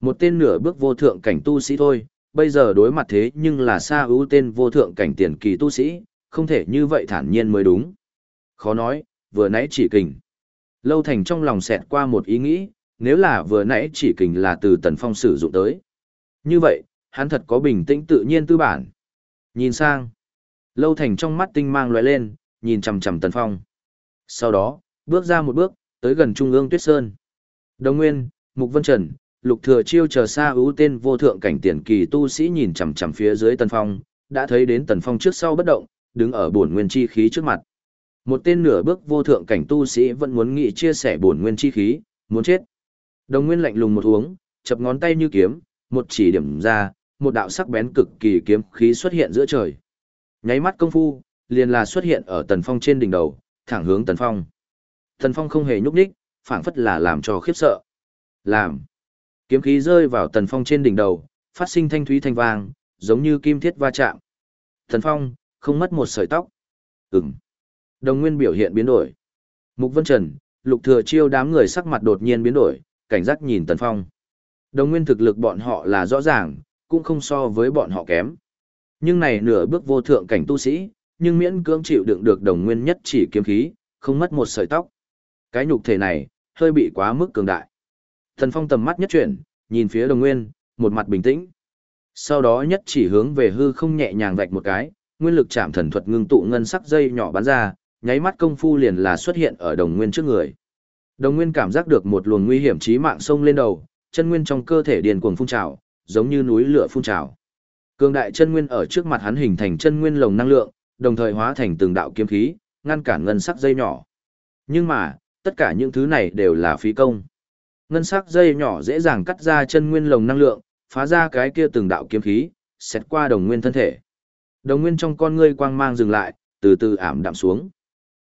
Một tên nửa bước vô thượng cảnh tu sĩ thôi, bây giờ đối mặt thế nhưng là xa ưu tên vô thượng cảnh tiền kỳ tu sĩ, không thể như vậy thản nhiên mới đúng. Khó nói, vừa nãy chỉ kình. Lâu Thành trong lòng xẹt qua một ý nghĩ, nếu là vừa nãy chỉ kình là từ Tần Phong sử dụng tới. Như vậy, hắn thật có bình tĩnh tự nhiên tư bản. Nhìn sang. Lâu Thành trong mắt tinh mang loại lên, nhìn chằm chằm Tần Phong. Sau đó, bước ra một bước, tới gần Trung ương Tuyết Sơn. Đồng Nguyên, Mục Vân Trần, Lục Thừa Chiêu chờ xa ưu tên vô thượng cảnh tiền kỳ tu sĩ nhìn chằm chằm phía dưới Tần Phong, đã thấy đến Tần Phong trước sau bất động, đứng ở bổn nguyên chi khí trước mặt. Một tên nửa bước vô thượng cảnh tu sĩ vẫn muốn nghị chia sẻ bổn nguyên chi khí, muốn chết. Đồng Nguyên lạnh lùng một uống, chập ngón tay như kiếm, một chỉ điểm ra, một đạo sắc bén cực kỳ kiếm khí xuất hiện giữa trời. Nháy mắt công phu, liền là xuất hiện ở Tần Phong trên đỉnh đầu, thẳng hướng Tần Phong. Tần Phong không hề nhúc nhích, phảng phất là làm cho khiếp sợ. Làm. Kiếm khí rơi vào Tần Phong trên đỉnh đầu, phát sinh thanh thúy thanh vang, giống như kim thiết va chạm. Tần Phong, không mất một sợi tóc. Ừm. Đồng nguyên biểu hiện biến đổi. Mục Vân Trần, Lục Thừa Chiêu đám người sắc mặt đột nhiên biến đổi, cảnh giác nhìn Tần Phong. Đồng nguyên thực lực bọn họ là rõ ràng, cũng không so với bọn họ kém. Nhưng này nửa bước vô thượng cảnh tu sĩ, nhưng miễn cưỡng chịu đựng được đồng nguyên nhất chỉ kiếm khí, không mất một sợi tóc. Cái nhục thể này, hơi bị quá mức cường đại. Thần Phong tầm mắt nhất chuyển, nhìn phía đồng nguyên, một mặt bình tĩnh. Sau đó nhất chỉ hướng về hư không nhẹ nhàng vạch một cái, nguyên lực chạm thần thuật ngưng tụ ngân sắc dây nhỏ bắn ra, nháy mắt công phu liền là xuất hiện ở đồng nguyên trước người. Đồng nguyên cảm giác được một luồng nguy hiểm chí mạng sông lên đầu, chân nguyên trong cơ thể điền cuồng phun trào, giống như núi lửa phun trào. Cường đại chân nguyên ở trước mặt hắn hình thành chân nguyên lồng năng lượng, đồng thời hóa thành từng đạo kiếm khí, ngăn cản ngân sắc dây nhỏ. Nhưng mà, tất cả những thứ này đều là phí công. Ngân sắc dây nhỏ dễ dàng cắt ra chân nguyên lồng năng lượng, phá ra cái kia từng đạo kiếm khí, xét qua đồng nguyên thân thể. Đồng nguyên trong con ngươi quang mang dừng lại, từ từ ảm đạm xuống.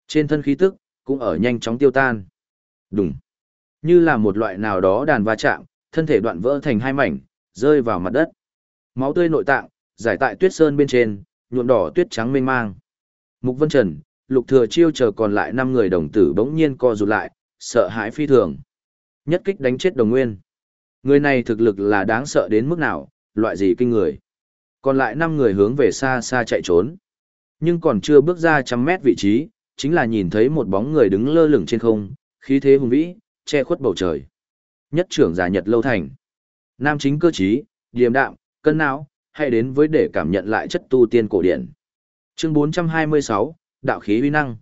Trên thân khí tức, cũng ở nhanh chóng tiêu tan. Đùng. Như là một loại nào đó đàn va chạm, thân thể đoạn vỡ thành hai mảnh, rơi vào mặt đất. Máu tươi nội tạng, giải tại tuyết sơn bên trên, nhuộm đỏ tuyết trắng mênh mang. Mục Vân Trần, Lục Thừa Chiêu chờ còn lại 5 người đồng tử bỗng nhiên co rụt lại, sợ hãi phi thường. Nhất kích đánh chết đồng nguyên. Người này thực lực là đáng sợ đến mức nào, loại gì kinh người. Còn lại 5 người hướng về xa xa chạy trốn. Nhưng còn chưa bước ra trăm mét vị trí, chính là nhìn thấy một bóng người đứng lơ lửng trên không, khí thế hùng vĩ, che khuất bầu trời. Nhất trưởng giả Nhật Lâu Thành. Nam chính cơ trí, điềm đạm, cân não, hãy đến với để cảm nhận lại chất tu tiên cổ điển. Chương 426, Đạo khí uy năng.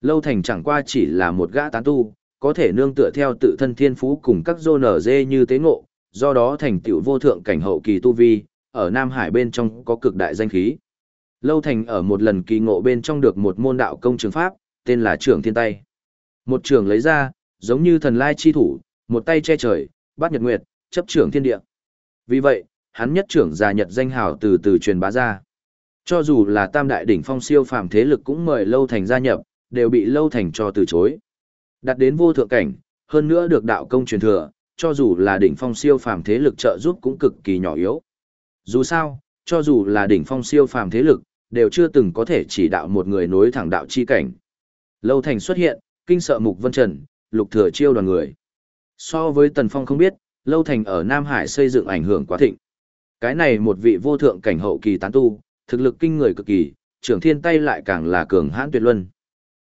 Lâu Thành chẳng qua chỉ là một gã tán tu, có thể nương tựa theo tự thân thiên phú cùng các dô nở dê như tế ngộ, do đó thành tựu vô thượng cảnh hậu kỳ tu vi, ở Nam Hải bên trong có cực đại danh khí. Lâu Thành ở một lần kỳ ngộ bên trong được một môn đạo công trường pháp, tên là trưởng thiên tay. Một trường lấy ra, giống như thần lai chi thủ, một tay che trời, bắt nhật nguyệt, chấp trưởng thiên địa. Vì vậy, hắn nhất trưởng già nhật danh hào từ từ truyền bá ra. Cho dù là tam đại đỉnh phong siêu phàm thế lực cũng mời Lâu Thành gia nhập, đều bị Lâu Thành cho từ chối. Đặt đến vô thượng cảnh, hơn nữa được đạo công truyền thừa, cho dù là đỉnh phong siêu phàm thế lực trợ giúp cũng cực kỳ nhỏ yếu. Dù sao, cho dù là đỉnh phong siêu phàm thế lực, đều chưa từng có thể chỉ đạo một người nối thẳng đạo chi cảnh. Lâu Thành xuất hiện, kinh sợ Mục Vân Trần, Lục Thừa Chiêu đoàn người. So với Tần Phong không biết, Lâu Thành ở Nam Hải xây dựng ảnh hưởng quá thịnh. Cái này một vị vô thượng cảnh hậu kỳ tán tu, thực lực kinh người cực kỳ, trưởng thiên tay lại càng là cường hãn tuyệt luân.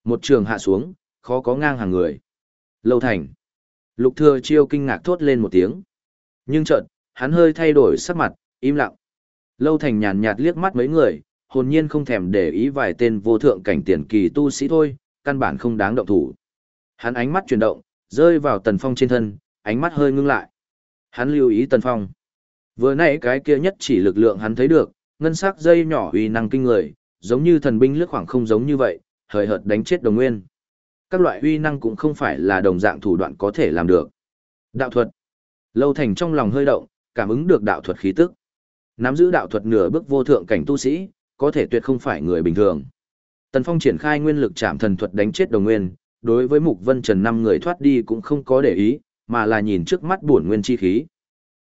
Một trường hạ xuống, khó có ngang hàng người. Lâu Thành. Lục Thừa Chiêu kinh ngạc thốt lên một tiếng. Nhưng chợt, hắn hơi thay đổi sắc mặt, im lặng. Lâu Thành nhàn nhạt liếc mắt mấy người, hồn nhiên không thèm để ý vài tên vô thượng cảnh tiền kỳ tu sĩ thôi, căn bản không đáng động thủ. Hắn ánh mắt chuyển động, rơi vào Tần Phong trên thân, ánh mắt hơi ngưng lại. Hắn lưu ý Tần Phong. Vừa nãy cái kia nhất chỉ lực lượng hắn thấy được, ngân sắc dây nhỏ uy năng kinh người, giống như thần binh lướt khoảng không giống như vậy, hời hợt đánh chết đồng nguyên. Các loại uy năng cũng không phải là đồng dạng thủ đoạn có thể làm được. Đạo thuật. Lâu Thành trong lòng hơi động, cảm ứng được đạo thuật khí tức. Nắm giữ đạo thuật nửa bước vô thượng cảnh tu sĩ, có thể tuyệt không phải người bình thường. Tần Phong triển khai nguyên lực chạm thần thuật đánh chết đồng nguyên, đối với Mục Vân Trần năm người thoát đi cũng không có để ý, mà là nhìn trước mắt bổn nguyên chi khí.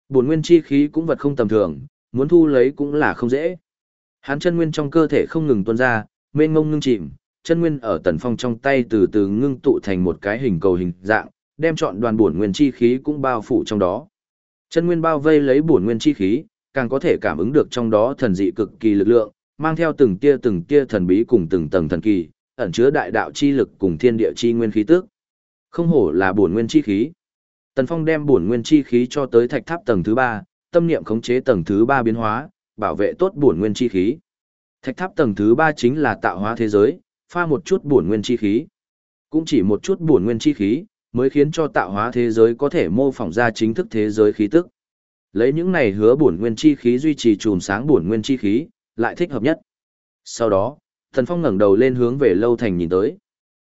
Bổn nguyên chi khí cũng vật không tầm thường, muốn thu lấy cũng là không dễ. Hắn chân nguyên trong cơ thể không ngừng tuôn ra, mênh mông ngưng chìm, chân nguyên ở Tần Phong trong tay từ từ ngưng tụ thành một cái hình cầu hình dạng, đem chọn đoàn bổn nguyên chi khí cũng bao phủ trong đó. Chân nguyên bao vây lấy bổn nguyên chi khí, càng có thể cảm ứng được trong đó thần dị cực kỳ lực lượng, mang theo từng tia từng tia thần bí cùng từng tầng thần kỳ, ẩn chứa đại đạo chi lực cùng thiên địa chi nguyên khí tức. Không hổ là bổn nguyên chi khí. Tần Phong đem bổn nguyên chi khí cho tới thạch tháp tầng thứ 3, tâm niệm khống chế tầng thứ 3 biến hóa, bảo vệ tốt bổn nguyên chi khí. Thạch tháp tầng thứ 3 chính là tạo hóa thế giới, pha một chút bổn nguyên chi khí. Cũng chỉ một chút bổn nguyên chi khí, mới khiến cho tạo hóa thế giới có thể mô phỏng ra chính thức thế giới khí tức. Lấy những này hứa bổn nguyên chi khí duy trì chùm sáng bổn nguyên chi khí, lại thích hợp nhất. Sau đó, Thần Phong ngẩng đầu lên hướng về Lâu Thành nhìn tới.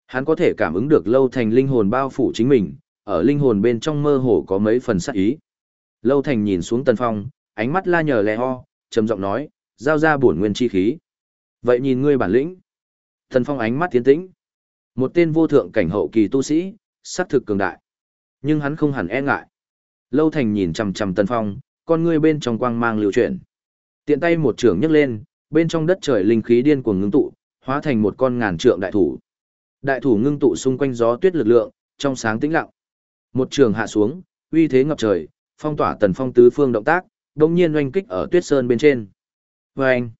Hắn có thể cảm ứng được Lâu Thành linh hồn bao phủ chính mình, ở linh hồn bên trong mơ hồ có mấy phần sắc ý. Lâu Thành nhìn xuống Tần Phong, ánh mắt la nhờ lè ho, trầm giọng nói, giao ra bổn nguyên chi khí. Vậy nhìn ngươi bản lĩnh. Thần Phong ánh mắt tiến tĩnh. Một tên vô thượng cảnh hậu kỳ tu sĩ, sắc thực cường đại. Nhưng hắn không hẳn e ngại. Lâu Thành nhìn chằm chằm Tần Phong, con ngươi bên trong quang mang lưu chuyển. Tiện tay một trường nhấc lên, bên trong đất trời linh khí điên cuồng ngưng tụ, hóa thành một con ngàn trượng đại thủ. Đại thủ ngưng tụ xung quanh gió tuyết lực lượng, trong sáng tĩnh lặng. Một trường hạ xuống, uy thế ngập trời, phong tỏa Tần Phong tứ phương động tác, đột nhiên oanh kích ở Tuyết Sơn bên trên. Oanh!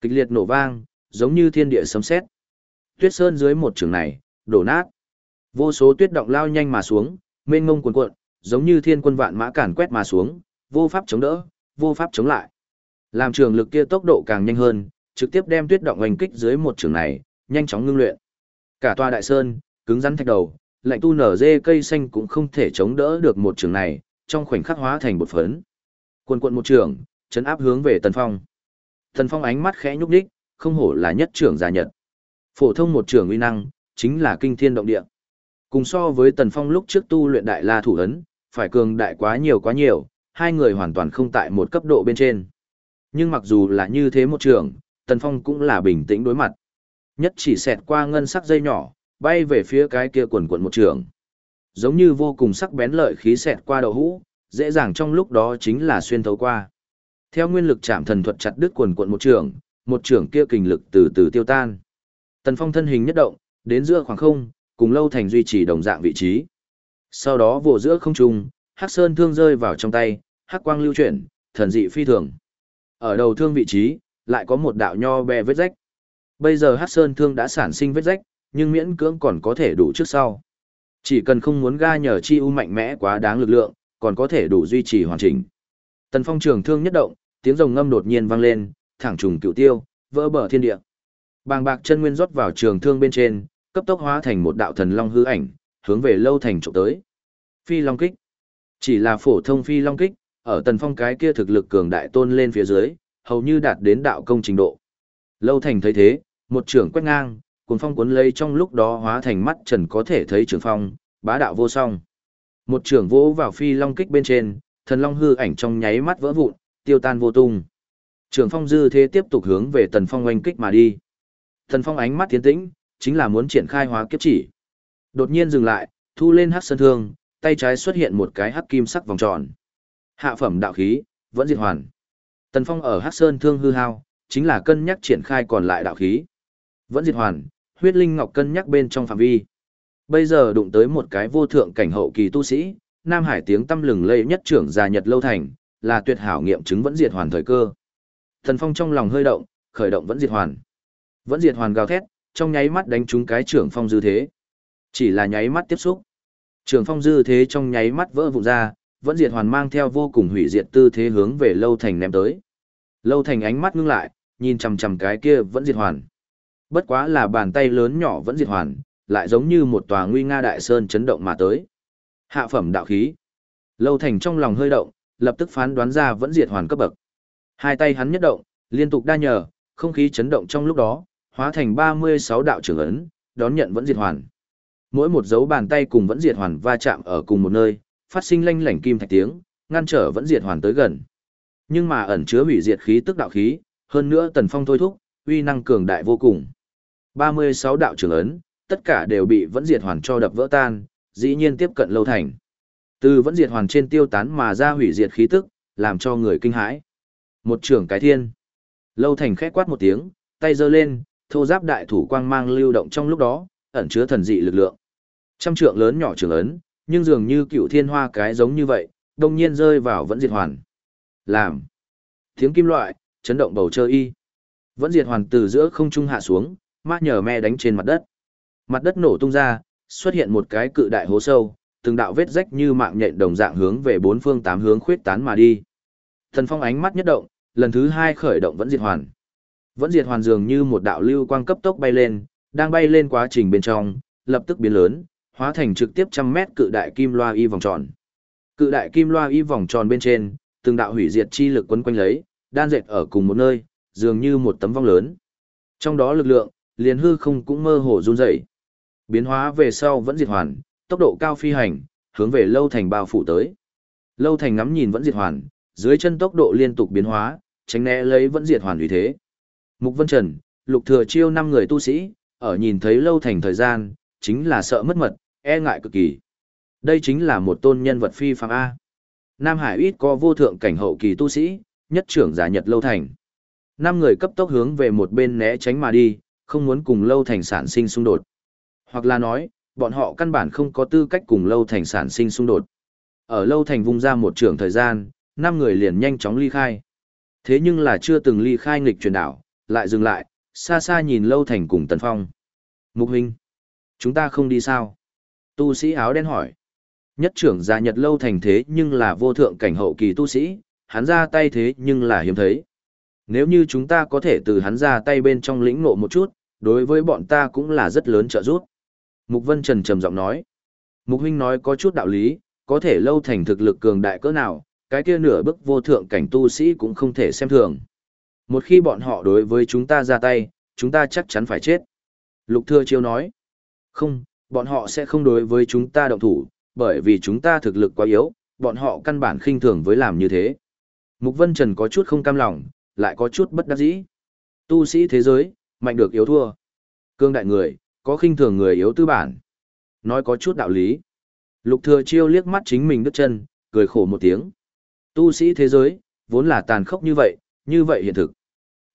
Kịch liệt nổ vang, giống như thiên địa sấm sét. Tuyết Sơn dưới một trường này, đổ nát. Vô số tuyết động lao nhanh mà xuống, mênh mông cuồn cuộn, giống như thiên quân vạn mã càn quét mà xuống, vô pháp chống đỡ, vô pháp chống lại. Làm trường lực kia tốc độ càng nhanh hơn, trực tiếp đem tuyết động oanh kích dưới một trường này, nhanh chóng ngưng luyện. Cả tòa đại sơn, cứng rắn thạch đầu, lạnh tu nở dê cây xanh cũng không thể chống đỡ được một trường này, trong khoảnh khắc hóa thành bột phấn. Quần quận một trường, chấn áp hướng về Tần Phong. Tần Phong ánh mắt khẽ nhúc nhích, không hổ là nhất trưởng gia nhật. Phổ thông một trưởng uy năng, chính là kinh thiên động địa. Cùng so với Tần Phong lúc trước tu luyện đại la thủ ấn, phải cường đại quá nhiều quá nhiều, hai người hoàn toàn không tại một cấp độ bên trên. Nhưng mặc dù là như thế một trường, Tần Phong cũng là bình tĩnh đối mặt. Nhất chỉ xẹt qua ngân sắc dây nhỏ, bay về phía cái kia quần quần một trường. Giống như vô cùng sắc bén lợi khí xẹt qua đầu hũ, dễ dàng trong lúc đó chính là xuyên thấu qua. Theo nguyên lực chạm thần thuật chặt đứt quần quần một trường, một trường kia kình lực từ từ tiêu tan. Tần Phong thân hình nhất động, đến giữa khoảng không, cùng lâu thành duy trì đồng dạng vị trí. Sau đó vồ giữa không trung, Hắc Sơn thương rơi vào trong tay, hắc quang lưu chuyển, thần dị phi thường. Ở đầu thương vị trí, lại có một đạo nho bè vết rách. Bây giờ Hắc Sơn thương đã sản sinh vết rách, nhưng miễn cưỡng còn có thể đủ trước sau. Chỉ cần không muốn ga nhờ chi u mạnh mẽ quá đáng lực lượng, còn có thể đủ duy trì hoàn chỉnh. Tần Phong trường thương nhất động, tiếng rồng ngâm đột nhiên vang lên, thẳng trùng cửu tiêu, vỡ bờ thiên địa. Bàng bạc chân nguyên rót vào trường thương bên trên, cấp tốc hóa thành một đạo thần long hư ảnh, hướng về lâu thành trộm tới. Phi long kích. Chỉ là phổ thông phi long kích, ở tần phong cái kia thực lực cường đại tôn lên phía dưới, hầu như đạt đến đạo công trình độ. Lâu thành thấy thế, một trưởng quét ngang, cuốn phong cuốn lấy trong lúc đó hóa thành mắt trần có thể thấy trường phong, bá đạo vô song. Một trưởng vỗ vào phi long kích bên trên, thần long hư ảnh trong nháy mắt vỡ vụn, tiêu tan vô tung. Trường phong dư thế tiếp tục hướng về tần phong oanh kích mà đi. Tần phong ánh mắt tiến tĩnh, chính là muốn triển khai hóa kiếp chỉ. Đột nhiên dừng lại, thu lên hắc sơn thương, tay trái xuất hiện một cái hắc kim sắc vòng tròn. Hạ phẩm đạo khí, vẫn diệt hoàn. Tần Phong ở hắc sơn thương hư hao, chính là cân nhắc triển khai còn lại đạo khí. Vẫn diệt hoàn, huyết linh ngọc cân nhắc bên trong phạm vi. Bây giờ đụng tới một cái vô thượng cảnh hậu kỳ tu sĩ, Nam Hải tiếng tâm lừng lây nhất trưởng già Nhật lâu thành, là tuyệt hảo nghiệm chứng vẫn diệt hoàn thời cơ. Thần Phong trong lòng hơi động, khởi động vẫn diệt hoàn. Vẫn diệt hoàn gào thét, trong nháy mắt đánh trúng cái trưởng phong dư thế. Chỉ là nháy mắt tiếp xúc. Trưởng phong dư thế trong nháy mắt vỡ vụn ra, vẫn diệt hoàn mang theo vô cùng hủy diệt tư thế hướng về lâu thành ném tới. Lâu thành ánh mắt ngưng lại, nhìn chằm chằm cái kia vẫn diệt hoàn. Bất quá là bàn tay lớn nhỏ vẫn diệt hoàn, lại giống như một tòa nguy nga đại sơn chấn động mà tới. Hạ phẩm đạo khí. Lâu thành trong lòng hơi động, lập tức phán đoán ra vẫn diệt hoàn cấp bậc. Hai tay hắn nhất động, liên tục đa nhờ, không khí chấn động trong lúc đó, hóa thành 36 đạo trưởng ấn, đón nhận vẫn diệt hoàn. Mỗi một dấu bàn tay cùng vẫn diệt hoàn va chạm ở cùng một nơi, phát sinh lanh lảnh kim thạch tiếng, ngăn trở vẫn diệt hoàn tới gần. Nhưng mà ẩn chứa hủy diệt khí tức đạo khí, hơn nữa tần phong thôi thúc, uy năng cường đại vô cùng. 36 đạo trưởng ấn, tất cả đều bị vẫn diệt hoàn cho đập vỡ tan, dĩ nhiên tiếp cận lâu thành. Từ vẫn diệt hoàn trên tiêu tán mà ra hủy diệt khí tức, làm cho người kinh hãi. Một trưởng cái thiên. Lâu thành khẽ quát một tiếng, tay giơ lên, thô giáp đại thủ quang mang lưu động trong lúc đó, ẩn chứa thần dị lực lượng. Trăm trượng lớn nhỏ trường ấn, nhưng dường như cựu thiên hoa cái giống như vậy, đông nhiên rơi vào vẫn diệt hoàn. Làm. Tiếng kim loại, chấn động bầu trời y. Vẫn diệt hoàn từ giữa không trung hạ xuống, ma nhờ me đánh trên mặt đất. Mặt đất nổ tung ra, xuất hiện một cái cự đại hố sâu, từng đạo vết rách như mạng nhện đồng dạng hướng về bốn phương tám hướng khuyết tán mà đi. Thần Phong ánh mắt nhất động, lần thứ hai khởi động vẫn diệt hoàn. Vẫn diệt hoàn dường như một đạo lưu quang cấp tốc bay lên, đang bay lên quá trình bên trong, lập tức biến lớn, hóa thành trực tiếp trăm mét cự đại kim loa y vòng tròn. Cự đại kim loa y vòng tròn bên trên, từng đạo hủy diệt chi lực quấn quanh lấy, đan dệt ở cùng một nơi, dường như một tấm vong lớn. Trong đó lực lượng, liền hư không cũng mơ hồ run rẩy. Biến hóa về sau vẫn diệt hoàn, tốc độ cao phi hành, hướng về lâu thành bao phủ tới. Lâu thành ngắm nhìn vẫn diệt hoàn, dưới chân tốc độ liên tục biến hóa, tránh né lấy vẫn diệt hoàn uy thế. Mục Vân Trần, Lục Thừa Chiêu năm người tu sĩ, ở nhìn thấy lâu thành thời gian, chính là sợ mất mật, e ngại cực kỳ. Đây chính là một tôn nhân vật phi phàm A. Nam Hải ít có vô thượng cảnh hậu kỳ tu sĩ, nhất trưởng giả nhật lâu thành. Năm người cấp tốc hướng về một bên né tránh mà đi, không muốn cùng lâu thành sản sinh xung đột. Hoặc là nói, bọn họ căn bản không có tư cách cùng lâu thành sản sinh xung đột. Ở lâu thành vung ra một trưởng thời gian, năm người liền nhanh chóng ly khai. Thế nhưng là chưa từng ly khai nghịch truyền đảo, lại dừng lại, xa xa nhìn lâu thành cùng tần phong. Mục huynh, chúng ta không đi sao? Tu sĩ áo đen hỏi. Nhất trưởng gia nhật lâu thành thế nhưng là vô thượng cảnh hậu kỳ tu sĩ, hắn ra tay thế nhưng là hiếm thấy. Nếu như chúng ta có thể từ hắn ra tay bên trong lĩnh ngộ một chút, đối với bọn ta cũng là rất lớn trợ giúp. Mục Vân Trần trầm giọng nói. Mục huynh nói có chút đạo lý, có thể lâu thành thực lực cường đại cỡ nào, cái kia nửa bức vô thượng cảnh tu sĩ cũng không thể xem thường. Một khi bọn họ đối với chúng ta ra tay, chúng ta chắc chắn phải chết. Lục Thừa Chiêu nói. Không, bọn họ sẽ không đối với chúng ta động thủ, bởi vì chúng ta thực lực quá yếu, bọn họ căn bản khinh thường với làm như thế. Mục Vân Trần có chút không cam lòng, lại có chút bất đắc dĩ. Tu sĩ thế giới, mạnh được yếu thua. Cương đại người, có khinh thường người yếu tư bản. Nói có chút đạo lý. Lục thừa chiêu liếc mắt chính mình đứt chân, cười khổ một tiếng. Tu sĩ thế giới, vốn là tàn khốc như vậy, như vậy hiện thực.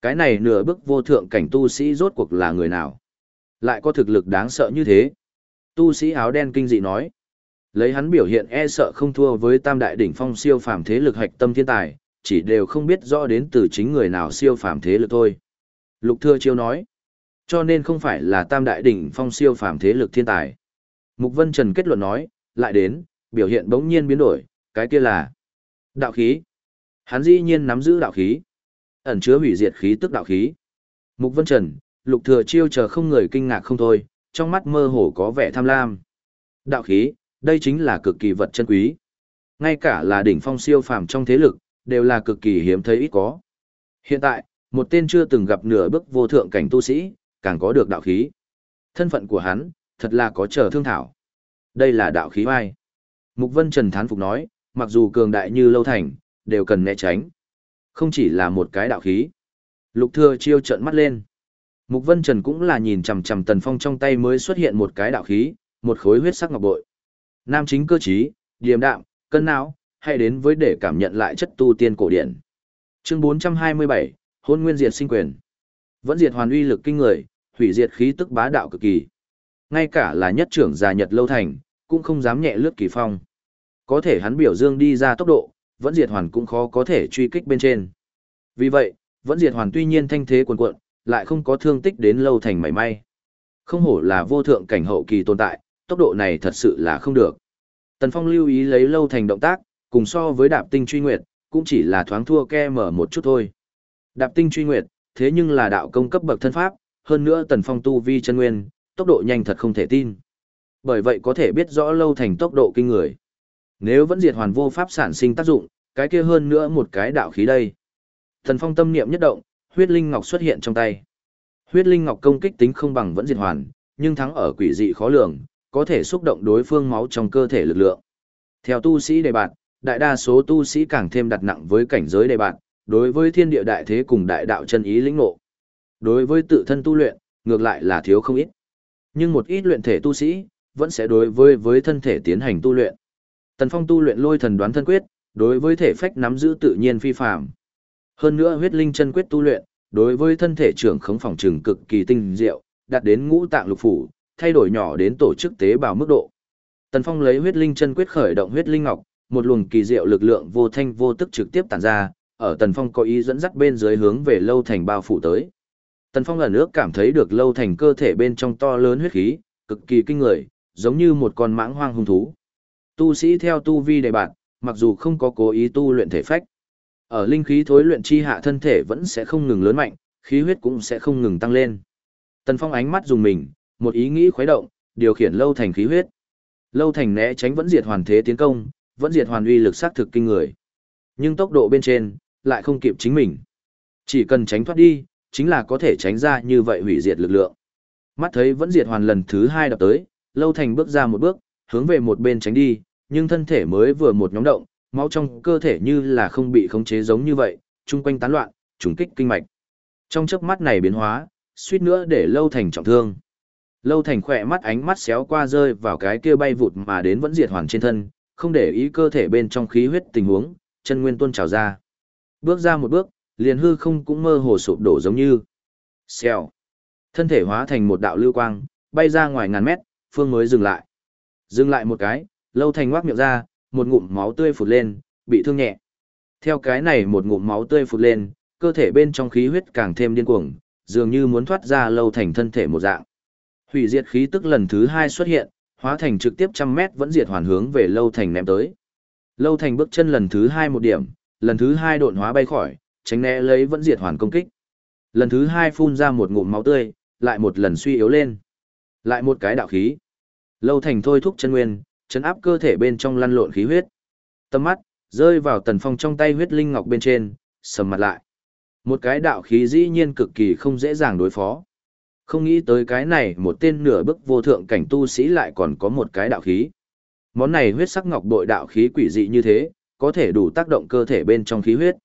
Cái này nửa bước vô thượng cảnh tu sĩ rốt cuộc là người nào? Lại có thực lực đáng sợ như thế? Tu sĩ áo đen kinh dị nói. Lấy hắn biểu hiện e sợ không thua với tam đại đỉnh phong siêu phàm thế lực hạch tâm thiên tài, chỉ đều không biết rõ đến từ chính người nào siêu phàm thế lực thôi. Lục thưa Chiêu nói, cho nên không phải là tam đại đỉnh phong siêu phàm thế lực thiên tài. Mục Vân Trần kết luận nói, lại đến, biểu hiện bỗng nhiên biến đổi, cái kia là đạo khí. Hắn dĩ nhiên nắm giữ đạo khí, ẩn chứa hủy diệt khí tức đạo khí. Mục Vân Trần, Lục Thừa Chiêu chờ không người kinh ngạc không thôi, trong mắt mơ hồ có vẻ tham lam. Đạo khí, đây chính là cực kỳ vật chân quý. Ngay cả là đỉnh phong siêu phàm trong thế lực, đều là cực kỳ hiếm thấy ít có. Hiện tại, một tên chưa từng gặp nửa bước vô thượng cảnh tu sĩ, càng có được đạo khí. Thân phận của hắn, thật là có chờ thương thảo. Đây là đạo khí vai. Mục Vân Trần thán phục nói, mặc dù cường đại như lâu thành, đều cần né tránh. Không chỉ là một cái đạo khí. Lục Thừa chiêu trợn mắt lên. Mục Vân Trần cũng là nhìn chằm chằm Tần Phong trong tay mới xuất hiện một cái đạo khí, một khối huyết sắc ngọc bội. Nam chính cơ trí, điềm đạm, cân não, hay đến với để cảm nhận lại chất tu tiên cổ điển. Chương 427, Hôn Nguyên Diệt Sinh Quyền. Vẫn diệt hoàn uy lực kinh người, hủy diệt khí tức bá đạo cực kỳ. Ngay cả là nhất trưởng già Nhật lâu thành, cũng không dám nhẹ lướt kỳ phong. Có thể hắn biểu dương đi ra tốc độ, vẫn diệt hoàn cũng khó có thể truy kích bên trên. Vì vậy, vẫn diệt hoàn tuy nhiên thanh thế cuồn cuộn, lại không có thương tích đến lâu thành mảy may. Không hổ là vô thượng cảnh hậu kỳ tồn tại, tốc độ này thật sự là không được. Tần Phong lưu ý lấy lâu thành động tác, cùng so với đạp tinh truy nguyệt, cũng chỉ là thoáng thua ke mở một chút thôi. Đạp tinh truy nguyệt, thế nhưng là đạo công cấp bậc thân pháp, hơn nữa Tần Phong tu vi chân nguyên, tốc độ nhanh thật không thể tin. Bởi vậy có thể biết rõ lâu thành tốc độ kinh người. Nếu vẫn diệt hoàn vô pháp sản sinh tác dụng, cái kia hơn nữa một cái đạo khí đây. thần Phong tâm niệm nhất động, huyết linh ngọc xuất hiện trong tay. Huyết linh ngọc công kích tính không bằng vẫn diệt hoàn, nhưng thắng ở quỷ dị khó lường, có thể xúc động đối phương máu trong cơ thể lực lượng. Theo tu sĩ đề bạn đại đa số tu sĩ càng thêm đặt nặng với cảnh giới đề bạn đối với thiên địa đại thế cùng đại đạo chân ý lĩnh ngộ. Đối với tự thân tu luyện, ngược lại là thiếu không ít. Nhưng một ít luyện thể tu sĩ, vẫn sẽ đối với với thân thể tiến hành tu luyện. Tần Phong tu luyện lôi thần đoán thân quyết, đối với thể phách nắm giữ tự nhiên phi phàm. Hơn nữa huyết linh chân quyết tu luyện, đối với thân thể trưởng khống phòng trừng cực kỳ tinh diệu, đạt đến ngũ tạng lục phủ, thay đổi nhỏ đến tổ chức tế bào mức độ. Tần Phong lấy huyết linh chân quyết khởi động huyết linh ngọc, một luồng kỳ diệu lực lượng vô thanh vô tức trực tiếp tản ra, ở Tần Phong có ý dẫn dắt bên dưới hướng về Lâu Thành bao phủ tới. Tần Phong ở nước cảm thấy được Lâu Thành cơ thể bên trong to lớn huyết khí, cực kỳ kinh người, giống như một con mãng hoang hung thú. Tu sĩ theo tu vi đề bạt, mặc dù không có cố ý tu luyện thể phách, ở linh khí thối luyện chi hạ thân thể vẫn sẽ không ngừng lớn mạnh, khí huyết cũng sẽ không ngừng tăng lên. Tần Phong ánh mắt dùng mình, một ý nghĩ khuấy động, điều khiển lâu thành khí huyết. Lâu thành né tránh vẫn diệt hoàn thế tiến công, vẫn diệt hoàn uy lực sát thực kinh người. Nhưng tốc độ bên trên, lại không kịp chính mình. Chỉ cần tránh thoát đi, chính là có thể tránh ra như vậy hủy diệt lực lượng. Mắt thấy vẫn diệt hoàn lần thứ hai đập tới, lâu thành bước ra một bước, hướng về một bên tránh đi, nhưng thân thể mới vừa một nhóm động, máu trong cơ thể như là không bị khống chế giống như vậy, chung quanh tán loạn, trùng kích kinh mạch. Trong chớp mắt này biến hóa, suýt nữa để lâu thành trọng thương. Lâu thành khỏe mắt ánh mắt xéo qua rơi vào cái kia bay vụt mà đến vẫn diệt hoàn trên thân, không để ý cơ thể bên trong khí huyết tình huống, chân nguyên tuôn trào ra. Bước ra một bước, liền hư không cũng mơ hồ sụp đổ giống như. Xèo. Thân thể hóa thành một đạo lưu quang, bay ra ngoài ngàn mét, phương mới dừng lại. Dừng lại một cái, lâu thành ngoác miệng ra, một ngụm máu tươi phụt lên, bị thương nhẹ. Theo cái này một ngụm máu tươi phụt lên, cơ thể bên trong khí huyết càng thêm điên cuồng, dường như muốn thoát ra lâu thành thân thể một dạng. Hủy diệt khí tức lần thứ hai xuất hiện, hóa thành trực tiếp trăm mét vẫn diệt hoàn hướng về lâu thành ném tới. Lâu thành bước chân lần thứ hai một điểm, lần thứ hai độn hóa bay khỏi, tránh né lấy vẫn diệt hoàn công kích. Lần thứ hai phun ra một ngụm máu tươi, lại một lần suy yếu lên. Lại một cái đạo khí. Lâu thành thôi thúc chân nguyên, chấn áp cơ thể bên trong lăn lộn khí huyết. Tâm mắt, rơi vào tần phong trong tay huyết linh ngọc bên trên, sầm mặt lại. Một cái đạo khí dĩ nhiên cực kỳ không dễ dàng đối phó. Không nghĩ tới cái này một tên nửa bức vô thượng cảnh tu sĩ lại còn có một cái đạo khí. Món này huyết sắc ngọc bội đạo khí quỷ dị như thế, có thể đủ tác động cơ thể bên trong khí huyết.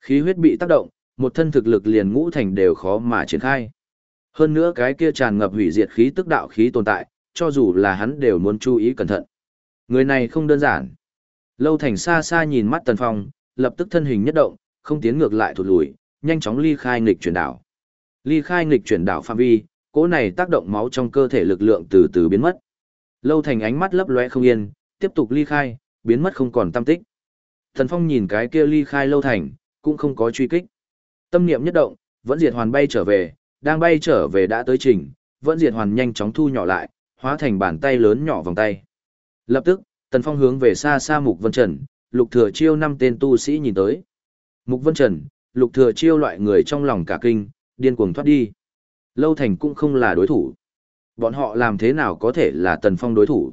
Khí huyết bị tác động, một thân thực lực liền ngũ thành đều khó mà triển khai. Hơn nữa cái kia tràn ngập hủy diệt khí tức đạo khí tồn tại, cho dù là hắn đều muốn chú ý cẩn thận. Người này không đơn giản. Lâu Thành xa xa nhìn mắt Tần Phong, lập tức thân hình nhất động, không tiến ngược lại thụt lùi, nhanh chóng ly khai nghịch chuyển đảo. Ly khai nghịch chuyển đảo phạm vi, cỗ này tác động máu trong cơ thể lực lượng từ từ biến mất. Lâu Thành ánh mắt lấp lóe không yên, tiếp tục ly khai, biến mất không còn tâm tích. Tần Phong nhìn cái kia ly khai Lâu Thành, cũng không có truy kích. Tâm niệm nhất động, vẫn diệt hoàn bay trở về, đang bay trở về đã tới trình, vẫn diệt hoàn nhanh chóng thu nhỏ lại, hóa thành bàn tay lớn nhỏ vòng tay. Lập tức, Tần Phong hướng về xa xa Mục Vân Trần, Lục Thừa Chiêu năm tên tu sĩ nhìn tới. Mục Vân Trần, Lục Thừa Chiêu loại người trong lòng cả kinh, điên cuồng thoát đi. Lâu Thành cũng không là đối thủ. Bọn họ làm thế nào có thể là Tần Phong đối thủ?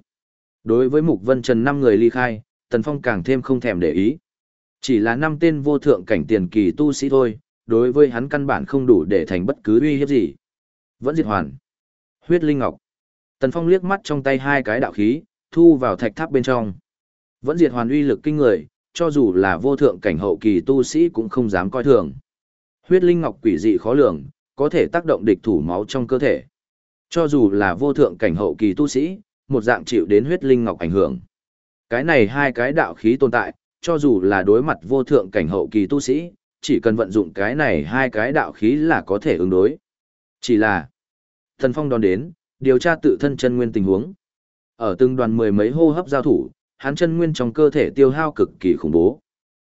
Đối với Mục Vân Trần năm người ly khai, Tần Phong càng thêm không thèm để ý. Chỉ là năm tên vô thượng cảnh tiền kỳ tu sĩ thôi, đối với hắn căn bản không đủ để thành bất cứ uy hiếp gì. Vẫn diệt hoàn. Huyết Linh Ngọc. Tần Phong liếc mắt trong tay hai cái đạo khí, thu vào thạch tháp bên trong. Vẫn diệt hoàn uy lực kinh người, cho dù là vô thượng cảnh hậu kỳ tu sĩ cũng không dám coi thường. Huyết linh ngọc quỷ dị khó lường, có thể tác động địch thủ máu trong cơ thể. Cho dù là vô thượng cảnh hậu kỳ tu sĩ, một dạng chịu đến huyết linh ngọc ảnh hưởng. Cái này hai cái đạo khí tồn tại, cho dù là đối mặt vô thượng cảnh hậu kỳ tu sĩ, chỉ cần vận dụng cái này hai cái đạo khí là có thể ứng đối. Chỉ là, thần phong đón đến, điều tra tự thân chân nguyên tình huống. Ở từng đoàn mười mấy hô hấp giao thủ, hắn chân nguyên trong cơ thể tiêu hao cực kỳ khủng bố.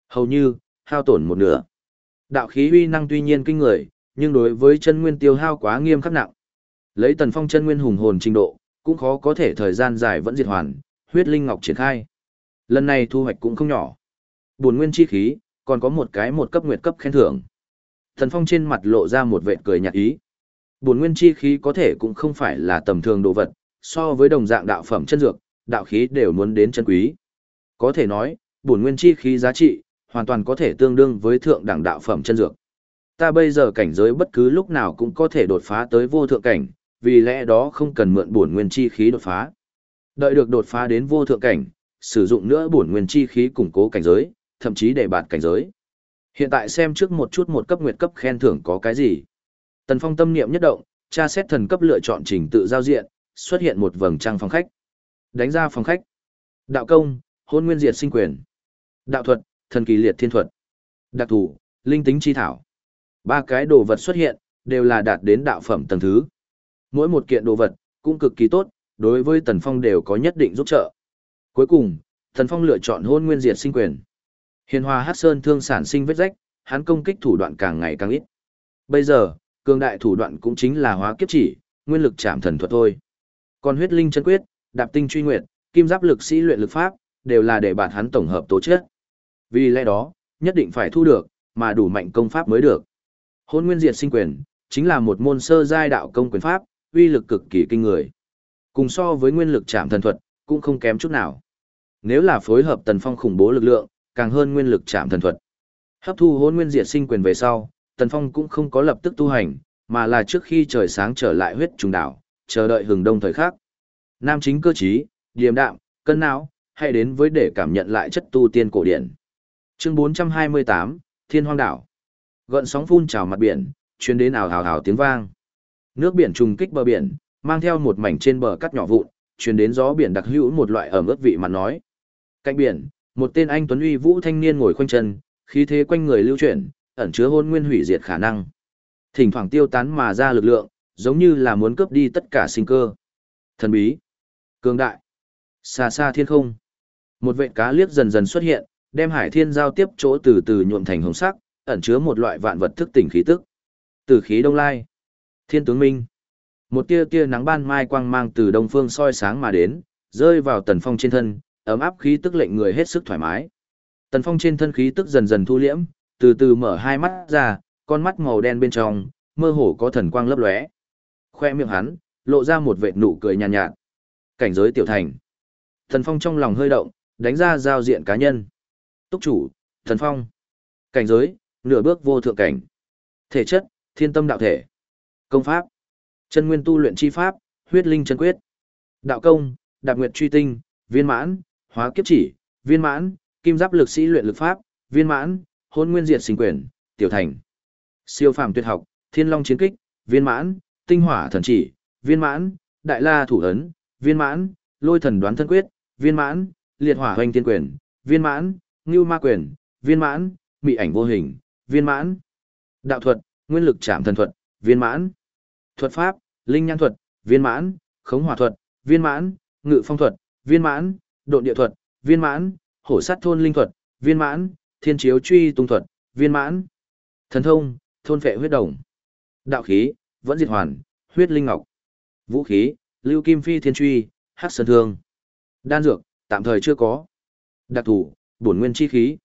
Hầu như, hao tổn một nửa. Đạo khí uy năng tuy nhiên kinh người, nhưng đối với chân nguyên tiêu hao quá nghiêm khắc nặng. Lấy tần phong chân nguyên hùng hồn trình độ, cũng khó có thể thời gian dài vẫn diệt hoàn, huyết linh ngọc triển khai. Lần này thu hoạch cũng không nhỏ. Buồn nguyên chi khí, còn có một cái một cấp nguyệt cấp khen thưởng. Tần phong trên mặt lộ ra một vệt cười nhạt ý. Buồn nguyên chi khí có thể cũng không phải là tầm thường đồ vật, so với đồng dạng đạo phẩm chân dược, đạo khí đều muốn đến chân quý. Có thể nói, bổn nguyên chi khí giá trị, hoàn toàn có thể tương đương với thượng đẳng đạo phẩm chân dược. Ta bây giờ cảnh giới bất cứ lúc nào cũng có thể đột phá tới vô thượng cảnh, vì lẽ đó không cần mượn bổn nguyên chi khí đột phá. Đợi được đột phá đến vô thượng cảnh, sử dụng nữa bổn nguyên chi khí củng cố cảnh giới, thậm chí để bạt cảnh giới. Hiện tại xem trước một chút một cấp nguyệt cấp khen thưởng có cái gì. Tần Phong tâm niệm nhất động, tra xét thần cấp lựa chọn trình tự giao diện, xuất hiện một vầng trăng phòng khách. Đánh ra phòng khách. Đạo công, hôn nguyên diệt sinh quyền. Đạo thuật, thần kỳ liệt thiên thuật. Đặc thủ, linh tính chi thảo. Ba cái đồ vật xuất hiện, đều là đạt đến đạo phẩm tầng thứ. Mỗi một kiện đồ vật, cũng cực kỳ tốt, đối với Tần Phong đều có nhất định giúp trợ. Cuối cùng, Tần Phong lựa chọn hôn nguyên diệt sinh quyền. Hiền hòa hát sơn thương sản sinh vết rách, hắn công kích thủ đoạn càng ngày càng ít. Bây giờ, cường đại thủ đoạn cũng chính là hóa kiếp chỉ, nguyên lực chạm thần thuật thôi. Còn huyết linh chân quyết, đạp tinh truy nguyệt, kim giáp lực sĩ luyện lực pháp, đều là để bản hắn tổng hợp tố chất. Vì lẽ đó, nhất định phải thu được, mà đủ mạnh công pháp mới được. Hôn nguyên diệt sinh quyền, chính là một môn sơ giai đạo công quyền pháp, uy lực cực kỳ kinh người. Cùng so với nguyên lực chạm thần thuật, cũng không kém chút nào. Nếu là phối hợp tần phong khủng bố lực lượng, càng hơn nguyên lực chạm thần thuật. Hấp thu hôn nguyên diệt sinh quyền về sau, tần phong cũng không có lập tức tu hành, mà là trước khi trời sáng trở lại huyết trùng đảo, chờ đợi hừng đông thời khắc. Nam chính cơ trí, điềm đạm, cân não, hay đến với để cảm nhận lại chất tu tiên cổ điển. Chương 428, Thiên Hoang đảo. Gợn sóng phun trào mặt biển, truyền đến ào ào ào tiếng vang. Nước biển trùng kích bờ biển, mang theo một mảnh trên bờ cắt nhỏ vụn, truyền đến gió biển đặc hữu một loại ẩm ướt vị mà nói. Cạnh biển, một tên anh tuấn uy vũ thanh niên ngồi khoanh chân, khí thế quanh người lưu chuyển, ẩn chứa hôn nguyên hủy diệt khả năng. Thỉnh thoảng tiêu tán mà ra lực lượng, giống như là muốn cướp đi tất cả sinh cơ. Thần bí, cường đại, xa xa thiên không. Một vệ cá liếc dần dần xuất hiện, đem hải thiên giao tiếp chỗ từ từ nhuộm thành hồng sắc, ẩn chứa một loại vạn vật thức tỉnh khí tức. Từ khí đông lai, thiên tướng minh. Một tia tia nắng ban mai quang mang từ đông phương soi sáng mà đến, rơi vào tần phong trên thân, ấm áp khí tức lệnh người hết sức thoải mái. Tần phong trên thân khí tức dần dần thu liễm, từ từ mở hai mắt ra, con mắt màu đen bên trong, mơ hồ có thần quang lấp lóe. Khoe miệng hắn, lộ ra một vệt nụ cười nhàn nhạt, nhạt. Cảnh giới tiểu thành. thần phong trong lòng hơi động, đánh ra giao diện cá nhân. Túc chủ, thần phong. Cảnh giới, nửa bước vô thượng cảnh. Thể chất, thiên tâm đạo thể. Công pháp, chân nguyên tu luyện chi pháp, huyết linh chân quyết. Đạo công, đạp nguyệt truy tinh, viên mãn, hóa kiếp chỉ, viên mãn, kim giáp lực sĩ luyện lực pháp, viên mãn, hôn nguyên diệt sinh quyền, tiểu thành. Siêu phàm tuyệt học, thiên long chiến kích, viên mãn, tinh hỏa thần chỉ, viên mãn, đại la thủ ấn, viên mãn, lôi thần đoán thân quyết, viên mãn, liệt hỏa hoành tiên quyền, viên mãn, ngưu ma quyền, viên mãn, mị ảnh vô hình, viên mãn. Đạo thuật, nguyên lực chạm thần thuật, viên mãn. Thuật pháp, linh nhãn thuật, viên mãn, khống hỏa thuật, viên mãn, ngự phong thuật, viên mãn, độn địa thuật, viên mãn, hổ sát thôn linh thuật, viên mãn, thiên chiếu truy tung thuật, viên mãn. Thần thông, thôn phệ huyết đồng. Đạo khí, vẫn diệt hoàn, huyết linh ngọc. Vũ khí, lưu kim phi thiên truy, hắc sơn thương. Đan dược, tạm thời chưa có. Đặc thủ, bổn nguyên chi khí.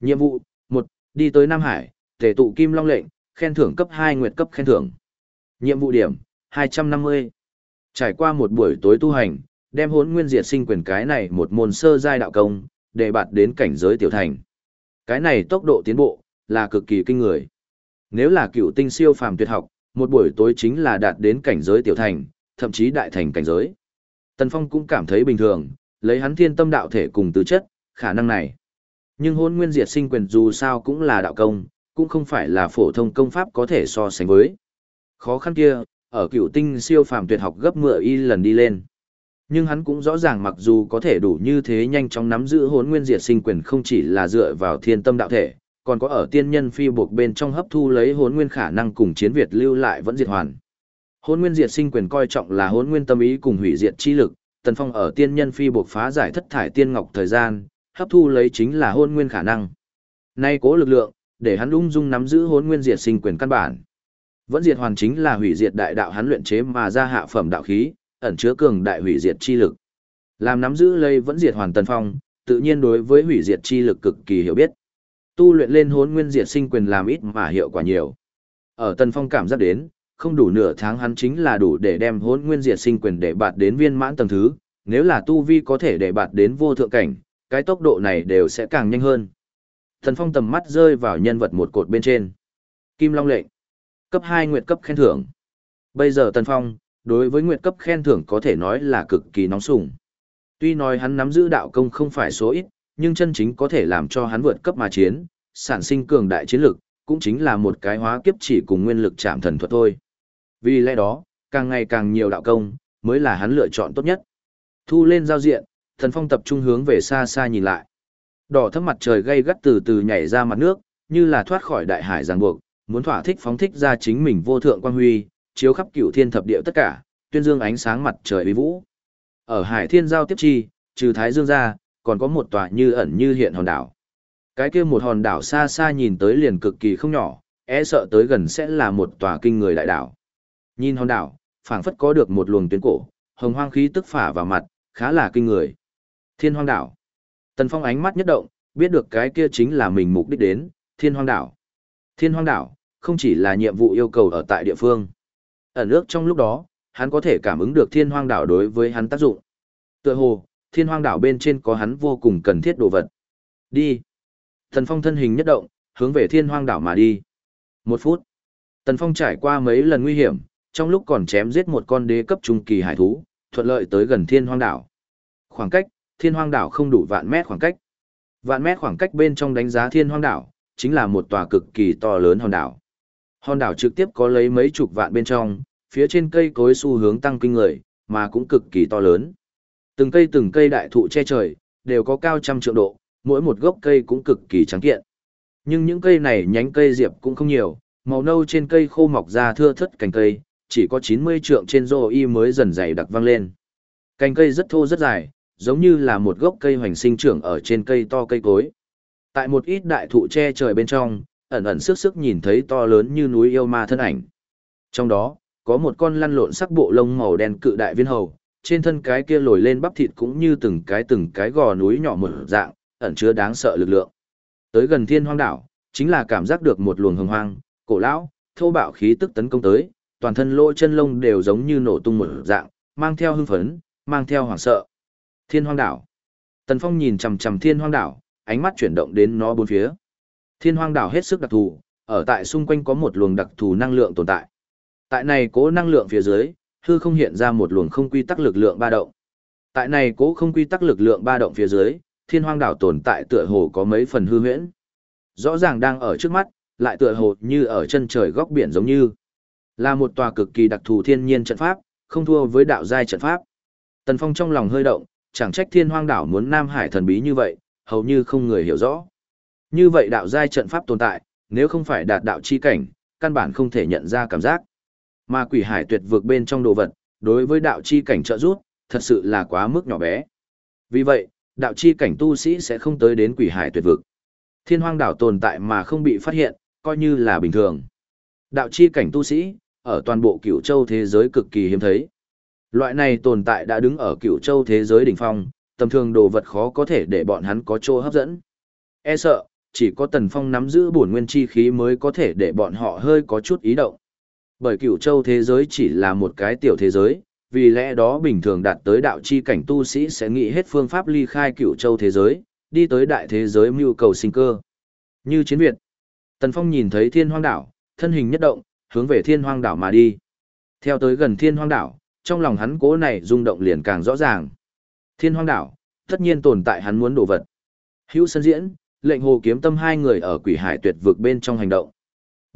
Nhiệm vụ, một Đi tới Nam Hải, tể tụ kim long lệnh, khen thưởng cấp hai nguyệt cấp khen thưởng. Nhiệm vụ điểm, hai trăm năm mươi Trải qua một buổi tối tu hành, đem hốn nguyên diệt sinh quyền cái này một môn sơ giai đạo công, để bạt đến cảnh giới tiểu thành. Cái này tốc độ tiến bộ, là cực kỳ kinh người. Nếu là cựu tinh siêu phàm tuyệt học, một buổi tối chính là đạt đến cảnh giới tiểu thành, thậm chí đại thành cảnh giới. Tần Phong cũng cảm thấy bình thường, lấy hắn thiên tâm đạo thể cùng tứ chất, khả năng này. Nhưng hôn nguyên diệt sinh quyền dù sao cũng là đạo công, cũng không phải là phổ thông công pháp có thể so sánh với. Khó khăn kia, ở cựu tinh siêu phàm tuyệt học gấp mười y lần đi lên. Nhưng hắn cũng rõ ràng mặc dù có thể đủ như thế nhanh chóng nắm giữ hốn nguyên diệt sinh quyền không chỉ là dựa vào thiên tâm đạo thể, còn có ở tiên nhân phi buộc bên trong hấp thu lấy hốn nguyên khả năng cùng chiến Việt lưu lại vẫn diệt hoàn. Hốn nguyên diệt sinh quyền coi trọng là hốn nguyên tâm ý cùng hủy diệt chi lực, Tần Phong ở tiên nhân phi buộc phá giải thất thải tiên ngọc thời gian, hấp thu lấy chính là hôn nguyên khả năng. Nay cố lực lượng, để hắn ung dung nắm giữ hôn nguyên diệt sinh quyền căn bản. Vẫn diệt hoàn chính là hủy diệt đại đạo hắn luyện chế mà ra hạ phẩm đạo khí, ẩn chứa cường đại hủy diệt chi lực. Làm nắm giữ lây vẫn diệt hoàn tần phong, tự nhiên đối với hủy diệt chi lực cực kỳ hiểu biết. Tu luyện lên hốn nguyên diệt sinh quyền làm ít mà hiệu quả nhiều. Ở tần phong cảm giác đến, không đủ nửa tháng hắn chính là đủ để đem hốn nguyên diệt sinh quyền để bạt đến viên mãn tầng thứ, nếu là tu vi có thể để bạt đến vô thượng cảnh, cái tốc độ này đều sẽ càng nhanh hơn. Tần Phong tầm mắt rơi vào nhân vật một cột bên trên. Kim Long lệnh. Cấp 2 nguyệt cấp khen thưởng. Bây giờ Tần Phong, đối với nguyệt cấp khen thưởng có thể nói là cực kỳ nóng sủng. Tuy nói hắn nắm giữ đạo công không phải số ít, nhưng chân chính có thể làm cho hắn vượt cấp mà chiến, sản sinh cường đại chiến lực, cũng chính là một cái hóa kiếp chỉ cùng nguyên lực chạm thần thuật thôi. Vì lẽ đó, càng ngày càng nhiều đạo công, mới là hắn lựa chọn tốt nhất. Thu lên giao diện, Thần Phong tập trung hướng về xa xa nhìn lại. Đỏ thấp mặt trời gay gắt từ từ nhảy ra mặt nước, như là thoát khỏi đại hải giằng buộc, muốn thỏa thích phóng thích ra chính mình vô thượng quang huy, chiếu khắp cửu thiên thập địa tất cả, tuyên dương ánh sáng mặt trời uy vũ. Ở hải thiên giao tiếp chi, trừ thái dương ra, còn có một tòa như ẩn như hiện hòn đảo. Cái kia một hòn đảo xa xa nhìn tới liền cực kỳ không nhỏ, e sợ tới gần sẽ là một tòa kinh người đại đảo. Nhìn hòn đảo, phảng phất có được một luồng tuyến cổ, hồng hoang khí tức phả vào mặt, khá là kinh người. Thiên hoang đảo. Tần Phong ánh mắt nhất động, biết được cái kia chính là mình mục đích đến, thiên hoang đảo. Thiên hoang đảo, không chỉ là nhiệm vụ yêu cầu ở tại địa phương. Ở nước trong lúc đó, hắn có thể cảm ứng được thiên hoang đảo đối với hắn tác dụng. Tựa hồ, thiên hoang đảo bên trên có hắn vô cùng cần thiết đồ vật. Đi. Tần Phong thân hình nhất động, hướng về thiên hoang đảo mà đi. Một phút. Tần Phong trải qua mấy lần nguy hiểm, trong lúc còn chém giết một con đế cấp trung kỳ hải thú, thuận lợi tới gần thiên hoang đảo. Khoảng cách, thiên hoang đảo không đủ vạn mét khoảng cách. Vạn mét khoảng cách bên trong đánh giá thiên hoang đảo, chính là một tòa cực kỳ to lớn hòn đảo. Hòn đảo trực tiếp có lấy mấy chục vạn bên trong, phía trên cây cối xu hướng tăng kinh người, mà cũng cực kỳ to lớn. Từng cây từng cây đại thụ che trời, đều có cao trăm trượng độ, mỗi một gốc cây cũng cực kỳ trắng kiện. Nhưng những cây này nhánh cây diệp cũng không nhiều, màu nâu trên cây khô mọc ra thưa thất cành cây, chỉ có 90 trượng trên rô y mới dần dày đặc văng lên. Cành cây rất thô rất dài, giống như là một gốc cây hoành sinh trưởng ở trên cây to cây cối. Tại một ít đại thụ che trời bên trong, ẩn ẩn sức sức nhìn thấy to lớn như núi yêu ma thân ảnh. Trong đó, có một con lăn lộn sắc bộ lông màu đen cự đại viên hầu, trên thân cái kia lồi lên bắp thịt cũng như từng cái từng cái gò núi nhỏ mở dạng, ẩn chứa đáng sợ lực lượng. Tới gần thiên hoang đảo, chính là cảm giác được một luồng hồng hoang, cổ lão, thô bạo khí tức tấn công tới, toàn thân lỗ chân lông đều giống như nổ tung mở dạng, mang theo hưng phấn, mang theo hoảng sợ. Thiên hoang đảo. Tần Phong nhìn chằm chằm thiên hoang đảo, ánh mắt chuyển động đến nó bốn phía. Thiên hoang đảo hết sức đặc thù, ở tại xung quanh có một luồng đặc thù năng lượng tồn tại. Tại này cố năng lượng phía dưới, hư không hiện ra một luồng không quy tắc lực lượng ba động. Tại này cố không quy tắc lực lượng ba động phía dưới, thiên hoang đảo tồn tại tựa hồ có mấy phần hư huyễn. Rõ ràng đang ở trước mắt, lại tựa hồ như ở chân trời góc biển giống như. Là một tòa cực kỳ đặc thù thiên nhiên trận pháp, không thua với đạo giai trận pháp. Tần Phong trong lòng hơi động, chẳng trách thiên hoang đảo muốn Nam Hải thần bí như vậy, hầu như không người hiểu rõ. Như vậy đạo giai trận pháp tồn tại, nếu không phải đạt đạo chi cảnh, căn bản không thể nhận ra cảm giác. Mà quỷ hải tuyệt vực bên trong đồ vật, đối với đạo chi cảnh trợ giúp, thật sự là quá mức nhỏ bé. Vì vậy, đạo chi cảnh tu sĩ sẽ không tới đến quỷ hải tuyệt vực. Thiên hoang đảo tồn tại mà không bị phát hiện, coi như là bình thường. Đạo chi cảnh tu sĩ, ở toàn bộ cửu châu thế giới cực kỳ hiếm thấy. Loại này tồn tại đã đứng ở cửu châu thế giới đỉnh phong, tầm thường đồ vật khó có thể để bọn hắn có chỗ hấp dẫn. E sợ, chỉ có tần phong nắm giữ bổn nguyên chi khí mới có thể để bọn họ hơi có chút ý động. Bởi cửu châu thế giới chỉ là một cái tiểu thế giới, vì lẽ đó bình thường đạt tới đạo chi cảnh tu sĩ sẽ nghĩ hết phương pháp ly khai cửu châu thế giới, đi tới đại thế giới mưu cầu sinh cơ. Như chiến Việt, Tần Phong nhìn thấy thiên hoang đảo, thân hình nhất động, hướng về thiên hoang đảo mà đi. Theo tới gần thiên hoang đảo, trong lòng hắn cố này rung động liền càng rõ ràng. Thiên hoang đảo, tất nhiên tồn tại hắn muốn đổ vật. Hữu sân diễn, lệnh hồ kiếm tâm hai người ở quỷ hải tuyệt vực bên trong hành động.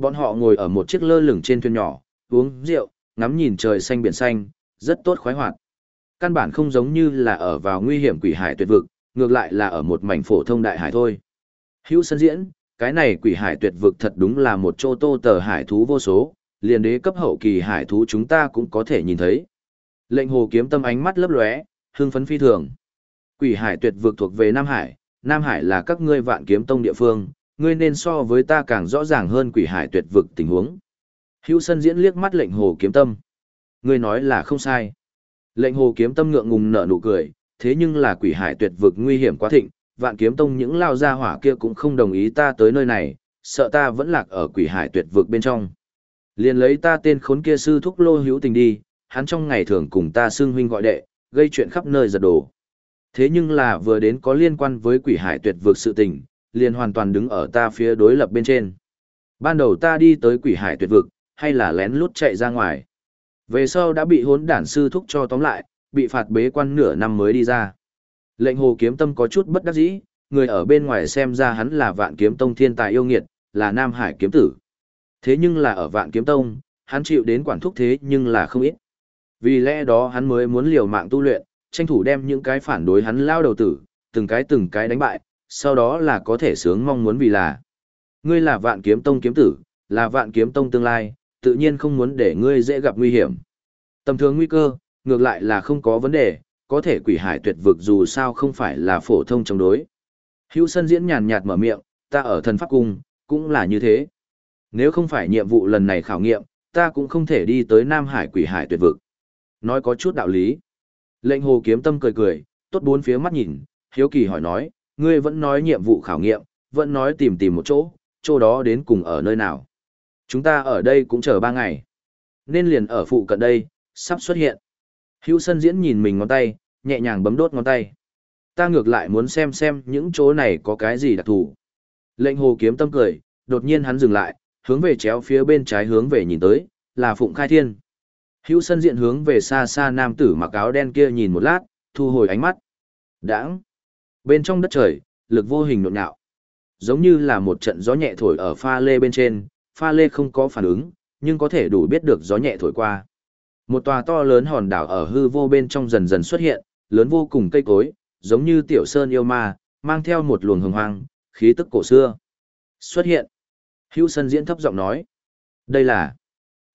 Bọn họ ngồi ở một chiếc lơ lửng trên thuyền nhỏ, uống rượu, ngắm nhìn trời xanh biển xanh, rất tốt khoái hoạt. Căn bản không giống như là ở vào nguy hiểm quỷ hải tuyệt vực, ngược lại là ở một mảnh phổ thông đại hải thôi. Hữu sân diễn, cái này quỷ hải tuyệt vực thật đúng là một chỗ tô tờ hải thú vô số, liền đế cấp hậu kỳ hải thú chúng ta cũng có thể nhìn thấy. Lệnh hồ kiếm tâm ánh mắt lấp lóe, hưng phấn phi thường. Quỷ hải tuyệt vực thuộc về Nam Hải, Nam Hải là các ngươi vạn kiếm tông địa phương, ngươi nên so với ta càng rõ ràng hơn quỷ hải tuyệt vực tình huống. Hữu sân diễn liếc mắt lệnh hồ kiếm tâm. Ngươi nói là không sai. Lệnh hồ kiếm tâm ngượng ngùng nở nụ cười, thế nhưng là quỷ hải tuyệt vực nguy hiểm quá thịnh, vạn kiếm tông những lao gia hỏa kia cũng không đồng ý ta tới nơi này, sợ ta vẫn lạc ở quỷ hải tuyệt vực bên trong. Liền lấy ta tên khốn kia sư thúc lô hữu tình đi, hắn trong ngày thường cùng ta xưng huynh gọi đệ, gây chuyện khắp nơi giật đổ. Thế nhưng là vừa đến có liên quan với quỷ hải tuyệt vực sự tình, liền hoàn toàn đứng ở ta phía đối lập bên trên. Ban đầu ta đi tới quỷ hải tuyệt vực, hay là lén lút chạy ra ngoài. Về sau đã bị hốn đản sư thúc cho tóm lại, bị phạt bế quan nửa năm mới đi ra. Lệnh hồ kiếm tâm có chút bất đắc dĩ, người ở bên ngoài xem ra hắn là vạn kiếm tông thiên tài yêu nghiệt, là Nam Hải kiếm tử. Thế nhưng là ở vạn kiếm tông, hắn chịu đến quản thúc thế nhưng là không ít. Vì lẽ đó hắn mới muốn liều mạng tu luyện, tranh thủ đem những cái phản đối hắn lao đầu tử, từng cái từng cái đánh bại, sau đó là có thể sướng mong muốn vì là. Ngươi là vạn kiếm tông kiếm tử, là vạn kiếm tông tương lai, tự nhiên không muốn để ngươi dễ gặp nguy hiểm. Tầm thường nguy cơ, ngược lại là không có vấn đề, có thể quỷ hải tuyệt vực dù sao không phải là phổ thông chống đối. Hữu Sân diễn nhàn nhạt mở miệng, ta ở thần pháp cung, cũng là như thế. Nếu không phải nhiệm vụ lần này khảo nghiệm, ta cũng không thể đi tới Nam Hải quỷ hải tuyệt vực. Nói có chút đạo lý. Lệnh hồ kiếm tâm cười cười, tốt bốn phía mắt nhìn, hiếu kỳ hỏi nói, ngươi vẫn nói nhiệm vụ khảo nghiệm, vẫn nói tìm tìm một chỗ, chỗ đó đến cùng ở nơi nào. Chúng ta ở đây cũng chờ ba ngày. Nên liền ở phụ cận đây, sắp xuất hiện. Hữu sân diễn nhìn mình ngón tay, nhẹ nhàng bấm đốt ngón tay. Ta ngược lại muốn xem xem những chỗ này có cái gì đặc thù. Lệnh hồ kiếm tâm cười, đột nhiên hắn dừng lại, hướng về chéo phía bên trái hướng về nhìn tới, là Phụng Khai Thiên. Hữu sân diện hướng về xa xa nam tử mặc áo đen kia nhìn một lát, thu hồi ánh mắt. Đãng. Bên trong đất trời, lực vô hình nộn nhạo. Giống như là một trận gió nhẹ thổi ở pha lê bên trên, pha lê không có phản ứng, nhưng có thể đủ biết được gió nhẹ thổi qua. Một tòa to lớn hòn đảo ở hư vô bên trong dần dần xuất hiện, lớn vô cùng cây cối, giống như tiểu sơn yêu ma, mang theo một luồng hồng hoang, khí tức cổ xưa. Xuất hiện. Hữu sân diễn thấp giọng nói. Đây là...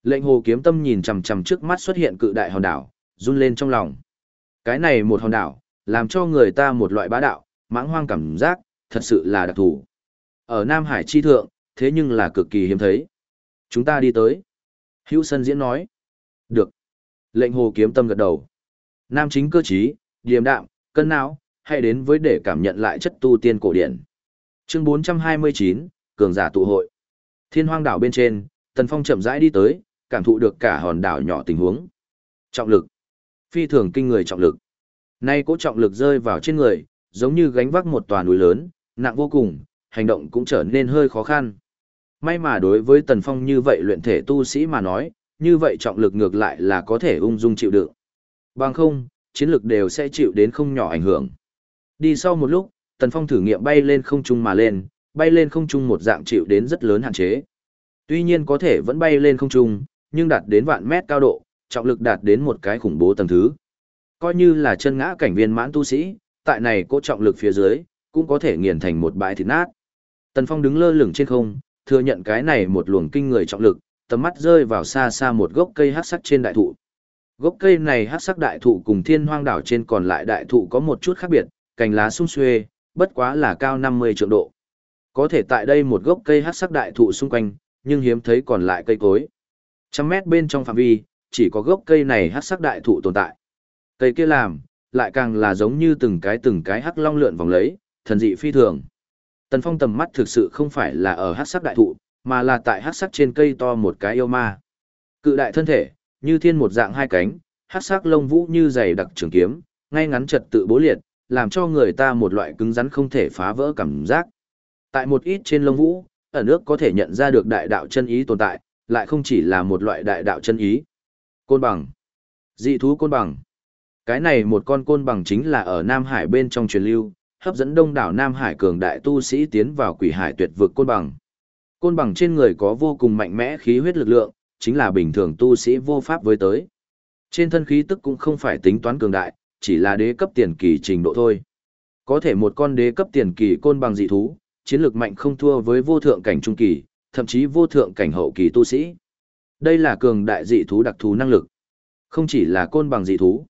Lệnh hồ kiếm tâm nhìn chằm chằm trước mắt xuất hiện cự đại hòn đảo, run lên trong lòng. Cái này một hòn đảo, làm cho người ta một loại bá đạo, mãng hoang cảm giác, thật sự là đặc thù. Ở Nam Hải chi thượng, thế nhưng là cực kỳ hiếm thấy. Chúng ta đi tới. Hữu sân diễn nói. Được. Lệnh hồ kiếm tâm gật đầu. Nam chính cơ trí, điềm đạm, cân não, hãy đến với để cảm nhận lại chất tu tiên cổ điển. Chương 429, Cường giả tụ hội. Thiên hoang đảo bên trên, Tần Phong chậm rãi đi tới, cảm thụ được cả hòn đảo nhỏ tình huống. Trọng lực. Phi thường kinh người trọng lực. Nay cố trọng lực rơi vào trên người, giống như gánh vác một tòa núi lớn, nặng vô cùng, hành động cũng trở nên hơi khó khăn. May mà đối với Tần Phong như vậy luyện thể tu sĩ mà nói, như vậy trọng lực ngược lại là có thể ung dung chịu đựng. Bằng không, chiến lực đều sẽ chịu đến không nhỏ ảnh hưởng. Đi sau một lúc, Tần Phong thử nghiệm bay lên không trung mà lên, bay lên không trung một dạng chịu đến rất lớn hạn chế. Tuy nhiên có thể vẫn bay lên không trung, nhưng đạt đến vạn mét cao độ, trọng lực đạt đến một cái khủng bố tầng thứ. Coi như là chân ngã cảnh viên mãn tu sĩ, tại này cố trọng lực phía dưới, cũng có thể nghiền thành một bãi thịt nát. Tần Phong đứng lơ lửng trên không, thừa nhận cái này một luồng kinh người trọng lực, tầm mắt rơi vào xa xa một gốc cây hắc sắc trên đại thụ. Gốc cây này hắc sắc đại thụ cùng thiên hoang đảo trên còn lại đại thụ có một chút khác biệt, cành lá sung xuê, bất quá là cao 50 trượng độ. Có thể tại đây một gốc cây hắc sắc đại thụ xung quanh, nhưng hiếm thấy còn lại cây cối. Trăm mét bên trong phạm vi, chỉ có gốc cây này hắc sắc đại thụ tồn tại. Cây kia làm, lại càng là giống như từng cái từng cái hắc long lượn vòng lấy, thần dị phi thường. Tần Phong tầm mắt thực sự không phải là ở hắc sắc đại thụ, mà là tại hắc sắc trên cây to một cái yêu ma. Cự đại thân thể, như thiên một dạng hai cánh, hắc sắc lông vũ như dày đặc trường kiếm, ngay ngắn trật tự bố liệt, làm cho người ta một loại cứng rắn không thể phá vỡ cảm giác. Tại một ít trên lông vũ, ở nước có thể nhận ra được đại đạo chân ý tồn tại, lại không chỉ là một loại đại đạo chân ý. Côn bằng. Dị thú côn bằng. Cái này một con côn bằng chính là ở Nam Hải bên trong truyền lưu, hấp dẫn đông đảo Nam Hải cường đại tu sĩ tiến vào quỷ hải tuyệt vực côn bằng. Côn bằng trên người có vô cùng mạnh mẽ khí huyết lực lượng, chính là bình thường tu sĩ vô pháp với tới. Trên thân khí tức cũng không phải tính toán cường đại, chỉ là đế cấp tiền kỳ trình độ thôi. Có thể một con đế cấp tiền kỳ côn bằng dị thú, chiến lược mạnh không thua với vô thượng cảnh trung kỳ, thậm chí vô thượng cảnh hậu kỳ tu sĩ. Đây là cường đại dị thú đặc thú năng lực. Không chỉ là côn bằng dị thú.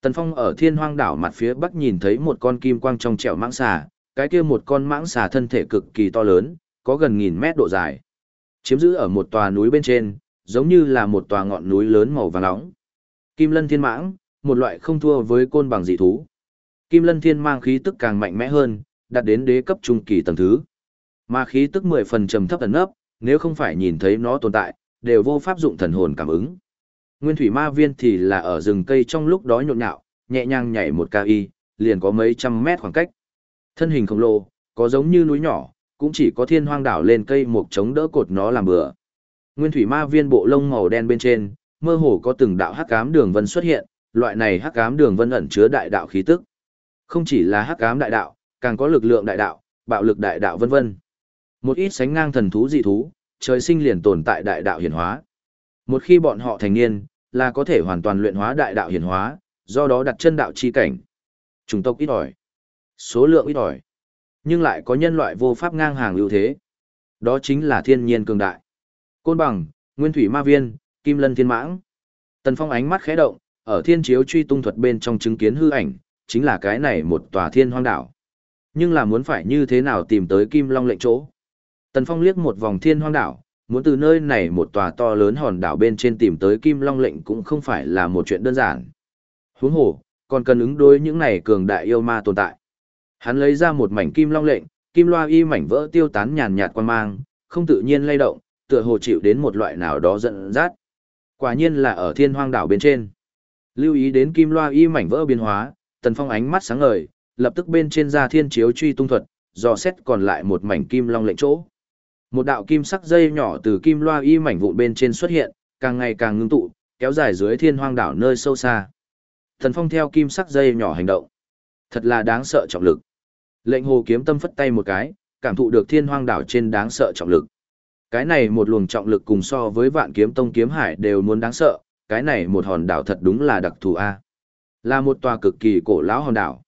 Tần Phong ở thiên hoang đảo mặt phía bắc nhìn thấy một con kim quang trong trẻo mãng xà, cái kia một con mãng xà thân thể cực kỳ to lớn, có gần nghìn mét độ dài. Chiếm giữ ở một tòa núi bên trên, giống như là một tòa ngọn núi lớn màu vàng nóng. Kim lân thiên mãng, một loại không thua với côn bằng dị thú. Kim lân thiên mang khí tức càng mạnh mẽ hơn, đạt đến đế cấp trung kỳ tầng thứ. Mà khí tức mười phần trầm thấp ẩn nấp, nếu không phải nhìn thấy nó tồn tại, đều vô pháp dụng thần hồn cảm ứng. Nguyên thủy ma viên thì là ở rừng cây trong lúc đó nhộn nhạo, nhẹ nhàng nhảy một ca y, liền có mấy trăm mét khoảng cách. Thân hình khổng lồ, có giống như núi nhỏ, cũng chỉ có thiên hoang đảo lên cây một chống đỡ cột nó làm bừa. Nguyên thủy ma viên bộ lông màu đen bên trên, mơ hồ có từng đạo hắc ám đường vân xuất hiện, loại này hắc ám đường vân ẩn chứa đại đạo khí tức. Không chỉ là hắc ám đại đạo, càng có lực lượng đại đạo, bạo lực đại đạo vân vân. Một ít sánh ngang thần thú dị thú, trời sinh liền tồn tại đại đạo hiển hóa. Một khi bọn họ thành niên, là có thể hoàn toàn luyện hóa đại đạo hiển hóa, do đó đặt chân đạo chi cảnh. Chủng tộc ít ỏi, số lượng ít ỏi, nhưng lại có nhân loại vô pháp ngang hàng ưu thế. Đó chính là thiên nhiên cường đại. Côn bằng, nguyên thủy ma viên, kim lân thiên mãng. Tần Phong ánh mắt khẽ động, ở thiên chiếu truy tung thuật bên trong chứng kiến hư ảnh, chính là cái này một tòa thiên hoang đảo. Nhưng là muốn phải như thế nào tìm tới Kim Long lệnh chỗ? Tần Phong liếc một vòng thiên hoang đảo, muốn từ nơi này một tòa to lớn hòn đảo bên trên tìm tới Kim Long lệnh cũng không phải là một chuyện đơn giản. Huống hồ, còn cần ứng đối những này cường đại yêu ma tồn tại. Hắn lấy ra một mảnh Kim Long lệnh, kim loa y mảnh vỡ tiêu tán nhàn nhạt quan mang, không tự nhiên lay động, tựa hồ chịu đến một loại nào đó giận dắt. Quả nhiên là ở thiên hoang đảo bên trên. Lưu ý đến kim loa y mảnh vỡ biến hóa, tần phong ánh mắt sáng ngời, lập tức bên trên ra thiên chiếu truy tung thuật, dò xét còn lại một mảnh kim long lệnh chỗ. Một đạo kim sắc dây nhỏ từ kim loa y mảnh vụn bên trên xuất hiện, càng ngày càng ngưng tụ, kéo dài dưới thiên hoang đảo nơi sâu xa. Thần phong theo kim sắc dây nhỏ hành động. Thật là đáng sợ trọng lực. Lệnh hồ kiếm tâm phất tay một cái, cảm thụ được thiên hoang đảo trên đáng sợ trọng lực. Cái này một luồng trọng lực cùng so với vạn kiếm tông kiếm hải đều muốn đáng sợ, cái này một hòn đảo thật đúng là đặc thù A. Là một tòa cực kỳ cổ lão hòn đảo.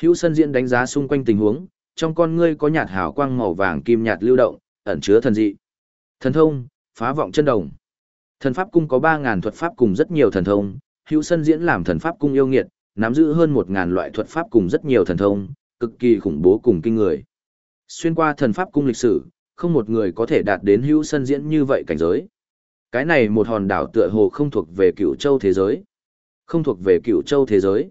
Hữu sân diễn đánh giá xung quanh tình huống, trong con ngươi có nhạt hào quang màu vàng kim nhạt lưu động, ẩn chứa thần dị. Thần thông, phá vọng chân đồng. Thần pháp cung có 3000 thuật pháp cùng rất nhiều thần thông, Hữu Sân diễn làm thần pháp cung yêu nghiệt, nắm giữ hơn 1000 loại thuật pháp cùng rất nhiều thần thông, cực kỳ khủng bố cùng kinh người. Xuyên qua thần pháp cung lịch sử, không một người có thể đạt đến Hữu Sân diễn như vậy cảnh giới. Cái này một hòn đảo tựa hồ không thuộc về Cửu Châu thế giới, không thuộc về Cửu Châu thế giới.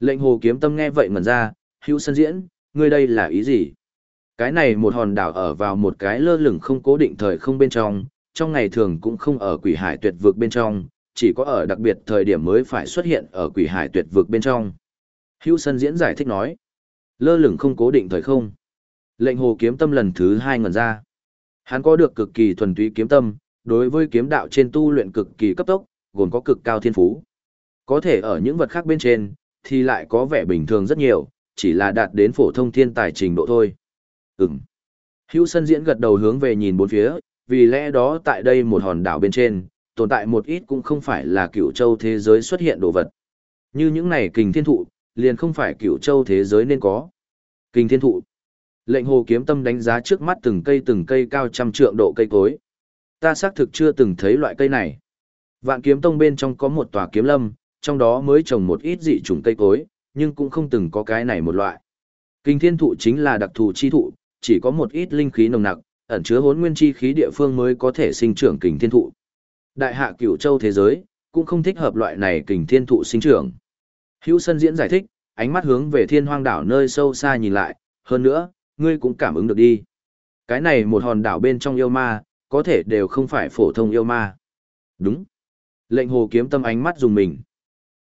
Lệnh Hồ Kiếm Tâm nghe vậy mẩn ra, Hữu Sân diễn, ngươi đây là ý gì? Cái này một hòn đảo ở vào một cái lơ lửng không cố định thời không bên trong, trong ngày thường cũng không ở quỷ hải tuyệt vực bên trong, chỉ có ở đặc biệt thời điểm mới phải xuất hiện ở quỷ hải tuyệt vực bên trong. Hữu Sân diễn giải thích nói, lơ lửng không cố định thời không. Lệnh hồ kiếm tâm lần thứ hai ngần ra. Hắn có được cực kỳ thuần túy kiếm tâm, đối với kiếm đạo trên tu luyện cực kỳ cấp tốc, gồm có cực cao thiên phú. Có thể ở những vật khác bên trên, thì lại có vẻ bình thường rất nhiều, chỉ là đạt đến phổ thông thiên tài trình độ thôi. Ừm. Hữu sân diễn gật đầu hướng về nhìn bốn phía, vì lẽ đó tại đây một hòn đảo bên trên, tồn tại một ít cũng không phải là cựu châu thế giới xuất hiện đồ vật. Như những này kình thiên thụ, liền không phải cựu châu thế giới nên có. Kình thiên thụ. Lệnh hồ kiếm tâm đánh giá trước mắt từng cây từng cây cao trăm trượng độ cây cối. Ta xác thực chưa từng thấy loại cây này. Vạn kiếm tông bên trong có một tòa kiếm lâm, trong đó mới trồng một ít dị trùng cây cối, nhưng cũng không từng có cái này một loại. Kinh thiên thụ chính là đặc thù chi thụ, chỉ có một ít linh khí nồng nặc, ẩn chứa hốn nguyên chi khí địa phương mới có thể sinh trưởng kình thiên thụ. Đại hạ cửu châu thế giới, cũng không thích hợp loại này kình thiên thụ sinh trưởng. Hữu Sân diễn giải thích, ánh mắt hướng về thiên hoang đảo nơi sâu xa nhìn lại, hơn nữa, ngươi cũng cảm ứng được đi. Cái này một hòn đảo bên trong yêu ma, có thể đều không phải phổ thông yêu ma. Đúng. Lệnh hồ kiếm tâm ánh mắt dùng mình.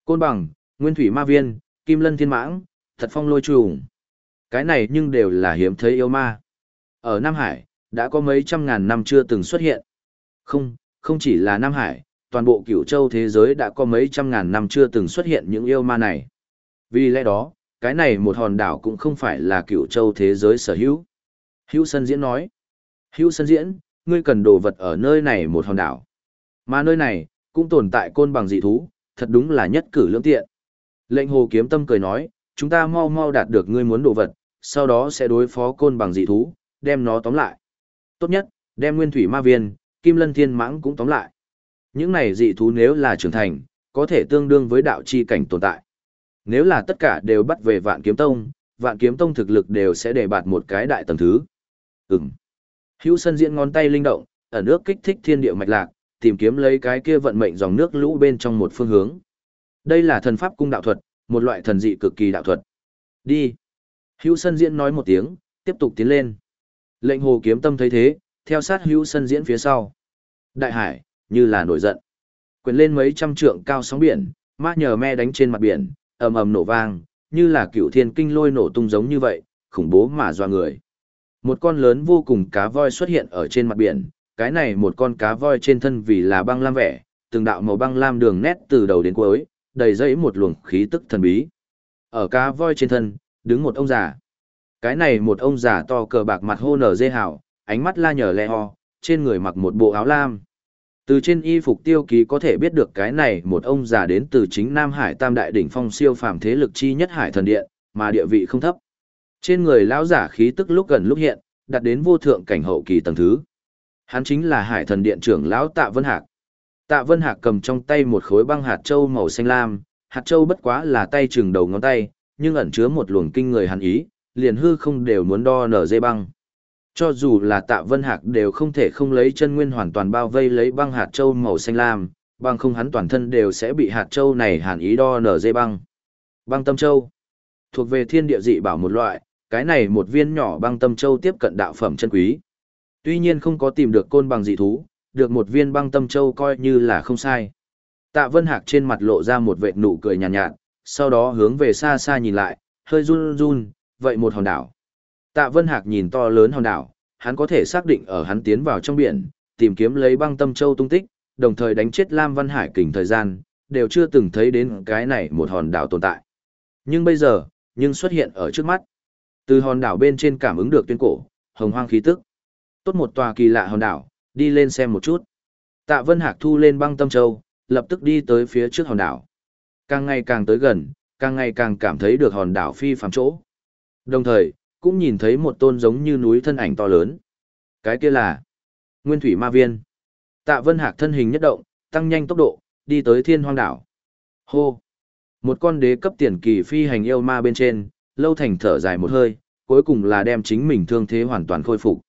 Côn bằng, nguyên thủy ma viên, kim lân thiên mãng, thật phong lôi trùng. Cái này nhưng đều là hiếm thấy yêu ma. Ở Nam Hải, đã có mấy trăm ngàn năm chưa từng xuất hiện. Không, không chỉ là Nam Hải, toàn bộ cửu châu thế giới đã có mấy trăm ngàn năm chưa từng xuất hiện những yêu ma này. Vì lẽ đó, cái này một hòn đảo cũng không phải là cửu châu thế giới sở hữu. Hữu Sân Diễn nói, Hữu Sân Diễn, ngươi cần đồ vật ở nơi này một hòn đảo. Mà nơi này, cũng tồn tại côn bằng dị thú, thật đúng là nhất cử lưỡng tiện. Lệnh hồ kiếm tâm cười nói, chúng ta mau mau đạt được ngươi muốn đồ vật, sau đó sẽ đối phó côn bằng dị thú, đem nó tóm lại. Tốt nhất, đem nguyên thủy ma viên, kim lân thiên mãng cũng tóm lại. Những này dị thú nếu là trưởng thành, có thể tương đương với đạo chi cảnh tồn tại. Nếu là tất cả đều bắt về vạn kiếm tông, vạn kiếm tông thực lực đều sẽ để bạt một cái đại tầng thứ. Ừm. Hữu sân diễn ngón tay linh động, ở nước kích thích thiên địa mạch lạc, tìm kiếm lấy cái kia vận mệnh dòng nước lũ bên trong một phương hướng. Đây là thần pháp cung đạo thuật, một loại thần dị cực kỳ đạo thuật. Đi. Hữu sân diễn nói một tiếng, tiếp tục tiến lên. Lệnh hồ kiếm tâm thấy thế, theo sát hữu sân diễn phía sau. Đại hải, như là nổi giận. Quyền lên mấy trăm trượng cao sóng biển, ma nhờ me đánh trên mặt biển, ầm ầm nổ vang, như là cựu thiên kinh lôi nổ tung giống như vậy, khủng bố mà doa người. Một con lớn vô cùng cá voi xuất hiện ở trên mặt biển, cái này một con cá voi trên thân vì là băng lam vẻ, từng đạo màu băng lam đường nét từ đầu đến cuối, đầy dẫy một luồng khí tức thần bí. Ở cá voi trên thân, đứng một ông già. Cái này một ông già to cờ bạc mặt hô nở dê hảo, ánh mắt la nhở le ho, trên người mặc một bộ áo lam. Từ trên y phục tiêu ký có thể biết được cái này một ông già đến từ chính Nam Hải Tam Đại đỉnh phong siêu phàm thế lực chi nhất Hải Thần Điện, mà địa vị không thấp. Trên người lão giả khí tức lúc gần lúc hiện, đạt đến vô thượng cảnh hậu kỳ tầng thứ. Hắn chính là Hải Thần Điện trưởng lão Tạ Vân Hạc. Tạ Vân Hạc cầm trong tay một khối băng hạt châu màu xanh lam, hạt châu bất quá là tay chừng đầu ngón tay, nhưng ẩn chứa một luồng kinh người hàn ý, liền hư không đều muốn đo nở dây băng. Cho dù là Tạ Vân Hạc đều không thể không lấy chân nguyên hoàn toàn bao vây lấy băng hạt châu màu xanh lam, băng không hắn toàn thân đều sẽ bị hạt châu này hàn ý đo nở dây băng. Băng tâm châu thuộc về thiên địa dị bảo một loại, cái này một viên nhỏ băng tâm châu tiếp cận đạo phẩm chân quý. Tuy nhiên không có tìm được côn bằng dị thú, được một viên băng tâm châu coi như là không sai. Tạ Vân Hạc trên mặt lộ ra một vệt nụ cười nhàn nhạt, nhạt, sau đó hướng về xa xa nhìn lại, hơi run run, vậy một hòn đảo. Tạ Vân Hạc nhìn to lớn hòn đảo, hắn có thể xác định ở hắn tiến vào trong biển, tìm kiếm lấy băng tâm châu tung tích, đồng thời đánh chết Lam Văn Hải kình thời gian, đều chưa từng thấy đến cái này một hòn đảo tồn tại. Nhưng bây giờ, nhưng xuất hiện ở trước mắt. Từ hòn đảo bên trên cảm ứng được tuyên cổ, hồng hoang khí tức. Tốt một tòa kỳ lạ hòn đảo, đi lên xem một chút. Tạ Vân Hạc thu lên băng tâm châu, lập tức đi tới phía trước hòn đảo. Càng ngày càng tới gần, càng ngày càng cảm thấy được hòn đảo phi phàm chỗ. Đồng thời, cũng nhìn thấy một tôn giống như núi thân ảnh to lớn. Cái kia là Nguyên Thủy Ma Viên. Tạ Vân Hạc thân hình nhất động, tăng nhanh tốc độ, đi tới thiên hoang đảo. Hô! Một con đế cấp tiền kỳ phi hành yêu ma bên trên, lâu thành thở dài một hơi, cuối cùng là đem chính mình thương thế hoàn toàn khôi phục.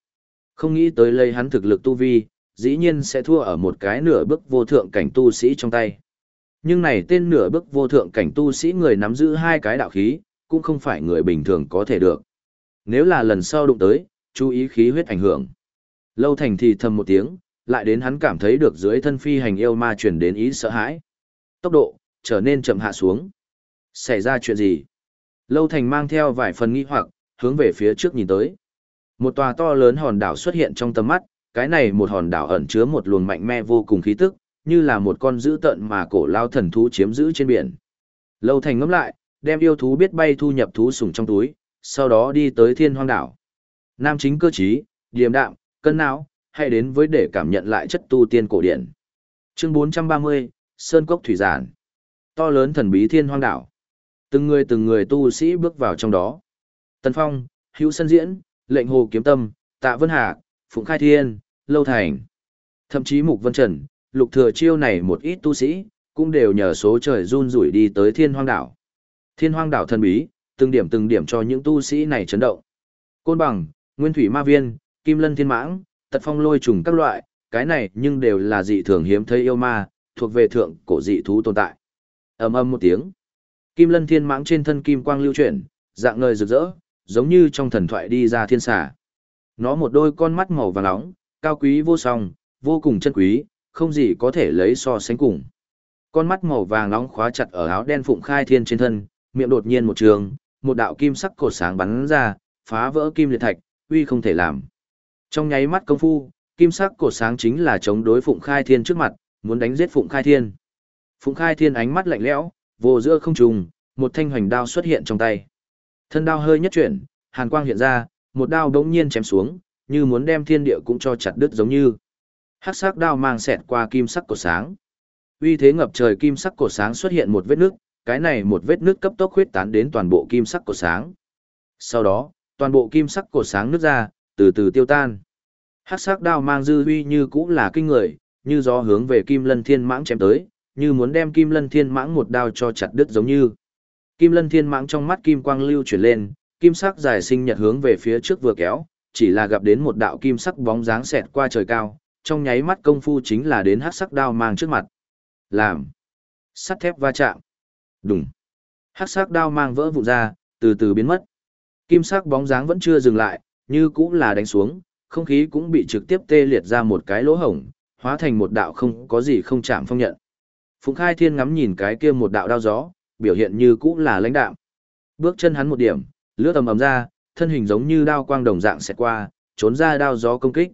Không nghĩ tới lấy hắn thực lực tu vi, dĩ nhiên sẽ thua ở một cái nửa bước vô thượng cảnh tu sĩ trong tay. Nhưng này tên nửa bước vô thượng cảnh tu sĩ người nắm giữ hai cái đạo khí, cũng không phải người bình thường có thể được. Nếu là lần sau đụng tới, chú ý khí huyết ảnh hưởng. Lâu thành thì thầm một tiếng, lại đến hắn cảm thấy được dưới thân phi hành yêu ma truyền đến ý sợ hãi. Tốc độ, trở nên chậm hạ xuống. Xảy ra chuyện gì? Lâu thành mang theo vài phần nghi hoặc, hướng về phía trước nhìn tới. Một tòa to lớn hòn đảo xuất hiện trong tầm mắt, cái này một hòn đảo ẩn chứa một luồng mạnh mẽ vô cùng khí tức, như là một con dữ tận mà cổ lao thần thú chiếm giữ trên biển. Lâu thành ngẫm lại, đem yêu thú biết bay thu nhập thú sủng trong túi, sau đó đi tới thiên hoang đảo. Nam chính cơ trí, điềm đạm, cân não, hãy đến với để cảm nhận lại chất tu tiên cổ điển. Chương 430, Sơn Cốc Thủy Giản. To lớn thần bí thiên hoang đảo. Từng người từng người tu sĩ bước vào trong đó. Tần Phong, Hữu Sân Diễn, Lệnh Hồ Kiếm Tâm, Tạ Vân Hạ, Phụng Khai Thiên, Lâu Thành. Thậm chí Mục Vân Trần, lục thừa chiêu này một ít tu sĩ, cũng đều nhờ số trời run rủi đi tới thiên hoang đảo. Thiên hoang đảo thần bí, từng điểm từng điểm cho những tu sĩ này chấn động. Côn bằng, nguyên thủy ma viên, kim lân thiên mãng, tật phong lôi trùng các loại, cái này nhưng đều là dị thường hiếm thấy yêu ma, thuộc về thượng cổ dị thú tồn tại. ầm ầm một tiếng. Kim lân thiên mãng trên thân kim quang lưu chuyển, dạng ngời rực rỡ, giống như trong thần thoại đi ra thiên xà. Nó một đôi con mắt màu vàng nóng, cao quý vô song, vô cùng chân quý, không gì có thể lấy so sánh cùng. Con mắt màu vàng nóng khóa chặt ở áo đen phụng khai thiên trên thân, miệng đột nhiên một trường, một đạo kim sắc cột sáng bắn ra, phá vỡ kim liệt thạch, uy không thể làm. Trong nháy mắt công phu, kim sắc cột sáng chính là chống đối phụng khai thiên trước mặt, muốn đánh giết phụng khai thiên. Phụng khai thiên ánh mắt lạnh lẽo, vô giữa không trùng, một thanh hoành đao xuất hiện trong tay. Thân đao hơi nhất chuyển, hàn quang hiện ra, một đao đống nhiên chém xuống, như muốn đem thiên địa cũng cho chặt đứt giống như. Hắc sắc đao mang xẹt qua kim sắc cột sáng. Uy thế ngập trời kim sắc cột sáng xuất hiện một vết nước, cái này một vết nước cấp tốc huyết tán đến toàn bộ kim sắc cột sáng. Sau đó, toàn bộ kim sắc cột sáng nứt ra, từ từ tiêu tan. Hắc sắc đao mang dư uy như cũng là kinh người, như gió hướng về Kim Lân Thiên Mãng chém tới, như muốn đem Kim Lân Thiên Mãng một đao cho chặt đứt giống như. Kim Lân Thiên Mãng trong mắt kim quang lưu chuyển lên, kim sắc dài sinh nhật hướng về phía trước vừa kéo, chỉ là gặp đến một đạo kim sắc bóng dáng xẹt qua trời cao, trong nháy mắt công phu chính là đến hắc sắc đao mang trước mặt. Làm. Sắt thép va chạm. Đùng. Hắc sắc đao mang vỡ vụn ra, từ từ biến mất. Kim sắc bóng dáng vẫn chưa dừng lại, như cũng là đánh xuống, không khí cũng bị trực tiếp tê liệt ra một cái lỗ hổng, hóa thành một đạo không có gì không chạm phong nhận. Phụng Khai Thiên ngắm nhìn cái kia một đạo đao gió, biểu hiện như cũng là lãnh đạm. Bước chân hắn một điểm, lướt tầm ầm ra, thân hình giống như đao quang đồng dạng xẹt qua, trốn ra đao gió công kích.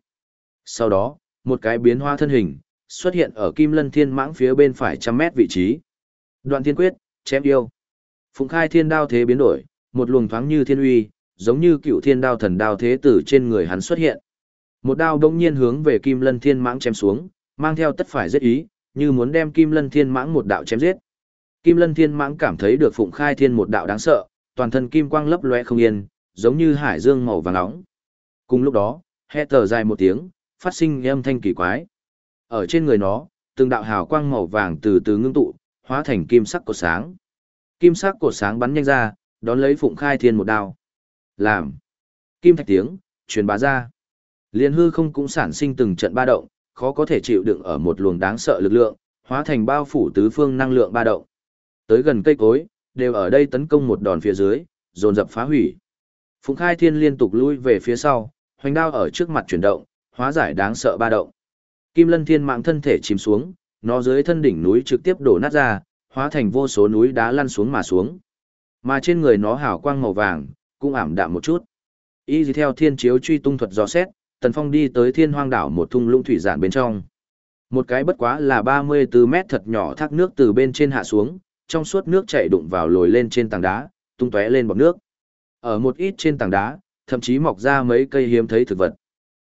Sau đó, một cái biến hóa thân hình, xuất hiện ở Kim Lân Thiên Mãng phía bên phải trăm mét vị trí. Đoạn Thiên Quyết, chém yêu. Phụng Khai Thiên đao thế biến đổi, một luồng thoáng như thiên uy, giống như cựu thiên đao thần đao thế tử trên người hắn xuất hiện. Một đao đông nhiên hướng về Kim Lân Thiên Mãng chém xuống, mang theo tất phải giết ý, như muốn đem Kim Lân Thiên Mãng một đạo chém giết. Kim Lân Thiên Mãng cảm thấy được Phụng Khai Thiên một đạo đáng sợ, toàn thân kim quang lấp lóe không yên, giống như hải dương màu vàng nóng. Cùng lúc đó, hét thở dài một tiếng, phát sinh âm thanh kỳ quái. Ở trên người nó, từng đạo hào quang màu vàng từ từ ngưng tụ, hóa thành kim sắc cột sáng. Kim sắc cột sáng bắn nhanh ra, đón lấy Phụng Khai Thiên một đao. Làm. Kim thạch tiếng, truyền bá ra. Liên hư không cũng sản sinh từng trận ba động, khó có thể chịu đựng ở một luồng đáng sợ lực lượng, hóa thành bao phủ tứ phương năng lượng ba động. Tới gần cây cối, đều ở đây tấn công một đòn phía dưới, dồn dập phá hủy. Phùng Khai Thiên liên tục lui về phía sau, hoành đao ở trước mặt chuyển động, hóa giải đáng sợ ba động. Kim Lân Thiên mạng thân thể chìm xuống, nó dưới thân đỉnh núi trực tiếp đổ nát ra, hóa thành vô số núi đá lăn xuống mà xuống. Mà trên người nó hào quang màu vàng, cũng ảm đạm một chút. Y dì theo thiên chiếu truy tung thuật dò xét, Tần Phong đi tới thiên hoang đảo một thung lũng thủy giản bên trong. Một cái bất quá là 34 mét thật nhỏ thác nước từ bên trên hạ xuống, trong suốt nước chảy đụng vào lồi lên trên tảng đá, tung tóe lên bọt nước. Ở một ít trên tảng đá, thậm chí mọc ra mấy cây hiếm thấy thực vật.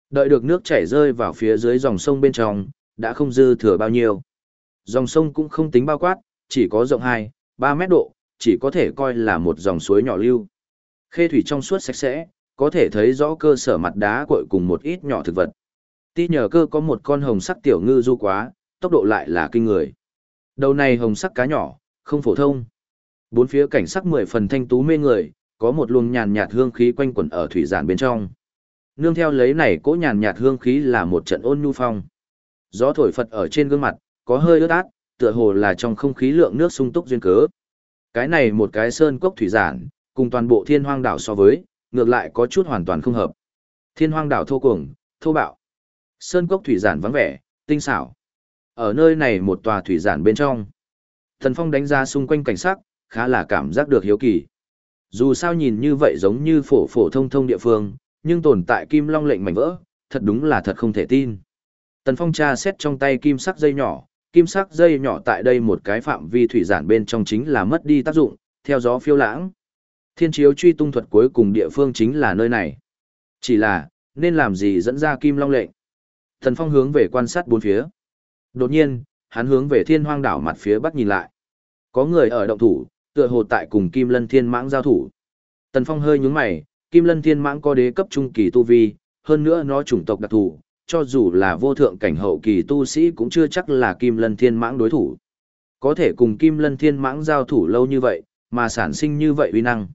Đợi được nước chảy rơi vào phía dưới dòng sông bên trong, đã không dư thừa bao nhiêu. Dòng sông cũng không tính bao quát, chỉ có rộng 2, 3 mét độ, chỉ có thể coi là một dòng suối nhỏ lưu. Khê thủy trong suốt sạch sẽ, có thể thấy rõ cơ sở mặt đá cội cùng một ít nhỏ thực vật. Tí nhờ cơ có một con hồng sắc tiểu ngư du quá, tốc độ lại là kinh người. Đầu này hồng sắc cá nhỏ, không phổ thông. Bốn phía cảnh sắc mười phần thanh tú mê người, có một luồng nhàn nhạt hương khí quanh quẩn ở thủy giản bên trong. Nương theo lấy này cỗ nhàn nhạt hương khí là một trận ôn nhu phong. Gió thổi phật ở trên gương mặt, có hơi ướt át, tựa hồ là trong không khí lượng nước sung túc duyên cớ. Cái này một cái sơn cốc thủy giản, cùng toàn bộ thiên hoang đảo so với, ngược lại có chút hoàn toàn không hợp. Thiên hoang đảo thô cuồng, thô bạo. Sơn cốc thủy giản vắng vẻ, tinh xảo. Ở nơi này một tòa thủy giản bên trong. Thần Phong đánh ra xung quanh cảnh sắc, khá là cảm giác được hiếu kỳ. Dù sao nhìn như vậy giống như phổ phổ thông thông địa phương, nhưng tồn tại kim long lệnh mảnh vỡ, thật đúng là thật không thể tin. Tần Phong tra xét trong tay kim sắc dây nhỏ, kim sắc dây nhỏ tại đây một cái phạm vi thủy giản bên trong chính là mất đi tác dụng, theo gió phiêu lãng. Thiên chiếu truy tung thuật cuối cùng địa phương chính là nơi này. Chỉ là, nên làm gì dẫn ra kim long lệnh? Tần Phong hướng về quan sát bốn phía. Đột nhiên, hắn hướng về thiên hoang đảo mặt phía bắc nhìn lại. Có người ở động thủ, tựa hồ tại cùng Kim Lân Thiên Mãng giao thủ. Tần Phong hơi nhướng mày, Kim Lân Thiên Mãng có đế cấp trung kỳ tu vi, hơn nữa nó chủng tộc đặc thù, cho dù là vô thượng cảnh hậu kỳ tu sĩ cũng chưa chắc là Kim Lân Thiên Mãng đối thủ. Có thể cùng Kim Lân Thiên Mãng giao thủ lâu như vậy, mà sản sinh như vậy uy năng.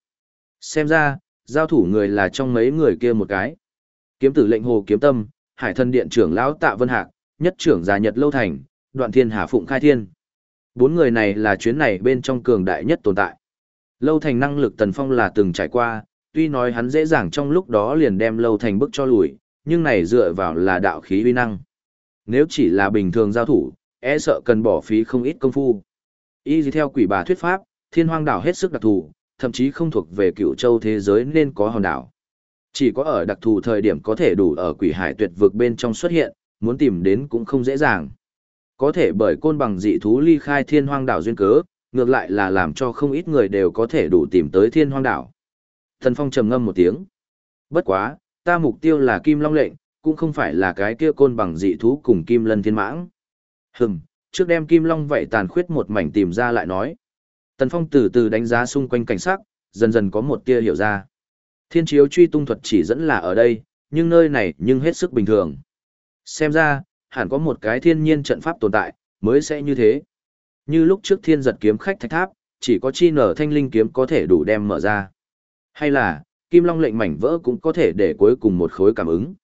Xem ra, giao thủ người là trong mấy người kia một cái. Kiếm tử lệnh hồ kiếm tâm, hải thân điện trưởng lão tạ vân hạc, nhất trưởng gia nhật lâu thành, đoạn thiên hà phụng khai thiên. Bốn người này là chuyến này bên trong cường đại nhất tồn tại. Lâu thành năng lực tần phong là từng trải qua, tuy nói hắn dễ dàng trong lúc đó liền đem lâu thành bức cho lùi, nhưng này dựa vào là đạo khí uy năng. Nếu chỉ là bình thường giao thủ, e sợ cần bỏ phí không ít công phu. Y theo quỷ bà thuyết pháp, thiên hoang đảo hết sức đặc thù, thậm chí không thuộc về cựu châu thế giới nên có hòn đảo. Chỉ có ở đặc thù thời điểm có thể đủ ở quỷ hải tuyệt vực bên trong xuất hiện, muốn tìm đến cũng không dễ dàng. Có thể bởi côn bằng dị thú ly khai thiên hoang đảo duyên cớ, ngược lại là làm cho không ít người đều có thể đủ tìm tới thiên hoang đảo. Thần Phong trầm ngâm một tiếng. Bất quá, ta mục tiêu là Kim Long lệnh, cũng không phải là cái kia côn bằng dị thú cùng Kim Lân Thiên Mãng. Hừm, trước đem Kim Long vậy tàn khuyết một mảnh tìm ra lại nói. Tần Phong từ từ đánh giá xung quanh cảnh sắc, dần dần có một tia hiểu ra. Thiên chiếu truy tung thuật chỉ dẫn là ở đây, nhưng nơi này nhưng hết sức bình thường. Xem ra, hẳn có một cái thiên nhiên trận pháp tồn tại, mới sẽ như thế. Như lúc trước thiên giật kiếm khách thạch tháp, chỉ có chi nở thanh linh kiếm có thể đủ đem mở ra. Hay là, kim long lệnh mảnh vỡ cũng có thể để cuối cùng một khối cảm ứng.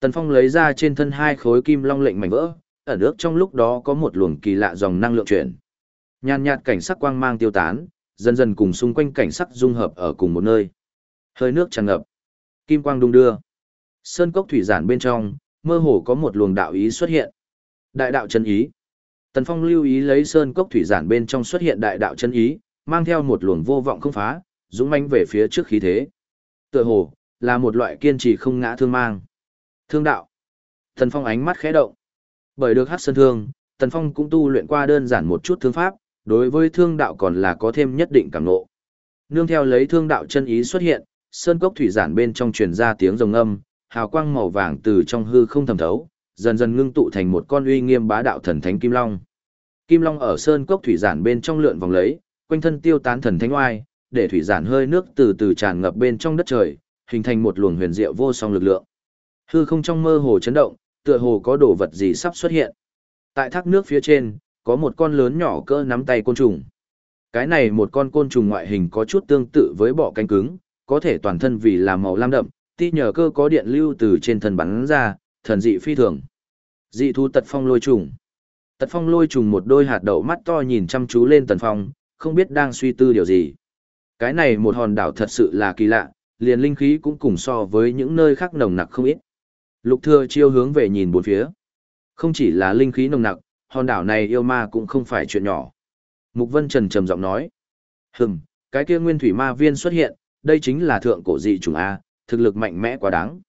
Tần Phong lấy ra trên thân hai khối kim long lệnh mảnh vỡ, ở nước trong lúc đó có một luồng kỳ lạ dòng năng lượng chuyển. Nhàn nhạt cảnh sắc quang mang tiêu tán, dần dần cùng xung quanh cảnh sắc dung hợp ở cùng một nơi. Hơi nước tràn ngập, kim quang đung đưa. Sơn cốc thủy giản bên trong, mơ hồ có một luồng đạo ý xuất hiện. Đại đạo chân ý. Tần Phong lưu ý lấy sơn cốc thủy giản bên trong xuất hiện đại đạo chân ý, mang theo một luồng vô vọng không phá, dũng mãnh về phía trước khí thế. Tựa hồ là một loại kiên trì không ngã thương mang. Thương đạo. Tần Phong ánh mắt khẽ động. Bởi được hát sơn thương, Tần Phong cũng tu luyện qua đơn giản một chút thương pháp, đối với thương đạo còn là có thêm nhất định cảm ngộ. Nương theo lấy thương đạo chân ý xuất hiện, sơn cốc thủy giản bên trong truyền ra tiếng rồng âm, hào quang màu vàng từ trong hư không thẩm thấu, dần dần ngưng tụ thành một con uy nghiêm bá đạo thần thánh kim long. Kim long ở sơn cốc thủy giản bên trong lượn vòng lấy, quanh thân tiêu tán thần thánh oai, để thủy giản hơi nước từ từ tràn ngập bên trong đất trời, hình thành một luồng huyền diệu vô song lực lượng. Hư không trong mơ hồ chấn động, tựa hồ có đồ vật gì sắp xuất hiện. Tại thác nước phía trên, có một con lớn nhỏ cỡ nắm tay côn trùng. Cái này một con côn trùng ngoại hình có chút tương tự với bọ cánh cứng, có thể toàn thân vì là màu lam đậm, ti nhờ cơ có điện lưu từ trên thần bắn ra, thần dị phi thường. Dị thú tật phong lôi trùng. Tật phong lôi trùng một đôi hạt đậu mắt to nhìn chăm chú lên tần phong, không biết đang suy tư điều gì. Cái này một hòn đảo thật sự là kỳ lạ, liền linh khí cũng cùng so với những nơi khác nồng nặc không ít. Lục thừa chiêu hướng về nhìn bốn phía. Không chỉ là linh khí nồng nặc, hòn đảo này yêu ma cũng không phải chuyện nhỏ. Mục Vân Trần trầm giọng nói. Hừm, cái kia nguyên thủy ma viên xuất hiện, đây chính là thượng cổ dị trùng A, thực lực mạnh mẽ quá đáng.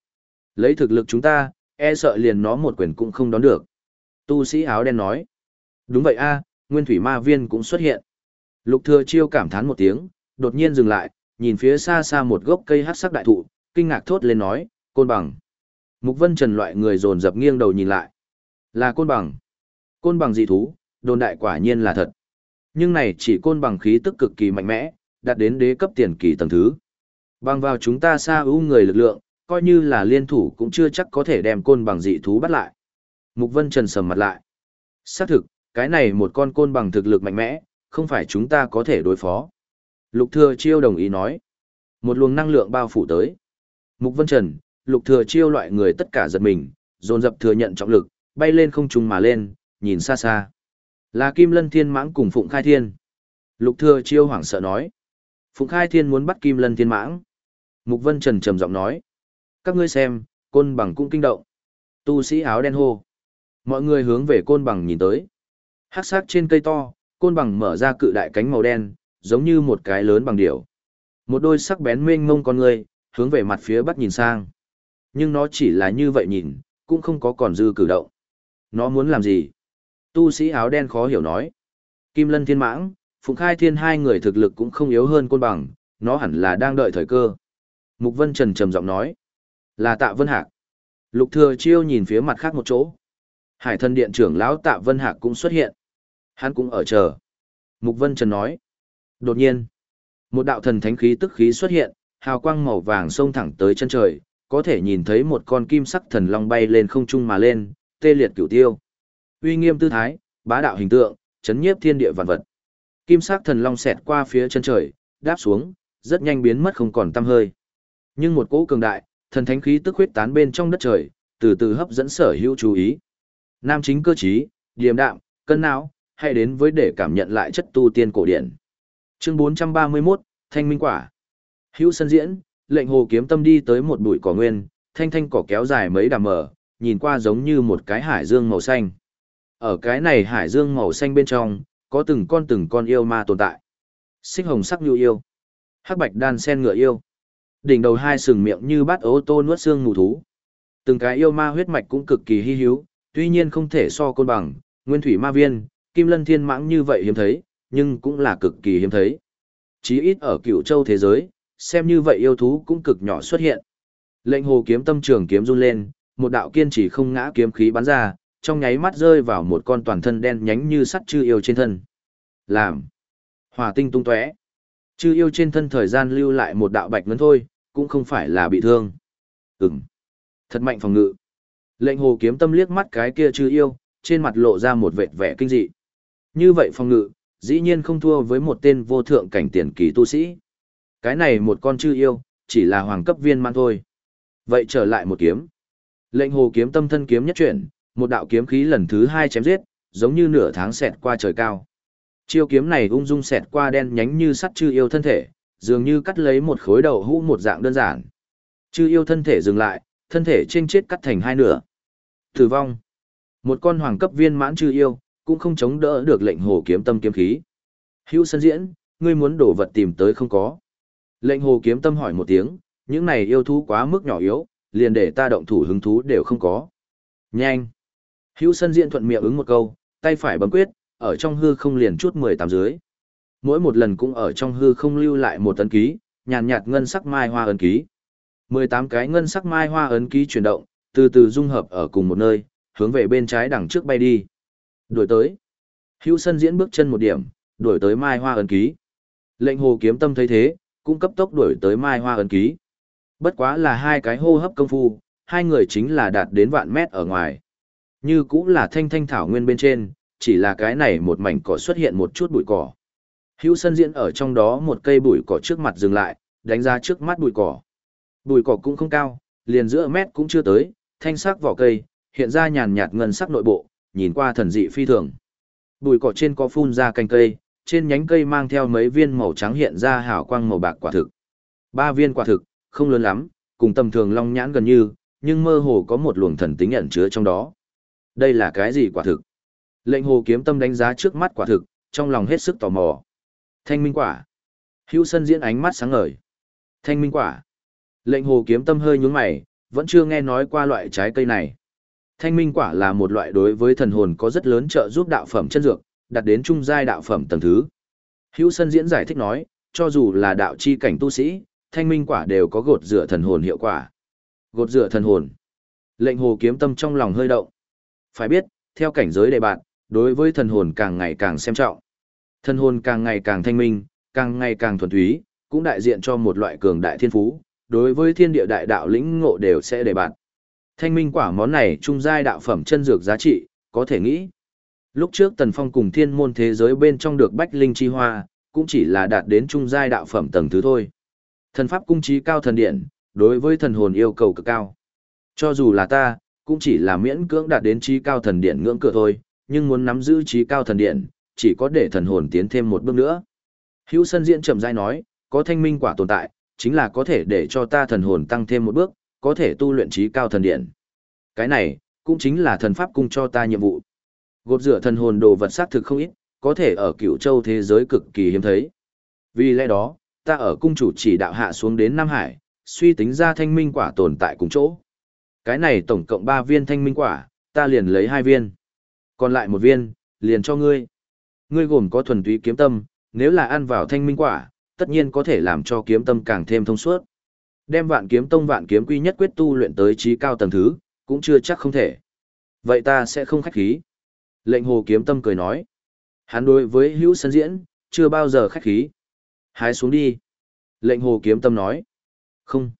Lấy thực lực chúng ta, e sợ liền nó một quyền cũng không đón được. Tu sĩ áo đen nói. Đúng vậy A, nguyên thủy ma viên cũng xuất hiện. Lục thừa chiêu cảm thán một tiếng, đột nhiên dừng lại, nhìn phía xa xa một gốc cây hắc sắc đại thụ, kinh ngạc thốt lên nói, côn bằng. Mục Vân Trần loại người dồn dập nghiêng đầu nhìn lại. Là côn bằng. Côn bằng dị thú, đồn đại quả nhiên là thật. Nhưng này chỉ côn bằng khí tức cực kỳ mạnh mẽ, đạt đến đế cấp tiền kỳ tầng thứ. Bằng vào chúng ta xa ưu người lực lượng, coi như là liên thủ cũng chưa chắc có thể đem côn bằng dị thú bắt lại. Mục Vân Trần sầm mặt lại. Xác thực, cái này một con côn bằng thực lực mạnh mẽ, không phải chúng ta có thể đối phó. Lục Thừa Chiêu đồng ý nói. Một luồng năng lượng bao phủ tới. Mục Vân Trần, Lục Thừa Chiêu loại người tất cả giật mình, dồn dập thừa nhận trọng lực, bay lên không trung mà lên, nhìn xa xa. Là Kim Lân Thiên Mãng cùng Phụng Khai Thiên. Lục Thừa Chiêu hoảng sợ nói. Phụng Khai Thiên muốn bắt Kim Lân Thiên Mãng. Mục Vân Trần trầm giọng nói. Các ngươi xem, côn bằng cũng kinh động. Tu sĩ áo đen hô. Mọi người hướng về côn bằng nhìn tới. Hắc sát trên cây to, côn bằng mở ra cự đại cánh màu đen, giống như một cái lớn bằng điểu. Một đôi sắc bén mênh mông con người, hướng về mặt phía bắc nhìn sang. Nhưng nó chỉ là như vậy nhìn, cũng không có còn dư cử động. Nó muốn làm gì? Tu sĩ áo đen khó hiểu nói. Kim Lân Thiên Mãng, Phụng Khai Thiên hai người thực lực cũng không yếu hơn côn bằng, nó hẳn là đang đợi thời cơ. Mục Vân Trần trầm giọng nói. Là Tạ Vân Hạc. Lục Thừa Chiêu nhìn phía mặt khác một chỗ. Hải thân điện trưởng lão Tạ Vân Hạc cũng xuất hiện. Hắn cũng ở chờ. Mục Vân Trần nói. Đột nhiên, một đạo thần thánh khí tức khí xuất hiện, hào quang màu vàng xông thẳng tới chân trời, có thể nhìn thấy một con kim sắc thần long bay lên không trung mà lên, tê liệt cửu tiêu. Uy nghiêm tư thái, bá đạo hình tượng, chấn nhiếp thiên địa vạn vật. Kim sắc thần long xẹt qua phía chân trời, đáp xuống, rất nhanh biến mất không còn tăm hơi. Nhưng một cỗ cường đại, thần thánh khí tức huyết tán bên trong đất trời, từ từ hấp dẫn sở hữu chú ý. Nam chính cơ trí, điềm đạm, cân não, hay đến với để cảm nhận lại chất tu tiên cổ điển. Chương 431, Thanh Minh Quả. Hữu sân diễn, lệnh hồ kiếm tâm đi tới một bụi cỏ nguyên, thanh thanh cỏ kéo dài mấy đàm mở, nhìn qua giống như một cái hải dương màu xanh. Ở cái này hải dương màu xanh bên trong, có từng con từng con yêu ma tồn tại. Xích hồng sắc nhu yêu, hắc bạch đan sen ngựa yêu. Đỉnh đầu hai sừng miệng như bát ô tô nuốt xương mù thú. Từng cái yêu ma huyết mạch cũng cực kỳ hy hữu, tuy nhiên không thể so côn bằng, nguyên thủy ma viên, kim lân thiên mãng như vậy hiếm thấy, nhưng cũng là cực kỳ hiếm thấy. Chí ít ở cựu châu thế giới, xem như vậy yêu thú cũng cực nhỏ xuất hiện. Lệnh hồ kiếm tâm trường kiếm run lên, một đạo kiên trì không ngã kiếm khí bắn ra, trong nháy mắt rơi vào một con toàn thân đen nhánh như sắt chư yêu trên thân. Làm. Hỏa tinh tung tóe. Chư yêu trên thân thời gian lưu lại một đạo bạch ngấn thôi, cũng không phải là bị thương. Ừm. Thật mạnh phòng ngự. Lệnh hồ kiếm tâm liếc mắt cái kia chư yêu, trên mặt lộ ra một vệt vẻ kinh dị. Như vậy phòng ngự, dĩ nhiên không thua với một tên vô thượng cảnh tiền kỳ tu sĩ. Cái này một con chư yêu, chỉ là hoàng cấp viên man thôi. Vậy trở lại một kiếm. Lệnh hồ kiếm tâm thân kiếm nhất chuyển, một đạo kiếm khí lần thứ hai chém giết, giống như nửa tháng xẹt qua trời cao. Chiêu kiếm này ung dung xẹt qua đen nhánh như sắt chư yêu thân thể, dường như cắt lấy một khối đầu hũ một dạng đơn giản. Chư yêu thân thể dừng lại, thân thể trên chết cắt thành hai nửa. Tử vong. Một con hoàng cấp viên mãn chư yêu, cũng không chống đỡ được lệnh hồ kiếm tâm kiếm khí. Hữu sân diễn, ngươi muốn đổ vật tìm tới không có. Lệnh hồ kiếm tâm hỏi một tiếng, những này yêu thú quá mức nhỏ yếu, liền để ta động thủ hứng thú đều không có. Nhanh. Hữu sân diễn thuận miệng ứng một câu, tay phải bấm quyết, ở trong hư không liền chút 18 dưới. Mỗi một lần cũng ở trong hư không lưu lại một ấn ký, nhàn nhạt ngân sắc mai hoa ấn ký. 18 cái ngân sắc mai hoa ấn ký chuyển động, từ từ dung hợp ở cùng một nơi, hướng về bên trái đằng trước bay đi. Đuổi tới. Hữu sân diễn bước chân một điểm, đuổi tới mai hoa ấn ký. Lệnh hồ kiếm tâm thấy thế, cũng cấp tốc đuổi tới mai hoa ấn ký. Bất quá là hai cái hô hấp công phu, hai người chính là đạt đến vạn mét ở ngoài. Như cũng là thanh thanh thảo nguyên bên trên, chỉ là cái này một mảnh cỏ xuất hiện một chút bụi cỏ. Hữu sân diễn ở trong đó một cây bụi cỏ trước mặt dừng lại, đánh ra trước mắt bụi cỏ. Bụi cỏ cũng không cao, liền giữa mét cũng chưa tới, thanh sắc vỏ cây, hiện ra nhàn nhạt ngân sắc nội bộ, nhìn qua thần dị phi thường. Bụi cỏ trên có phun ra cành cây, trên nhánh cây mang theo mấy viên màu trắng hiện ra hào quang màu bạc quả thực. Ba viên quả thực, không lớn lắm, cùng tầm thường long nhãn gần như, nhưng mơ hồ có một luồng thần tính ẩn chứa trong đó. Đây là cái gì quả thực? Lệnh hồ kiếm tâm đánh giá trước mắt quả thực, trong lòng hết sức tò mò. Thanh minh quả. Hữu sân diễn ánh mắt sáng ngời. Thanh minh quả. Lệnh hồ kiếm tâm hơi nhướng mày, vẫn chưa nghe nói qua loại trái cây này. Thanh minh quả là một loại đối với thần hồn có rất lớn trợ giúp đạo phẩm chân dược, đặt đến trung giai đạo phẩm tầng thứ. Hữu sân diễn giải thích nói, cho dù là đạo chi cảnh tu sĩ, thanh minh quả đều có gột rửa thần hồn hiệu quả. Gột rửa thần hồn. Lệnh hồ kiếm tâm trong lòng hơi động. Phải biết, theo cảnh giới đề bạn, đối với thần hồn càng ngày càng xem trọng. Thần hồn càng ngày càng thanh minh, càng ngày càng thuần túy, cũng đại diện cho một loại cường đại thiên phú, đối với thiên địa đại đạo lĩnh ngộ đều sẽ đề bạt. Thanh minh quả món này trung giai đạo phẩm chân dược giá trị, có thể nghĩ. Lúc trước Tần Phong cùng thiên môn thế giới bên trong được bách linh chi hoa, cũng chỉ là đạt đến trung giai đạo phẩm tầng thứ thôi. Thần pháp cung trí cao thần điện, đối với thần hồn yêu cầu cực cao. Cho dù là ta, cũng chỉ là miễn cưỡng đạt đến trí cao thần điện ngưỡng cửa thôi, nhưng muốn nắm giữ trí cao thần điện, chỉ có để thần hồn tiến thêm một bước nữa. Hữu Sân Diễn chậm rãi nói, có thanh minh quả tồn tại, chính là có thể để cho ta thần hồn tăng thêm một bước, có thể tu luyện trí cao thần điện. Cái này, cũng chính là thần pháp cung cho ta nhiệm vụ. Gột rửa thần hồn đồ vật sát thực không ít, có thể ở cửu châu thế giới cực kỳ hiếm thấy. Vì lẽ đó, ta ở cung chủ chỉ đạo hạ xuống đến Nam Hải, suy tính ra thanh minh quả tồn tại cùng chỗ. Cái này tổng cộng 3 viên thanh minh quả, ta liền lấy 2 viên. Còn lại một viên, liền cho ngươi. Ngươi gồm có thuần túy kiếm tâm, nếu là ăn vào thanh minh quả, tất nhiên có thể làm cho kiếm tâm càng thêm thông suốt. Đem vạn kiếm tông vạn kiếm quy nhất quyết tu luyện tới trí cao tầng thứ, cũng chưa chắc không thể. Vậy ta sẽ không khách khí. Lệnh hồ kiếm tâm cười nói. Hắn đối với hữu sân diễn, chưa bao giờ khách khí. Hái xuống đi. Lệnh hồ kiếm tâm nói. Không.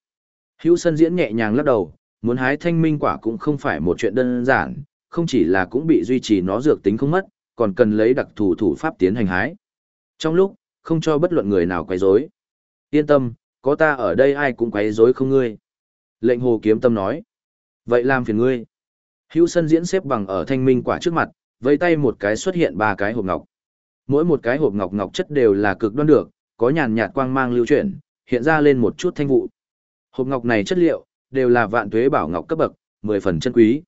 Hữu sân diễn nhẹ nhàng lắc đầu, muốn hái thanh minh quả cũng không phải một chuyện đơn giản, không chỉ là cũng bị duy trì nó dược tính không mất, còn cần lấy đặc thủ thủ pháp tiến hành hái. Trong lúc, không cho bất luận người nào quấy rối. Yên tâm, có ta ở đây ai cũng quấy rối không ngươi. Lệnh hồ kiếm tâm nói. Vậy làm phiền ngươi. Hữu sân diễn xếp bằng ở thanh minh quả trước mặt, vây tay một cái xuất hiện ba cái hộp ngọc. Mỗi một cái hộp ngọc ngọc chất đều là cực đoan được, có nhàn nhạt quang mang lưu chuyển, hiện ra lên một chút thanh vụ. Hộp ngọc này chất liệu, đều là vạn tuế bảo ngọc cấp bậc, mười phần chân quý.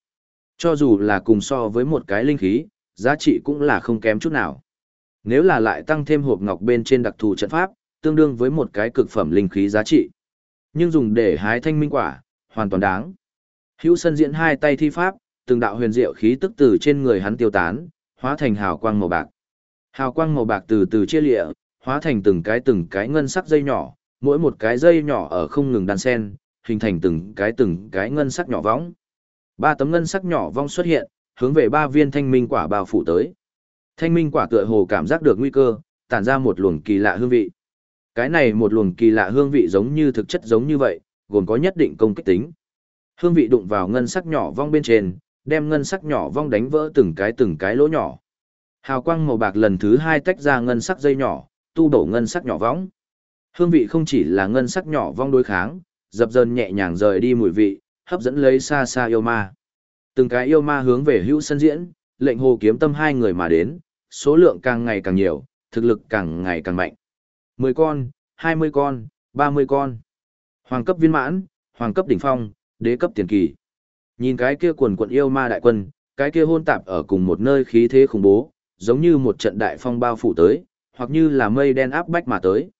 Cho dù là cùng so với một cái linh khí, giá trị cũng là không kém chút nào. Nếu là lại tăng thêm hộp ngọc bên trên đặc thù trận pháp, tương đương với một cái cực phẩm linh khí giá trị. Nhưng dùng để hái thanh minh quả, hoàn toàn đáng. Hữu sân diễn hai tay thi pháp, từng đạo huyền diệu khí tức từ trên người hắn tiêu tán, hóa thành hào quang màu bạc. Hào quang màu bạc từ từ chia lịa, hóa thành từng cái từng cái ngân sắc dây nhỏ, mỗi một cái dây nhỏ ở không ngừng đan sen, hình thành từng cái từng cái ngân sắc nhỏ vóng. Ba tấm ngân sắc nhỏ vong xuất hiện, hướng về ba viên thanh minh quả bao phủ tới. Thanh minh quả tựa hồ cảm giác được nguy cơ, tản ra một luồng kỳ lạ hương vị. Cái này một luồng kỳ lạ hương vị giống như thực chất giống như vậy, gồm có nhất định công kích tính. Hương vị đụng vào ngân sắc nhỏ vong bên trên, đem ngân sắc nhỏ vong đánh vỡ từng cái từng cái lỗ nhỏ. Hào quang màu bạc lần thứ hai tách ra ngân sắc dây nhỏ, tu đổ ngân sắc nhỏ vong. Hương vị không chỉ là ngân sắc nhỏ vong đối kháng, dập dần nhẹ nhàng rời đi mùi vị, hấp dẫn lấy xa xa yêu ma. Từng cái yêu ma hướng về hữu sân diễn, lệnh hồ kiếm tâm hai người mà đến, số lượng càng ngày càng nhiều, thực lực càng ngày càng mạnh. 10 con, 20 con, 30 con. Hoàng cấp viên mãn, hoàng cấp đỉnh phong, đế cấp tiền kỳ. Nhìn cái kia quần quận yêu ma đại quân, cái kia hôn tạp ở cùng một nơi khí thế khủng bố, giống như một trận đại phong bao phủ tới, hoặc như là mây đen áp bách mà tới.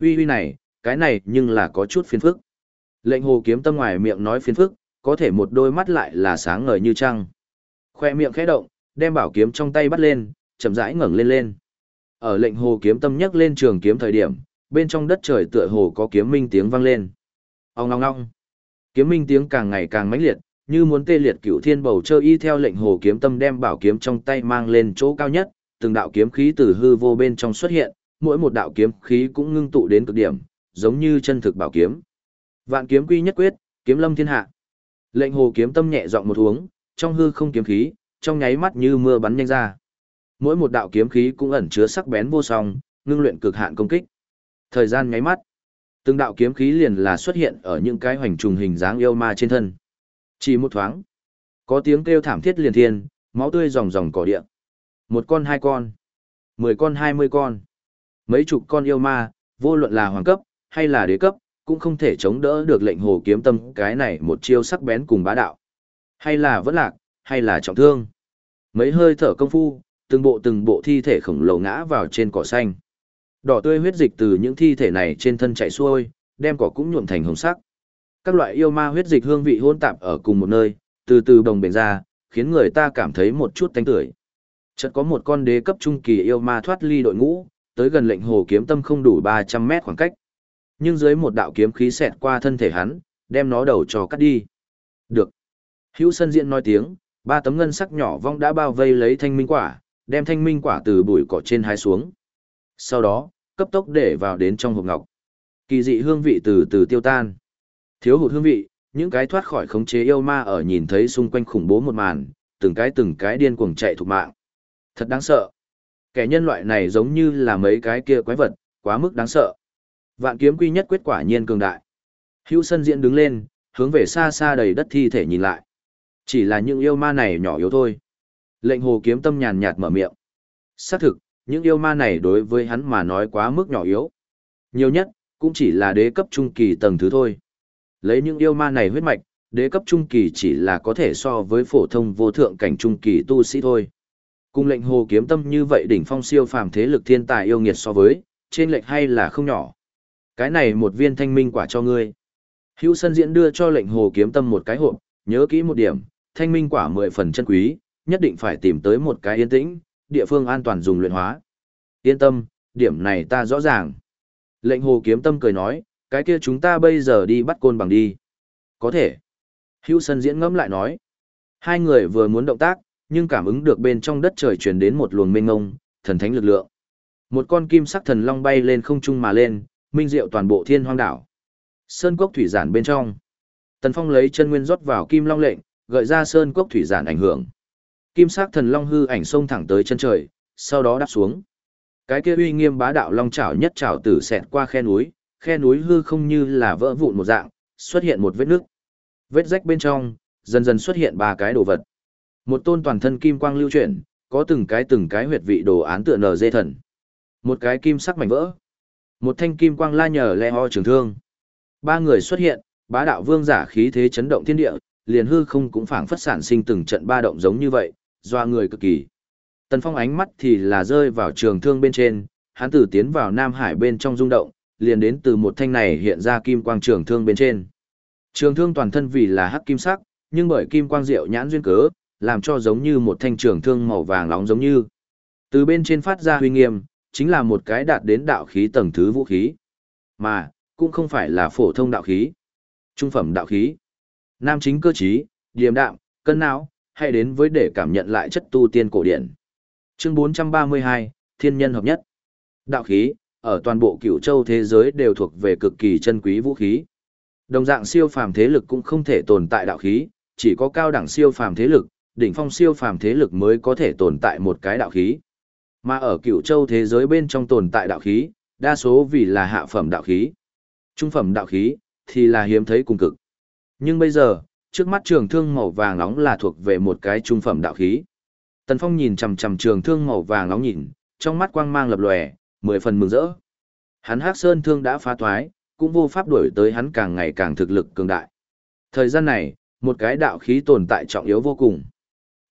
Uy uy này, cái này nhưng là có chút phiền phức. Lệnh hồ kiếm tâm ngoài miệng nói phiền phức, có thể một đôi mắt lại là sáng ngời như trăng. Khoe miệng khẽ động, đem bảo kiếm trong tay bắt lên, chậm rãi ngẩng lên lên. Ở lệnh hồ kiếm tâm nhấc lên trường kiếm thời điểm, bên trong đất trời tựa hồ có kiếm minh tiếng vang lên. Ong ong ong. Kiếm minh tiếng càng ngày càng mãnh liệt, như muốn tê liệt cửu thiên bầu chơi y theo lệnh hồ kiếm tâm đem bảo kiếm trong tay mang lên chỗ cao nhất, từng đạo kiếm khí từ hư vô bên trong xuất hiện, mỗi một đạo kiếm khí cũng ngưng tụ đến cực điểm, giống như chân thực bảo kiếm. Vạn kiếm quy nhất quyết, kiếm lâm thiên hạ. Lệnh hồ kiếm tâm nhẹ giọng một uống, trong hư không kiếm khí, trong nháy mắt như mưa bắn nhanh ra. Mỗi một đạo kiếm khí cũng ẩn chứa sắc bén vô song, ngưng luyện cực hạn công kích. Thời gian nháy mắt, từng đạo kiếm khí liền là xuất hiện ở những cái hoành trùng hình dáng yêu ma trên thân. Chỉ một thoáng, có tiếng kêu thảm thiết liền thiên, máu tươi ròng ròng cỏ địa. Một con hai con, mười con hai mươi con, mấy chục con yêu ma, vô luận là hoàng cấp hay là đế cấp, cũng không thể chống đỡ được lệnh hồ kiếm tâm cái này một chiêu sắc bén cùng bá đạo. Hay là vẫn lạc, hay là trọng thương. Mấy hơi thở công phu, từng bộ từng bộ thi thể khổng lồ ngã vào trên cỏ xanh. Đỏ tươi huyết dịch từ những thi thể này trên thân chảy xuôi, đem cỏ cũng nhuộm thành hồng sắc. Các loại yêu ma huyết dịch hương vị hỗn tạp ở cùng một nơi, từ từ đồng bền ra, khiến người ta cảm thấy một chút tanh tưởi. Chợt có một con đế cấp trung kỳ yêu ma thoát ly đội ngũ, tới gần lệnh hồ kiếm tâm không đủ 300 mét khoảng cách. Nhưng dưới một đạo kiếm khí xẹt qua thân thể hắn, đem nó đầu cho cắt đi. Được. Hữu sân diện nói tiếng, ba tấm ngân sắc nhỏ vong đã bao vây lấy thanh minh quả, đem thanh minh quả từ bụi cỏ trên hái xuống. Sau đó, cấp tốc để vào đến trong hộp ngọc. Kỳ dị hương vị từ từ tiêu tan. Thiếu hụt hương vị, những cái thoát khỏi khống chế yêu ma ở nhìn thấy xung quanh khủng bố một màn, từng cái từng cái điên cuồng chạy thục mạng. Thật đáng sợ. Kẻ nhân loại này giống như là mấy cái kia quái vật, quá mức đáng sợ. Vạn kiếm quy nhất quyết quả nhiên cường đại. Hữu sân diễn đứng lên, hướng về xa xa đầy đất thi thể nhìn lại. Chỉ là những yêu ma này nhỏ yếu thôi. Lệnh hồ kiếm tâm nhàn nhạt mở miệng. Xác thực, những yêu ma này đối với hắn mà nói quá mức nhỏ yếu. Nhiều nhất, cũng chỉ là đế cấp trung kỳ tầng thứ thôi. Lấy những yêu ma này huyết mạch, đế cấp trung kỳ chỉ là có thể so với phổ thông vô thượng cảnh trung kỳ tu sĩ thôi. Cùng lệnh hồ kiếm tâm như vậy đỉnh phong siêu phàm thế lực thiên tài yêu nghiệt so với, trên lệnh hay là không nhỏ. Cái này một viên thanh minh quả cho ngươi. Hữu sân diễn đưa cho lệnh hồ kiếm tâm một cái hộp, nhớ kỹ một điểm, thanh minh quả mười phần chân quý, nhất định phải tìm tới một cái yên tĩnh, địa phương an toàn dùng luyện hóa. Yên tâm, điểm này ta rõ ràng. Lệnh hồ kiếm tâm cười nói, cái kia chúng ta bây giờ đi bắt côn bằng đi. Có thể. Hữu sân diễn ngẫm lại nói. Hai người vừa muốn động tác, nhưng cảm ứng được bên trong đất trời truyền đến một luồng mênh ngông, thần thánh lực lượng. Một con kim sắc thần long bay lên không trung mà lên, minh diệu toàn bộ thiên hoang đảo. Sơn cốc thủy giản bên trong. Tần Phong lấy chân nguyên rót vào kim long lệnh, gợi ra sơn cốc thủy giản ảnh hưởng. Kim sắc thần long hư ảnh xông thẳng tới chân trời, sau đó đáp xuống. Cái kia uy nghiêm bá đạo long chảo nhất chảo tử xẹt qua khe núi, khe núi hư không như là vỡ vụn một dạng, xuất hiện một vết nước. Vết rách bên trong, dần dần xuất hiện ba cái đồ vật. Một tôn toàn thân kim quang lưu chuyển, có từng cái từng cái huyệt vị đồ án tựa nở dê thần. Một cái kim sắc mảnh vỡ. Một thanh kim quang la nhờ le ho trường thương. Ba người xuất hiện, bá đạo vương giả khí thế chấn động thiên địa, liền hư không cũng phảng phất sản sinh từng trận ba động giống như vậy, doa người cực kỳ. Tần Phong ánh mắt thì là rơi vào trường thương bên trên, hắn tử tiến vào Nam Hải bên trong rung động, liền đến từ một thanh này hiện ra kim quang trường thương bên trên. Trường thương toàn thân vì là hắc kim sắc, nhưng bởi kim quang diệu nhãn duyên cớ, làm cho giống như một thanh trường thương màu vàng nóng giống như. Từ bên trên phát ra huy nghiêm, chính là một cái đạt đến đạo khí tầng thứ vũ khí. Mà, cũng không phải là phổ thông đạo khí. Trung phẩm đạo khí. Nam chính cơ trí, điềm đạm, cân não, hay đến với để cảm nhận lại chất tu tiên cổ điển. Chương 432, Thiên nhân hợp nhất. Đạo khí, ở toàn bộ cửu châu thế giới đều thuộc về cực kỳ chân quý vũ khí. Đồng dạng siêu phàm thế lực cũng không thể tồn tại đạo khí, chỉ có cao đẳng siêu phàm thế lực, đỉnh phong siêu phàm thế lực mới có thể tồn tại một cái đạo khí. Mà ở cựu châu thế giới bên trong tồn tại đạo khí, đa số vì là hạ phẩm đạo khí. Trung phẩm đạo khí, thì là hiếm thấy cùng cực. Nhưng bây giờ, trước mắt trường thương màu vàng nóng là thuộc về một cái trung phẩm đạo khí. Tần Phong nhìn chằm chằm trường thương màu vàng nóng nhìn, trong mắt quang mang lập lòe, mười phần mừng rỡ. Hắn Hắc Sơn thương đã phá toái, cũng vô pháp đuổi tới hắn càng ngày càng thực lực cường đại. Thời gian này, một cái đạo khí tồn tại trọng yếu vô cùng.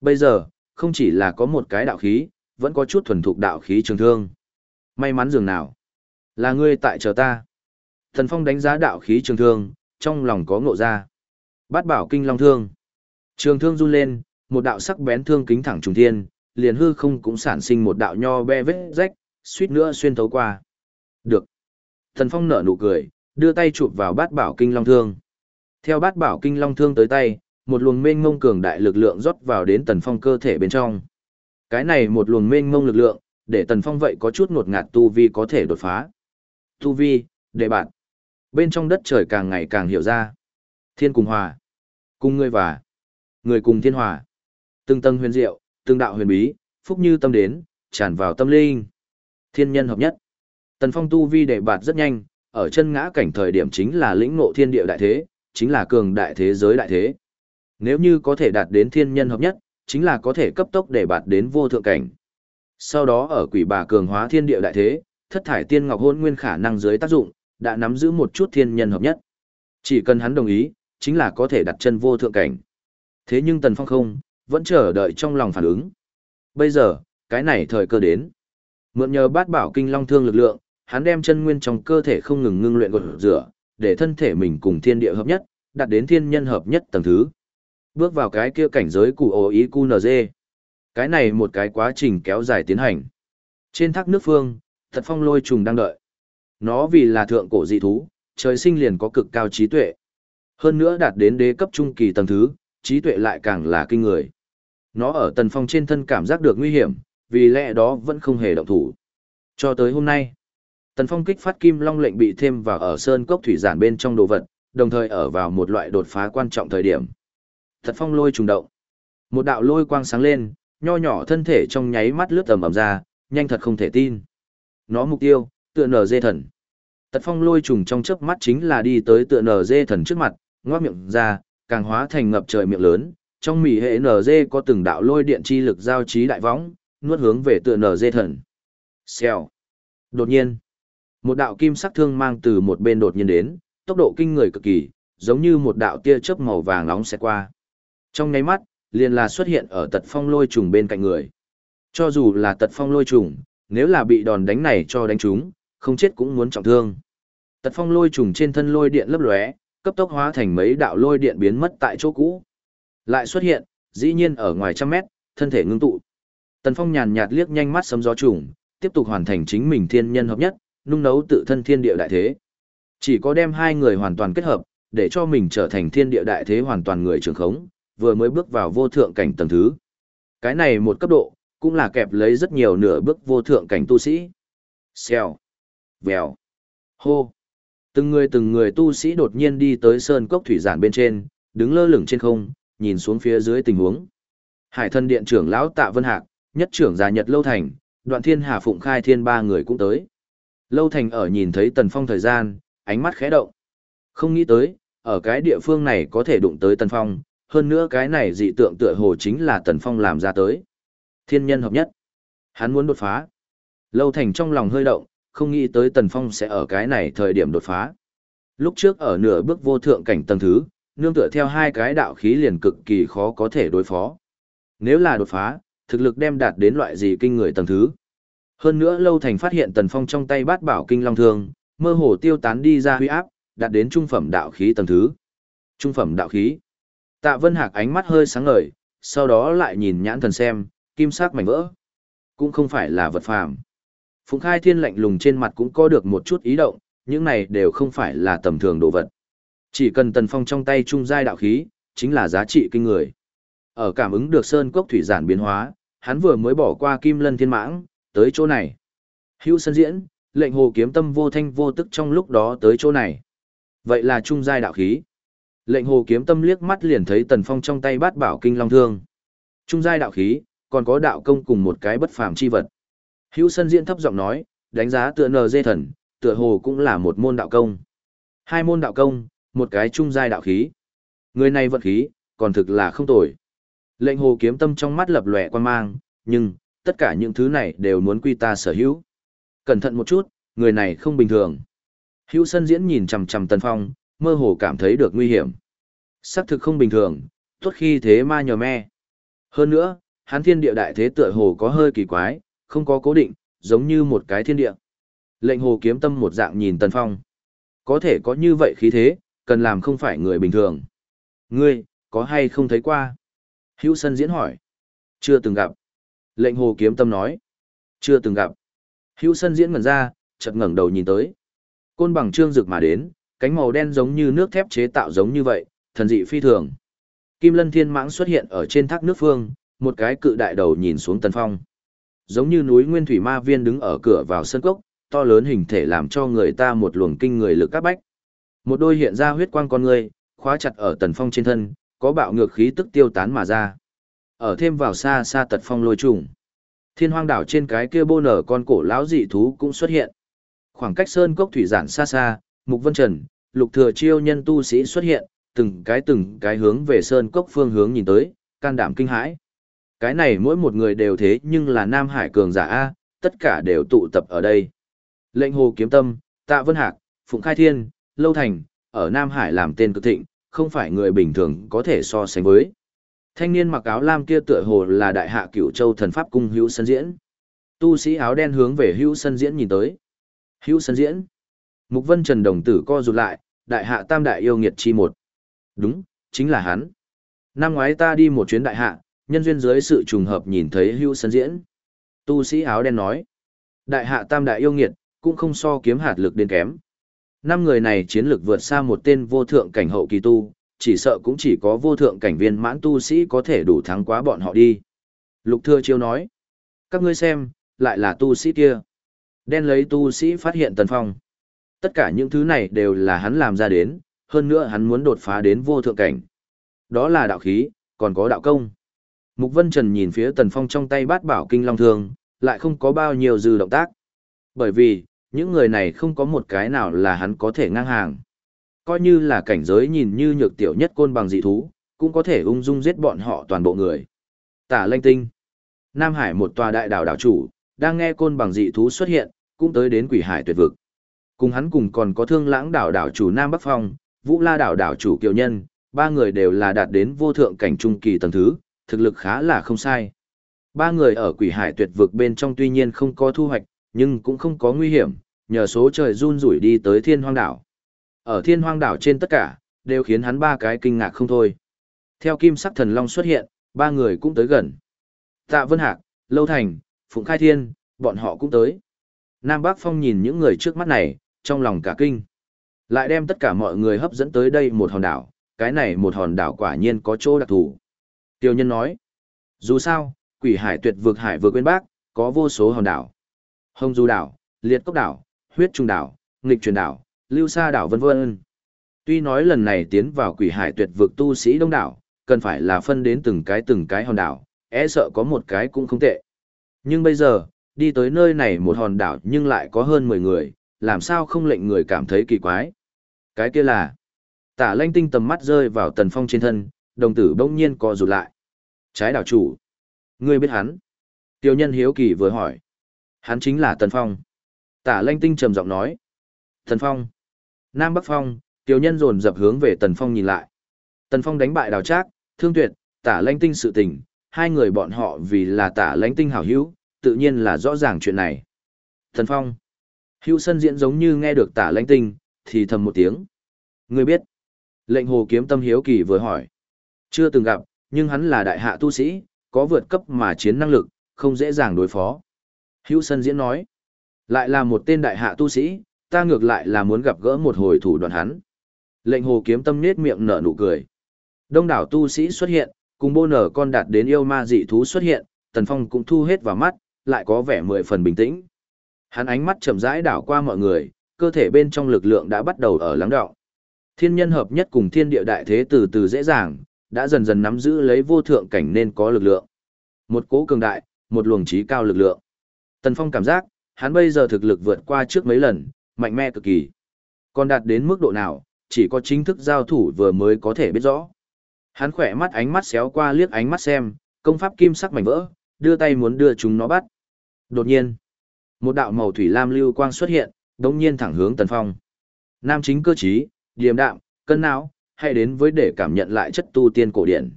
Bây giờ, không chỉ là có một cái đạo khí, vẫn có chút thuần thục đạo khí trường thương. May mắn dường nào. Là ngươi tại chờ ta. Thần Phong đánh giá đạo khí trường thương, trong lòng có ngộ ra. Bát bảo kinh long thương. Trường thương run lên, một đạo sắc bén thương kính thẳng trùng thiên, liền hư không cũng sản sinh một đạo nho be vết rách, suýt nữa xuyên thấu qua. Được. Thần Phong nở nụ cười, đưa tay chụp vào bát bảo kinh long thương. Theo bát bảo kinh long thương tới tay, một luồng mênh ngông cường đại lực lượng rót vào đến Tần Phong cơ thể bên trong. Cái này một luồng mênh mông lực lượng, để Tần Phong vậy có chút ngột ngạt tu vi có thể đột phá. Tu vi, đệ bạn. Bên trong đất trời càng ngày càng hiểu ra. Thiên cùng hòa. Cùng ngươi và. Người cùng thiên hòa. Từng tầng huyền diệu, từng đạo huyền bí, phúc như tâm đến, tràn vào tâm linh. Thiên nhân hợp nhất. Tần Phong tu vi đệ bạt rất nhanh, ở chân ngã cảnh thời điểm chính là lĩnh ngộ thiên địa đại thế, chính là cường đại thế giới đại thế. Nếu như có thể đạt đến thiên nhân hợp nhất, chính là có thể cấp tốc để bạt đến vô thượng cảnh. Sau đó ở quỷ bà cường hóa thiên địa đại thế, thất thải tiên ngọc hôn nguyên khả năng dưới tác dụng, đã nắm giữ một chút thiên nhân hợp nhất. Chỉ cần hắn đồng ý, chính là có thể đặt chân vô thượng cảnh. Thế nhưng Tần Phong không, vẫn chờ đợi trong lòng phản ứng. Bây giờ, cái này thời cơ đến. Mượn nhờ bát bảo kinh long thương lực lượng, hắn đem chân nguyên trong cơ thể không ngừng ngưng luyện gột rửa, để thân thể mình cùng thiên địa hợp nhất, đạt đến thiên nhân hợp nhất tầng thứ. Bước vào cái kia cảnh giới cụ ổ ý cu QNZ. Cái này một cái quá trình kéo dài tiến hành. Trên thác nước phương, thật phong lôi trùng đang đợi. Nó vì là thượng cổ dị thú, trời sinh liền có cực cao trí tuệ. Hơn nữa đạt đến đế cấp trung kỳ tầng thứ, trí tuệ lại càng là kinh người. Nó ở tần phong trên thân cảm giác được nguy hiểm, vì lẽ đó vẫn không hề động thủ. Cho tới hôm nay, tần phong kích phát kim long lệnh bị thêm vào ở sơn cốc thủy giản bên trong đồ vật, đồng thời ở vào một loại đột phá quan trọng thời điểm. Thật phong lôi trùng động. Một đạo lôi quang sáng lên, nho nhỏ thân thể trong nháy mắt lướt tầm ầm ra, nhanh thật không thể tin. Nó mục tiêu, tựa nở dê thần. Tật phong lôi trùng trong chớp mắt chính là đi tới tựa nở dê thần trước mặt, ngoác miệng ra, càng hóa thành ngập trời miệng lớn, trong mỉ hệ nở dê có từng đạo lôi điện chi lực giao trí đại võng, nuốt hướng về tựa nở dê thần. Xèo. Đột nhiên, một đạo kim sắc thương mang từ một bên đột nhiên đến, tốc độ kinh người cực kỳ, giống như một đạo tia chớp màu vàng nóng sẽ qua. Trong nháy mắt, liền là xuất hiện ở tật phong lôi trùng bên cạnh người. Cho dù là tật phong lôi trùng, nếu là bị đòn đánh này cho đánh trúng, không chết cũng muốn trọng thương. Tật phong lôi trùng trên thân lôi điện lấp lóe, cấp tốc hóa thành mấy đạo lôi điện biến mất tại chỗ cũ. Lại xuất hiện, dĩ nhiên ở ngoài trăm mét, thân thể ngưng tụ. Tần phong nhàn nhạt liếc nhanh mắt sấm gió trùng, tiếp tục hoàn thành chính mình thiên nhân hợp nhất, nung nấu tự thân thiên địa đại thế. Chỉ có đem hai người hoàn toàn kết hợp, để cho mình trở thành thiên địa đại thế hoàn toàn người trường khống, vừa mới bước vào vô thượng cảnh tầng thứ. Cái này một cấp độ, cũng là kẹp lấy rất nhiều nửa bước vô thượng cảnh tu sĩ. Xèo, vèo, hô. Từng người từng người tu sĩ đột nhiên đi tới sơn cốc thủy giản bên trên, đứng lơ lửng trên không, nhìn xuống phía dưới tình huống. Hải thân điện trưởng lão Tạ Vân Hạc, nhất trưởng gia Nhật Lâu Thành, đoạn thiên hà phụng khai thiên ba người cũng tới. Lâu Thành ở nhìn thấy Tần Phong thời gian, ánh mắt khẽ động. Không nghĩ tới, ở cái địa phương này có thể đụng tới Tần Phong, hơn nữa cái này dị tượng tựa hồ chính là Tần Phong làm ra tới. Thiên nhân hợp nhất. Hắn muốn đột phá. Lâu Thành trong lòng hơi động, không nghĩ tới Tần Phong sẽ ở cái này thời điểm đột phá. Lúc trước ở nửa bước vô thượng cảnh tầng thứ, nương tựa theo hai cái đạo khí liền cực kỳ khó có thể đối phó. Nếu là đột phá, thực lực đem đạt đến loại gì kinh người tầng thứ. Hơn nữa Lâu Thành phát hiện Tần Phong trong tay bát bảo kinh long thương, mơ hồ tiêu tán đi ra huy áp, đạt đến trung phẩm đạo khí tầng thứ. Trung phẩm đạo khí. Tạ Vân Hạc ánh mắt hơi sáng ngời, sau đó lại nhìn nhãn thần xem, kim sắc mảnh vỡ. Cũng không phải là vật phàm. Phùng Khai Thiên lạnh lùng trên mặt cũng có được một chút ý động, những này đều không phải là tầm thường đồ vật. Chỉ cần Tần Phong trong tay trung giai đạo khí, chính là giá trị kinh người. Ở cảm ứng được sơn cốc thủy giản biến hóa, hắn vừa mới bỏ qua Kim Lân Thiên Mãng, tới chỗ này. Hữu sân diễn, lệnh hồ kiếm tâm vô thanh vô tức trong lúc đó tới chỗ này. Vậy là trung giai đạo khí. Lệnh hồ kiếm tâm liếc mắt liền thấy Tần Phong trong tay bát bảo kinh long thương. Trung giai đạo khí, còn có đạo công cùng một cái bất phàm chi vật. Hữu Sân Diễn thấp giọng nói, đánh giá tựa nờ dê thần, tựa hồ cũng là một môn đạo công. Hai môn đạo công, một cái trung giai đạo khí. Người này vận khí, còn thực là không tồi. Lệnh hồ kiếm tâm trong mắt lập lòe quan mang, nhưng, tất cả những thứ này đều muốn quy ta sở hữu. Cẩn thận một chút, người này không bình thường. Hữu Sân Diễn nhìn chằm chằm Tần Phong, mơ hồ cảm thấy được nguy hiểm. Sắc thực không bình thường, tốt khi thế ma nhờ me. Hơn nữa, hắn thiên địa đại thế tựa hồ có hơi kỳ quái, không có cố định, giống như một cái thiên địa. Lệnh hồ kiếm tâm một dạng nhìn Tần Phong. Có thể có như vậy khí thế, cần làm không phải người bình thường. Ngươi, có hay không thấy qua? Hữu Sân diễn hỏi. Chưa từng gặp. Lệnh hồ kiếm tâm nói. Chưa từng gặp. Hữu Sân diễn ngẩn ra, chợt ngẩng đầu nhìn tới. Côn bằng trương rực mà đến, cánh màu đen giống như nước thép chế tạo giống như vậy, thần dị phi thường. Kim Lân Thiên Mãng xuất hiện ở trên thác nước phương, một cái cự đại đầu nhìn xuống Tần Phong. Giống như núi Nguyên Thủy Ma Viên đứng ở cửa vào sân cốc, to lớn hình thể làm cho người ta một luồng kinh người lực các bách. Một đôi hiện ra huyết quang con người, khóa chặt ở Tần Phong trên thân, có bạo ngược khí tức tiêu tán mà ra. Ở thêm vào xa xa tật phong lôi trùng. Thiên hoang đảo trên cái kia bô nở con cổ lão dị thú cũng xuất hiện. Khoảng cách sơn cốc thủy giản xa xa, Mục Vân Trần, Lục Thừa Chiêu nhân tu sĩ xuất hiện, từng cái từng cái hướng về sơn cốc phương hướng nhìn tới, can đảm kinh hãi. Cái này mỗi một người đều thế nhưng là Nam Hải cường giả A, tất cả đều tụ tập ở đây. Lệnh hồ kiếm tâm, tạ vân hạc, phụng khai thiên, lâu thành, ở Nam Hải làm tên cực thịnh, không phải người bình thường có thể so sánh với. Thanh niên mặc áo lam kia tựa hồ là đại hạ cửu châu thần pháp cung hữu sân diễn. Tu sĩ áo đen hướng về hữu sân diễn nhìn tới. Hữu sân diễn. Mục vân trần đồng tử co rụt lại, đại hạ tam đại yêu nghiệt chi một. Đúng, chính là hắn. Năm ngoái ta đi một chuyến đại hạ, nhân duyên dưới sự trùng hợp nhìn thấy hưu sân diễn. Tu sĩ áo đen nói. Đại hạ tam đại yêu nghiệt, cũng không so kiếm hạt lực đến kém. Năm người này chiến lực vượt xa một tên vô thượng cảnh hậu kỳ tu, chỉ sợ cũng chỉ có vô thượng cảnh viên mãn tu sĩ có thể đủ thắng quá bọn họ đi. Lục Thừa Chiêu nói, các ngươi xem, lại là tu sĩ kia. Đen lấy tu sĩ phát hiện Tần Phong. Tất cả những thứ này đều là hắn làm ra đến, hơn nữa hắn muốn đột phá đến vô thượng cảnh. Đó là đạo khí, còn có đạo công. Mục Vân Trần nhìn phía Tần Phong trong tay bát bảo kinh long thương, lại không có bao nhiêu dư động tác. Bởi vì, những người này không có một cái nào là hắn có thể ngang hàng. Coi như là cảnh giới nhìn như nhược tiểu nhất côn bằng dị thú, cũng có thể ung dung giết bọn họ toàn bộ người. Tả lanh tinh. Nam Hải một tòa đại đảo đảo chủ, đang nghe côn bằng dị thú xuất hiện, cũng tới đến quỷ hải tuyệt vực. Cùng hắn cùng còn có thương lãng đảo đảo chủ Nam Bắc Phong, Vũ La đảo đảo chủ Kiều Nhân, ba người đều là đạt đến vô thượng cảnh trung kỳ tầng thứ, thực lực khá là không sai. Ba người ở quỷ hải tuyệt vực bên trong tuy nhiên không có thu hoạch, nhưng cũng không có nguy hiểm, nhờ số trời run rủi đi tới thiên hoang đảo. Ở thiên hoang đảo trên tất cả, đều khiến hắn ba cái kinh ngạc không thôi. Theo kim sắc thần long xuất hiện, ba người cũng tới gần. Tạ Vân Hạc, Lâu Thành, Phụng Khai Thiên, bọn họ cũng tới. Nam Bắc Phong nhìn những người trước mắt này, trong lòng cả kinh. Lại đem tất cả mọi người hấp dẫn tới đây một hòn đảo, cái này một hòn đảo quả nhiên có chỗ đặc thù. Tiêu nhân nói, dù sao, quỷ hải tuyệt vực hải vừa quên bác, có vô số hòn đảo. Hồng Du đảo, Liệt Cốc đảo, Huyết Trung đảo, Nghịch Truyền đảo, Lưu Sa đảo vân vân. Tuy nói lần này tiến vào quỷ hải tuyệt vực tu sĩ đông đảo, cần phải là phân đến từng cái từng cái hòn đảo, e sợ có một cái cũng không tệ. Nhưng bây giờ, đi tới nơi này một hòn đảo nhưng lại có hơn 10 người, làm sao không lệnh người cảm thấy kỳ quái. Cái kia là, tả lanh tinh tầm mắt rơi vào tần phong trên thân, đồng tử bỗng nhiên co rụt lại. Trái đảo chủ. Ngươi biết hắn. Tiêu nhân hiếu kỳ vừa hỏi. Hắn chính là Tần Phong. Tả lanh tinh trầm giọng nói. Tần Phong. Nam Bắc Phong, Tiêu nhân dồn dập hướng về Tần Phong nhìn lại. Tần Phong đánh bại đào trác, thương tuyệt, tả lanh tinh sự tình, hai người bọn họ vì là tả lanh tinh hảo hữu, tự nhiên là rõ ràng chuyện này. Tần Phong. Hữu sân diễn giống như nghe được tả lanh tinh, thì thầm một tiếng. Ngươi biết. Lệnh hồ kiếm tâm hiếu kỳ vừa hỏi. Chưa từng gặp, nhưng hắn là đại hạ tu sĩ, có vượt cấp mà chiến năng lực, không dễ dàng đối phó. Hữu sân diễn nói. Lại là một tên đại hạ tu sĩ, ta ngược lại là muốn gặp gỡ một hồi thủ đoạn hắn. Lệnh hồ kiếm tâm nết miệng nở nụ cười. Đông đảo tu sĩ xuất hiện, cùng bô nở con đạt đến yêu ma dị thú xuất hiện, tần phong cũng thu hết vào mắt, lại có vẻ mười phần bình tĩnh. Hắn ánh mắt chậm rãi đảo qua mọi người, cơ thể bên trong lực lượng đã bắt đầu ở lắng đọng. Thiên nhân hợp nhất cùng thiên địa đại thế từ từ dễ dàng, đã dần dần nắm giữ lấy vô thượng cảnh nên có lực lượng. Một cố cường đại, một luồng trí cao lực lượng. Tần Phong cảm giác, hắn bây giờ thực lực vượt qua trước mấy lần, mạnh mẽ cực kỳ. Còn đạt đến mức độ nào, chỉ có chính thức giao thủ vừa mới có thể biết rõ. Hắn khỏe mắt ánh mắt xéo qua liếc ánh mắt xem, công pháp kim sắc mảnh vỡ, đưa tay muốn đưa chúng nó bắt. Đột nhiên, một đạo màu thủy lam lưu quang xuất hiện, đống nhiên thẳng hướng Tần Phong. Nam chính cơ trí, điềm đạm, cân não, hay đến với để cảm nhận lại chất tu tiên cổ điển.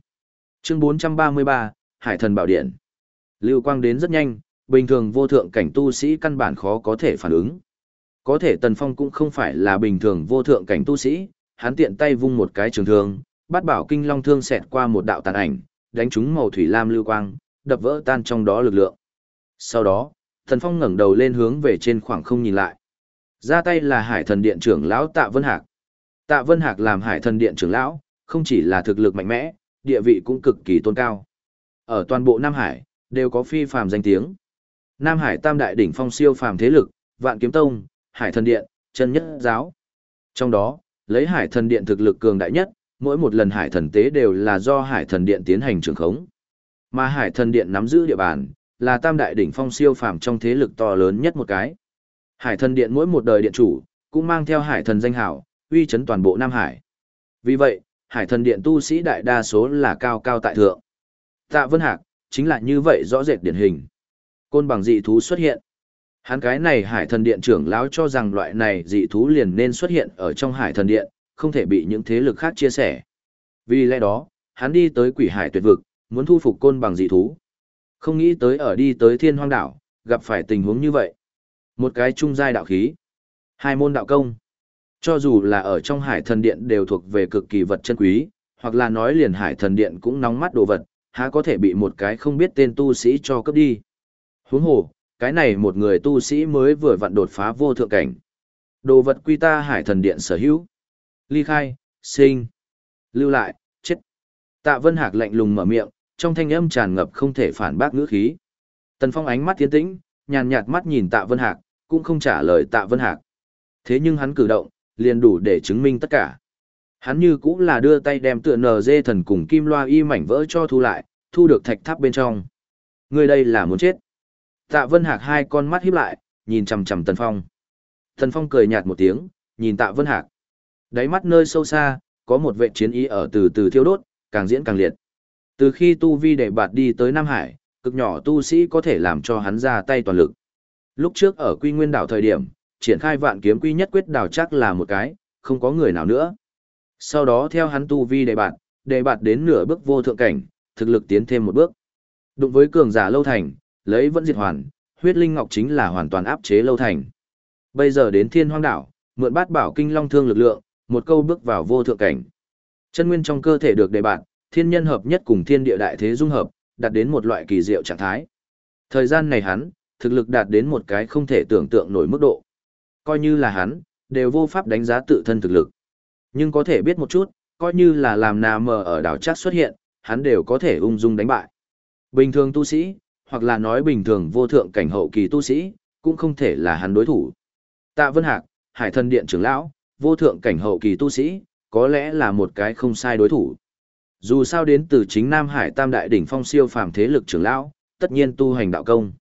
Chương 433, Hải thần bảo điện. Lưu quang đến rất nhanh, bình thường vô thượng cảnh tu sĩ căn bản khó có thể phản ứng. Có thể Tần Phong cũng không phải là bình thường vô thượng cảnh tu sĩ, hắn tiện tay vung một cái trường thương, bắt bảo kinh long thương xẹt qua một đạo tàn ảnh, đánh trúng màu thủy lam lưu quang, đập vỡ tan trong đó lực lượng. Sau đó, Tần Phong ngẩng đầu lên hướng về trên khoảng không nhìn lại. Ra tay là Hải Thần Điện trưởng lão Tạ Vân Hạc. Tạ Vân Hạc làm Hải Thần Điện trưởng lão, không chỉ là thực lực mạnh mẽ, địa vị cũng cực kỳ tôn cao. Ở toàn bộ Nam Hải, đều có phi phàm danh tiếng. Nam Hải Tam đại đỉnh phong siêu phàm thế lực, Vạn Kiếm Tông, Hải Thần Điện, Chân Nhất Giáo. Trong đó, lấy Hải Thần Điện thực lực cường đại nhất, mỗi một lần Hải Thần tế đều là do Hải Thần Điện tiến hành trường khống. Mà Hải Thần Điện nắm giữ địa bàn, là tam đại đỉnh phong siêu phàm trong thế lực to lớn nhất một cái. Hải Thần Điện mỗi một đời điện chủ, cũng mang theo Hải Thần danh hào uy chấn toàn bộ Nam Hải. Vì vậy, Hải Thần Điện tu sĩ đại đa số là cao cao tại thượng. Tạ Vân Hạc, chính là như vậy rõ rệt điển hình. Côn bằng dị thú xuất hiện. Hắn cái này Hải Thần Điện trưởng lão cho rằng loại này dị thú liền nên xuất hiện ở trong Hải Thần Điện, không thể bị những thế lực khác chia sẻ. Vì lẽ đó, hắn đi tới quỷ hải tuyệt vực, muốn thu phục côn bằng dị thú. Không nghĩ tới ở đi tới thiên hoang đảo, gặp phải tình huống như vậy. Một cái trung giai đạo khí, hai môn đạo công. Cho dù là ở trong hải thần điện đều thuộc về cực kỳ vật chân quý, hoặc là nói liền hải thần điện cũng nóng mắt đồ vật, há có thể bị một cái không biết tên tu sĩ cho cấp đi. Huống hồ, cái này một người tu sĩ mới vừa vặn đột phá vô thượng cảnh. Đồ vật quy ta hải thần điện sở hữu. Ly khai, sinh, lưu lại, chết. Tạ Vân Hạc lạnh lùng mở miệng, trong thanh âm tràn ngập không thể phản bác ngữ khí. Tần Phong ánh mắt tiến tĩnh, nhàn nhạt mắt nhìn Tạ Vân Hạc, cũng không trả lời Tạ Vân Hạc. Thế nhưng hắn cử động, liền đủ để chứng minh tất cả. Hắn như cũng là đưa tay đem tựa nờ dê thần cùng kim loa y mảnh vỡ cho thu lại, thu được thạch tháp bên trong. Người đây là muốn chết. Tạ Vân Hạc hai con mắt híp lại, nhìn chằm chằm Tần Phong. Tần Phong cười nhạt một tiếng, nhìn Tạ Vân Hạc. Đáy mắt nơi sâu xa, có một vệ chiến ý ở từ từ thiêu đốt, càng diễn càng liệt. Từ khi tu vi đệ bạt đi tới Nam Hải, cực nhỏ tu sĩ có thể làm cho hắn ra tay toàn lực. Lúc trước ở Quy Nguyên đảo thời điểm, triển khai vạn kiếm quy nhất quyết đào chắc là một cái, không có người nào nữa. Sau đó theo hắn tu vi đệ bạt, đệ bạt đến nửa bước vô thượng cảnh, thực lực tiến thêm một bước. Đụng với cường giả lâu thành, lấy vẫn diệt hoàn, huyết linh ngọc chính là hoàn toàn áp chế lâu thành. Bây giờ đến thiên hoang đảo, mượn bát bảo kinh long thương lực lượng, một câu bước vào vô thượng cảnh. Chân nguyên trong cơ thể được đề bạn, thiên nhân hợp nhất cùng thiên địa đại thế dung hợp, đạt đến một loại kỳ diệu trạng thái. Thời gian này hắn, thực lực đạt đến một cái không thể tưởng tượng nổi mức độ. Coi như là hắn, đều vô pháp đánh giá tự thân thực lực. Nhưng có thể biết một chút, coi như là làm nà mờ ở đảo chắc xuất hiện, hắn đều có thể ung dung đánh bại. Bình thường tu sĩ, hoặc là nói bình thường vô thượng cảnh hậu kỳ tu sĩ, cũng không thể là hắn đối thủ. Tạ Vân Hạc, Hải Thần Điện trưởng lão, vô thượng cảnh hậu kỳ tu sĩ, có lẽ là một cái không sai đối thủ. Dù sao đến từ chính Nam Hải Tam Đại đỉnh phong siêu phàm thế lực trưởng lão, tất nhiên tu hành đạo công.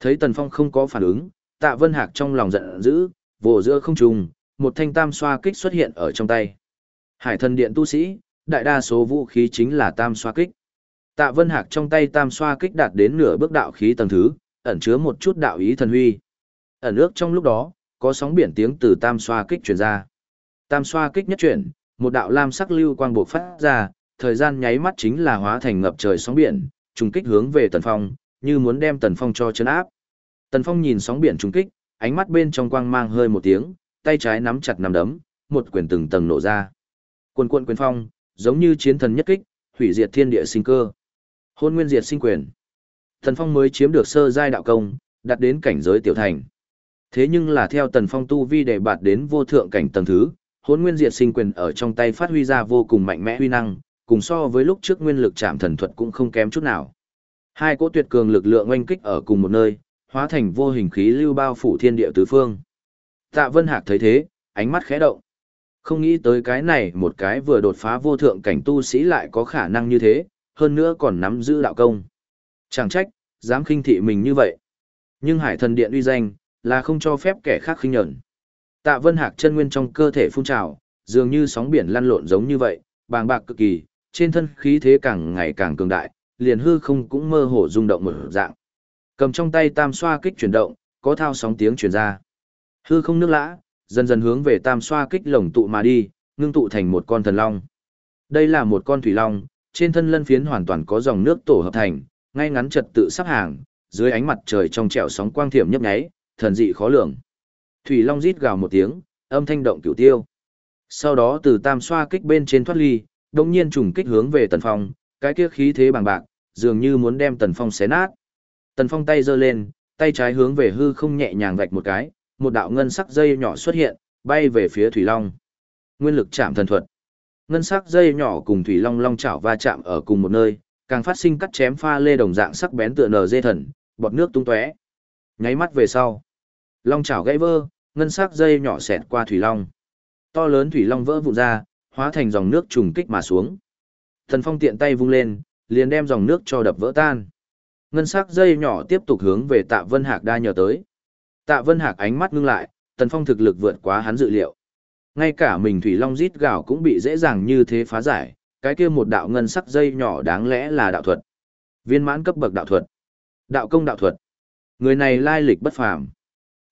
Thấy Tần Phong không có phản ứng, Tạ Vân Hạc trong lòng giận dữ, vồ giữa không trùng, một thanh tam xoa kích xuất hiện ở trong tay. Hải thần điện tu sĩ, đại đa số vũ khí chính là tam xoa kích. Tạ Vân Hạc trong tay tam xoa kích đạt đến nửa bước đạo khí tầng thứ, ẩn chứa một chút đạo ý thần huy. Ẩn ước trong lúc đó, có sóng biển tiếng từ tam xoa kích truyền ra. Tam xoa kích nhất chuyển, một đạo lam sắc lưu quang bộc phát ra, thời gian nháy mắt chính là hóa thành ngập trời sóng biển, trùng kích hướng về Tần Phong, như muốn đem Tần Phong cho chấn áp. Tần Phong nhìn sóng biển trùng kích, ánh mắt bên trong quang mang hơi một tiếng, tay trái nắm chặt nắm đấm, một quyền từng tầng nổ ra. Quần quân quyền phong, giống như chiến thần nhất kích, hủy diệt thiên địa sinh cơ. Hôn nguyên diệt sinh quyền. Tần Phong mới chiếm được sơ giai đạo công, đạt đến cảnh giới tiểu thành. Thế nhưng là theo Tần Phong tu vi để bạt đến vô thượng cảnh tầng thứ, hôn nguyên diệt sinh quyền ở trong tay phát huy ra vô cùng mạnh mẽ huy năng, cùng so với lúc trước nguyên lực chạm thần thuật cũng không kém chút nào. Hai cỗ tuyệt cường lực lượng oanh kích ở cùng một nơi, hóa thành vô hình khí lưu bao phủ thiên địa tứ phương. Tạ Vân Hạc thấy thế, ánh mắt khẽ động. Không nghĩ tới cái này một cái vừa đột phá vô thượng cảnh tu sĩ lại có khả năng như thế, hơn nữa còn nắm giữ đạo công. Chẳng trách, dám khinh thị mình như vậy. Nhưng hải thần điện uy danh, là không cho phép kẻ khác khinh nhẫn. Tạ Vân Hạc chân nguyên trong cơ thể phun trào, dường như sóng biển lăn lộn giống như vậy, bàng bạc cực kỳ, trên thân khí thế càng ngày càng cường đại, liền hư không cũng mơ hồ rung động một dạng. Cầm trong tay tam xoa kích chuyển động, có thao sóng tiếng truyền ra. Hư không nước lã, dần dần hướng về tam xoa kích lồng tụ mà đi, ngưng tụ thành một con thần long. Đây là một con thủy long, trên thân lân phiến hoàn toàn có dòng nước tổ hợp thành, ngay ngắn trật tự sắp hàng, dưới ánh mặt trời trong trẻo sóng quang thiểm nhấp nháy, thần dị khó lường. Thủy Long rít gào một tiếng, âm thanh động cửu tiêu. Sau đó từ tam xoa kích bên trên thoát ly, đồng nhiên trùng kích hướng về Tần Phong, cái kia khí thế bằng bạc, dường như muốn đem Tần Phong xé nát. Tần Phong tay giơ lên, tay trái hướng về hư không nhẹ nhàng vạch một cái, một đạo ngân sắc dây nhỏ xuất hiện, bay về phía Thủy Long. Nguyên lực chạm thần thuật. Ngân sắc dây nhỏ cùng Thủy Long long chảo va chạm ở cùng một nơi, càng phát sinh cắt chém pha lê đồng dạng sắc bén tựa nở dê thần, bọt nước tung tóe. Nháy mắt về sau, long chảo gãy vỡ, ngân sắc dây nhỏ xẹt qua thủy long. To lớn thủy long vỡ vụn ra, hóa thành dòng nước trùng kích mà xuống. Thần Phong tiện tay vung lên, liền đem dòng nước cho đập vỡ tan. Ngân sắc dây nhỏ tiếp tục hướng về Tạ Vân Hạc đa nhờ tới. Tạ Vân Hạc ánh mắt ngưng lại, Tần Phong thực lực vượt quá hắn dự liệu. Ngay cả mình thủy long rít gào cũng bị dễ dàng như thế phá giải, cái kia một đạo ngân sắc dây nhỏ đáng lẽ là đạo thuật. Viên mãn cấp bậc đạo thuật. Đạo công đạo thuật. Người này lai lịch bất phàm.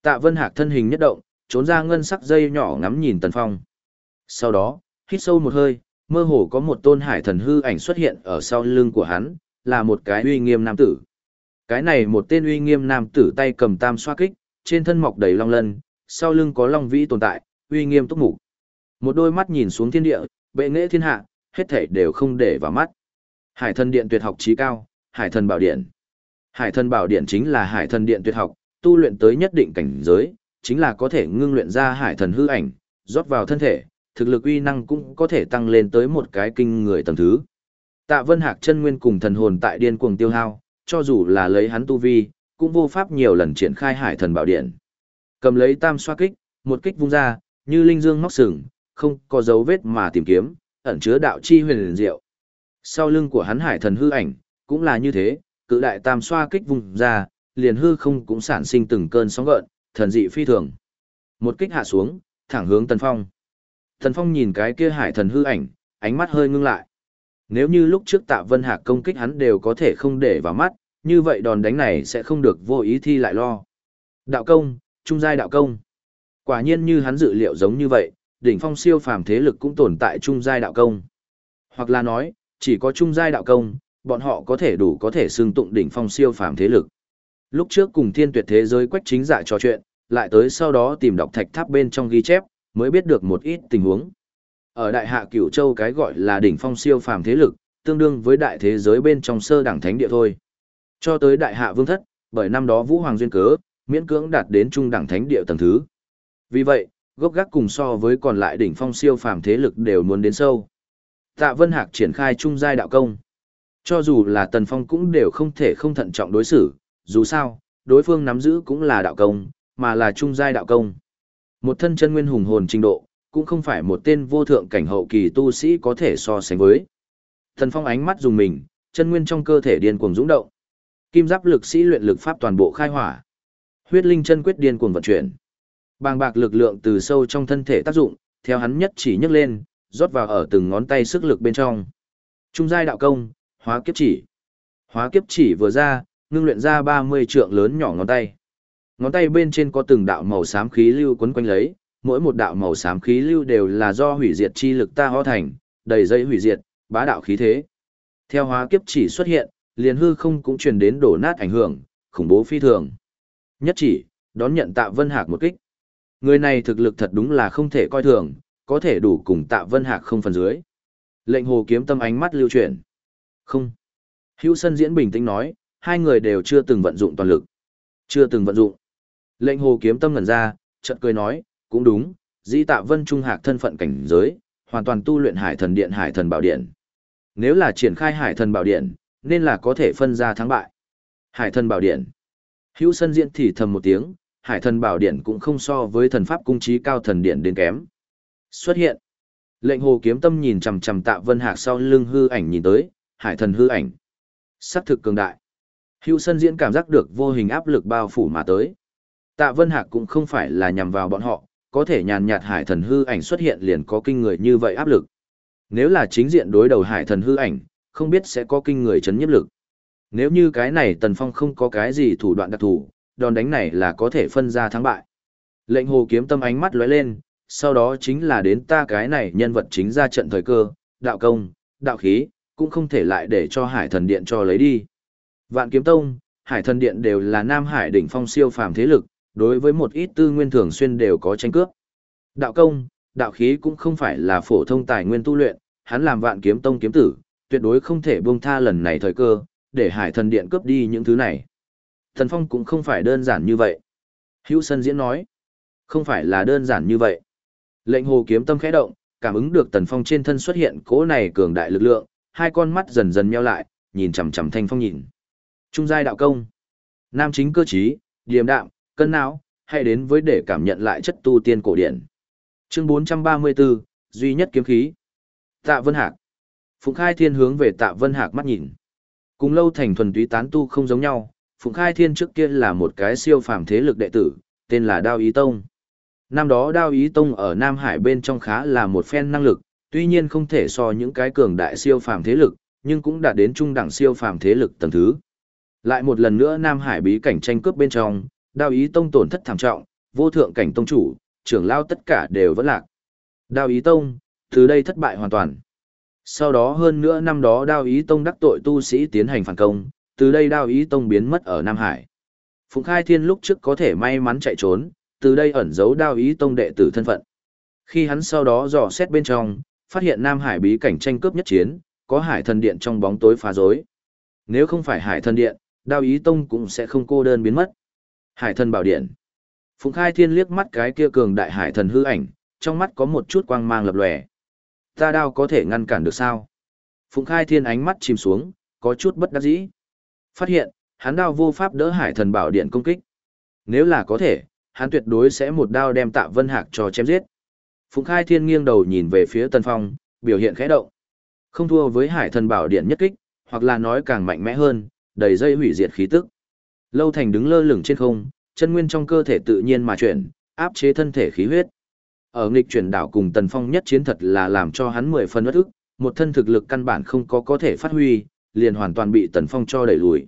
Tạ Vân Hạc thân hình nhất động, trốn ra ngân sắc dây nhỏ ngắm nhìn Tần Phong. Sau đó, hít sâu một hơi, mơ hồ có một tôn hải thần hư ảnh xuất hiện ở sau lưng của hắn, là một cái uy nghiêm nam tử. Cái này một tên uy nghiêm nam tử tay cầm tam xoa kích, trên thân mọc đầy long lân, sau lưng có long vĩ tồn tại, uy nghiêm túc mục. Một đôi mắt nhìn xuống thiên địa, bệ nghệ thiên hạ, hết thảy đều không để vào mắt. Hải thần điện tuyệt học trí cao, hải thần bảo điện. Hải thần bảo điện chính là hải thần điện tuyệt học, tu luyện tới nhất định cảnh giới, chính là có thể ngưng luyện ra hải thần hư ảnh, rót vào thân thể, thực lực uy năng cũng có thể tăng lên tới một cái kinh người tầng thứ. Tạ Vân Hạc chân nguyên cùng thần hồn tại điên cuồng tiêu hao, cho dù là lấy hắn tu vi, cũng vô pháp nhiều lần triển khai hải thần bảo điện. Cầm lấy tam xoa kích, một kích vung ra, như linh dương móc sừng, không có dấu vết mà tìm kiếm, ẩn chứa đạo chi huyền liền diệu. Sau lưng của hắn hải thần hư ảnh, cũng là như thế, cự đại tam xoa kích vung ra, liền hư không cũng sản sinh từng cơn sóng gợn, thần dị phi thường. Một kích hạ xuống, thẳng hướng Tần Phong. Tần Phong nhìn cái kia hải thần hư ảnh, ánh mắt hơi ngưng lại. Nếu như lúc trước Tạ Vân Hạc công kích hắn đều có thể không để vào mắt, như vậy đòn đánh này sẽ không được vô ý thi lại lo. Đạo công, trung giai đạo công. Quả nhiên như hắn dự liệu giống như vậy, đỉnh phong siêu phàm thế lực cũng tồn tại trung giai đạo công. Hoặc là nói, chỉ có trung giai đạo công, bọn họ có thể đủ có thể xưng tụng đỉnh phong siêu phàm thế lực. Lúc trước cùng thiên tuyệt thế giới quách chính giả trò chuyện, lại tới sau đó tìm đọc thạch tháp bên trong ghi chép, mới biết được một ít tình huống. Ở đại hạ cửu châu cái gọi là đỉnh phong siêu phàm thế lực, tương đương với đại thế giới bên trong sơ đẳng thánh địa thôi. Cho tới đại hạ vương thất, bởi năm đó vũ hoàng duyên cớ, miễn cưỡng đạt đến trung đẳng thánh địa tầng thứ. Vì vậy, gốc gác cùng so với còn lại đỉnh phong siêu phàm thế lực đều muốn đến sâu. Tạ Vân Hạc triển khai trung giai đạo công. Cho dù là Tần Phong cũng đều không thể không thận trọng đối xử, dù sao, đối phương nắm giữ cũng là đạo công, mà là trung giai đạo công. Một thân chân nguyên hùng hồn trình độ, cũng không phải một tên vô thượng cảnh hậu kỳ tu sĩ có thể so sánh với. thần Phong ánh mắt dùng mình, chân nguyên trong cơ thể điên cuồng dũng động. Kim giáp lực sĩ luyện lực pháp toàn bộ khai hỏa. Huyết linh chân quyết điên cuồng vận chuyển. Bàng bạc lực lượng từ sâu trong thân thể tác dụng, theo hắn nhất chỉ nhấc lên, rót vào ở từng ngón tay sức lực bên trong. Trung giai đạo công, hóa kiếp chỉ. Hóa kiếp chỉ vừa ra, ngưng luyện ra 30 trượng lớn nhỏ ngón tay. Ngón tay bên trên có từng đạo màu xám khí lưu quấn quanh lấy, mỗi một đạo màu xám khí lưu đều là do hủy diệt chi lực ta hóa thành, đầy dây hủy diệt, bá đạo khí thế. Theo hóa kiếp chỉ xuất hiện, liền hư không cũng truyền đến đổ nát ảnh hưởng, khủng bố phi thường. Nhất chỉ, đón nhận Tạ Vân Hạc một kích. Người này thực lực thật đúng là không thể coi thường, có thể đủ cùng Tạ Vân Hạc không phần dưới. Lệnh hồ kiếm tâm ánh mắt lưu chuyển. Không. Hữu Sân diễn bình tĩnh nói, hai người đều chưa từng vận dụng toàn lực. Chưa từng vận dụng. Lệnh hồ kiếm tâm ngẩn ra, chợt cười nói, cũng đúng, dĩ tạ vân trung hạc thân phận cảnh giới, hoàn toàn tu luyện hải thần điện hải thần bảo điện. Nếu là triển khai hải thần bảo điện, nên là có thể phân ra thắng bại. Hải thần bảo điện. Hữu Sân diễn thì thầm một tiếng, hải thần bảo điện cũng không so với thần pháp cung trí cao thần điện đến kém. Xuất hiện. Lệnh hồ kiếm tâm nhìn chằm chằm tạ vân hạc sau lưng hư ảnh nhìn tới, hải thần hư ảnh. Sắc thực cường đại. Hữu sân diễn cảm giác được vô hình áp lực bao phủ mà tới. Tạ vân hạc cũng không phải là nhằm vào bọn họ, có thể nhàn nhạt hải thần hư ảnh xuất hiện liền có kinh người như vậy áp lực. Nếu là chính diện đối đầu hải thần hư ảnh, không biết sẽ có kinh người chấn nhiếp lực. Nếu như cái này Tần Phong không có cái gì thủ đoạn đặc thù, đòn đánh này là có thể phân ra thắng bại. Lệnh hồ kiếm tâm ánh mắt lóe lên, sau đó chính là đến ta cái này nhân vật chính ra trận thời cơ, đạo công, đạo khí, cũng không thể lại để cho hải thần điện cho lấy đi. Vạn kiếm tông, hải thần điện đều là nam hải đỉnh phong siêu phàm thế lực, đối với một ít tư nguyên thường xuyên đều có tranh cướp. Đạo công, đạo khí cũng không phải là phổ thông tài nguyên tu luyện, hắn làm vạn kiếm tông kiếm tử, tuyệt đối không thể buông tha lần này thời cơ, để hải thần điện cướp đi những thứ này. Thần phong cũng không phải đơn giản như vậy. Hữu Sân diễn nói, không phải là đơn giản như vậy. Lệnh hồ kiếm tâm khẽ động, cảm ứng được tần phong trên thân xuất hiện cỗ này cường đại lực lượng, hai con mắt dần dần nheo lại, nhìn chằm chằm thanh phong nhìn. Trung giai đạo công, nam chính cơ trí, điềm đạm, cân não, hay đến với để cảm nhận lại chất tu tiên cổ điển. Chương 434, duy nhất kiếm khí. Tạ Vân Hạc. Phụng Khai Thiên hướng về Tạ Vân Hạc mắt nhìn. Cùng lâu thành thuần túy tán tu không giống nhau, Phụng Khai Thiên trước kia là một cái siêu phàm thế lực đệ tử, tên là Đao Ý Tông. Năm đó Đao Ý Tông ở Nam Hải bên trong khá là một phen năng lực, tuy nhiên không thể so những cái cường đại siêu phàm thế lực, nhưng cũng đã đến trung đẳng siêu phàm thế lực tầng thứ. Lại một lần nữa Nam Hải bí cảnh tranh cướp bên trong, Đao Ý Tông tổn thất thảm trọng, vô thượng cảnh tông chủ, trưởng lao tất cả đều vẫn lạc. Đao Ý Tông, từ đây thất bại hoàn toàn. Sau đó hơn nữa năm đó Đao Ý Tông đắc tội tu sĩ tiến hành phản công, từ đây Đao Ý Tông biến mất ở Nam Hải. Phùng Khai Thiên lúc trước có thể may mắn chạy trốn, từ đây ẩn giấu Đao Ý Tông đệ tử thân phận. Khi hắn sau đó dò xét bên trong, phát hiện Nam Hải bí cảnh tranh cướp nhất chiến, có Hải Thần Điện trong bóng tối phá rối. Nếu không phải Hải Thần Điện, Đao Ý Tông cũng sẽ không cô đơn biến mất. Hải Thần Bảo Điện. Phùng Khai Thiên liếc mắt cái kia cường đại hải thần hư ảnh, trong mắt có một chút quang mang lập lòe. Ta đao có thể ngăn cản được sao? Phùng Khai Thiên ánh mắt chìm xuống, có chút bất đắc dĩ. Phát hiện, hắn đao vô pháp đỡ hải thần bảo điện công kích. Nếu là có thể, hắn tuyệt đối sẽ một đao đem tạ vân hạc cho chém giết. Phùng Khai Thiên nghiêng đầu nhìn về phía Tân Phong, biểu hiện khẽ động. Không thua với hải thần bảo điện nhất kích, hoặc là nói càng mạnh mẽ hơn, đầy dây hủy diệt khí tức. Lâu Thành đứng lơ lửng trên không, chân nguyên trong cơ thể tự nhiên mà chuyển, áp chế thân thể khí huyết. Ở nghịch chuyển đảo cùng Tần Phong nhất chiến thật là làm cho hắn mười phần bất ức, một thân thực lực căn bản không có có thể phát huy, liền hoàn toàn bị Tần Phong cho đẩy lùi.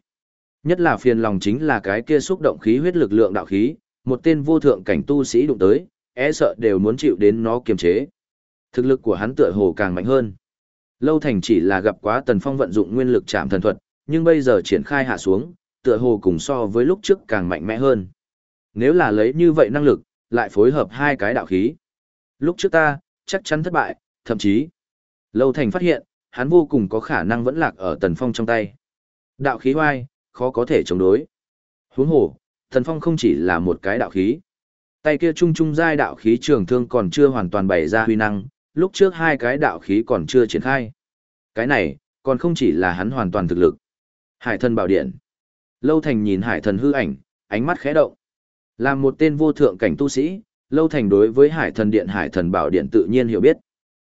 Nhất là phiền lòng chính là cái kia xúc động khí huyết lực lượng đạo khí, một tên vô thượng cảnh tu sĩ đụng tới, e sợ đều muốn chịu đến nó kiềm chế. Thực lực của hắn tựa hồ càng mạnh hơn. Lâu Thành chỉ là gặp quá Tần Phong vận dụng nguyên lực chạm thần thuật, nhưng bây giờ triển khai hạ xuống, tựa hồ cùng so với lúc trước càng mạnh mẽ hơn. Nếu là lấy như vậy năng lực, lại phối hợp hai cái đạo khí. Lúc trước ta, chắc chắn thất bại, thậm chí. Lâu Thành phát hiện, hắn vô cùng có khả năng vẫn lạc ở Tần Phong trong tay. Đạo khí hoai, khó có thể chống đối. Huống hồ, Tần Phong không chỉ là một cái đạo khí. Tay kia trung trung giai đạo khí trường thương còn chưa hoàn toàn bày ra huy năng, lúc trước hai cái đạo khí còn chưa triển khai. Cái này, còn không chỉ là hắn hoàn toàn thực lực. Hải thần bảo điện. Lâu Thành nhìn hải thần hư ảnh, ánh mắt khẽ động. Là một tên vô thượng cảnh tu sĩ, Lâu Thành đối với hải thần điện hải thần bảo điện tự nhiên hiểu biết.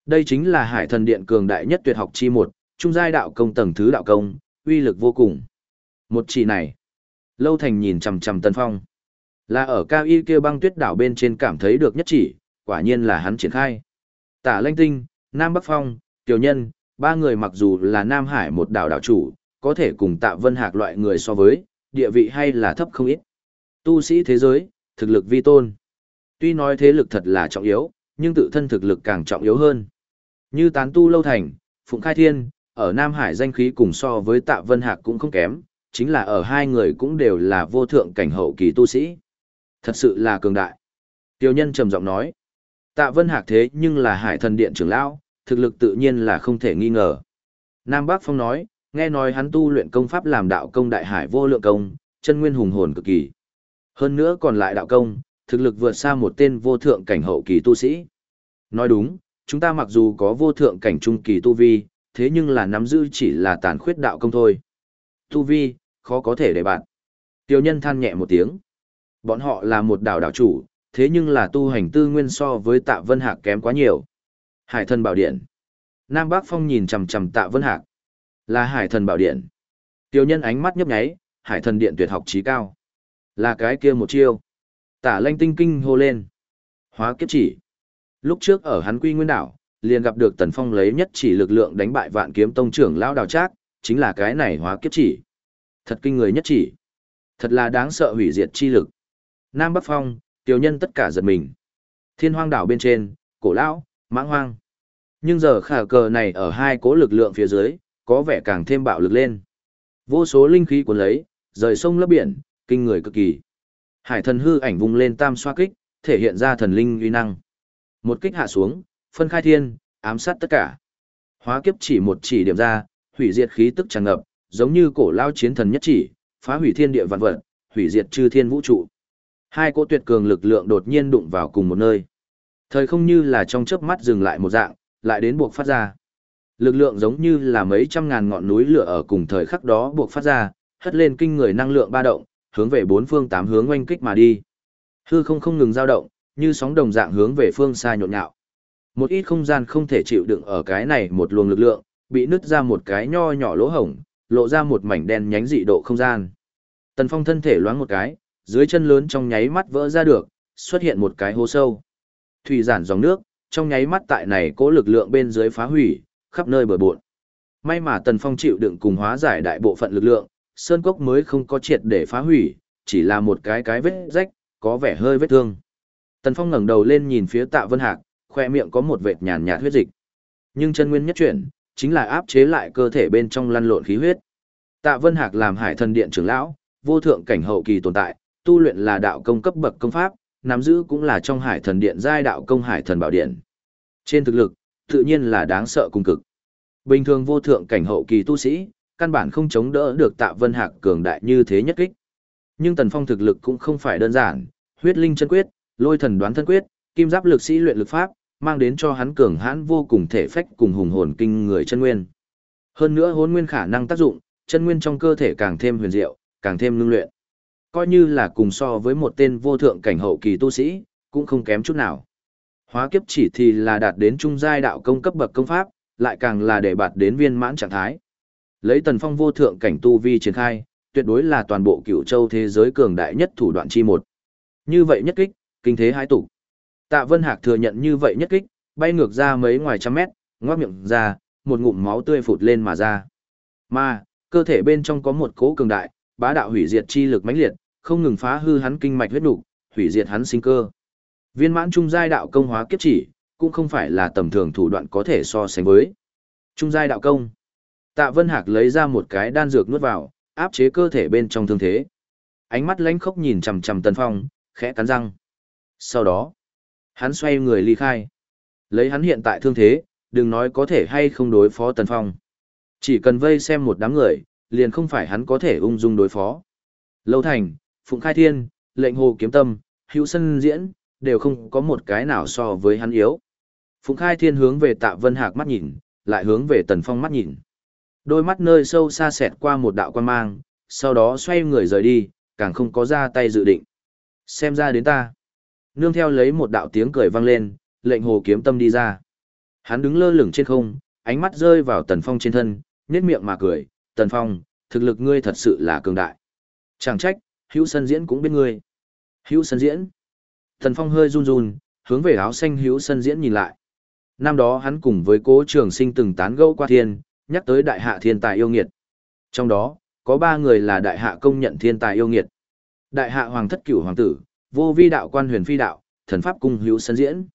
Đây chính là hải thần điện cường đại nhất tuyệt học chi một, trung giai đạo công tầng thứ đạo công, uy lực vô cùng. Một chỉ này. Lâu Thành nhìn chằm chằm Tân Phong. Là ở cao y kia băng tuyết đảo bên trên cảm thấy được nhất chỉ, quả nhiên là hắn triển khai. Tả Lanh Tinh, Nam Bắc Phong, Tiểu Nhân, ba người mặc dù là Nam Hải một đảo đảo chủ, có thể cùng tạ vân hạc loại người so với, địa vị hay là thấp không ít. Tu sĩ thế giới, thực lực vi tôn. Tuy nói thế lực thật là trọng yếu, nhưng tự thân thực lực càng trọng yếu hơn. Như tán tu lâu thành, Phụng Khai Thiên, ở Nam Hải danh khí cùng so với tạ vân hạc cũng không kém, chính là ở hai người cũng đều là vô thượng cảnh hậu kỳ tu sĩ. Thật sự là cường đại. Tiêu nhân trầm giọng nói. Tạ vân hạc thế nhưng là hải thần điện trưởng lão, thực lực tự nhiên là không thể nghi ngờ. Nam Bắc Phong nói, nghe nói hắn tu luyện công pháp làm đạo công đại hải vô lượng công, chân nguyên hùng hồn cực kỳ. Hơn nữa còn lại đạo công, thực lực vượt xa một tên vô thượng cảnh hậu kỳ tu sĩ. Nói đúng, chúng ta mặc dù có vô thượng cảnh trung kỳ tu vi, thế nhưng là nắm giữ chỉ là tàn khuyết đạo công thôi. Tu vi, khó có thể để bạn. Tiêu nhân than nhẹ một tiếng. Bọn họ là một đảo đảo chủ, thế nhưng là tu hành tư nguyên so với tạ vân hạc kém quá nhiều. Hải thần bảo điện. Nam Bắc Phong nhìn chằm chằm tạ vân hạc. Là hải thần bảo điện. Tiêu nhân ánh mắt nhấp nháy, hải thần điện tuyệt học trí cao. Là cái kia một chiêu. Tả lanh tinh kinh hô lên. Hóa kiếp chỉ. Lúc trước ở hắn quy nguyên đảo, liền gặp được tần phong lấy nhất chỉ lực lượng đánh bại vạn kiếm tông trưởng lao đào trác, chính là cái này hóa kiếp chỉ. Thật kinh người nhất chỉ. Thật là đáng sợ hủy diệt chi lực. Nam Bắc Phong, tiểu nhân tất cả giật mình. Thiên hoang đảo bên trên, cổ lão, mãng hoang. Nhưng giờ khả cờ này ở hai cố lực lượng phía dưới, có vẻ càng thêm bạo lực lên. Vô số linh khí cuốn lấy, rời sông lấp biển, kinh người cực kỳ. Hải thần hư ảnh vung lên tam xoa kích, thể hiện ra thần linh uy năng. Một kích hạ xuống, phân khai thiên, ám sát tất cả. Hóa kiếp chỉ một chỉ điểm ra, hủy diệt khí tức tràn ngập, giống như cổ lao chiến thần nhất chỉ, phá hủy thiên địa vạn vật, hủy diệt chư thiên vũ trụ. Hai cỗ tuyệt cường lực lượng đột nhiên đụng vào cùng một nơi. Thời không như là trong chớp mắt dừng lại một dạng, lại đến buộc phát ra. Lực lượng giống như là mấy trăm ngàn ngọn núi lửa ở cùng thời khắc đó buộc phát ra, hất lên kinh người năng lượng ba động, hướng về bốn phương tám hướng oanh kích mà đi. Hư không không ngừng dao động, như sóng đồng dạng hướng về phương xa nhộn nhạo. Một ít không gian không thể chịu đựng ở cái này một luồng lực lượng, bị nứt ra một cái nho nhỏ lỗ hổng, lộ ra một mảnh đen nhánh dị độ không gian. Tần Phong thân thể loáng một cái, dưới chân lớn trong nháy mắt vỡ ra được, xuất hiện một cái hố sâu. Thủy giản dòng nước, trong nháy mắt tại này cố lực lượng bên dưới phá hủy, khắp nơi bừa bộn. May mà Tần Phong chịu đựng cùng hóa giải đại bộ phận lực lượng, sơn cốc mới không có triệt để phá hủy, chỉ là một cái cái vết rách, có vẻ hơi vết thương. Tần Phong ngẩng đầu lên nhìn phía Tạ Vân Hạc, khoe miệng có một vệt nhàn nhạt huyết dịch. Nhưng chân nguyên nhất chuyển, chính là áp chế lại cơ thể bên trong lăn lộn khí huyết. Tạ Vân Hạc làm Hải Thần Điện trưởng lão, vô thượng cảnh hậu kỳ tồn tại, tu luyện là đạo công cấp bậc công pháp, nắm giữ cũng là trong Hải Thần Điện giai đạo công Hải Thần Bảo Điện. Trên thực lực, tự nhiên là đáng sợ cùng cực. Bình thường vô thượng cảnh hậu kỳ tu sĩ, căn bản không chống đỡ được Tạ Vân Hạc cường đại như thế nhất kích. Nhưng Tần Phong thực lực cũng không phải đơn giản, huyết linh chân quyết, lôi thần đoán thân quyết, kim giáp lực sĩ luyện lực pháp, mang đến cho hắn cường hãn vô cùng thể phách cùng hùng hồn kinh người chân nguyên. Hơn nữa hồn nguyên khả năng tác dụng, chân nguyên trong cơ thể càng thêm huyền diệu, càng thêm ngưng luyện. Coi như là cùng so với một tên vô thượng cảnh hậu kỳ tu sĩ, cũng không kém chút nào. Hóa kiếp chỉ thì là đạt đến trung giai đạo công cấp bậc công pháp, lại càng là để bạt đến viên mãn trạng thái. Lấy tần phong vô thượng cảnh tu vi triển khai, tuyệt đối là toàn bộ cửu châu thế giới cường đại nhất thủ đoạn chi một. Như vậy nhất kích, kinh thế hai tụ. Tạ Vân Hạc thừa nhận như vậy nhất kích, bay ngược ra mấy ngoài trăm mét, ngoác miệng ra, một ngụm máu tươi phụt lên mà ra. Mà, cơ thể bên trong có một cỗ cường đại, bá đạo hủy diệt chi lực mãnh liệt, không ngừng phá hư hắn kinh mạch huyết nục, hủy diệt hắn sinh cơ. Viên mãn trung giai đạo công hóa kiếp chỉ, cũng không phải là tầm thường thủ đoạn có thể so sánh với. Trung giai đạo công. Tạ Vân Hạc lấy ra một cái đan dược nuốt vào, áp chế cơ thể bên trong thương thế. Ánh mắt lánh khốc nhìn chằm chằm Tần Phong, khẽ cắn răng. Sau đó, hắn xoay người ly khai. Lấy hắn hiện tại thương thế, đừng nói có thể hay không đối phó Tần Phong. Chỉ cần vây xem một đám người, liền không phải hắn có thể ung dung đối phó. Lâu Thành, Phụng Khai Thiên, Lệnh Hồ Kiếm Tâm, Hữu Sân Diễn, đều không có một cái nào so với hắn yếu. Phụng Khai Thiên hướng về Tạ Vân Hạc mắt nhìn, lại hướng về Tần Phong mắt nhìn. Đôi mắt nơi sâu xa xẹt qua một đạo quan mang, sau đó xoay người rời đi, càng không có ra tay dự định. Xem ra đến ta. Nương theo lấy một đạo tiếng cười vang lên, lệnh hồ kiếm tâm đi ra. Hắn đứng lơ lửng trên không, ánh mắt rơi vào Tần Phong trên thân, nhếch miệng mà cười, "Tần Phong, thực lực ngươi thật sự là cường đại." Chẳng trách, Hữu Sân Diễn cũng biết ngươi. Hữu Sân Diễn? Thần Phong hơi run run, hướng về áo xanh Hữu Sân Diễn nhìn lại. Năm đó hắn cùng với Cố Trường Sinh từng tán gẫu qua thiên, nhắc tới đại hạ thiên tài yêu nghiệt. Trong đó, có ba người là đại hạ công nhận thiên tài yêu nghiệt. Đại hạ hoàng thất cửu hoàng tử, vô vi đạo quan huyền phi đạo, thần pháp cung hữu sân diễn.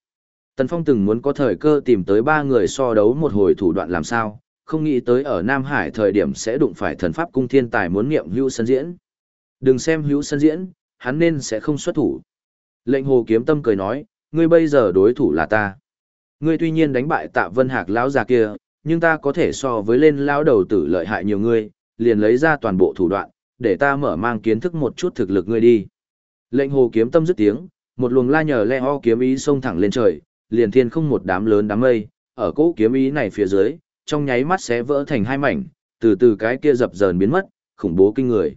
Tần Phong từng muốn có thời cơ tìm tới ba người so đấu một hồi thủ đoạn làm sao, không nghĩ tới ở Nam Hải thời điểm sẽ đụng phải thần pháp cung thiên tài muốn niệm hữu sân diễn. Đừng xem hữu sân diễn, hắn nên sẽ không xuất thủ. Lệnh hồ kiếm tâm cười nói, ngươi bây giờ đối thủ là ta. Ngươi tuy nhiên đánh bại tạ vân hạc lão già kia, nhưng ta có thể so với lên lão đầu tử lợi hại nhiều ngươi, liền lấy ra toàn bộ thủ đoạn, để ta mở mang kiến thức một chút thực lực ngươi đi. Lệnh hồ kiếm tâm dứt tiếng, một luồng la nhờ le ho kiếm ý xông thẳng lên trời, liền thiên không một đám lớn đám mây, ở cỗ kiếm ý này phía dưới, trong nháy mắt sẽ vỡ thành hai mảnh, từ từ cái kia dập dờn biến mất, khủng bố kinh người.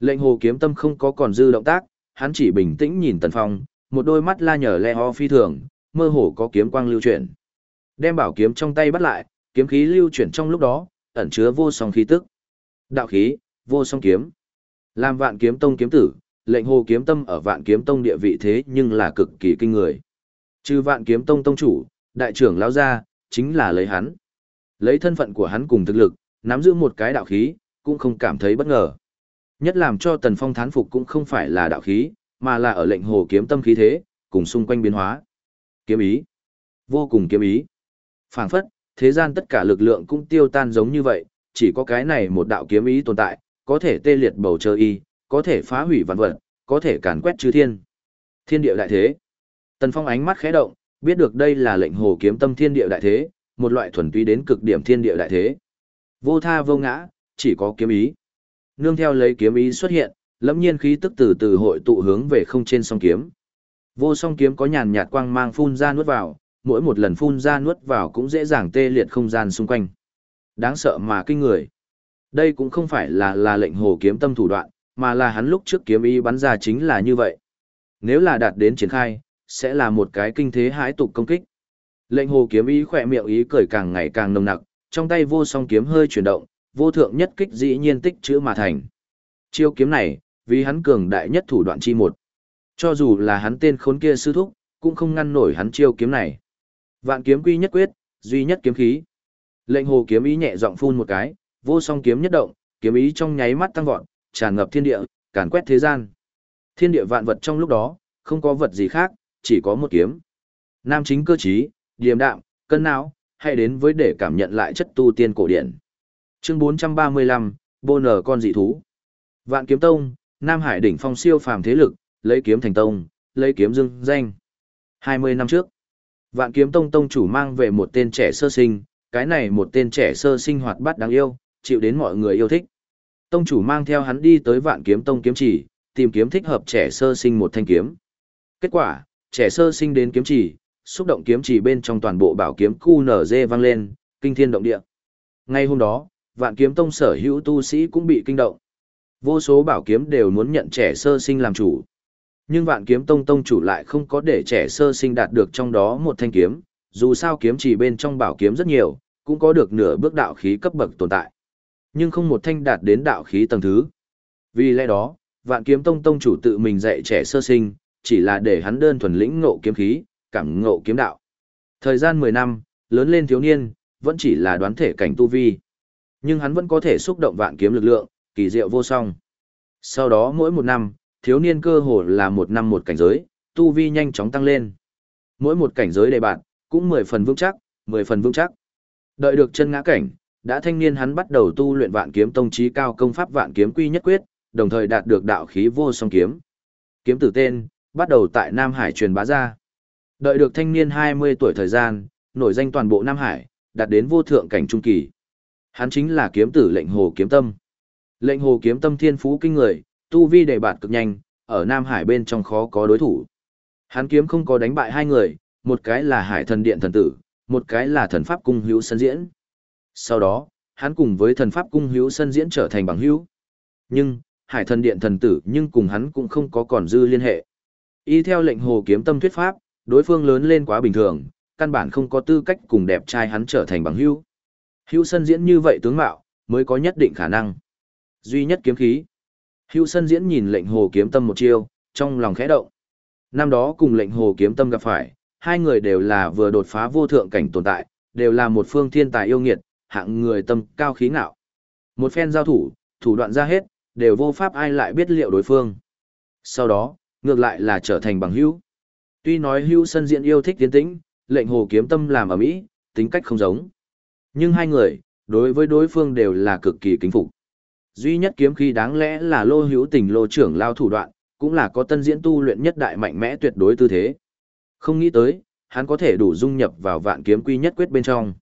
Lệnh hồ kiếm tâm không có còn dư động tác, hắn chỉ bình tĩnh nhìn Tần Phong, một đôi mắt la nhở le ho phi thường, mơ hồ có kiếm quang lưu chuyển. Đem bảo kiếm trong tay bắt lại, kiếm khí lưu chuyển trong lúc đó, ẩn chứa vô song khí tức. Đạo khí, vô song kiếm. Làm vạn kiếm tông kiếm tử, lệnh hồ kiếm tâm ở vạn kiếm tông địa vị thế nhưng là cực kỳ kinh người. Trừ vạn kiếm tông tông chủ, đại trưởng lão gia, chính là lấy hắn. Lấy thân phận của hắn cùng thực lực, nắm giữ một cái đạo khí, cũng không cảm thấy bất ngờ. Nhất làm cho Tần Phong thán phục cũng không phải là đạo khí, mà là ở lệnh hồ kiếm tâm khí thế, cùng xung quanh biến hóa. Kiếm ý. Vô cùng kiếm ý. phảng phất, thế gian tất cả lực lượng cũng tiêu tan giống như vậy, chỉ có cái này một đạo kiếm ý tồn tại, có thể tê liệt bầu trời y, có thể phá hủy vạn vật, có thể càn quét chư thiên. Thiên địa đại thế. Tần Phong ánh mắt khẽ động, biết được đây là lệnh hồ kiếm tâm thiên địa đại thế, một loại thuần túy đến cực điểm thiên địa đại thế. Vô tha vô ngã, chỉ có kiếm ý. Nương theo lấy kiếm ý xuất hiện, lẫm nhiên khí tức từ từ hội tụ hướng về không trên song kiếm. Vô song kiếm có nhàn nhạt quang mang phun ra nuốt vào, mỗi một lần phun ra nuốt vào cũng dễ dàng tê liệt không gian xung quanh. Đáng sợ mà kinh người. Đây cũng không phải là là lệnh hồ kiếm tâm thủ đoạn, mà là hắn lúc trước kiếm ý bắn ra chính là như vậy. Nếu là đạt đến triển khai, sẽ là một cái kinh thế hãi tục công kích. Lệnh hồ kiếm ý khỏe miệng ý cười càng ngày càng nồng nặc, trong tay vô song kiếm hơi chuyển động, vô thượng nhất kích dĩ nhiên tích chữ mà thành. Chiêu kiếm này, vì hắn cường đại nhất thủ đoạn chi một. Cho dù là hắn tên khốn kia sư thúc, cũng không ngăn nổi hắn chiêu kiếm này. Vạn kiếm quy nhất quyết, duy nhất kiếm khí. Lệnh hồ kiếm ý nhẹ giọng phun một cái, vô song kiếm nhất động, kiếm ý trong nháy mắt tăng vọt, tràn ngập thiên địa, càn quét thế gian. Thiên địa vạn vật trong lúc đó, không có vật gì khác, chỉ có một kiếm. Nam chính cơ trí, điềm đạm, cân não, hay đến với để cảm nhận lại chất tu tiên cổ điển. Chương 435, Bô nở con dị thú. Vạn kiếm tông, Nam Hải đỉnh phong siêu phàm thế lực, lấy kiếm thành tông, lấy kiếm dương danh. 20 năm trước, Vạn kiếm tông tông chủ mang về một tên trẻ sơ sinh, cái này một tên trẻ sơ sinh hoạt bát đáng yêu, chịu đến mọi người yêu thích. Tông chủ mang theo hắn đi tới vạn kiếm tông kiếm chỉ, tìm kiếm thích hợp trẻ sơ sinh một thanh kiếm. Kết quả, trẻ sơ sinh đến kiếm chỉ, xúc động kiếm chỉ bên trong toàn bộ bảo kiếm QNZ nở dê vang lên, kinh thiên động địa. Ngay hôm đó, vạn kiếm tông sở hữu tu sĩ cũng bị kinh động. Vô số bảo kiếm đều muốn nhận trẻ sơ sinh làm chủ. Nhưng vạn kiếm tông tông chủ lại không có để trẻ sơ sinh đạt được trong đó một thanh kiếm, dù sao kiếm chỉ bên trong bảo kiếm rất nhiều, cũng có được nửa bước đạo khí cấp bậc tồn tại. Nhưng không một thanh đạt đến đạo khí tầng thứ. Vì lẽ đó, vạn kiếm tông tông chủ tự mình dạy trẻ sơ sinh, chỉ là để hắn đơn thuần lĩnh ngộ kiếm khí, cảm ngộ kiếm đạo. Thời gian 10 năm, lớn lên thiếu niên, vẫn chỉ là đoán thể cảnh tu vi. Nhưng hắn vẫn có thể xúc động vạn kiếm lực lượng, kỳ diệu vô song. Sau đó mỗi một năm, thiếu niên cơ hồ là một năm một cảnh giới, tu vi nhanh chóng tăng lên. Mỗi một cảnh giới đề bạn, cũng mười phần vững chắc, mười phần vững chắc. Đợi được chân ngã cảnh, đã thanh niên hắn bắt đầu tu luyện vạn kiếm tông trí cao công pháp vạn kiếm quy nhất quyết, đồng thời đạt được đạo khí vô song kiếm. Kiếm tử tên, bắt đầu tại Nam Hải truyền bá ra. Đợi được thanh niên 20 tuổi thời gian, nổi danh toàn bộ Nam Hải, đạt đến vô thượng cảnh trung kỳ. Hắn chính là kiếm tử lệnh hồ kiếm tâm. Lệnh hồ kiếm tâm thiên phú kinh người, tu vi đề bạt cực nhanh, ở Nam Hải bên trong khó có đối thủ. Hắn kiếm không có đánh bại hai người, một cái là Hải thần điện thần tử, một cái là thần pháp cung hữu sân diễn. Sau đó, hắn cùng với thần pháp cung hữu sân diễn trở thành bằng hữu. Nhưng, Hải thần điện thần tử nhưng cùng hắn cũng không có còn dư liên hệ. Y theo lệnh hồ kiếm tâm thuyết pháp, đối phương lớn lên quá bình thường, căn bản không có tư cách cùng đẹp trai hắn trở thành bằng hữu. Hữu sân diễn như vậy tướng mạo, mới có nhất định khả năng. Duy nhất kiếm khí. Hữu sân diễn nhìn lệnh hồ kiếm tâm một chiêu, trong lòng khẽ động. Năm đó cùng lệnh hồ kiếm tâm gặp phải, hai người đều là vừa đột phá vô thượng cảnh tồn tại, đều là một phương thiên tài yêu nghiệt, hạng người tâm cao khí ngạo. Một phen giao thủ, thủ đoạn ra hết, đều vô pháp ai lại biết liệu đối phương. Sau đó, ngược lại là trở thành bằng hữu. Tuy nói hữu sân diễn yêu thích tiến tĩnh, lệnh hồ kiếm tâm làm ở mỹ, tính cách không giống. Nhưng hai người, đối với đối phương đều là cực kỳ kính phục. Duy nhất kiếm khí đáng lẽ là lô hữu tình lô trưởng lao thủ đoạn, cũng là có tân diễn tu luyện nhất đại mạnh mẽ tuyệt đối tư thế. Không nghĩ tới, hắn có thể đủ dung nhập vào vạn kiếm quy nhất quyết bên trong.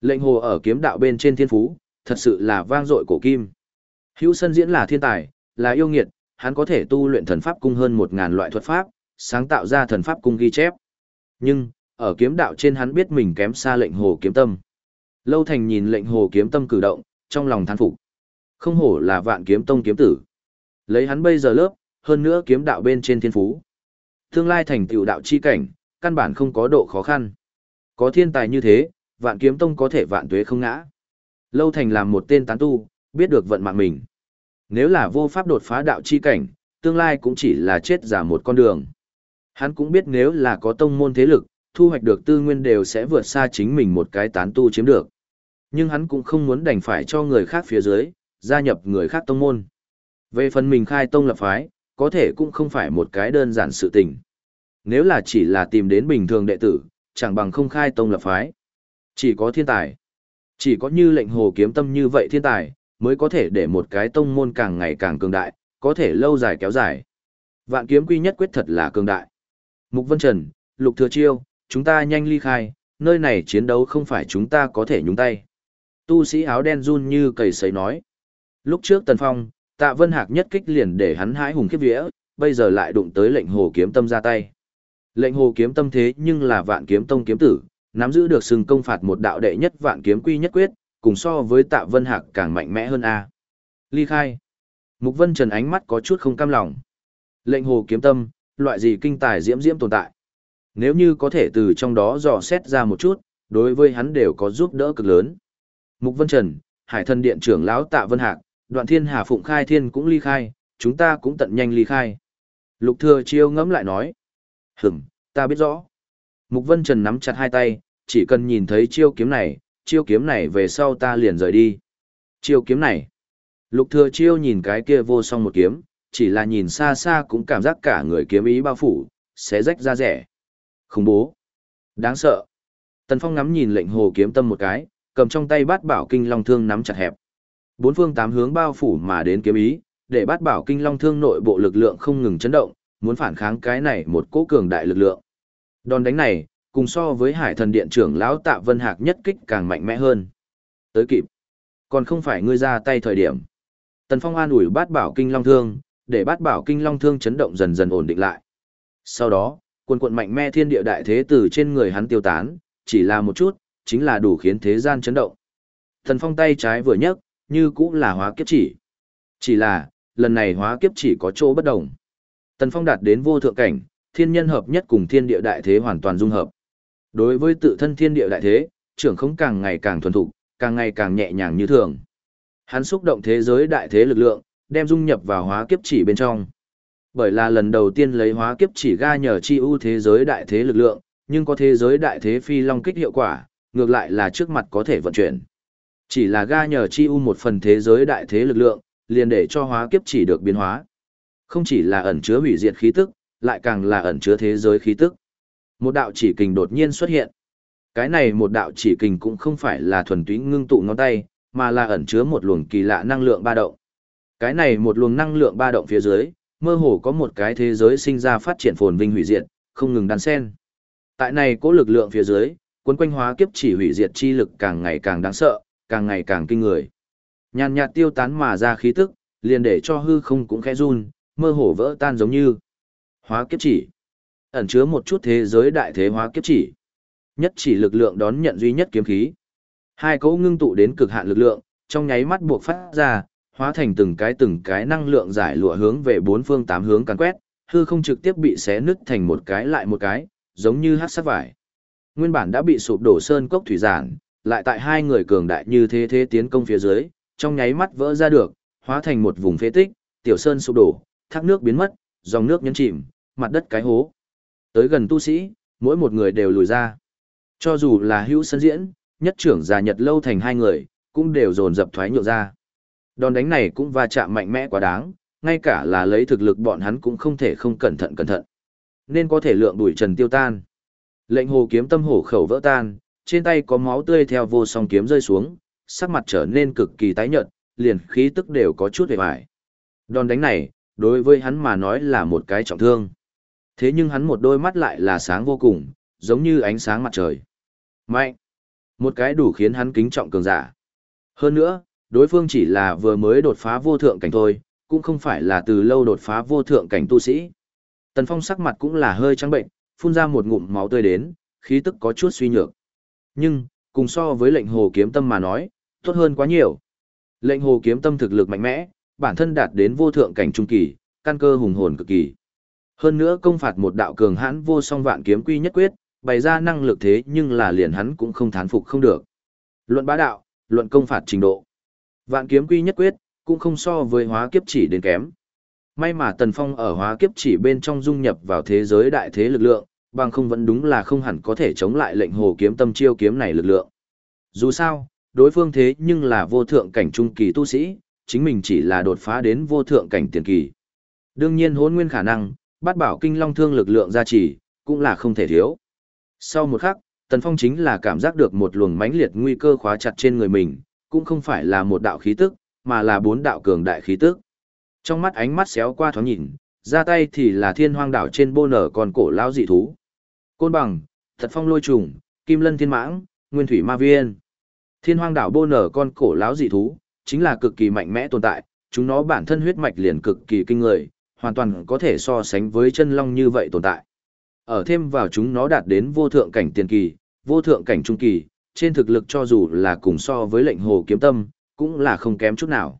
Lệnh hồ ở kiếm đạo bên trên thiên phú, thật sự là vang dội cổ kim. Hữu sân diễn là thiên tài, là yêu nghiệt, hắn có thể tu luyện thần pháp cung hơn một ngàn loại thuật pháp, sáng tạo ra thần pháp cung ghi chép. Nhưng, ở kiếm đạo trên hắn biết mình kém xa lệnh hồ kiếm tâm. Lâu Thành nhìn lệnh hồ kiếm tâm cử động, trong lòng thán phục. Không hổ là vạn kiếm tông kiếm tử. Lấy hắn bây giờ lớp, hơn nữa kiếm đạo bên trên thiên phú. Tương lai thành tựu đạo chi cảnh, căn bản không có độ khó khăn. Có thiên tài như thế, vạn kiếm tông có thể vạn tuế không ngã. Lâu Thành làm một tên tán tu, biết được vận mạng mình. Nếu là vô pháp đột phá đạo chi cảnh, tương lai cũng chỉ là chết giả một con đường. Hắn cũng biết nếu là có tông môn thế lực, thu hoạch được tư nguyên đều sẽ vượt xa chính mình một cái tán tu chiếm được. Nhưng hắn cũng không muốn đành phải cho người khác phía dưới, gia nhập người khác tông môn. Về phần mình khai tông lập phái, có thể cũng không phải một cái đơn giản sự tình. Nếu là chỉ là tìm đến bình thường đệ tử, chẳng bằng không khai tông lập phái. Chỉ có thiên tài. Chỉ có như lệnh hồ kiếm tâm như vậy thiên tài, mới có thể để một cái tông môn càng ngày càng cường đại, có thể lâu dài kéo dài. Vạn kiếm quy nhất quyết thật là cường đại. Mục Vân Trần, Lục Thừa Chiêu, chúng ta nhanh ly khai, nơi này chiến đấu không phải chúng ta có thể nhúng tay. Tu sĩ áo đen run như cầy sấy nói. Lúc trước Tần Phong, Tạ Vân Hạc nhất kích liền để hắn hãi hùng khiếp vía, bây giờ lại đụng tới lệnh hồ kiếm tâm ra tay. Lệnh hồ kiếm tâm thế nhưng là vạn kiếm tông kiếm tử, nắm giữ được sừng công phạt một đạo đệ nhất vạn kiếm quy nhất quyết, cùng so với Tạ Vân Hạc càng mạnh mẽ hơn a. Ly khai. Mục Vân Trần ánh mắt có chút không cam lòng. Lệnh hồ kiếm tâm, loại gì kinh tài diễm diễm tồn tại. Nếu như có thể từ trong đó dò xét ra một chút, đối với hắn đều có giúp đỡ cực lớn. Mục Vân Trần, Hải thần điện trưởng lão Tạ Vân Hạc, Đoạn Thiên Hà Phụng khai thiên cũng ly khai, chúng ta cũng tận nhanh ly khai. Lục Thừa Chiêu ngẫm lại nói, "Hừm, ta biết rõ." Mục Vân Trần nắm chặt hai tay, chỉ cần nhìn thấy chiêu kiếm này, chiêu kiếm này về sau ta liền rời đi. Chiêu kiếm này. Lục Thừa Chiêu nhìn cái kia vô song một kiếm, chỉ là nhìn xa xa cũng cảm giác cả người kiếm ý bao phủ, sẽ rách ra rẻ. Khủng bố. Đáng sợ. Tần Phong ngắm nhìn lệnh hồ kiếm tâm một cái, cầm trong tay bát bảo kinh long thương nắm chặt hẹp. Bốn phương tám hướng bao phủ mà đến kiếm ý, để bát bảo kinh long thương nội bộ lực lượng không ngừng chấn động, muốn phản kháng cái này một cỗ cường đại lực lượng. Đòn đánh này, cùng so với hải thần điện trưởng lão tạ vân hạc nhất kích càng mạnh mẽ hơn. Tới kịp. Còn không phải ngươi ra tay thời điểm. Tần Phong an ủi bát bảo kinh long thương, để bát bảo kinh long thương chấn động dần dần ổn định lại. Sau đó, quần quận mạnh mẽ thiên địa đại thế từ trên người hắn tiêu tán, chỉ là một chút, chính là đủ khiến thế gian chấn động. Thần Phong tay trái vừa nhấc, như cũng là hóa kiếp chỉ. Chỉ là, lần này hóa kiếp chỉ có chỗ bất đồng. Tần Phong đạt đến vô thượng cảnh, thiên nhân hợp nhất cùng thiên địa đại thế hoàn toàn dung hợp. Đối với tự thân thiên địa đại thế, trưởng không càng ngày càng thuần thục, càng ngày càng nhẹ nhàng như thường. Hắn xúc động thế giới đại thế lực lượng, đem dung nhập vào hóa kiếp chỉ bên trong. Bởi là lần đầu tiên lấy hóa kiếp chỉ ga nhờ chi ưu thế giới đại thế lực lượng, nhưng có thế giới đại thế phi long kích hiệu quả, ngược lại là trước mặt có thể vận chuyển. Chỉ là ga nhờ chi ưu một phần thế giới đại thế lực lượng, liền để cho hóa kiếp chỉ được biến hóa. Không chỉ là ẩn chứa hủy diệt khí tức, lại càng là ẩn chứa thế giới khí tức. Một đạo chỉ kình đột nhiên xuất hiện. Cái này một đạo chỉ kình cũng không phải là thuần túy ngưng tụ ngón tay, mà là ẩn chứa một luồng kỳ lạ năng lượng ba động. Cái này một luồng năng lượng ba động phía dưới, mơ hồ có một cái thế giới sinh ra phát triển phồn vinh hủy diệt, không ngừng đan xen. Tại này có lực lượng phía dưới, cuốn quanh hóa kiếp chỉ hủy diệt chi lực càng ngày càng đáng sợ, càng ngày càng kinh người. Nhàn nhạt tiêu tán mà ra khí tức, liền để cho hư không cũng khẽ run, mơ hồ vỡ tan giống như hóa kiếp chỉ. Ẩn chứa một chút thế giới đại thế hóa kiếp chỉ. Nhất chỉ lực lượng đón nhận duy nhất kiếm khí. Hai cỗ ngưng tụ đến cực hạn lực lượng, trong nháy mắt buộc phát ra, hóa thành từng cái từng cái năng lượng giải lụa hướng về bốn phương tám hướng càn quét, hư không trực tiếp bị xé nứt thành một cái lại một cái, giống như hát sắc vải. Nguyên bản đã bị sụp đổ sơn cốc thủy giản, lại tại hai người cường đại như thế thế tiến công phía dưới, trong nháy mắt vỡ ra được, hóa thành một vùng phế tích, tiểu sơn sụp đổ, thác nước biến mất, dòng nước nhấn chìm, mặt đất cái hố. Tới gần tu sĩ, mỗi một người đều lùi ra. Cho dù là hữu sân diễn, nhất trưởng già nhật lâu thành hai người, cũng đều dồn dập thoái nhượng ra. Đòn đánh này cũng va chạm mạnh mẽ quá đáng, ngay cả là lấy thực lực bọn hắn cũng không thể không cẩn thận cẩn thận. Nên có thể lượng đuổi trần tiêu tan. Lệnh hồ kiếm tâm hổ khẩu vỡ tan, trên tay có máu tươi theo vô song kiếm rơi xuống, sắc mặt trở nên cực kỳ tái nhợt, liền khí tức đều có chút hề vải. Đòn đánh này, đối với hắn mà nói là một cái trọng thương. Thế nhưng hắn một đôi mắt lại là sáng vô cùng, giống như ánh sáng mặt trời. Mạnh! Một cái đủ khiến hắn kính trọng cường giả. Hơn nữa, đối phương chỉ là vừa mới đột phá vô thượng cảnh thôi, cũng không phải là từ lâu đột phá vô thượng cảnh tu sĩ. Tần Phong sắc mặt cũng là hơi trắng bệnh, phun ra một ngụm máu tươi đến, khí tức có chút suy nhược. Nhưng, cùng so với lệnh hồ kiếm tâm mà nói, tốt hơn quá nhiều. Lệnh hồ kiếm tâm thực lực mạnh mẽ, bản thân đạt đến vô thượng cảnh trung kỳ, căn cơ hùng hồn cực kỳ. Hơn nữa công phạt một đạo cường hãn vô song vạn kiếm quy nhất quyết, bày ra năng lực thế nhưng là liền hắn cũng không thán phục không được. Luận bá đạo, luận công phạt trình độ. Vạn kiếm quy nhất quyết, cũng không so với hóa kiếp chỉ đến kém. May mà Tần Phong ở hóa kiếp chỉ bên trong dung nhập vào thế giới đại thế lực lượng, bằng không vẫn đúng là không hẳn có thể chống lại lệnh hồ kiếm tâm chiêu kiếm này lực lượng. Dù sao, đối phương thế nhưng là vô thượng cảnh trung kỳ tu sĩ, chính mình chỉ là đột phá đến vô thượng cảnh tiền kỳ. Đương nhiên hốn nguyên khả năng, Bát bảo kinh long thương lực lượng gia trì, cũng là không thể thiếu. Sau một khắc, Tần Phong chính là cảm giác được một luồng mãnh liệt nguy cơ khóa chặt trên người mình, cũng không phải là một đạo khí tức, mà là bốn đạo cường đại khí tức. Trong mắt ánh mắt xéo qua thoáng nhìn, ra tay thì là thiên hoang đảo trên bô nở còn cổ lao dị thú. Côn bằng, thật phong lôi trùng, kim lân thiên mãng, nguyên thủy ma viên. Thiên hoang đảo bô nở con cổ lão dị thú, chính là cực kỳ mạnh mẽ tồn tại, chúng nó bản thân huyết mạch liền cực kỳ kinh người, hoàn toàn có thể so sánh với chân long như vậy tồn tại. Ở thêm vào chúng nó đạt đến vô thượng cảnh tiền kỳ, vô thượng cảnh trung kỳ, trên thực lực cho dù là cùng so với lệnh hồ kiếm tâm, cũng là không kém chút nào.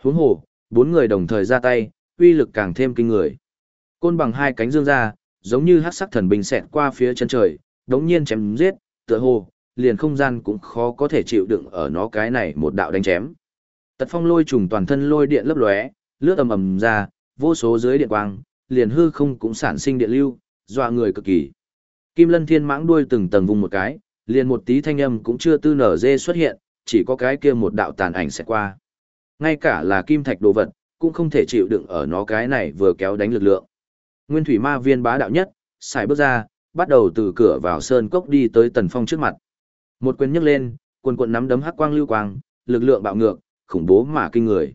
Huống hồ, bốn người đồng thời ra tay, uy lực càng thêm kinh người. Côn bằng hai cánh dương ra, giống như hắc sắc thần binh xẹt qua phía chân trời, đống nhiên chém giết, tựa hồ liền không gian cũng khó có thể chịu đựng ở nó cái này một đạo đánh chém. Tật phong lôi trùng toàn thân lôi điện lấp lóe, lướt ầm ầm ra, vô số dưới điện quang, liền hư không cũng sản sinh điện lưu, dọa người cực kỳ. Kim Lân Thiên mãng đuôi từng tầng vùng một cái, liền một tí thanh âm cũng chưa tư nở dê xuất hiện, chỉ có cái kia một đạo tàn ảnh sẽ qua. Ngay cả là kim thạch đồ vật, cũng không thể chịu đựng ở nó cái này vừa kéo đánh lực lượng. Nguyên thủy ma viên bá đạo nhất, xài bước ra, bắt đầu từ cửa vào sơn cốc đi tới tần phong trước mặt. Một quyền nhấc lên, quần quần nắm đấm hắc quang lưu quang, lực lượng bạo ngược, khủng bố mà kinh người.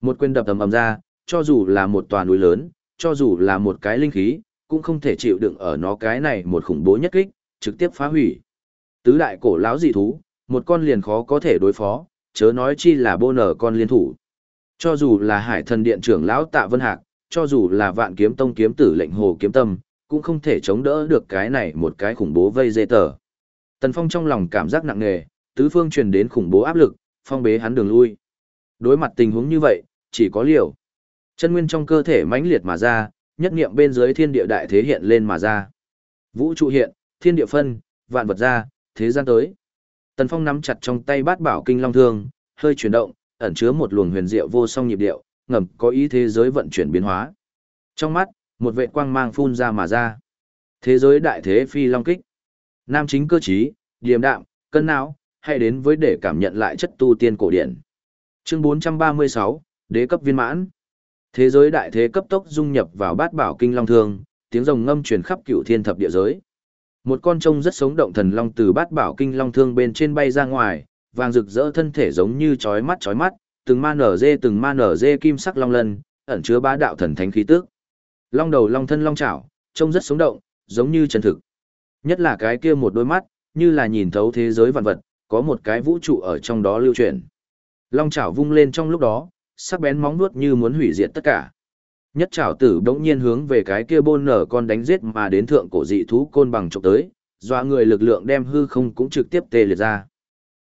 Một quyền đập ầm ầm ra, cho dù là một tòa núi lớn, cho dù là một cái linh khí, cũng không thể chịu đựng ở nó cái này một khủng bố nhất kích, trực tiếp phá hủy. Tứ đại cổ lão dị thú, một con liền khó có thể đối phó, chớ nói chi là bô nở con liên thủ. Cho dù là hải thần điện trưởng lão tạ vân hạc, cho dù là vạn kiếm tông kiếm tử lệnh hồ kiếm tâm, cũng không thể chống đỡ được cái này một cái khủng bố vây dây tờ. Tần Phong trong lòng cảm giác nặng nề, tứ phương truyền đến khủng bố áp lực, phong bế hắn đường lui. Đối mặt tình huống như vậy, chỉ có liều. Chân nguyên trong cơ thể mãnh liệt mà ra, nhất niệm bên dưới thiên địa đại thế hiện lên mà ra. Vũ trụ hiện, thiên địa phân, vạn vật ra, thế gian tới. Tần Phong nắm chặt trong tay bát bảo kinh long thương, hơi chuyển động, ẩn chứa một luồng huyền diệu vô song nhịp điệu, ngầm có ý thế giới vận chuyển biến hóa. Trong mắt, một vệ quang mang phun ra mà ra. Thế giới đại thế phi long kích. Nam chính cơ trí, điềm đạm, cân não, hay đến với để cảm nhận lại chất tu tiên cổ điển. Chương 436, Đế cấp viên mãn. Thế giới đại thế cấp tốc dung nhập vào bát bảo kinh long thương, tiếng rồng ngâm truyền khắp cửu thiên thập địa giới. Một con trông rất sống động thần long từ bát bảo kinh long thương bên trên bay ra ngoài, vàng rực rỡ thân thể giống như chói mắt chói mắt, từng ma nở dê từng ma nở dê kim sắc long lân, ẩn chứa bá đạo thần thánh khí tức. Long đầu long thân long chảo, trông rất sống động, giống như chân thực. Nhất là cái kia một đôi mắt, như là nhìn thấu thế giới vạn vật, có một cái vũ trụ ở trong đó lưu truyền. Long chảo vung lên trong lúc đó, sắc bén móng vuốt như muốn hủy diệt tất cả. Nhất trảo tử đống nhiên hướng về cái kia bôn nở con đánh giết mà đến thượng cổ dị thú côn bằng chụp tới, dọa người lực lượng đem hư không cũng trực tiếp tê liệt ra.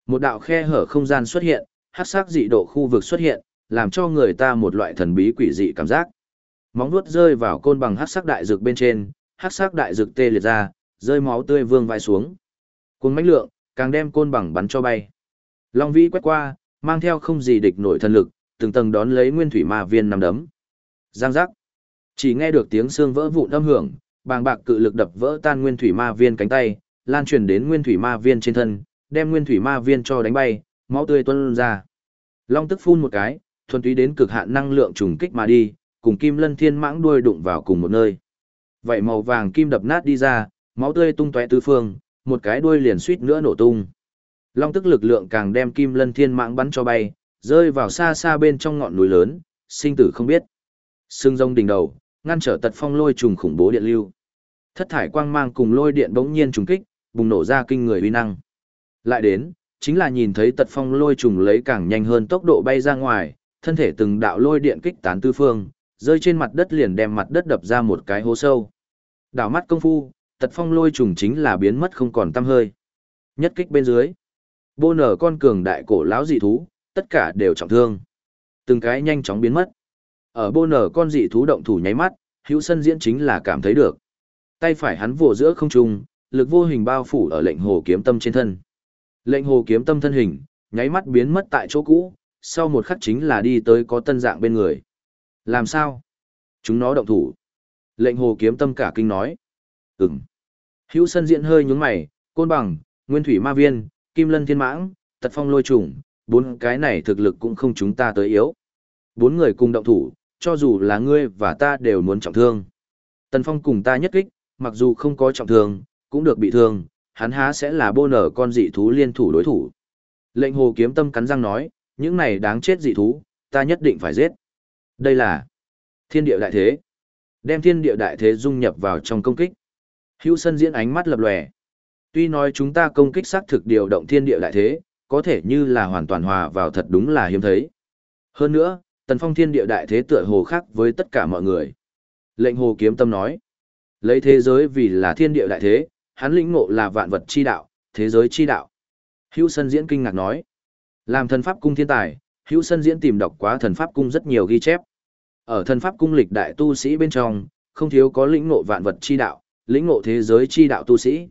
Một đạo khe hở không gian xuất hiện, hắc sắc dị độ khu vực xuất hiện, làm cho người ta một loại thần bí quỷ dị cảm giác. Móng vuốt rơi vào côn bằng hắc sắc đại dược bên trên, hắc sắc đại dược tê liệt ra, rơi máu tươi vương vai xuống. Cuồng mãnh lượng, càng đem côn bằng bắn cho bay. Long vĩ quét qua, mang theo không gì địch nổi thần lực, từng tầng đón lấy nguyên thủy ma viên nằm đấm. Giang giác. Chỉ nghe được tiếng xương vỡ vụn âm hưởng, bàng bạc cự lực đập vỡ tan nguyên thủy ma viên cánh tay, lan truyền đến nguyên thủy ma viên trên thân, đem nguyên thủy ma viên cho đánh bay, máu tươi tuôn ra. Long tức phun một cái, thuần túy đến cực hạn năng lượng trùng kích mà đi, cùng kim lân thiên mãng đuôi đụng vào cùng một nơi. Vậy màu vàng kim đập nát đi ra, máu tươi tung tóe tứ phương, một cái đuôi liền suýt nữa nổ tung. Long tức lực lượng càng đem kim lân thiên mãng bắn cho bay, rơi vào xa xa bên trong ngọn núi lớn, sinh tử không biết. Sương rông đỉnh đầu, ngăn trở tật phong lôi trùng khủng bố điện lưu. Thất thải quang mang cùng lôi điện bỗng nhiên trùng kích, bùng nổ ra kinh người uy năng. Lại đến, chính là nhìn thấy tật phong lôi trùng lấy càng nhanh hơn tốc độ bay ra ngoài, thân thể từng đạo lôi điện kích tán tư phương, rơi trên mặt đất liền đem mặt đất đập ra một cái hố sâu. Đảo mắt công phu, tật phong lôi trùng chính là biến mất không còn tăm hơi. Nhất kích bên dưới, bô nở con cường đại cổ lão dị thú, tất cả đều trọng thương. Từng cái nhanh chóng biến mất. Ở bô nở con dị thú động thủ nháy mắt, hữu sân diễn chính là cảm thấy được. Tay phải hắn vồ giữa không trung, lực vô hình bao phủ ở lệnh hồ kiếm tâm trên thân. Lệnh hồ kiếm tâm thân hình, nháy mắt biến mất tại chỗ cũ, sau một khắc chính là đi tới có tân dạng bên người. Làm sao? Chúng nó động thủ. Lệnh hồ kiếm tâm cả kinh nói. Ừm. Hữu sân diễn hơi nhún mày, côn bằng, nguyên thủy ma viên, kim lân thiên mãng, tật phong lôi trùng, bốn cái này thực lực cũng không chúng ta tới yếu. Bốn người cùng động thủ, cho dù là ngươi và ta đều muốn trọng thương. Tần phong cùng ta nhất kích, mặc dù không có trọng thương, cũng được bị thương, hắn há sẽ là bô nở con dị thú liên thủ đối thủ. Lệnh hồ kiếm tâm cắn răng nói, những này đáng chết dị thú, ta nhất định phải giết. Đây là thiên địa đại thế. Đem thiên địa đại thế dung nhập vào trong công kích. Hữu sân diễn ánh mắt lập lòe. Tuy nói chúng ta công kích xác thực điều động thiên địa đại thế, có thể như là hoàn toàn hòa vào thật đúng là hiếm thấy. Hơn nữa, tần phong thiên địa đại thế tựa hồ khác với tất cả mọi người. Lệnh hồ kiếm tâm nói, lấy thế giới vì là thiên địa đại thế, hắn lĩnh ngộ là vạn vật chi đạo, thế giới chi đạo. Hữu sân diễn kinh ngạc nói, làm thần pháp cung thiên tài, hữu sân diễn tìm đọc quá thần pháp cung rất nhiều ghi chép. Ở thần pháp cung lịch đại tu sĩ bên trong, không thiếu có lĩnh ngộ vạn vật chi đạo, lĩnh ngộ thế giới chi đạo tu sĩ.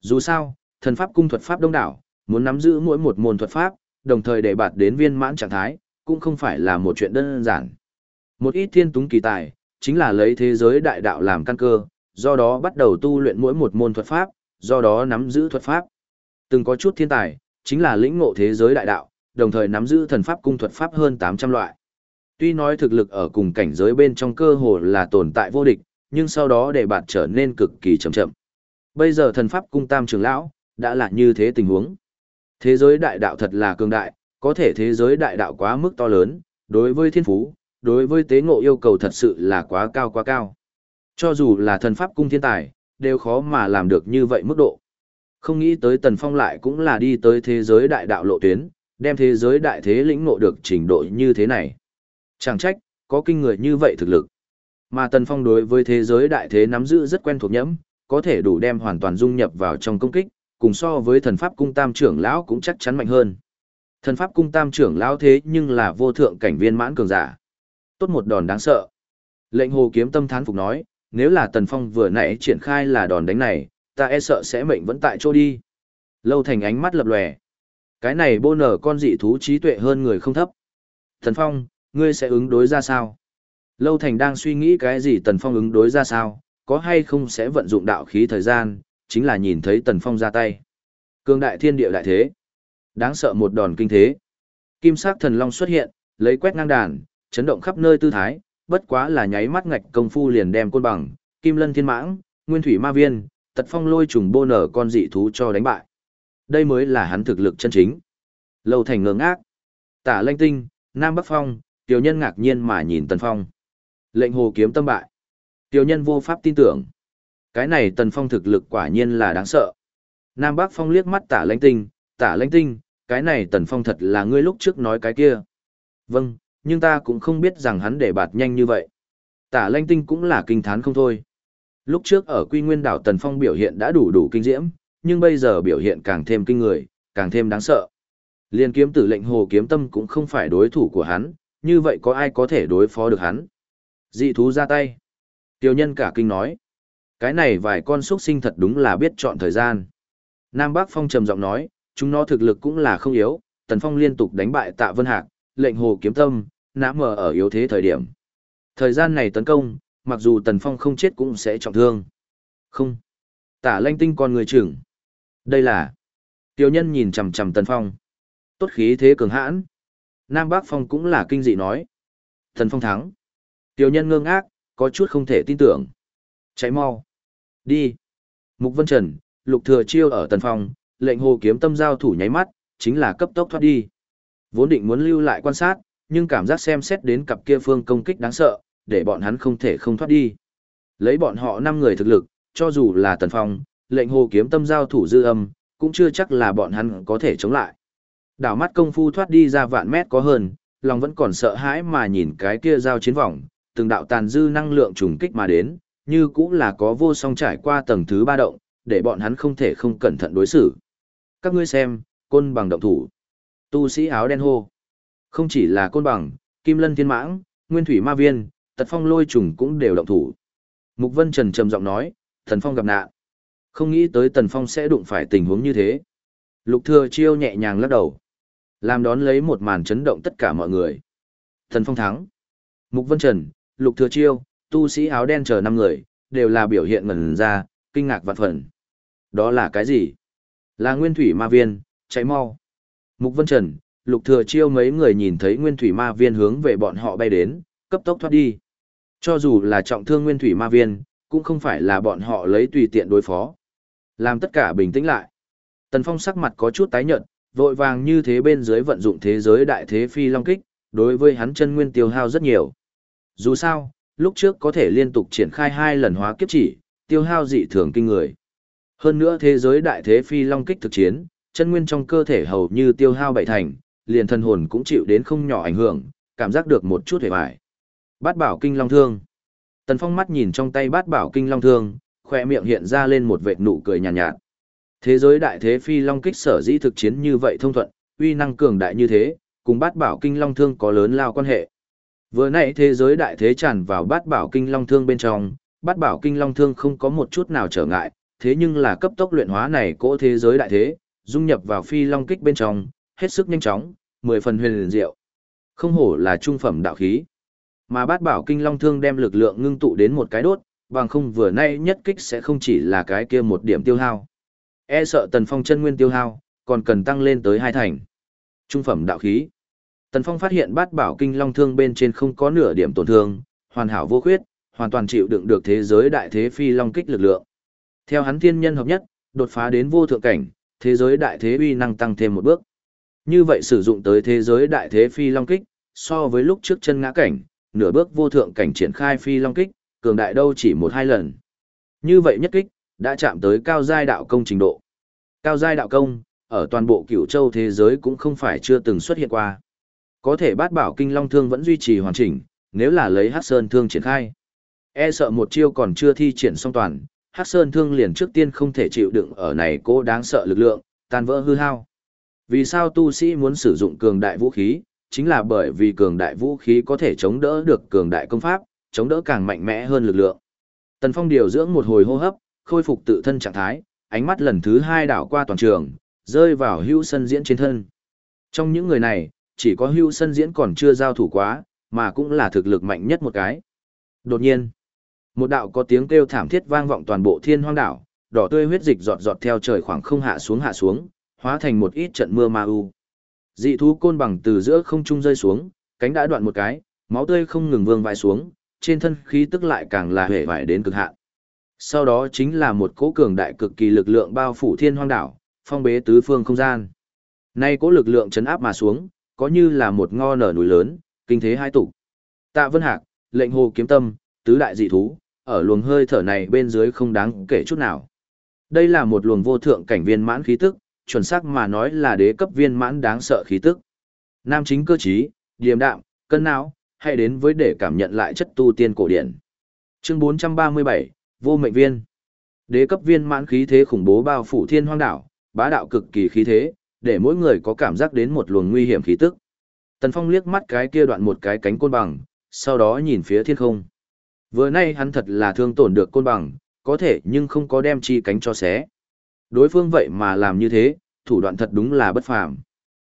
Dù sao, thần pháp cung thuật pháp đông đảo, muốn nắm giữ mỗi một môn thuật pháp, đồng thời để bạt đến viên mãn trạng thái, cũng không phải là một chuyện đơn giản. Một ít thiên túng kỳ tài, chính là lấy thế giới đại đạo làm căn cơ, do đó bắt đầu tu luyện mỗi một môn thuật pháp, do đó nắm giữ thuật pháp. Từng có chút thiên tài, chính là lĩnh ngộ thế giới đại đạo, đồng thời nắm giữ thần pháp cung thuật pháp hơn 800 loại. Tuy nói thực lực ở cùng cảnh giới bên trong cơ hồ là tồn tại vô địch, nhưng sau đó để bạn trở nên cực kỳ chậm chậm. Bây giờ thần pháp cung tam trưởng lão, đã là như thế tình huống. Thế giới đại đạo thật là cường đại, có thể thế giới đại đạo quá mức to lớn, đối với thiên phú, đối với tế ngộ yêu cầu thật sự là quá cao quá cao. Cho dù là thần pháp cung thiên tài, đều khó mà làm được như vậy mức độ. Không nghĩ tới Tần Phong lại cũng là đi tới thế giới đại đạo lộ tuyến, đem thế giới đại thế lĩnh ngộ được trình độ như thế này. Chẳng trách, có kinh người như vậy thực lực. Mà Tần Phong đối với thế giới đại thế nắm giữ rất quen thuộc nhẫm, có thể đủ đem hoàn toàn dung nhập vào trong công kích, cùng so với thần pháp cung tam trưởng lão cũng chắc chắn mạnh hơn. Thần pháp cung tam trưởng lão thế nhưng là vô thượng cảnh viên mãn cường giả. Tốt một đòn đáng sợ. Lệnh hồ kiếm tâm thán phục nói, nếu là Tần Phong vừa nãy triển khai là đòn đánh này, ta e sợ sẽ mệnh vẫn tại chỗ đi. Lâu thành ánh mắt lập lòe. Cái này bô nở con dị thú trí tuệ hơn người không thấp. Tần Phong, ngươi sẽ ứng đối ra sao? Lâu thành đang suy nghĩ cái gì Tần Phong ứng đối ra sao, có hay không sẽ vận dụng đạo khí thời gian, chính là nhìn thấy Tần Phong ra tay. Cương đại thiên địa đại thế. Đáng sợ một đòn kinh thế. Kim sắc thần long xuất hiện, lấy quét ngang đàn, chấn động khắp nơi tư thái, bất quá là nháy mắt ngạch công phu liền đem côn bằng, kim lân thiên mãng, nguyên thủy ma viên, tật phong lôi trùng bô nở con dị thú cho đánh bại. Đây mới là hắn thực lực chân chính. Lâu thành ngưỡng ác, Tả lanh tinh, Nam Bắc Phong, tiểu nhân ngạc nhiên mà nhìn Tần Phong. Lệnh hồ kiếm tâm bại. Tiểu nhân vô pháp tin tưởng. Cái này Tần Phong thực lực quả nhiên là đáng sợ. Nam Bắc Phong liếc mắt tả lanh tinh, tả lanh tinh, cái này Tần Phong thật là ngươi lúc trước nói cái kia. Vâng, nhưng ta cũng không biết rằng hắn để bạt nhanh như vậy. Tả lanh tinh cũng là kinh thán không thôi. Lúc trước ở quy nguyên đảo Tần Phong biểu hiện đã đủ đủ kinh diễm, nhưng bây giờ biểu hiện càng thêm kinh người, càng thêm đáng sợ. Liên kiếm tử lệnh hồ kiếm tâm cũng không phải đối thủ của hắn, như vậy có ai có thể đối phó được hắn. Dị thú ra tay. Tiêu nhân cả kinh nói. Cái này vài con xuất sinh thật đúng là biết chọn thời gian. Nam Bắc Phong trầm giọng nói, chúng nó thực lực cũng là không yếu, Tần Phong liên tục đánh bại Tạ Vân Hạc, lệnh hồ kiếm tâm, nã mờ ở yếu thế thời điểm. Thời gian này tấn công, mặc dù Tần Phong không chết cũng sẽ trọng thương. Không. Tả lanh tinh con người trưởng. Đây là. Tiểu nhân nhìn chằm chằm Tần Phong. Tốt khí thế cường hãn. Nam Bắc Phong cũng là kinh dị nói. Tần Phong thắng. Tiểu nhân ngơ ngác, có chút không thể tin tưởng. Cháy mau. Đi. Mục Vân Trần, Lục Thừa Chiêu ở Tần Phong, lệnh hồ kiếm tâm giao thủ nháy mắt, chính là cấp tốc thoát đi. Vốn định muốn lưu lại quan sát, nhưng cảm giác xem xét đến cặp kia phương công kích đáng sợ, để bọn hắn không thể không thoát đi. Lấy bọn họ 5 người thực lực, cho dù là Tần Phong, lệnh hồ kiếm tâm giao thủ dư âm, cũng chưa chắc là bọn hắn có thể chống lại. Đảo mắt công phu thoát đi ra vạn mét có hơn, lòng vẫn còn sợ hãi mà nhìn cái kia giao chiến vòng, từng đạo tàn dư năng lượng trùng kích mà đến, như cũng là có vô song trải qua tầng thứ ba động, để bọn hắn không thể không cẩn thận đối xử. Các ngươi xem, côn bằng động thủ. Tu sĩ áo đen hô. Không chỉ là côn bằng, kim lân thiên mãng, nguyên thủy ma viên, tật phong lôi trùng cũng đều động thủ. Mục Vân Trần trầm giọng nói, thần phong gặp nạn. Không nghĩ tới tần phong sẽ đụng phải tình huống như thế. Lục thừa chiêu nhẹ nhàng lắc đầu. Làm đón lấy một màn chấn động tất cả mọi người. Thần phong thắng. Mục Vân Trần, Lục thừa chiêu, tu sĩ áo đen chờ năm người, đều là biểu hiện ngẩn ra, kinh ngạc vạn phần. Đó là cái gì? Là nguyên thủy ma viên, cháy mau. Mục Vân Trần, Lục Thừa Chiêu mấy người nhìn thấy Nguyên Thủy Ma Viên hướng về bọn họ bay đến, cấp tốc thoát đi. Cho dù là trọng thương Nguyên Thủy Ma Viên, cũng không phải là bọn họ lấy tùy tiện đối phó. Làm tất cả bình tĩnh lại. Tần Phong sắc mặt có chút tái nhợt, vội vàng như thế bên dưới vận dụng thế giới đại thế phi long kích, đối với hắn chân nguyên tiêu hao rất nhiều. Dù sao, lúc trước có thể liên tục triển khai hai lần hóa kiếp chỉ, tiêu hao dị thường kinh người. Hơn nữa thế giới đại thế phi long kích thực chiến, chân nguyên trong cơ thể hầu như tiêu hao bảy thành, liền thân hồn cũng chịu đến không nhỏ ảnh hưởng, cảm giác được một chút hề bại. Bát bảo kinh long thương. Tần Phong mắt nhìn trong tay bát bảo kinh long thương, khoe miệng hiện ra lên một vệt nụ cười nhàn nhạt, nhạt. Thế giới đại thế phi long kích sở dĩ thực chiến như vậy thông thuận, uy năng cường đại như thế, cùng bát bảo kinh long thương có lớn lao quan hệ. Vừa nãy thế giới đại thế tràn vào bát bảo kinh long thương bên trong, bát bảo kinh long thương không có một chút nào trở ngại, thế nhưng là cấp tốc luyện hóa này cỗ thế giới đại thế, dung nhập vào phi long kích bên trong, hết sức nhanh chóng, mười phần huyền liền diệu. Không hổ là trung phẩm đạo khí. Mà bát bảo kinh long thương đem lực lượng ngưng tụ đến một cái đốt, bằng không vừa nay nhất kích sẽ không chỉ là cái kia một điểm tiêu hao. E sợ tần phong chân nguyên tiêu hao, còn cần tăng lên tới hai thành. Trung phẩm đạo khí. Tần phong phát hiện bát bảo kinh long thương bên trên không có nửa điểm tổn thương, hoàn hảo vô khuyết, hoàn toàn chịu đựng được thế giới đại thế phi long kích lực lượng. Theo hắn thiên nhân hợp nhất, đột phá đến vô thượng cảnh, thế giới đại thế uy năng tăng thêm một bước. Như vậy sử dụng tới thế giới đại thế phi long kích, so với lúc trước chân ngã cảnh, nửa bước vô thượng cảnh triển khai phi long kích, cường đại đâu chỉ một hai lần. Như vậy nhất kích, đã chạm tới cao giai đạo công trình độ. Cao giai đạo công, ở toàn bộ cửu châu thế giới cũng không phải chưa từng xuất hiện qua. Có thể bát bảo kinh long thương vẫn duy trì hoàn chỉnh, nếu là lấy hát sơn thương triển khai. E sợ một chiêu còn chưa thi triển xong toàn, Hắc sơn thương liền trước tiên không thể chịu đựng ở này cố đáng sợ lực lượng, tan vỡ hư hao. Vì sao tu sĩ muốn sử dụng cường đại vũ khí, chính là bởi vì cường đại vũ khí có thể chống đỡ được cường đại công pháp, chống đỡ càng mạnh mẽ hơn lực lượng. Tần Phong điều dưỡng một hồi hô hấp, khôi phục tự thân trạng thái, ánh mắt lần thứ hai đảo qua toàn trường, rơi vào hưu sân diễn trên thân. Trong những người này, chỉ có hưu sân diễn còn chưa giao thủ quá, mà cũng là thực lực mạnh nhất một cái. Đột nhiên, một đạo có tiếng kêu thảm thiết vang vọng toàn bộ thiên hoang đảo, đỏ tươi huyết dịch giọt giọt theo trời khoảng không hạ xuống hạ xuống, hóa thành một ít trận mưa ma u. Dị thú côn bằng từ giữa không trung rơi xuống, cánh đã đoạn một cái, máu tươi không ngừng vương vãi xuống, trên thân khí tức lại càng là hể vải đến cực hạn. Sau đó chính là một cỗ cường đại cực kỳ lực lượng bao phủ thiên hoang đảo, phong bế tứ phương không gian. Nay cỗ lực lượng chấn áp mà xuống, có như là một ngo nở núi lớn, kinh thế hai tụ. Tạ Vân Hạc, lệnh hồ kiếm tâm, tứ đại dị thú, ở luồng hơi thở này bên dưới không đáng kể chút nào. Đây là một luồng vô thượng cảnh viên mãn khí tức, chuẩn xác mà nói là đế cấp viên mãn đáng sợ khí tức. Nam chính cơ trí, điềm đạm, cân não, hãy đến với để cảm nhận lại chất tu tiên cổ điển. Chương 437, Vô mệnh viên. Đế cấp viên mãn khí thế khủng bố bao phủ thiên hoang đảo, bá đạo cực kỳ khí thế, để mỗi người có cảm giác đến một luồng nguy hiểm khí tức. Tần Phong liếc mắt cái kia đoạn một cái cánh côn bằng, sau đó nhìn phía thiên không. Vừa nay hắn thật là thương tổn được côn bằng, có thể nhưng không có đem chi cánh cho xé. Đối phương vậy mà làm như thế, thủ đoạn thật đúng là bất phàm.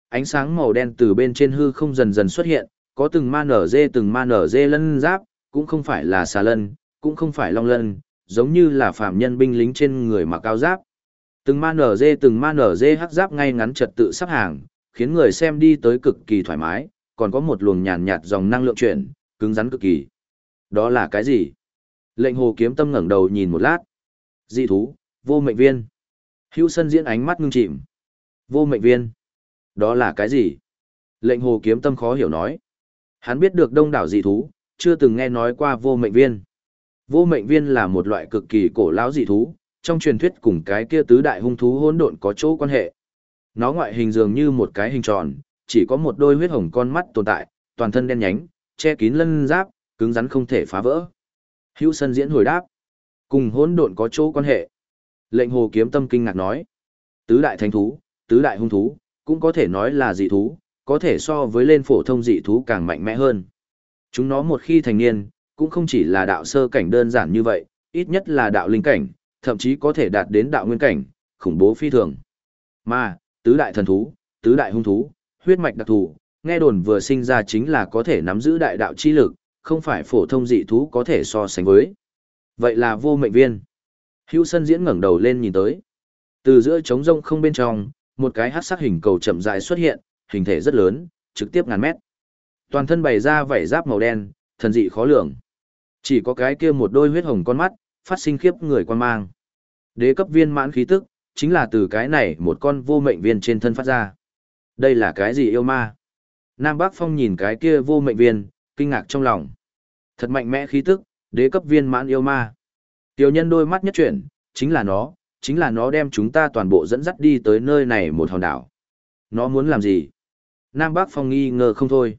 Ánh sáng màu đen từ bên trên hư không dần dần xuất hiện, có từng ma nở dê từng ma nở dê lân giáp, cũng không phải là xà lân, cũng không phải long lân, giống như là phạm nhân binh lính trên người mặc cao giáp. Từng ma nở dê từng ma nở dê hắc giáp ngay ngắn trật tự sắp hàng, khiến người xem đi tới cực kỳ thoải mái, còn có một luồng nhàn nhạt dòng năng lượng chuyển, cứng rắn cực kỳ. Đó là cái gì? Lệnh hồ kiếm tâm ngẩng đầu nhìn một lát. Dị thú, vô mệnh viên. Hữu sân diễn ánh mắt ngưng chìm. Vô mệnh viên. Đó là cái gì? Lệnh hồ kiếm tâm khó hiểu nói. Hắn biết được đông đảo dị thú, chưa từng nghe nói qua vô mệnh viên. Vô mệnh viên là một loại cực kỳ cổ lão dị thú, trong truyền thuyết cùng cái kia tứ đại hung thú hỗn độn có chỗ quan hệ. Nó ngoại hình dường như một cái hình tròn, chỉ có một đôi huyết hồng con mắt tồn tại, toàn thân đen nhánh, che kín lân giáp, cứng rắn không thể phá vỡ. Hữu Sân diễn hồi đáp, cùng hỗn độn có chỗ quan hệ. Lệnh Hồ Kiếm Tâm kinh ngạc nói, tứ đại thánh thú, tứ đại hung thú, cũng có thể nói là dị thú, có thể so với lên phổ thông dị thú càng mạnh mẽ hơn. Chúng nó một khi thành niên, cũng không chỉ là đạo sơ cảnh đơn giản như vậy, ít nhất là đạo linh cảnh, thậm chí có thể đạt đến đạo nguyên cảnh, khủng bố phi thường. Mà, tứ đại thần thú, tứ đại hung thú, huyết mạch đặc thù, nghe đồn vừa sinh ra chính là có thể nắm giữ đại đạo chi lực, không phải phổ thông dị thú có thể so sánh với. Vậy là vô mệnh viên. Hữu sân diễn ngẩng đầu lên nhìn tới. Từ giữa trống rông không bên trong, một cái hát sắc hình cầu chậm rãi xuất hiện, hình thể rất lớn, trực tiếp ngàn mét. Toàn thân bày ra vảy giáp màu đen, thần dị khó lường. Chỉ có cái kia một đôi huyết hồng con mắt, phát sinh khiếp người quan mang. Đế cấp viên mãn khí tức, chính là từ cái này một con vô mệnh viên trên thân phát ra. Đây là cái gì yêu ma? Nam Bắc Phong nhìn cái kia vô mệnh viên, kinh ngạc trong lòng. Thật mạnh mẽ khí tức, đế cấp viên mãn yêu ma. Tiểu nhân đôi mắt nhất chuyển, chính là nó, chính là nó đem chúng ta toàn bộ dẫn dắt đi tới nơi này một hòn đảo. Nó muốn làm gì? Nam Bắc Phong nghi ngờ không thôi.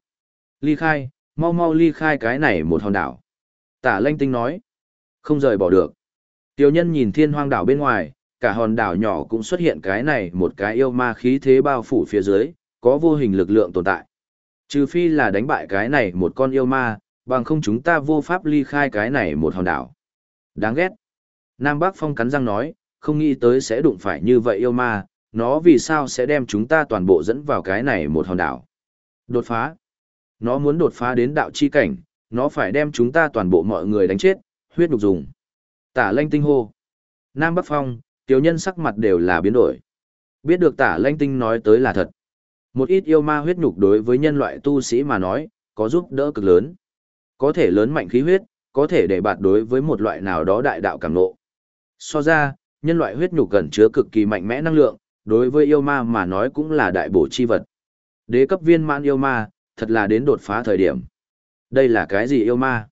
Ly khai, mau mau ly khai cái này một hòn đảo. Tả lanh tinh nói. Không rời bỏ được. Tiểu nhân nhìn thiên hoang đảo bên ngoài, cả hòn đảo nhỏ cũng xuất hiện cái này một cái yêu ma khí thế bao phủ phía dưới, có vô hình lực lượng tồn tại. Trừ phi là đánh bại cái này một con yêu ma, bằng không chúng ta vô pháp ly khai cái này một hòn đảo. Đáng ghét. Nam Bắc Phong cắn răng nói, không nghĩ tới sẽ đụng phải như vậy yêu ma, nó vì sao sẽ đem chúng ta toàn bộ dẫn vào cái này một hòn đảo. Đột phá. Nó muốn đột phá đến đạo chi cảnh, nó phải đem chúng ta toàn bộ mọi người đánh chết, huyết đục dùng. Tả lanh tinh hô. Nam Bắc Phong, tiểu nhân sắc mặt đều là biến đổi. Biết được tả lanh tinh nói tới là thật. Một ít yêu ma huyết nhục đối với nhân loại tu sĩ mà nói, có giúp đỡ cực lớn. Có thể lớn mạnh khí huyết, có thể để bạt đối với một loại nào đó đại đạo cảm nộ. So ra, nhân loại huyết nhục gần chứa cực kỳ mạnh mẽ năng lượng, đối với yêu ma mà nói cũng là đại bổ chi vật. Đế cấp viên mãn yêu ma, thật là đến đột phá thời điểm. Đây là cái gì yêu ma?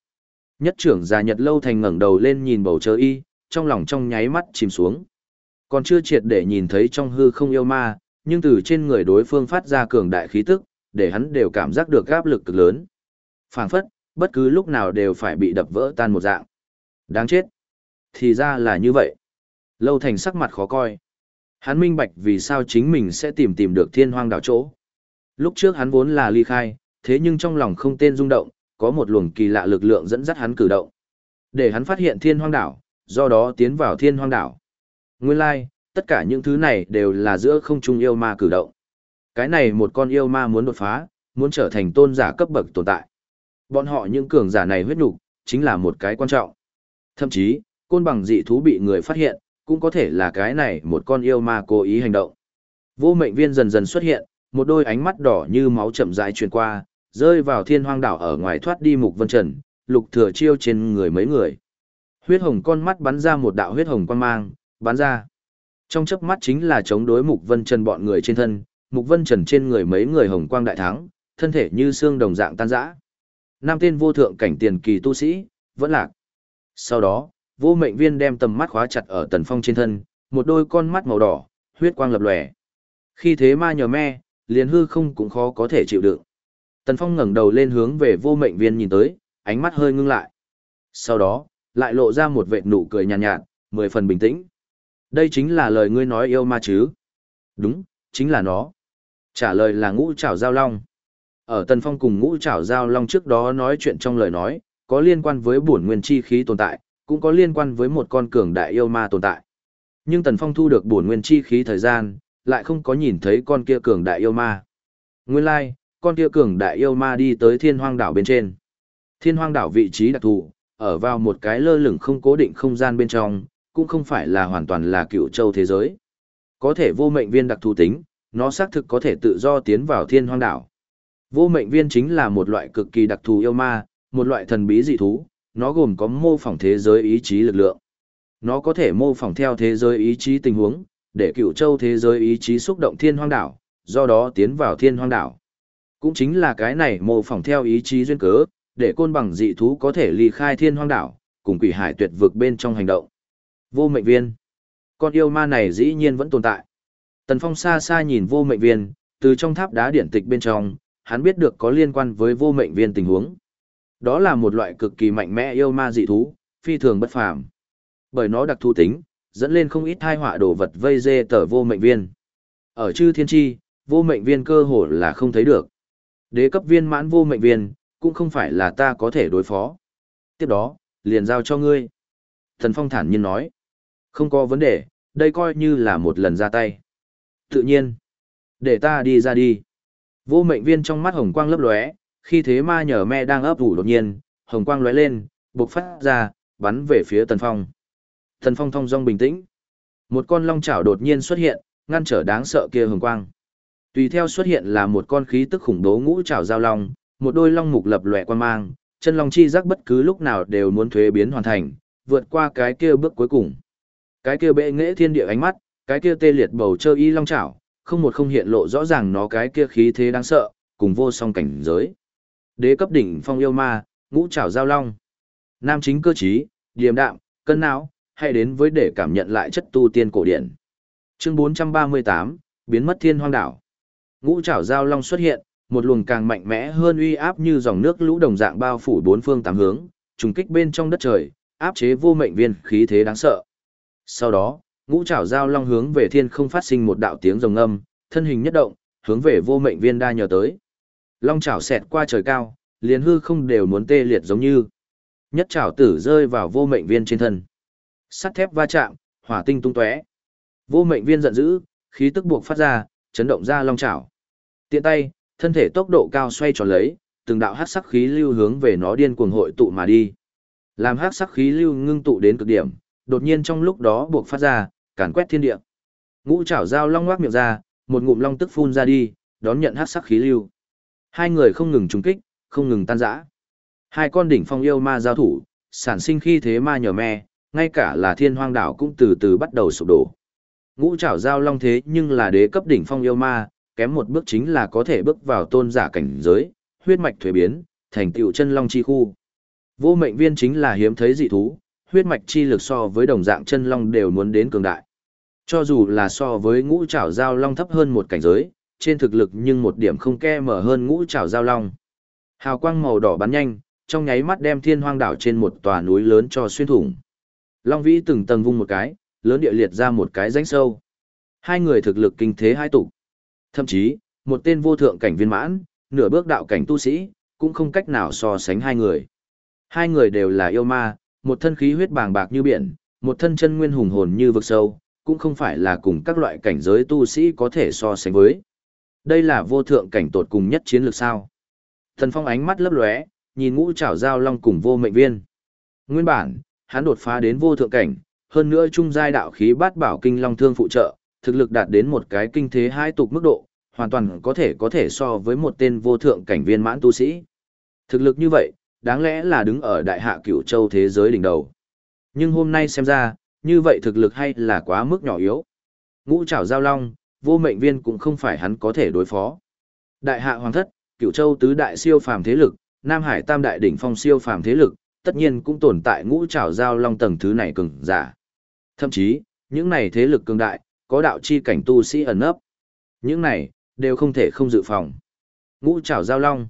Nhất trưởng già Nhật Lâu Thành ngẩng đầu lên nhìn bầu trời y, trong lòng trong nháy mắt chìm xuống. Còn chưa triệt để nhìn thấy trong hư không yêu ma, nhưng từ trên người đối phương phát ra cường đại khí tức, để hắn đều cảm giác được áp lực cực lớn. Phảng phất, bất cứ lúc nào đều phải bị đập vỡ tan một dạng. Đáng chết. Thì ra là như vậy. Lâu Thành sắc mặt khó coi. Hắn minh bạch vì sao chính mình sẽ tìm tìm được thiên hoang đảo chỗ. Lúc trước hắn vốn là ly khai, thế nhưng trong lòng không tên rung động, có một luồng kỳ lạ lực lượng dẫn dắt hắn cử động. Để hắn phát hiện thiên hoang đảo, do đó tiến vào thiên hoang đảo. Nguyên lai, like, tất cả những thứ này đều là giữa không trung yêu ma cử động. Cái này một con yêu ma muốn đột phá, muốn trở thành tôn giả cấp bậc tồn tại. Bọn họ những cường giả này huyết nhục chính là một cái quan trọng. Thậm chí, côn bằng dị thú bị người phát hiện, cũng có thể là cái này một con yêu ma cố ý hành động. Vô mệnh viên dần dần xuất hiện, một đôi ánh mắt đỏ như máu chậm rãi truyền qua, rơi vào thiên hoang đảo ở ngoài thoát đi mục vân trần, lục thừa chiêu trên người mấy người. Huyết hồng con mắt bắn ra một đạo huyết hồng quang mang, bắn ra. Trong chớp mắt chính là chống đối mục vân trần bọn người trên thân, mục vân trần trên người mấy người hồng quang đại thắng, thân thể như xương đồng dạng tan rã. Nam tên vô thượng cảnh tiền kỳ tu sĩ, vẫn lạc. Sau đó, vô mệnh viên đem tầm mắt khóa chặt ở tần phong trên thân, một đôi con mắt màu đỏ, huyết quang lập lòe. Khi thế ma nhờ me, liền hư không cũng khó có thể chịu đựng. Tần Phong ngẩng đầu lên hướng về vô mệnh viên nhìn tới, ánh mắt hơi ngưng lại. Sau đó, lại lộ ra một vệt nụ cười nhàn nhạt, nhạt, mười phần bình tĩnh. Đây chính là lời ngươi nói yêu ma chứ? Đúng, chính là nó. Trả lời là ngũ trảo giao long. Ở Tần Phong cùng ngũ trảo giao long trước đó nói chuyện trong lời nói, có liên quan với bổn nguyên chi khí tồn tại, cũng có liên quan với một con cường đại yêu ma tồn tại. Nhưng Tần Phong thu được bổn nguyên chi khí thời gian, lại không có nhìn thấy con kia cường đại yêu ma. Nguyên lai, like, con kia cường đại yêu ma đi tới thiên hoang đảo bên trên. Thiên hoang đảo vị trí đặc thù, ở vào một cái lơ lửng không cố định không gian bên trong, cũng không phải là hoàn toàn là cựu châu thế giới. Có thể vô mệnh viên đặc thù tính, nó xác thực có thể tự do tiến vào thiên hoang đảo. Vô mệnh viên chính là một loại cực kỳ đặc thù yêu ma, một loại thần bí dị thú, nó gồm có mô phỏng thế giới ý chí lực lượng. Nó có thể mô phỏng theo thế giới ý chí tình huống, để cựu châu thế giới ý chí xúc động thiên hoang đảo, do đó tiến vào thiên hoang đảo. Cũng chính là cái này mô phỏng theo ý chí duyên cớ, để côn bằng dị thú có thể ly khai thiên hoang đảo, cùng quỷ hải tuyệt vực bên trong hành động. Vô mệnh viên. Con yêu ma này dĩ nhiên vẫn tồn tại. Tần Phong xa xa nhìn vô mệnh viên, từ trong tháp đá điện tịch bên trong, hắn biết được có liên quan với vô mệnh viên tình huống. Đó là một loại cực kỳ mạnh mẽ yêu ma dị thú, phi thường bất phàm. Bởi nó đặc thù tính, dẫn lên không ít thai họa đồ vật vây dê tờ vô mệnh viên. Ở chư thiên tri, vô mệnh viên cơ hồ là không thấy được. Đế cấp viên mãn vô mệnh viên, cũng không phải là ta có thể đối phó. Tiếp đó, liền giao cho ngươi. Thần Phong thản nhiên nói. Không có vấn đề, đây coi như là một lần ra tay. Tự nhiên. Để ta đi ra đi. Vô mệnh viên trong mắt hồng quang lấp lóe, khi thế ma nhờ me đang ấp ủ đột nhiên, hồng quang lóe lên, bộc phát ra, bắn về phía Tần Phong. Tần Phong thong dong bình tĩnh. Một con long chảo đột nhiên xuất hiện, ngăn trở đáng sợ kia hồng quang. Tùy theo xuất hiện là một con khí tức khủng bố ngũ chảo giao long, một đôi long mục lập lòe quan mang, chân long chi giác bất cứ lúc nào đều muốn thuế biến hoàn thành, vượt qua cái kia bước cuối cùng. Cái kia bệ nghệ thiên địa ánh mắt, cái kia tê liệt bầu chơi y long chảo, không một không hiện lộ rõ ràng nó cái kia khí thế đáng sợ, cùng vô song cảnh giới. Đế cấp đỉnh phong yêu ma, ngũ trảo giao long. Nam chính cơ trí, điềm đạm, cân não, hay đến với để cảm nhận lại chất tu tiên cổ điển. Chương 438, biến mất thiên hoang đảo. Ngũ trảo giao long xuất hiện, một luồng càng mạnh mẽ hơn uy áp như dòng nước lũ đồng dạng bao phủ bốn phương tám hướng, trùng kích bên trong đất trời, áp chế vô mệnh viên khí thế đáng sợ. Sau đó, ngũ trảo giao long hướng về thiên không phát sinh một đạo tiếng rồng âm, thân hình nhất động, hướng về vô mệnh viên đa nhờ tới. Long trảo xẹt qua trời cao, liền hư không đều muốn tê liệt giống như. Nhất trảo tử rơi vào vô mệnh viên trên thân. Sắt thép va chạm, hỏa tinh tung tóe. Vô mệnh viên giận dữ, khí tức buộc phát ra, chấn động ra long chảo. Tiện tay, thân thể tốc độ cao xoay tròn lấy, từng đạo hắc sắc khí lưu hướng về nó điên cuồng hội tụ mà đi. Làm hắc sắc khí lưu ngưng tụ đến cực điểm, đột nhiên trong lúc đó buộc phát ra, càn quét thiên địa. Ngũ chảo dao long ngoác miệng ra, một ngụm long tức phun ra đi, đón nhận hắc sắc khí lưu. Hai người không ngừng trùng kích, không ngừng tan rã. Hai con đỉnh phong yêu ma giao thủ, sản sinh khi thế ma nhờ me, ngay cả là thiên hoang đảo cũng từ từ bắt đầu sụp đổ. Ngũ chảo giao long thế nhưng là đế cấp đỉnh phong yêu ma, kém một bước chính là có thể bước vào tôn giả cảnh giới, huyết mạch thuế biến, thành tựu chân long chi khu. Vô mệnh viên chính là hiếm thấy dị thú, huyết mạch chi lực so với đồng dạng chân long đều muốn đến cường đại. Cho dù là so với ngũ trảo giao long thấp hơn một cảnh giới, trên thực lực nhưng một điểm không ke mở hơn ngũ trảo giao long. Hào quang màu đỏ bắn nhanh, trong nháy mắt đem thiên hoang đảo trên một tòa núi lớn cho xuyên thủng. Long vĩ từng tầng vung một cái, lớn địa liệt ra một cái rãnh sâu. Hai người thực lực kinh thế hai tụ. Thậm chí, một tên vô thượng cảnh viên mãn, nửa bước đạo cảnh tu sĩ, cũng không cách nào so sánh hai người. Hai người đều là yêu ma, một thân khí huyết bàng bạc như biển, một thân chân nguyên hùng hồn như vực sâu, cũng không phải là cùng các loại cảnh giới tu sĩ có thể so sánh với. Đây là vô thượng cảnh tột cùng nhất chiến lược sao. Thần Phong ánh mắt lấp lóe, nhìn ngũ trảo giao long cùng vô mệnh viên. Nguyên bản, hắn đột phá đến vô thượng cảnh, hơn nữa trung giai đạo khí bát bảo kinh long thương phụ trợ, thực lực đạt đến một cái kinh thế hai tục mức độ, hoàn toàn có thể có thể so với một tên vô thượng cảnh viên mãn tu sĩ. Thực lực như vậy, đáng lẽ là đứng ở đại hạ cửu châu thế giới đỉnh đầu. Nhưng hôm nay xem ra, như vậy thực lực hay là quá mức nhỏ yếu. Ngũ trảo giao long, vô mệnh viên cũng không phải hắn có thể đối phó. Đại hạ hoàng thất, cửu châu tứ đại siêu phàm thế lực, Nam Hải tam đại đỉnh phong siêu phàm thế lực, tất nhiên cũng tồn tại ngũ trảo giao long tầng thứ này cường giả. Thậm chí, những này thế lực cường đại, có đạo chi cảnh tu sĩ ẩn nấp. Những này, đều không thể không dự phòng. Ngũ trảo giao long.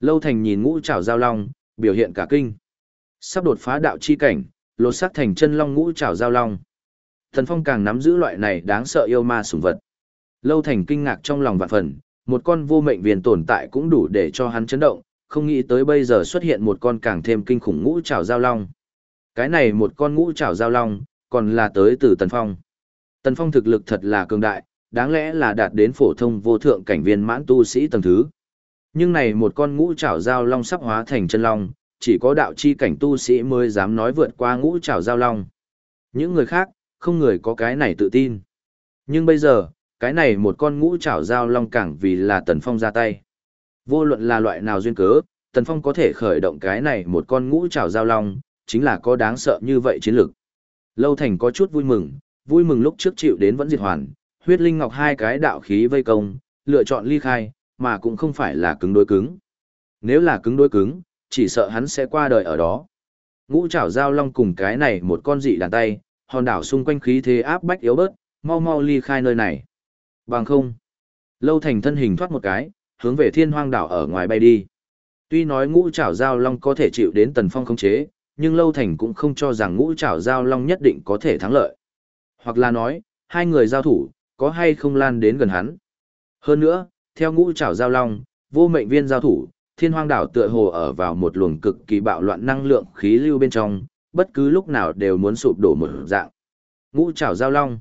Lâu thành nhìn ngũ trảo giao long, biểu hiện cả kinh. Sắp đột phá đạo chi cảnh, lột xác thành chân long ngũ trảo giao long. Thần Phong càng nắm giữ loại này đáng sợ yêu ma sủng vật. Lâu thành kinh ngạc trong lòng vạn phần, một con vô mệnh viền tồn tại cũng đủ để cho hắn chấn động, không nghĩ tới bây giờ xuất hiện một con càng thêm kinh khủng ngũ trảo giao long. Cái này một con ngũ trảo giao long, còn là tới từ Tần Phong. Tần Phong thực lực thật là cường đại, đáng lẽ là đạt đến phổ thông vô thượng cảnh viên mãn tu sĩ tầng thứ. Nhưng này một con ngũ trảo giao long sắp hóa thành chân long, chỉ có đạo chi cảnh tu sĩ mới dám nói vượt qua ngũ trảo giao long. Những người khác, không người có cái này tự tin. Nhưng bây giờ, cái này một con ngũ trảo giao long càng vì là Tần Phong ra tay. Vô luận là loại nào duyên cớ, Tần Phong có thể khởi động cái này một con ngũ trảo giao long, chính là có đáng sợ như vậy chiến lược. Lâu Thành có chút vui mừng, vui mừng lúc trước chịu đến vẫn diệt hoàn, huyết linh ngọc hai cái đạo khí vây công, lựa chọn ly khai, mà cũng không phải là cứng đối cứng. Nếu là cứng đối cứng, chỉ sợ hắn sẽ qua đời ở đó. Ngũ trảo giao long cùng cái này một con dị đàn tay, hòn đảo xung quanh khí thế áp bách yếu bớt, mau mau ly khai nơi này. Bằng không. Lâu thành thân hình thoát một cái, hướng về thiên hoang đảo ở ngoài bay đi. Tuy nói ngũ trảo giao long có thể chịu đến tần phong khống chế, nhưng Lâu Thành cũng không cho rằng ngũ trảo giao long nhất định có thể thắng lợi. Hoặc là nói, hai người giao thủ, có hay không lan đến gần hắn. Hơn nữa, theo ngũ trảo giao long, vô mệnh viên giao thủ, thiên hoang đảo tựa hồ ở vào một luồng cực kỳ bạo loạn năng lượng khí lưu bên trong, bất cứ lúc nào đều muốn sụp đổ một dạng. Ngũ trảo giao long,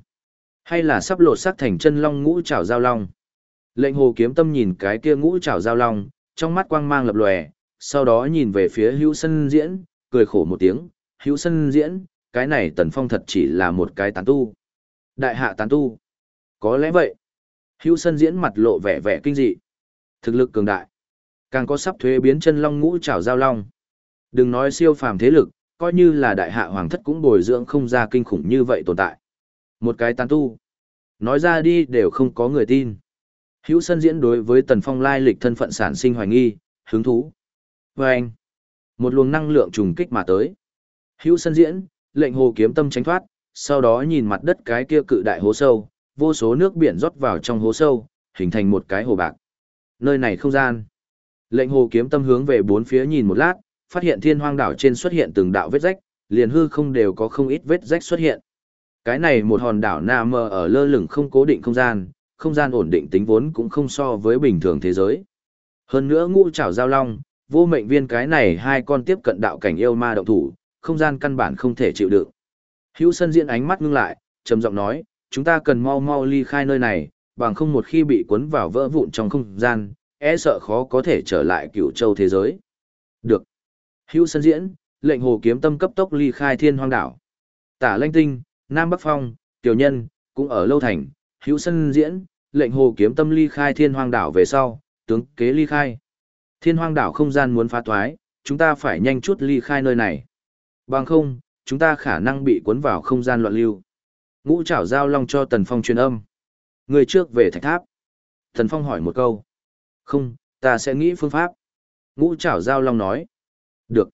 hay là sắp lột xác thành chân long ngũ trảo giao long. Lệnh hồ kiếm tâm nhìn cái kia ngũ trảo giao long, trong mắt quang mang lập lòe, sau đó nhìn về phía hữu sân diễn, cười khổ một tiếng, hữu sân diễn, cái này tần phong thật chỉ là một cái tán tu. Đại hạ tán tu. Có lẽ vậy. Hữu sân diễn mặt lộ vẻ vẻ kinh dị. Thực lực cường đại. Càng có sắp thuế biến chân long ngũ trảo giao long. Đừng nói siêu phàm thế lực, coi như là đại hạ hoàng thất cũng bồi dưỡng không ra kinh khủng như vậy tồn tại. Một cái tán tu. Nói ra đi đều không có người tin. Hữu sân diễn đối với tần phong lai lịch thân phận sản sinh hoài nghi, hứng thú. Và anh. Một luồng năng lượng trùng kích mà tới. Hữu sân diễn, lệnh hồ kiếm tâm tránh thoát, sau đó nhìn mặt đất cái kia cự đại hố sâu, vô số nước biển rót vào trong hố sâu, hình thành một cái hồ bạc. Nơi này không gian. Lệnh hồ kiếm tâm hướng về bốn phía nhìn một lát, phát hiện thiên hoang đảo trên xuất hiện từng đạo vết rách, liền hư không đều có không ít vết rách xuất hiện. Cái này một hòn đảo nam mơ ở lơ lửng không cố định không gian, không gian ổn định tính vốn cũng không so với bình thường thế giới. Hơn nữa ngũ trảo giao long, vô mệnh viên cái này hai con tiếp cận đạo cảnh yêu ma động thủ, không gian căn bản không thể chịu đựng. Hữu Sân Diễn ánh mắt ngưng lại, trầm giọng nói, chúng ta cần mau mau ly khai nơi này, bằng không một khi bị cuốn vào vỡ vụn trong không gian, e sợ khó có thể trở lại cựu châu thế giới. Được. Hữu Sân Diễn, lệnh hồ kiếm tâm cấp tốc ly khai thiên hoang đảo. Tả Lanh Tinh, Nam Bắc Phong, Tiểu Nhân, cũng ở Lâu Thành, Hữu Sân Diễn, lệnh hồ kiếm tâm ly khai thiên hoang đảo về sau, tướng kế ly khai. Thiên hoang đảo không gian muốn phá toái, chúng ta phải nhanh chút ly khai nơi này. Bằng không, chúng ta khả năng bị cuốn vào không gian loạn lưu. Ngũ trảo giao long cho Tần Phong truyền âm. Người trước về thạch tháp. Tần Phong hỏi một câu. Không, ta sẽ nghĩ phương pháp. Ngũ trảo giao long nói. Được.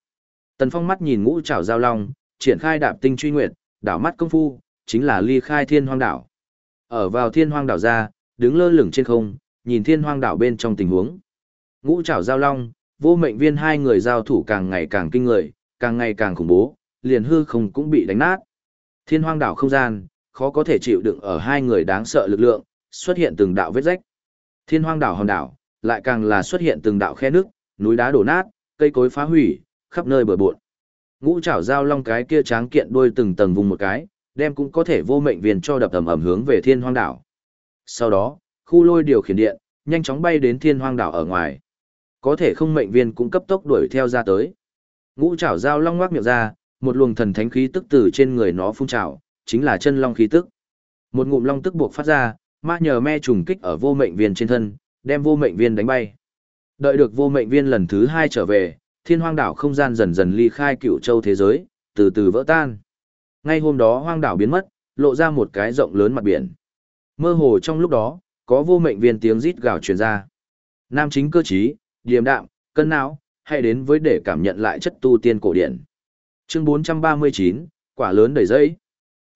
Tần Phong mắt nhìn ngũ trảo giao long, triển khai đạp tinh truy nguyệt, đảo mắt công phu, chính là ly khai thiên hoang đảo. Ở vào thiên hoang đảo ra, đứng lơ lửng trên không, nhìn thiên hoang đảo bên trong tình huống. Ngũ trảo giao long, vô mệnh viên hai người giao thủ càng ngày càng kinh người, càng ngày càng khủng bố, liền hư không cũng bị đánh nát. Thiên hoang đảo không gian, khó có thể chịu đựng ở hai người đáng sợ lực lượng, xuất hiện từng đạo vết rách. Thiên hoang đảo hòn đảo, lại càng là xuất hiện từng đạo khe nước, núi đá đổ nát, cây cối phá hủy, khắp nơi bừa bộn. Ngũ Chảo giao long cái kia tráng kiện đuôi từng tầng vùng một cái, đem cũng có thể vô mệnh viên cho đập ầm ầm hướng về thiên hoang đảo. Sau đó, khu lôi điều khiển điện, nhanh chóng bay đến thiên hoang đảo ở ngoài. Có thể không mệnh viên cũng cấp tốc đuổi theo ra tới. Ngũ Chảo giao long ngoác miệng ra, một luồng thần thánh khí tức từ trên người nó phun trào, chính là chân long khí tức. Một ngụm long tức buộc phát ra, ma nhờ me trùng kích ở vô mệnh viên trên thân, đem vô mệnh viên đánh bay. Đợi được vô mệnh viên lần thứ hai trở về, thiên hoang đảo không gian dần dần ly khai cựu châu thế giới, từ từ vỡ tan. Ngay hôm đó hoang đảo biến mất, lộ ra một cái rộng lớn mặt biển. Mơ hồ trong lúc đó, có vô mệnh viên tiếng rít gào truyền ra. Nam chính cơ trí, điềm đạm, cân não, hay đến với để cảm nhận lại chất tu tiên cổ điển. Chương 439, quả lớn đầy dây.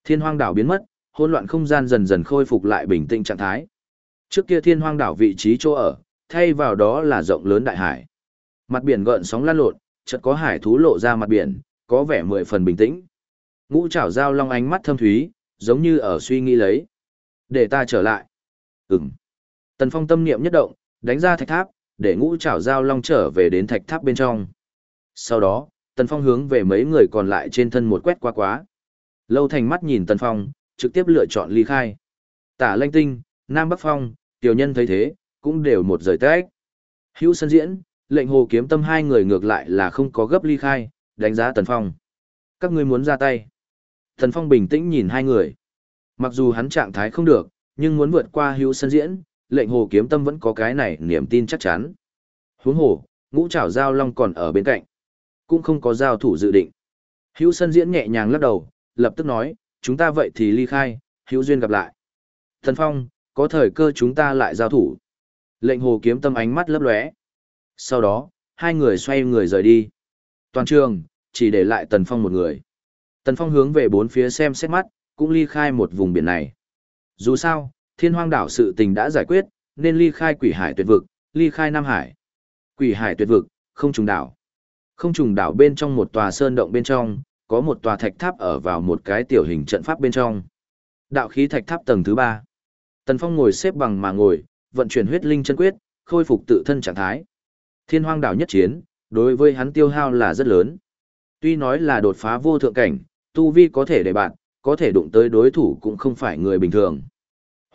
Thiên hoang đảo biến mất, hỗn loạn không gian dần dần khôi phục lại bình tĩnh trạng thái. Trước kia thiên hoang đảo vị trí chỗ ở, thay vào đó là rộng lớn đại hải. Mặt biển gợn sóng lan lộn, chợt có hải thú lộ ra mặt biển, có vẻ mười phần bình tĩnh. Ngũ trảo giao long ánh mắt thâm thúy, giống như ở suy nghĩ lấy. Để ta trở lại. Ừm. Tần Phong tâm niệm nhất động, đánh ra thạch tháp, để ngũ trảo giao long trở về đến thạch tháp bên trong. Sau đó, Tần Phong hướng về mấy người còn lại trên thân một quét qua quá. Lâu thành mắt nhìn Tần Phong, trực tiếp lựa chọn ly khai. Tả lanh tinh, Nam Bắc Phong, tiểu nhân thấy thế, cũng đều một rời tách. Hữu sân diễn, lệnh hồ kiếm tâm hai người ngược lại là không có gấp ly khai, đánh giá Tần Phong. Các ngươi muốn ra tay. Tần Phong bình tĩnh nhìn hai người. Mặc dù hắn trạng thái không được, nhưng muốn vượt qua hữu sân diễn, lệnh hồ kiếm tâm vẫn có cái này niềm tin chắc chắn. Huống hồ, ngũ trảo giao long còn ở bên cạnh. Cũng không có giao thủ dự định. Hữu sân diễn nhẹ nhàng lắc đầu, lập tức nói, chúng ta vậy thì ly khai, hữu duyên gặp lại. Thần Phong, có thời cơ chúng ta lại giao thủ. Lệnh hồ kiếm tâm ánh mắt lấp lóe. Sau đó, hai người xoay người rời đi. Toàn trường, chỉ để lại Tần Phong một người. Tần Phong hướng về bốn phía xem xét mắt, cũng ly khai một vùng biển này. Dù sao, thiên hoang đảo sự tình đã giải quyết, nên ly khai quỷ hải tuyệt vực, ly khai Nam Hải. Quỷ hải tuyệt vực, không trùng đảo. Không trùng đảo bên trong một tòa sơn động bên trong, có một tòa thạch tháp ở vào một cái tiểu hình trận pháp bên trong. Đạo khí thạch tháp tầng thứ ba. Tần Phong ngồi xếp bằng mà ngồi, vận chuyển huyết linh chân quyết, khôi phục tự thân trạng thái. Thiên hoang đảo nhất chiến, đối với hắn tiêu hao là rất lớn. Tuy nói là đột phá vô thượng cảnh, tu vi có thể để bạn, có thể đụng tới đối thủ cũng không phải người bình thường.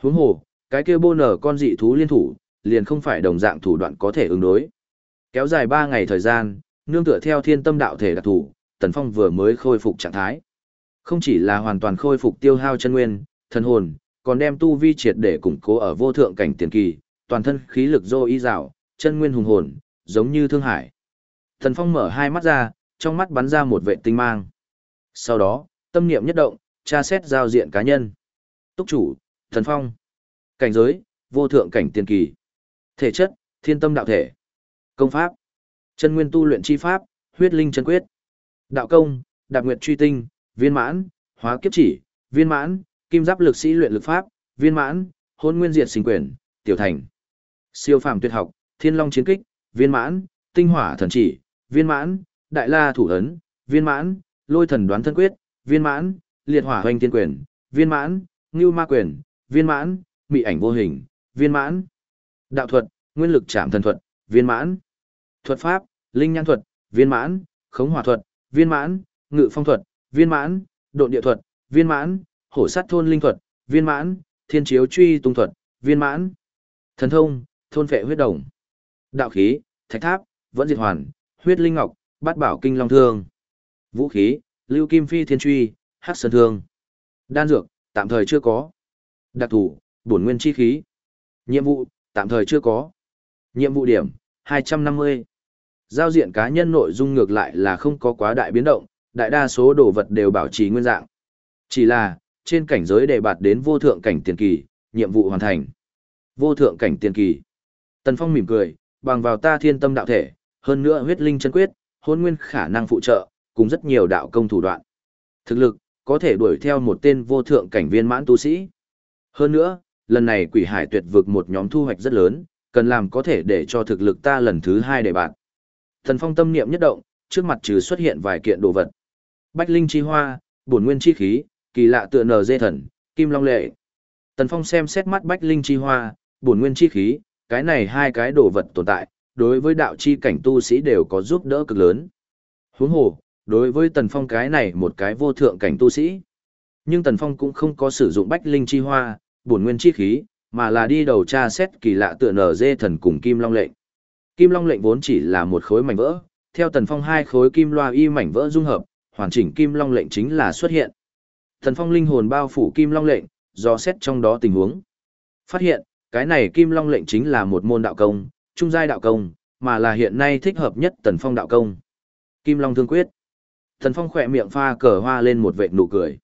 Huống hồ, cái kia bô nở con dị thú liên thủ, liền không phải đồng dạng thủ đoạn có thể ứng đối. Kéo dài 3 ngày thời gian, nương tựa theo thiên tâm đạo thể đặc thủ, Tần Phong vừa mới khôi phục trạng thái. Không chỉ là hoàn toàn khôi phục tiêu hao chân nguyên, thần hồn, còn đem tu vi triệt để củng cố ở vô thượng cảnh tiền kỳ, toàn thân khí lực dô y dạo, chân nguyên hùng hồn, giống như thương hải. Tần Phong mở hai mắt ra, trong mắt bắn ra một vệ tinh mang. Sau đó, tâm niệm nhất động, tra xét giao diện cá nhân. Túc chủ, Thần Phong. Cảnh giới, vô thượng cảnh tiền kỳ. Thể chất, thiên tâm đạo thể. Công pháp, chân nguyên tu luyện chi pháp, huyết linh chân quyết. Đạo công, đạp nguyệt truy tinh, viên mãn, hóa kiếp chỉ, viên mãn, kim giáp lực sĩ luyện lực pháp, viên mãn, hôn nguyên diệt sinh quyền, tiểu thành. Siêu phàm tuyệt học, thiên long chiến kích, viên mãn, tinh hỏa thần chỉ, viên mãn, đại la thủ ấn, viên mãn, lôi thần đoán thân quyết, viên mãn, liệt hỏa hoành tiên quyền, viên mãn, ngưu ma quyền, viên mãn, mị ảnh vô hình, viên mãn. Đạo thuật, nguyên lực chạm thần thuật, viên mãn. Thuật pháp, linh nhãn thuật, viên mãn, khống hỏa thuật, viên mãn, ngự phong thuật, viên mãn, độn địa thuật, viên mãn, hổ sát thôn linh thuật, viên mãn, thiên chiếu truy tung thuật, viên mãn. Thần thông, thôn phệ huyết đồng. Đạo khí, thạch tháp, vẫn diệt hoàn, huyết linh ngọc, bát bảo kinh long thương. Vũ khí, lưu kim phi thiên truy, hắc sơn thương. Đan dược, tạm thời chưa có. Đặc thủ, bổn nguyên chi khí. Nhiệm vụ, tạm thời chưa có. Nhiệm vụ điểm, 250. Giao diện cá nhân nội dung ngược lại là không có quá đại biến động, đại đa số đồ vật đều bảo trì nguyên dạng. Chỉ là, trên cảnh giới đề bạt đến vô thượng cảnh tiền kỳ, nhiệm vụ hoàn thành. Vô thượng cảnh tiền kỳ. Tần Phong mỉm cười, bằng vào ta thiên tâm đạo thể, hơn nữa huyết linh chân quyết, hôn nguyên khả năng phụ trợ, cùng rất nhiều đạo công thủ đoạn. Thực lực, có thể đuổi theo một tên vô thượng cảnh viên mãn tu sĩ. Hơn nữa, lần này quỷ hải tuyệt vực một nhóm thu hoạch rất lớn, cần làm có thể để cho thực lực ta lần thứ hai để bạn. Thần phong tâm niệm nhất động, trước mặt trừ xuất hiện vài kiện đồ vật. Bách linh chi hoa, bổn nguyên chi khí, kỳ lạ tựa nờ dê thần, kim long lệ. Tần phong xem xét mắt bách linh chi hoa, bổn nguyên chi khí, cái này hai cái đồ vật tồn tại, đối với đạo chi cảnh tu sĩ đều có giúp đỡ cực lớn. Huống hồ, đối với tần phong cái này một cái vô thượng cảnh tu sĩ. Nhưng tần phong cũng không có sử dụng bách linh chi hoa, bổn nguyên chi khí, mà là đi đầu tra xét kỳ lạ tựa nở dê thần cùng kim long lệnh. Kim long lệnh vốn chỉ là một khối mảnh vỡ, theo tần phong hai khối kim loa y mảnh vỡ dung hợp, hoàn chỉnh kim long lệnh chính là xuất hiện. Tần phong linh hồn bao phủ kim long lệnh, do xét trong đó tình huống. Phát hiện, cái này kim long lệnh chính là một môn đạo công, trung giai đạo công, mà là hiện nay thích hợp nhất tần phong đạo công. Kim long thương quyết. Tần phong khỏe miệng pha cờ hoa lên một vệt nụ cười.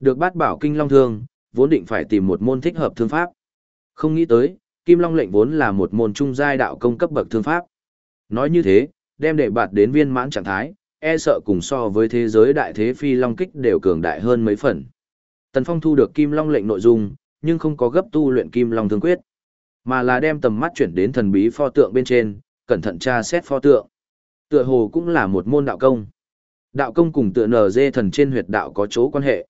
Được bát bảo kinh long thương, vốn định phải tìm một môn thích hợp thương pháp. Không nghĩ tới, Kim Long lệnh vốn là một môn trung giai đạo công cấp bậc thương pháp. Nói như thế, đem để bạt đến viên mãn trạng thái, e sợ cùng so với thế giới đại thế phi long kích đều cường đại hơn mấy phần. Tần Phong thu được Kim Long lệnh nội dung, nhưng không có gấp tu luyện Kim Long thương quyết, mà là đem tầm mắt chuyển đến thần bí pho tượng bên trên, cẩn thận tra xét pho tượng. Tựa hồ cũng là một môn đạo công. Đạo công cùng tựa nở dê thần trên huyệt đạo có chỗ quan hệ.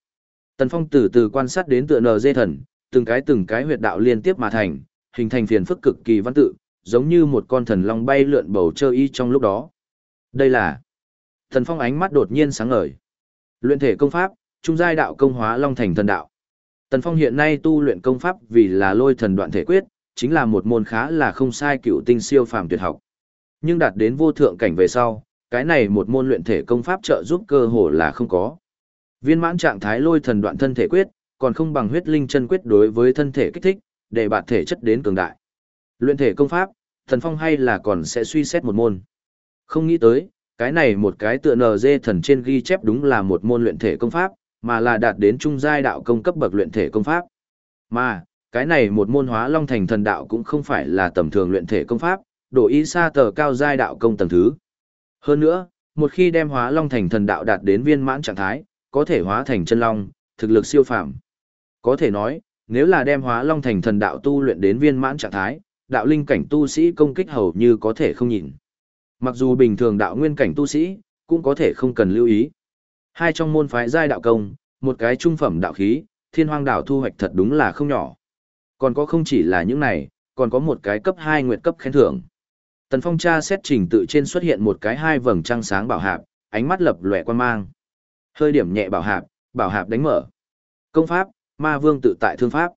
Tần Phong từ từ quan sát đến tựa nở dê thần, từng cái từng cái huyệt đạo liên tiếp mà thành, hình thành phiền phức cực kỳ văn tự, giống như một con thần long bay lượn bầu trời y trong lúc đó. Đây là Thần Phong ánh mắt đột nhiên sáng ngời. Luyện thể công pháp, trung giai đạo công hóa long thành thần đạo. Tần Phong hiện nay tu luyện công pháp vì là lôi thần đoạn thể quyết, chính là một môn khá là không sai cựu tinh siêu phàm tuyệt học. Nhưng đạt đến vô thượng cảnh về sau, cái này một môn luyện thể công pháp trợ giúp cơ hồ là không có. Viên mãn trạng thái lôi thần đoạn thân thể quyết, còn không bằng huyết linh chân quyết đối với thân thể kích thích, để bạt thể chất đến cường đại. Luyện thể công pháp, thần phong hay là còn sẽ suy xét một môn. Không nghĩ tới, cái này một cái tựa nờ dê thần trên ghi chép đúng là một môn luyện thể công pháp, mà là đạt đến trung giai đạo công cấp bậc luyện thể công pháp. Mà, cái này một môn hóa long thành thần đạo cũng không phải là tầm thường luyện thể công pháp, độ ý xa tờ cao giai đạo công tầng thứ. Hơn nữa, một khi đem hóa long thành thần đạo đạt đến viên mãn trạng thái, có thể hóa thành chân long, thực lực siêu phàm. Có thể nói, nếu là đem hóa long thành thần đạo tu luyện đến viên mãn trạng thái, đạo linh cảnh tu sĩ công kích hầu như có thể không nhìn. Mặc dù bình thường đạo nguyên cảnh tu sĩ, cũng có thể không cần lưu ý. Hai trong môn phái giai đạo công, một cái trung phẩm đạo khí, thiên hoang đạo thu hoạch thật đúng là không nhỏ. Còn có không chỉ là những này, còn có một cái cấp 2 nguyệt cấp khen thưởng. Tần Phong tra xét trình tự trên xuất hiện một cái hai vầng trăng sáng bảo hạp, ánh mắt lập lòe quan mang. Hơi điểm nhẹ bảo hạp, bảo hạp đánh mở. Công pháp, ma vương tự tại thương pháp.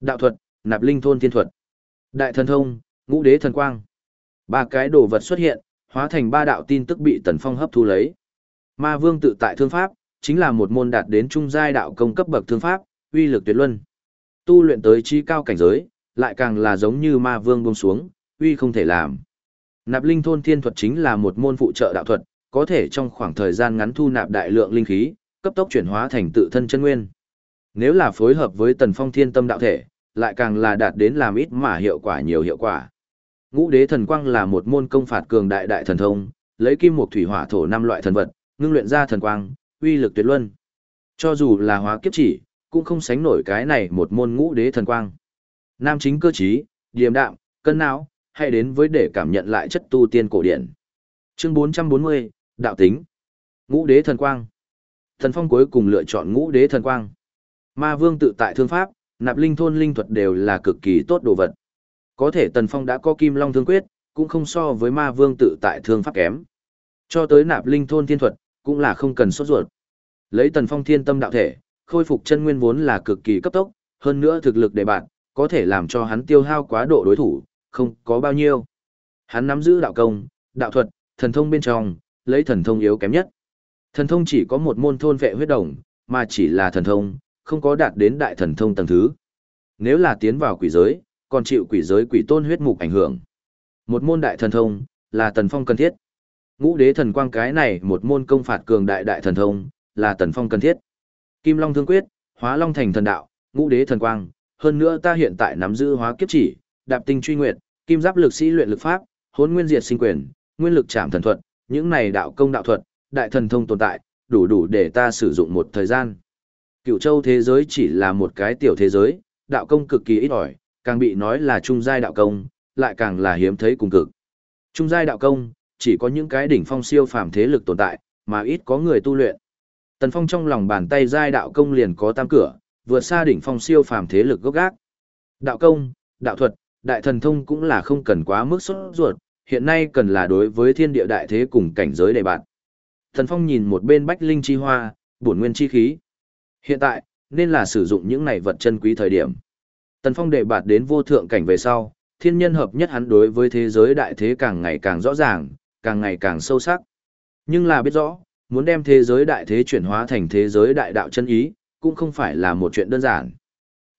Đạo thuật, nạp linh thôn thiên thuật. Đại thần thông, ngũ đế thần quang. Ba cái đồ vật xuất hiện, hóa thành ba đạo tin tức bị Tần Phong hấp thu lấy. Ma vương tự tại thương pháp, chính là một môn đạt đến trung giai đạo công cấp bậc thương pháp, uy lực tuyệt luân. Tu luyện tới trí cao cảnh giới, lại càng là giống như ma vương buông xuống, uy không thể làm. Nạp linh thôn thiên thuật chính là một môn phụ trợ đạo thuật, có thể trong khoảng thời gian ngắn thu nạp đại lượng linh khí, cấp tốc chuyển hóa thành tự thân chân nguyên. Nếu là phối hợp với tần phong thiên tâm đạo thể, lại càng là đạt đến làm ít mà hiệu quả nhiều hiệu quả. Ngũ đế thần quang là một môn công phạt cường đại đại thần thông, lấy kim mộc thủy hỏa thổ năm loại thần vật, ngưng luyện ra thần quang, uy lực tuyệt luân. Cho dù là hóa kiếp chỉ, cũng không sánh nổi cái này một môn ngũ đế thần quang. Nam chính cơ trí, điềm đạm, cân não, hay đến với để cảm nhận lại chất tu tiên cổ điển. Chương 440, Đạo tính. Ngũ đế thần quang. Thần phong cuối cùng lựa chọn ngũ đế thần quang. Ma vương tự tại thương pháp, nạp linh thôn linh thuật đều là cực kỳ tốt đồ vật. Có thể tần phong đã có kim long thương quyết, cũng không so với ma vương tự tại thương pháp kém. Cho tới nạp linh thôn thiên thuật, cũng là không cần sốt ruột. Lấy tần phong thiên tâm đạo thể, khôi phục chân nguyên vốn là cực kỳ cấp tốc, hơn nữa thực lực để bạn, có thể làm cho hắn tiêu hao quá độ đối thủ, không có bao nhiêu. Hắn nắm giữ đạo công, đạo thuật, thần thông bên trong, lấy thần thông yếu kém nhất. Thần thông chỉ có một môn thôn vệ huyết đồng, mà chỉ là thần thông, không có đạt đến đại thần thông tầng thứ. Nếu là tiến vào quỷ giới, còn chịu quỷ giới quỷ tôn huyết mục ảnh hưởng. Một môn đại thần thông, là tần phong cần thiết. Ngũ đế thần quang cái này một môn công phạt cường đại đại thần thông, là tần phong cần thiết. Kim Long Thương Quyết, Hóa Long Thành Thần Đạo, Ngũ Đế Thần Quang, hơn nữa ta hiện tại nắm giữ hóa kiếp chỉ, đạp tinh truy nguyệt, kim giáp lực sĩ luyện lực pháp, hỗn nguyên diệt sinh quyền, nguyên lực chạm thần thuật, những này đạo công đạo thuật, đại thần thông tồn tại, đủ đủ để ta sử dụng một thời gian. Cựu châu thế giới chỉ là một cái tiểu thế giới, đạo công cực kỳ ít ỏi, càng bị nói là trung giai đạo công, lại càng là hiếm thấy cùng cực. Trung giai đạo công, chỉ có những cái đỉnh phong siêu phàm thế lực tồn tại, mà ít có người tu luyện. Tần Phong trong lòng bàn tay giai đạo công liền có tam cửa, vượt xa đỉnh phong siêu phàm thế lực gốc gác. Đạo công, đạo thuật, đại thần thông cũng là không cần quá mức sốt ruột, hiện nay cần là đối với thiên địa đại thế cùng cảnh giới đề bạn. Tần Phong nhìn một bên bách linh chi hoa, bổn nguyên chi khí. Hiện tại, nên là sử dụng những này vật chân quý thời điểm. Tần Phong đệ bạt đến vô thượng cảnh về sau, thiên nhân hợp nhất hắn đối với thế giới đại thế càng ngày càng rõ ràng, càng ngày càng sâu sắc. Nhưng là biết rõ, muốn đem thế giới đại thế chuyển hóa thành thế giới đại đạo chân ý, cũng không phải là một chuyện đơn giản.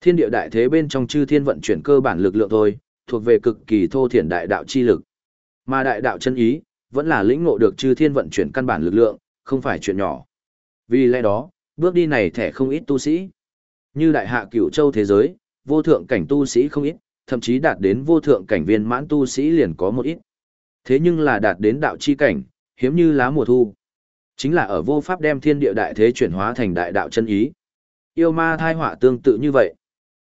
Thiên địa đại thế bên trong chư thiên vận chuyển cơ bản lực lượng thôi, thuộc về cực kỳ thô thiển đại đạo chi lực. Mà đại đạo chân ý, vẫn là lĩnh ngộ được chư thiên vận chuyển căn bản lực lượng, không phải chuyện nhỏ. Vì lẽ đó, bước đi này thẻ không ít tu sĩ. Như đại hạ cửu châu thế giới, vô thượng cảnh tu sĩ không ít, thậm chí đạt đến vô thượng cảnh viên mãn tu sĩ liền có một ít. Thế nhưng là đạt đến đạo chi cảnh, hiếm như lá mùa thu. Chính là ở vô pháp đem thiên địa đại thế chuyển hóa thành đại đạo chân ý. Yêu ma thai họa tương tự như vậy.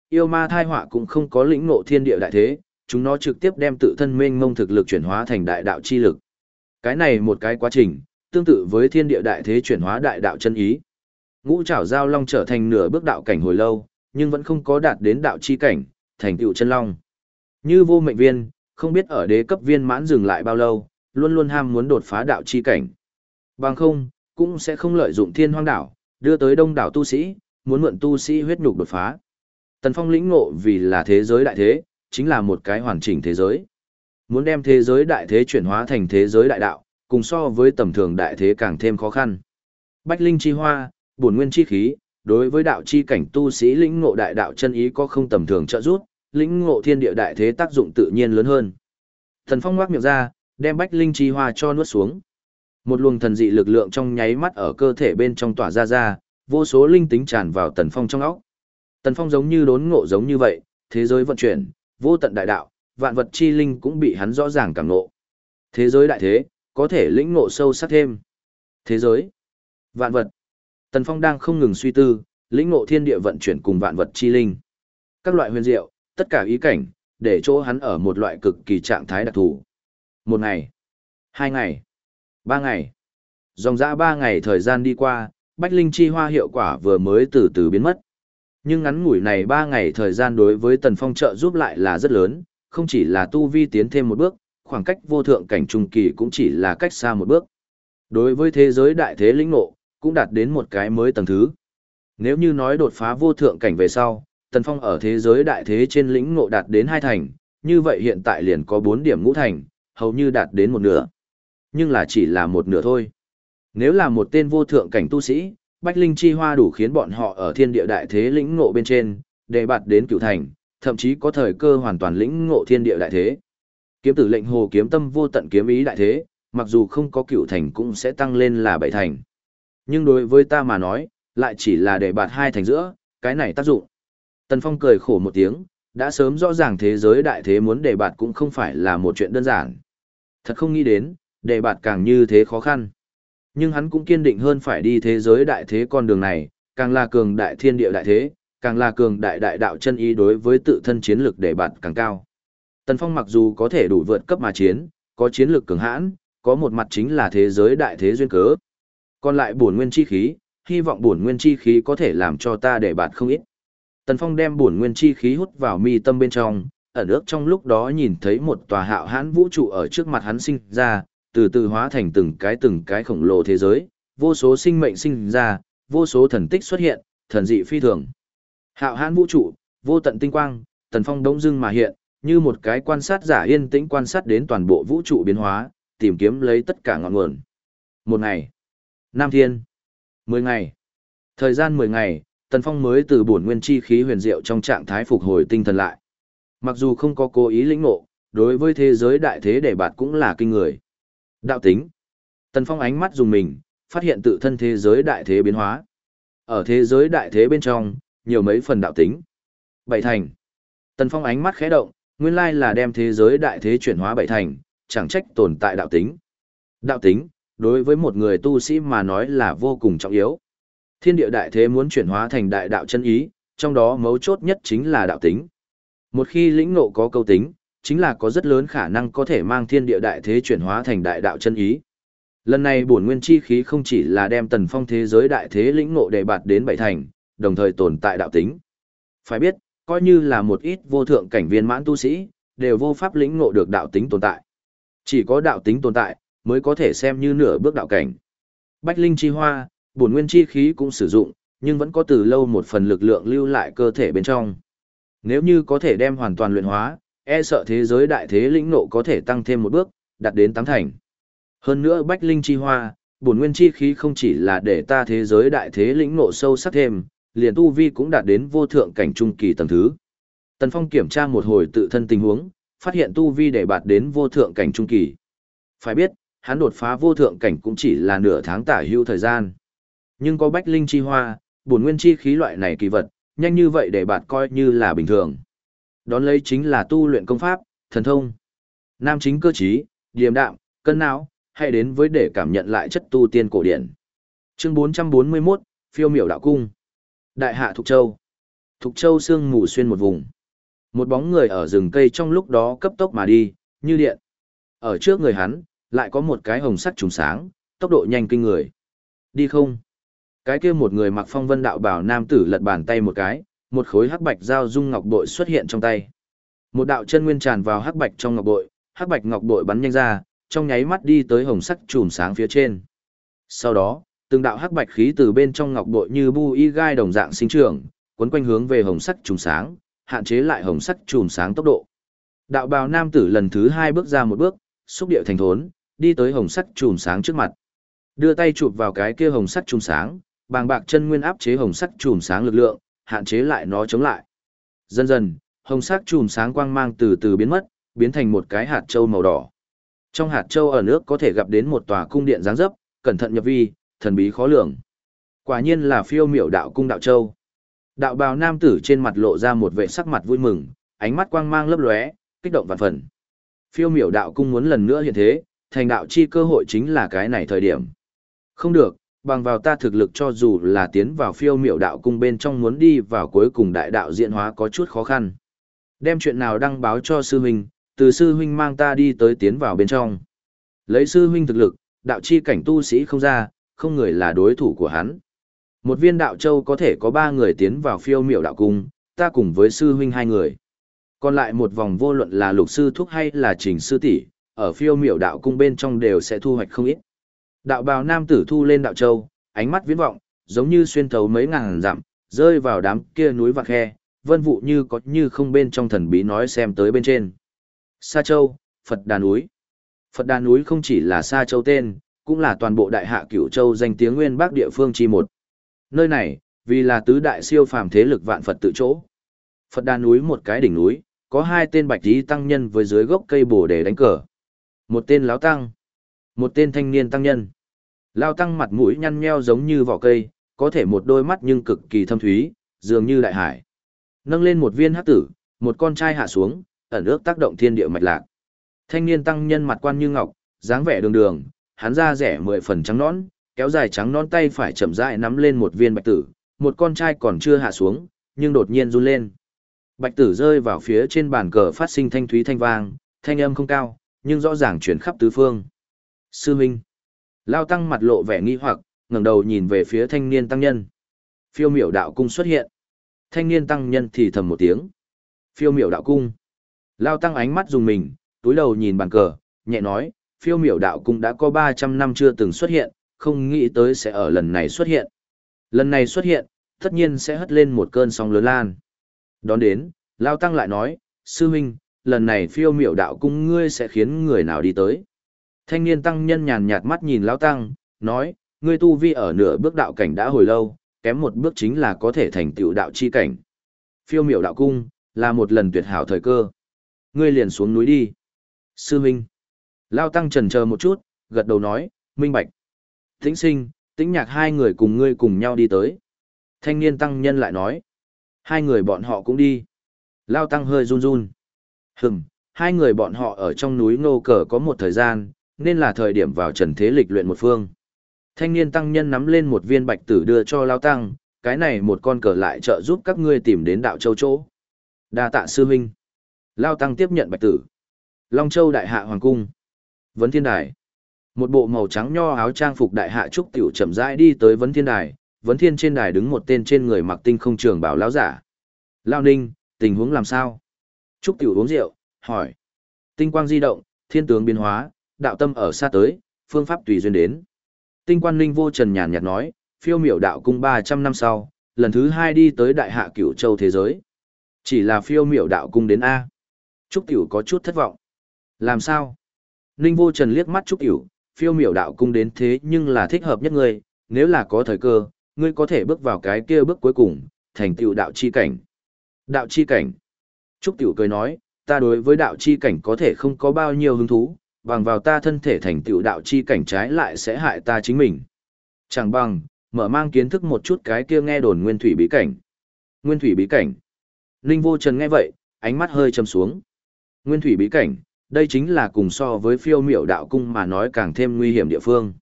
Yêu ma thai họa cũng không có lĩnh ngộ thiên địa đại thế, chúng nó trực tiếp đem tự thân mênh mông thực lực chuyển hóa thành đại đạo chi lực. Cái này một cái quá trình, tương tự với thiên địa đại thế chuyển hóa đại đạo chân ý. Ngũ trảo giao long trở thành nửa bước đạo cảnh hồi lâu, nhưng vẫn không có đạt đến đạo chi cảnh, thành tựu chân long. Như vô mệnh viên, không biết ở đế cấp viên mãn dừng lại bao lâu, luôn luôn ham muốn đột phá đạo chi cảnh. Bằng không, cũng sẽ không lợi dụng thiên hoang đảo, đưa tới đông đảo tu sĩ, muốn mượn tu sĩ huyết nhục đột phá. Tần Phong lĩnh ngộ vì là thế giới đại thế, chính là một cái hoàn chỉnh thế giới. Muốn đem thế giới đại thế chuyển hóa thành thế giới đại đạo, cùng so với tầm thường đại thế càng thêm khó khăn. Bách linh chi hoa, bổn nguyên chi khí, đối với đạo chi cảnh tu sĩ lĩnh ngộ đại đạo chân ý có không tầm thường trợ giúp, lĩnh ngộ thiên địa đại thế tác dụng tự nhiên lớn hơn. Thần Phong ngoác miệng ra, đem bách linh chi hoa cho nuốt xuống. Một luồng thần dị lực lượng trong nháy mắt ở cơ thể bên trong tỏa ra ra, vô số linh tính tràn vào Tần Phong trong óc. Tần Phong giống như đốn ngộ giống như vậy, thế giới vận chuyển, vô tận đại đạo, vạn vật chi linh cũng bị hắn rõ ràng cảm ngộ. Thế giới đại thế, có thể lĩnh ngộ sâu sắc thêm. Thế giới, vạn vật. Tần Phong đang không ngừng suy tư, lĩnh ngộ thiên địa vận chuyển cùng vạn vật chi linh. Các loại huyền diệu, tất cả ý cảnh, để chỗ hắn ở một loại cực kỳ trạng thái đặc thù. Một ngày, hai ngày, ba ngày. Dòng dã ba ngày thời gian đi qua, Bách Linh Chi Hoa hiệu quả vừa mới từ từ biến mất. Nhưng ngắn ngủi này ba ngày thời gian đối với Tần Phong trợ giúp lại là rất lớn, không chỉ là tu vi tiến thêm một bước, khoảng cách vô thượng cảnh trung kỳ cũng chỉ là cách xa một bước. Đối với thế giới đại thế lĩnh ngộ, cũng đạt đến một cái mới tầng thứ. Nếu như nói đột phá vô thượng cảnh về sau, Tần Phong ở thế giới đại thế trên lĩnh ngộ đạt đến hai thành, như vậy hiện tại liền có bốn điểm ngũ thành, hầu như đạt đến một nửa. Nhưng là chỉ là một nửa thôi. Nếu là một tên vô thượng cảnh tu sĩ, Bách Linh Chi Hoa đủ khiến bọn họ ở thiên địa đại thế lĩnh ngộ bên trên, để bạt đến cửu thành, thậm chí có thời cơ hoàn toàn lĩnh ngộ thiên địa đại thế. Kiếm tử lệnh hồ kiếm tâm vô tận kiếm ý đại thế, mặc dù không có cửu thành cũng sẽ tăng lên là bảy thành. Nhưng đối với ta mà nói, lại chỉ là để bạt hai thành giữa, cái này tác dụng. Tần Phong cười khổ một tiếng, đã sớm rõ ràng thế giới đại thế muốn đề bạt cũng không phải là một chuyện đơn giản. Thật không nghĩ đến, đề bạt càng như thế khó khăn. Nhưng hắn cũng kiên định hơn phải đi thế giới đại thế con đường này, càng là cường đại thiên địa đại thế, càng là cường đại đại đạo chân ý đối với tự thân chiến lực đề bạt càng cao. Tần Phong mặc dù có thể đủ vượt cấp mà chiến, có chiến lược cường hãn, có một mặt chính là thế giới đại thế duyên cớ. Còn lại bổn nguyên chi khí, hy vọng bổn nguyên chi khí có thể làm cho ta để bạt không ít. Tần Phong đem bổn nguyên chi khí hút vào mi tâm bên trong, ẩn ước trong lúc đó nhìn thấy một tòa hạo hãn vũ trụ ở trước mặt hắn sinh ra, từ từ hóa thành từng cái từng cái khổng lồ thế giới, vô số sinh mệnh sinh ra, vô số thần tích xuất hiện, thần dị phi thường. Hạo hãn vũ trụ, vô tận tinh quang, tần phong đông dưng mà hiện, như một cái quan sát giả yên tĩnh quan sát đến toàn bộ vũ trụ biến hóa, tìm kiếm lấy tất cả ngọn nguồn. Một ngày, Nam Thiên, mười ngày, thời gian mười ngày, Tần Phong mới từ bổn nguyên chi khí huyền diệu trong trạng thái phục hồi tinh thần lại. Mặc dù không có cố ý lĩnh ngộ, đối với thế giới đại thế để bạt cũng là kinh người. Đạo tính. Tần Phong ánh mắt dùng mình, phát hiện tự thân thế giới đại thế biến hóa. Ở thế giới đại thế bên trong, nhiều mấy phần đạo tính. Bảy thành. Tần Phong ánh mắt khẽ động, nguyên lai là đem thế giới đại thế chuyển hóa bảy thành, chẳng trách tồn tại đạo tính. Đạo tính, đối với một người tu sĩ mà nói là vô cùng trọng yếu. Thiên địa đại thế muốn chuyển hóa thành đại đạo chân ý, trong đó mấu chốt nhất chính là đạo tính. Một khi lĩnh ngộ có câu tính, chính là có rất lớn khả năng có thể mang thiên địa đại thế chuyển hóa thành đại đạo chân ý. Lần này bổn nguyên chi khí không chỉ là đem tần phong thế giới đại thế lĩnh ngộ để bạt đến bảy thành, đồng thời tồn tại đạo tính. Phải biết, coi như là một ít vô thượng cảnh viên mãn tu sĩ, đều vô pháp lĩnh ngộ được đạo tính tồn tại. Chỉ có đạo tính tồn tại, mới có thể xem như nửa bước đạo cảnh. Bách linh chi hoa, bổn nguyên chi khí cũng sử dụng, nhưng vẫn có từ lâu một phần lực lượng lưu lại cơ thể bên trong. Nếu như có thể đem hoàn toàn luyện hóa, e sợ thế giới đại thế lĩnh nộ có thể tăng thêm một bước, đạt đến tám thành. Hơn nữa bách linh chi hoa, bổn nguyên chi khí không chỉ là để ta thế giới đại thế lĩnh nộ sâu sắc thêm, liền tu vi cũng đạt đến vô thượng cảnh trung kỳ tầng thứ. Tần Phong kiểm tra một hồi tự thân tình huống, phát hiện tu vi để bạt đến vô thượng cảnh trung kỳ. Phải biết, hắn đột phá vô thượng cảnh cũng chỉ là nửa tháng tả hưu thời gian. Nhưng có bách linh chi hoa, bổn nguyên chi khí loại này kỳ vật, nhanh như vậy để bạt coi như là bình thường. Đón lấy chính là tu luyện công pháp, thần thông. Nam chính cơ trí, điềm đạm, cân não, hãy đến với để cảm nhận lại chất tu tiên cổ điển. Chương 441, Phiêu miểu đạo cung. Đại hạ Thục Châu. Thục Châu sương mù xuyên một vùng. Một bóng người ở rừng cây trong lúc đó cấp tốc mà đi, như điện. Ở trước người hắn, lại có một cái hồng sắc trùng sáng, tốc độ nhanh kinh người. Đi không? Cái kia một người mặc phong vân đạo bảo nam tử lật bàn tay một cái, một khối hắc bạch giao dung ngọc bội xuất hiện trong tay. Một đạo chân nguyên tràn vào hắc bạch trong ngọc bội, hắc bạch ngọc bội bắn nhanh ra, trong nháy mắt đi tới hồng sắc trùm sáng phía trên. Sau đó, từng đạo hắc bạch khí từ bên trong ngọc bội như bu y gai đồng dạng sinh trưởng, quấn quanh hướng về hồng sắc trùm sáng, hạn chế lại hồng sắc trùm sáng tốc độ. Đạo bào nam tử lần thứ hai bước ra một bước, xúc điệu thành thốn, đi tới hồng sắc chùm sáng trước mặt. Đưa tay chụp vào cái kia hồng sắc chùm sáng, bàng bạc chân nguyên áp chế hồng sắc chùm sáng lực lượng, hạn chế lại nó chống lại. Dần dần, hồng sắc chùm sáng quang mang từ từ biến mất, biến thành một cái hạt châu màu đỏ. Trong hạt châu ở nước có thể gặp đến một tòa cung điện dáng dấp, cẩn thận nhập vi, thần bí khó lường. Quả nhiên là phiêu miểu đạo cung đạo châu. Đạo bào nam tử trên mặt lộ ra một vẻ sắc mặt vui mừng, ánh mắt quang mang lấp lóe, kích động vạn phần. Phiêu miểu đạo cung muốn lần nữa hiện thế, thành đạo chi cơ hội chính là cái này thời điểm. Không được, bằng vào ta thực lực cho dù là tiến vào phiêu miểu đạo cung bên trong muốn đi vào cuối cùng đại đạo diễn hóa có chút khó khăn. Đem chuyện nào đăng báo cho sư huynh, từ sư huynh mang ta đi tới tiến vào bên trong. Lấy sư huynh thực lực, đạo chi cảnh tu sĩ không ra, không người là đối thủ của hắn. Một viên đạo châu có thể có ba người tiến vào phiêu miểu đạo cung, ta cùng với sư huynh hai người. Còn lại một vòng vô luận là lục sư thúc hay là trình sư tỷ, ở phiêu miểu đạo cung bên trong đều sẽ thu hoạch không ít. Đạo bào nam tử thu lên đạo châu, ánh mắt viễn vọng, giống như xuyên thấu mấy ngàn dặm, rơi vào đám kia núi và khe, vân vụ như có như không bên trong thần bí nói xem tới bên trên. Sa Châu, Phật Đà núi. Phật Đà núi không chỉ là Sa Châu tên, cũng là toàn bộ đại hạ cửu châu danh tiếng nguyên bắc địa phương chi một. Nơi này, vì là tứ đại siêu phàm thế lực vạn Phật tự chỗ. Phật Đà núi một cái đỉnh núi, có hai tên bạch tí tăng nhân với dưới gốc cây bồ để đánh cờ. Một tên lão tăng, một tên thanh niên tăng nhân. Lao tăng mặt mũi nhăn nheo giống như vỏ cây, có thể một đôi mắt nhưng cực kỳ thâm thúy, dường như đại hải. Nâng lên một viên hắc tử, một con trai hạ xuống, ẩn ước tác động thiên địa mạch lạc. Thanh niên tăng nhân mặt quan như ngọc, dáng vẻ đường đường, hắn da rẻ mười phần trắng nón, kéo dài trắng nón tay phải chậm rãi nắm lên một viên bạch tử, một con trai còn chưa hạ xuống, nhưng đột nhiên run lên. Bạch tử rơi vào phía trên bàn cờ phát sinh thanh thúy thanh vang, thanh âm không cao, nhưng rõ ràng chuyển khắp tứ phương. Sư Minh. Lao tăng mặt lộ vẻ nghi hoặc, ngẩng đầu nhìn về phía thanh niên tăng nhân. Phiêu miểu đạo cung xuất hiện. Thanh niên tăng nhân thì thầm một tiếng. Phiêu miểu đạo cung. Lao tăng ánh mắt dùng mình, túi đầu nhìn bàn cờ, nhẹ nói, phiêu miểu đạo cung đã có 300 năm chưa từng xuất hiện, không nghĩ tới sẽ ở lần này xuất hiện. Lần này xuất hiện, tất nhiên sẽ hất lên một cơn sóng lớn lan. Đón đến, Lao Tăng lại nói, Sư Minh, lần này phiêu miểu đạo cung ngươi sẽ khiến người nào đi tới. Thanh niên Tăng nhân nhàn nhạt mắt nhìn lão Tăng, nói, ngươi tu vi ở nửa bước đạo cảnh đã hồi lâu, kém một bước chính là có thể thành tựu đạo chi cảnh. Phiêu miểu đạo cung, là một lần tuyệt hảo thời cơ. Ngươi liền xuống núi đi. Sư Minh. Lao Tăng trần chờ một chút, gật đầu nói, minh bạch. Tĩnh sinh, tĩnh nhạc hai người cùng ngươi cùng nhau đi tới. Thanh niên Tăng nhân lại nói, hai người bọn họ cũng đi. Lao Tăng hơi run run. Hừm, hai người bọn họ ở trong núi ngô cờ có một thời gian, nên là thời điểm vào trần thế lịch luyện một phương. Thanh niên tăng nhân nắm lên một viên bạch tử đưa cho Lao Tăng, cái này một con cờ lại trợ giúp các ngươi tìm đến đạo châu chỗ. đa tạ sư huynh. Lao Tăng tiếp nhận bạch tử. Long Châu Đại Hạ Hoàng Cung. Vấn Thiên Đài. Một bộ màu trắng nho áo trang phục Đại Hạ Trúc Tiểu chậm rãi đi tới Vấn Thiên Đài. Vấn Thiên trên đài đứng một tên trên người mặc tinh không trường bảo lão giả. Lao Ninh, tình huống làm sao? Trúc Tiểu uống rượu, hỏi. Tinh quang di động, thiên tướng biến hóa, đạo tâm ở xa tới, phương pháp tùy duyên đến. Tinh quan Linh vô trần nhàn nhạt nói, phiêu miểu đạo cung 300 năm sau, lần thứ hai đi tới đại hạ cửu châu thế giới. Chỉ là phiêu miểu đạo cung đến A. Trúc Tiểu có chút thất vọng. Làm sao? Ninh vô trần liếc mắt Trúc Tiểu, phiêu miểu đạo cung đến thế nhưng là thích hợp nhất ngươi, nếu là có thời cơ, ngươi có thể bước vào cái kia bước cuối cùng, thành tựu đạo chi cảnh. Đạo chi cảnh. Trúc Tiểu cười nói, ta đối với đạo chi cảnh có thể không có bao nhiêu hứng thú, bằng vào ta thân thể thành tựu đạo chi cảnh trái lại sẽ hại ta chính mình. Chẳng bằng, mở mang kiến thức một chút cái kia nghe đồn nguyên thủy bí cảnh. Nguyên thủy bí cảnh. Ninh vô trần nghe vậy, ánh mắt hơi châm xuống. Nguyên thủy bí cảnh, đây chính là cùng so với phiêu miểu đạo cung mà nói càng thêm nguy hiểm địa phương.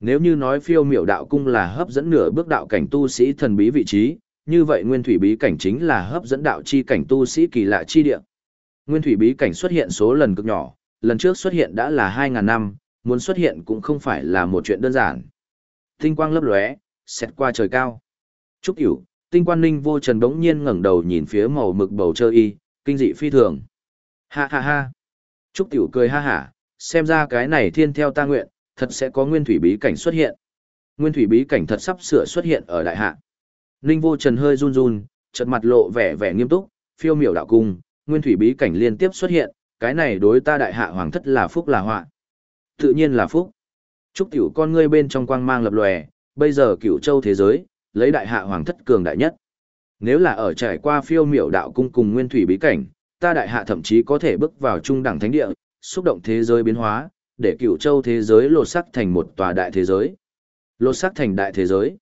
Nếu như nói phiêu miểu đạo cung là hấp dẫn nửa bước đạo cảnh tu sĩ thần bí vị trí, như vậy nguyên thủy bí cảnh chính là hấp dẫn đạo chi cảnh tu sĩ kỳ lạ chi địa. Nguyên thủy bí cảnh xuất hiện số lần cực nhỏ, lần trước xuất hiện đã là 2000 năm, muốn xuất hiện cũng không phải là một chuyện đơn giản. Tinh quang lấp lóe, xét qua trời cao. Trúc Hữu, tinh quan ninh vô trần đống nhiên ngẩng đầu nhìn phía màu mực bầu trời y, kinh dị phi thường. Ha ha ha. Trúc Tiểu cười ha hả, xem ra cái này thiên theo ta nguyện, thật sẽ có nguyên thủy bí cảnh xuất hiện. Nguyên thủy bí cảnh thật sắp sửa xuất hiện ở đại hạ. Ninh vô trần hơi run run, chợt mặt lộ vẻ vẻ nghiêm túc, phiêu miểu đạo cung, nguyên thủy bí cảnh liên tiếp xuất hiện, cái này đối ta đại hạ hoàng thất là phúc là họa. Tự nhiên là phúc. Trúc tiểu con ngươi bên trong quang mang lập lòe, bây giờ cửu châu thế giới, lấy đại hạ hoàng thất cường đại nhất. Nếu là ở trải qua phiêu miểu đạo cung cùng nguyên thủy bí cảnh, ta đại hạ thậm chí có thể bước vào trung đẳng thánh địa, xúc động thế giới biến hóa, để cửu châu thế giới lột sắc thành một tòa đại thế giới. Lột sắc thành đại thế giới.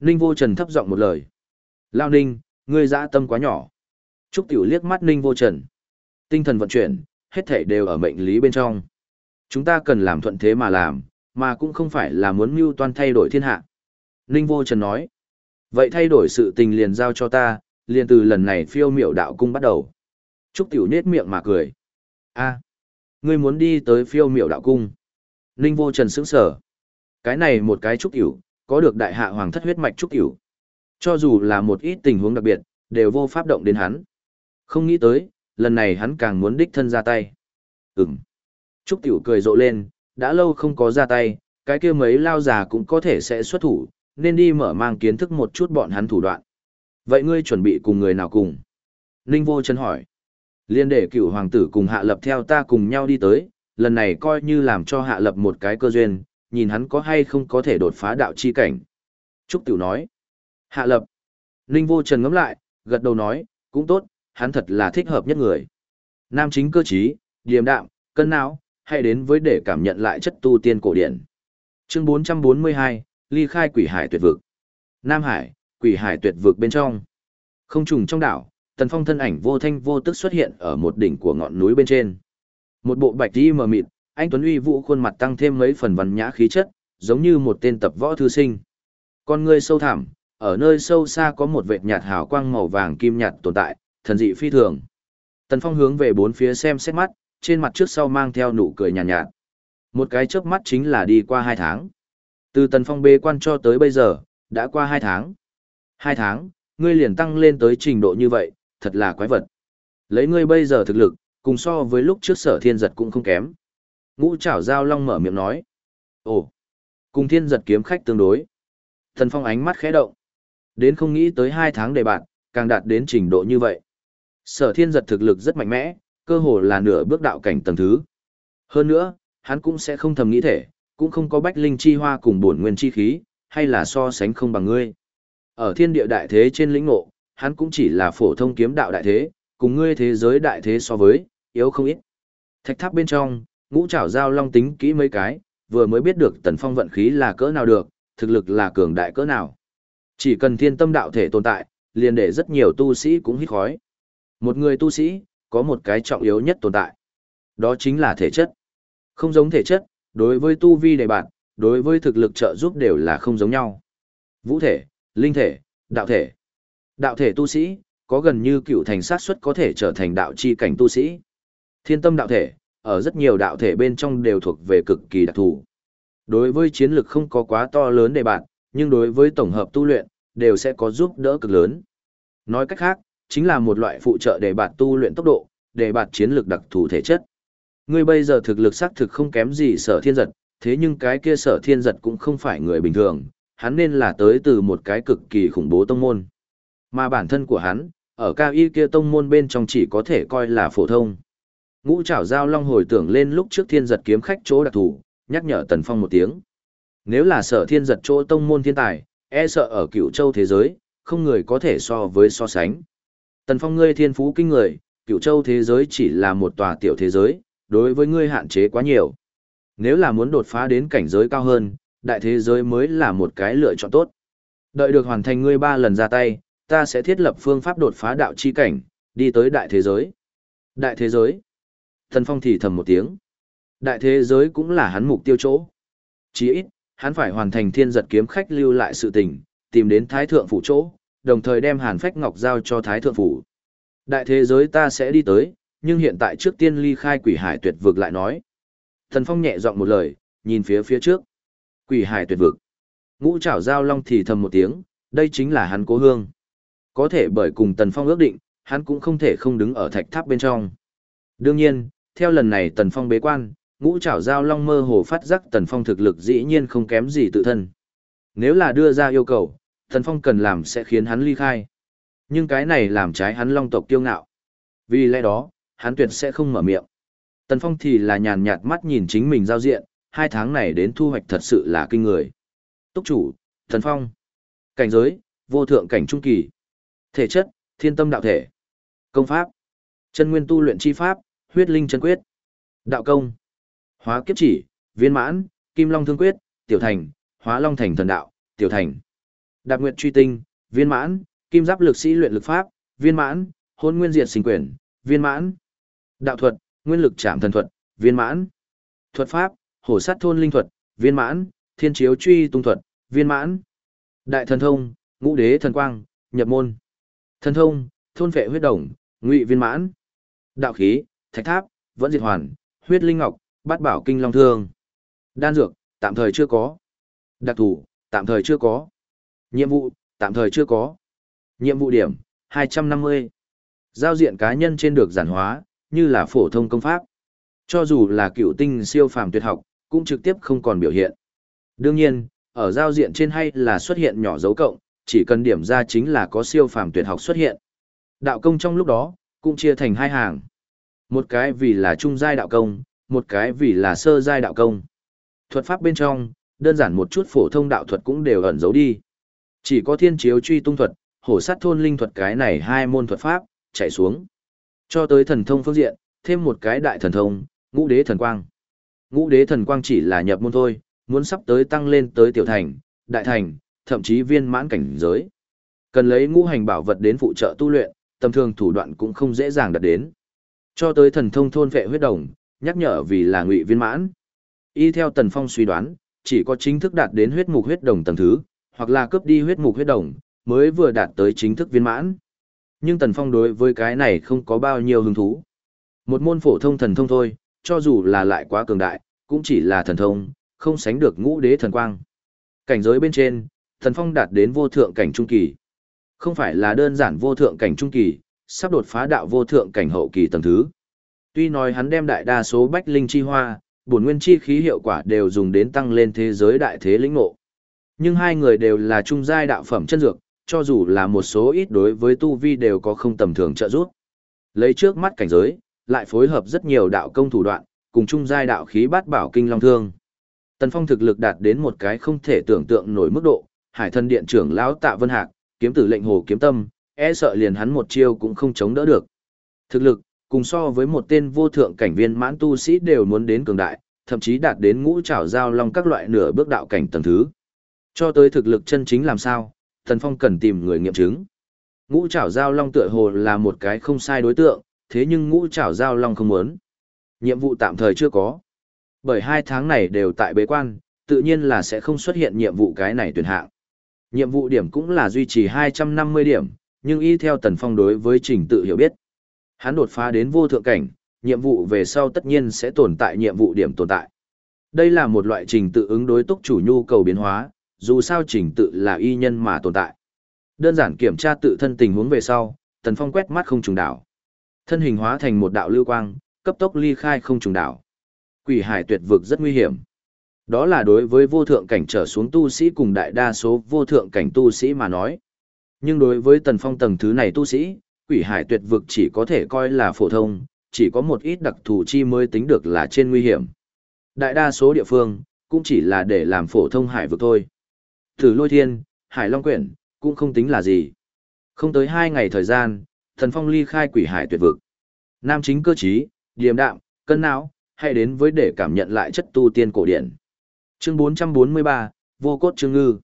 Ninh vô trần thấp giọng một lời. Lao ninh, ngươi dã tâm quá nhỏ. Trúc tiểu liếc mắt ninh vô trần. Tinh thần vận chuyển, hết thảy đều ở mệnh lý bên trong. Chúng ta cần làm thuận thế mà làm, mà cũng không phải là muốn mưu toan thay đổi thiên hạ. Ninh vô trần nói. Vậy thay đổi sự tình liền giao cho ta, liền từ lần này phiêu miểu đạo cung bắt đầu. Trúc tiểu nết miệng mà cười. a ngươi muốn đi tới phiêu miểu đạo cung. Ninh vô trần sững sở. Cái này một cái trúc tiểu, có được đại hạ hoàng thất huyết mạch trúc tiểu. Cho dù là một ít tình huống đặc biệt, đều vô pháp động đến hắn. Không nghĩ tới, lần này hắn càng muốn đích thân ra tay. Ừm. Trúc Tiểu cười rộ lên, đã lâu không có ra tay, cái kia mấy lao già cũng có thể sẽ xuất thủ, nên đi mở mang kiến thức một chút bọn hắn thủ đoạn. Vậy ngươi chuẩn bị cùng người nào cùng? Ninh vô chân hỏi. Liên để cựu hoàng tử cùng hạ lập theo ta cùng nhau đi tới, lần này coi như làm cho hạ lập một cái cơ duyên, nhìn hắn có hay không có thể đột phá đạo chi cảnh. Trúc Tiểu nói. Hạ lập. Ninh vô trần ngắm lại, gật đầu nói, cũng tốt, hắn thật là thích hợp nhất người. Nam chính cơ trí, điềm đạm, cân não, hãy đến với để cảm nhận lại chất tu tiên cổ điển. Chương 442, ly khai quỷ hải tuyệt vực. Nam Hải, quỷ hải tuyệt vực bên trong. Không trùng trong đảo, Tần Phong thân ảnh vô thanh vô tức xuất hiện ở một đỉnh của ngọn núi bên trên. Một bộ bạch y mờ mịt, anh Tuấn Uy vũ khuôn mặt tăng thêm mấy phần văn nhã khí chất, giống như một tên tập võ thư sinh. Con ngươi sâu thẳm, ở nơi sâu xa có một vệt nhạt hào quang màu vàng kim nhạt tồn tại, thần dị phi thường. Tần Phong hướng về bốn phía xem xét mắt, trên mặt trước sau mang theo nụ cười nhàn nhạt, nhạt. Một cái chớp mắt chính là đi qua hai tháng. Từ Tần Phong bê quan cho tới bây giờ, đã qua hai tháng. Hai tháng, ngươi liền tăng lên tới trình độ như vậy, thật là quái vật. Lấy ngươi bây giờ thực lực, cùng so với lúc trước sở thiên giật cũng không kém. Ngũ trảo giao long mở miệng nói. Ồ, cùng thiên giật kiếm khách tương đối. Thần Phong ánh mắt khẽ động. Đến không nghĩ tới hai tháng đề bạn, càng đạt đến trình độ như vậy. Sở thiên giật thực lực rất mạnh mẽ, cơ hồ là nửa bước đạo cảnh tầng thứ. Hơn nữa, hắn cũng sẽ không thầm nghĩ thể, cũng không có bách linh chi hoa cùng bổn nguyên chi khí, hay là so sánh không bằng ngươi. Ở thiên địa đại thế trên lĩnh ngộ, hắn cũng chỉ là phổ thông kiếm đạo đại thế, cùng ngươi thế giới đại thế so với, yếu không ít. Thạch tháp bên trong, ngũ trảo giao long tính kỹ mấy cái, vừa mới biết được tần phong vận khí là cỡ nào được, thực lực là cường đại cỡ nào. Chỉ cần thiên tâm đạo thể tồn tại, liền để rất nhiều tu sĩ cũng hít khói. Một người tu sĩ, có một cái trọng yếu nhất tồn tại. Đó chính là thể chất. Không giống thể chất, đối với tu vi đề bạn, đối với thực lực trợ giúp đều là không giống nhau. Vũ thể, linh thể, đạo thể. Đạo thể tu sĩ, có gần như cựu thành sát suất có thể trở thành đạo chi cảnh tu sĩ. Thiên tâm đạo thể, ở rất nhiều đạo thể bên trong đều thuộc về cực kỳ đặc thù. Đối với chiến lược không có quá to lớn đề bạn, nhưng đối với tổng hợp tu luyện, đều sẽ có giúp đỡ cực lớn. Nói cách khác, chính là một loại phụ trợ để bạn tu luyện tốc độ, để bạn chiến lược đặc thù thể chất. Ngươi bây giờ thực lực xác thực không kém gì sở thiên giật, thế nhưng cái kia sở thiên giật cũng không phải người bình thường, hắn nên là tới từ một cái cực kỳ khủng bố tông môn. Mà bản thân của hắn, ở cao y kia tông môn bên trong chỉ có thể coi là phổ thông. Ngũ trảo giao long hồi tưởng lên lúc trước thiên giật kiếm khách chỗ đặc thù, nhắc nhở Tần Phong một tiếng. Nếu là sở thiên giật chỗ tông môn thiên tài, e sợ ở cựu châu thế giới, không người có thể so với so sánh. Tần Phong ngươi thiên phú kinh người, cựu châu thế giới chỉ là một tòa tiểu thế giới, đối với ngươi hạn chế quá nhiều. Nếu là muốn đột phá đến cảnh giới cao hơn, đại thế giới mới là một cái lựa chọn tốt. Đợi được hoàn thành ngươi ba lần ra tay, ta sẽ thiết lập phương pháp đột phá đạo chi cảnh, đi tới đại thế giới. Đại thế giới. Tần Phong thì thầm một tiếng. Đại thế giới cũng là hắn mục tiêu chỗ. Chỉ ít, hắn phải hoàn thành thiên giật kiếm khách lưu lại sự tình, tìm đến thái thượng phủ chỗ, đồng thời đem hàn phách ngọc giao cho thái thượng phủ. Đại thế giới ta sẽ đi tới, nhưng hiện tại trước tiên ly khai quỷ hải tuyệt vực lại nói. Thần Phong nhẹ giọng một lời, nhìn phía phía trước. Quỷ hải tuyệt vực. Ngũ trảo giao long thì thầm một tiếng, đây chính là hắn cố hương. Có thể bởi cùng Tần Phong ước định, hắn cũng không thể không đứng ở thạch tháp bên trong. Đương nhiên, theo lần này Tần Phong bế quan, ngũ trảo giao long mơ hồ phát giác Tần Phong thực lực dĩ nhiên không kém gì tự thân. Nếu là đưa ra yêu cầu, Tần Phong cần làm sẽ khiến hắn ly khai. Nhưng cái này làm trái hắn long tộc kiêu ngạo. Vì lẽ đó, hắn tuyệt sẽ không mở miệng. Tần Phong thì là nhàn nhạt mắt nhìn chính mình giao diện, hai tháng này đến thu hoạch thật sự là kinh người. Túc chủ, Tần Phong. Cảnh giới, vô thượng cảnh trung kỳ. Thể chất, thiên tâm đạo thể. Công pháp, chân nguyên tu luyện chi pháp, huyết linh chân quyết. Đạo công, hóa kiếp chỉ, viên mãn, kim long thương quyết, tiểu thành, hóa long thành thần đạo, tiểu thành. Đạp nguyện truy tinh, viên mãn, kim giáp lực sĩ luyện lực pháp, viên mãn, hôn nguyên diệt sinh quyền, viên mãn. Đạo thuật, nguyên lực Trạm thần thuật, viên mãn. Thuật pháp, hổ sát thôn linh thuật, viên mãn, thiên chiếu truy tung thuật, viên mãn. Đại thần thông, ngũ đế thần quang, nhập môn. Thần thông, thôn vệ huyết đồng, ngụy viên mãn. Đạo khí, thạch tháp, vẫn diệt hoàn, huyết linh ngọc, bát bảo kinh long thương. Đan dược, tạm thời chưa có. Đặc thủ, tạm thời chưa có. Nhiệm vụ, tạm thời chưa có. Nhiệm vụ điểm, 250. Giao diện cá nhân trên được giản hóa, như là phổ thông công pháp. Cho dù là cựu tinh siêu phàm tuyệt học, cũng trực tiếp không còn biểu hiện. Đương nhiên, ở giao diện trên hay là xuất hiện nhỏ dấu cộng, chỉ cần điểm ra chính là có siêu phàm tuyệt học xuất hiện. Đạo công trong lúc đó, cũng chia thành hai hàng. Một cái vì là trung giai đạo công, một cái vì là sơ giai đạo công. Thuật pháp bên trong, đơn giản một chút phổ thông đạo thuật cũng đều ẩn giấu đi. Chỉ có thiên chiếu truy tung thuật, hổ sát thôn linh thuật cái này hai môn thuật pháp, chạy xuống. Cho tới thần thông phương diện, thêm một cái đại thần thông, ngũ đế thần quang. Ngũ đế thần quang chỉ là nhập môn thôi, muốn sắp tới tăng lên tới tiểu thành, đại thành, thậm chí viên mãn cảnh giới. Cần lấy ngũ hành bảo vật đến phụ trợ tu luyện, tầm thường thủ đoạn cũng không dễ dàng đạt đến. Cho tới thần thông thôn vệ huyết đồng, nhắc nhở vì là ngụy viên mãn. Y theo Tần Phong suy đoán, chỉ có chính thức đạt đến huyết mục huyết đồng tầng thứ, hoặc là cướp đi huyết mục huyết đồng, mới vừa đạt tới chính thức viên mãn. Nhưng Tần Phong đối với cái này không có bao nhiêu hứng thú. Một môn phổ thông thần thông thôi, cho dù là lại quá cường đại, cũng chỉ là thần thông, không sánh được ngũ đế thần quang. Cảnh giới bên trên, Tần Phong đạt đến vô thượng cảnh trung kỳ. Không phải là đơn giản vô thượng cảnh trung kỳ, sắp đột phá đạo vô thượng cảnh hậu kỳ tầng thứ. Tuy nói hắn đem đại đa số bách linh chi hoa, bổn nguyên chi khí hiệu quả đều dùng đến tăng lên thế giới đại thế lĩnh ngộ. Nhưng hai người đều là trung giai đạo phẩm chân dược, cho dù là một số ít đối với tu vi đều có không tầm thường trợ giúp. Lấy trước mắt cảnh giới, lại phối hợp rất nhiều đạo công thủ đoạn, cùng trung giai đạo khí bát bảo kinh long thương. Tần Phong thực lực đạt đến một cái không thể tưởng tượng nổi mức độ, Hải thần Điện trưởng lão Tạ Vân Hạc, kiếm tử lệnh hồ kiếm tâm, e sợ liền hắn một chiêu cũng không chống đỡ được. Thực lực, cùng so với một tên vô thượng cảnh viên mãn tu sĩ đều muốn đến cường đại, thậm chí đạt đến ngũ trảo giao long các loại nửa bước đạo cảnh tầng thứ. Cho tới thực lực chân chính làm sao, Tần Phong cần tìm người nghiệm chứng. Ngũ trảo giao long tựa hồ là một cái không sai đối tượng, thế nhưng ngũ trảo giao long không muốn. Nhiệm vụ tạm thời chưa có. Bởi hai tháng này đều tại bế quan, tự nhiên là sẽ không xuất hiện nhiệm vụ cái này tuyển hạng. Nhiệm vụ điểm cũng là duy trì 250 điểm, nhưng y theo Tần Phong đối với trình tự hiểu biết. Hắn đột phá đến vô thượng cảnh, nhiệm vụ về sau tất nhiên sẽ tồn tại nhiệm vụ điểm tồn tại. Đây là một loại trình tự ứng đối túc chủ nhu cầu biến hóa, dù sao trình tự là y nhân mà tồn tại. Đơn giản kiểm tra tự thân tình huống về sau, Tần Phong quét mắt không trùng đảo. Thân hình hóa thành một đạo lưu quang, cấp tốc ly khai không trùng đảo. Quỷ hải tuyệt vực rất nguy hiểm. Đó là đối với vô thượng cảnh trở xuống tu sĩ cùng đại đa số vô thượng cảnh tu sĩ mà nói. Nhưng đối với Tần Phong tầng thứ này tu sĩ, quỷ hải tuyệt vực chỉ có thể coi là phổ thông, chỉ có một ít đặc thù chi mới tính được là trên nguy hiểm. Đại đa số địa phương, cũng chỉ là để làm phổ thông hải vực thôi. Thử lôi thiên, hải long quyển, cũng không tính là gì. Không tới hai ngày thời gian, thần phong ly khai quỷ hải tuyệt vực. Nam chính cơ trí, điềm đạm, cân não, hay đến với để cảm nhận lại chất tu tiên cổ điển. Chương 443, vô cốt chương ngư.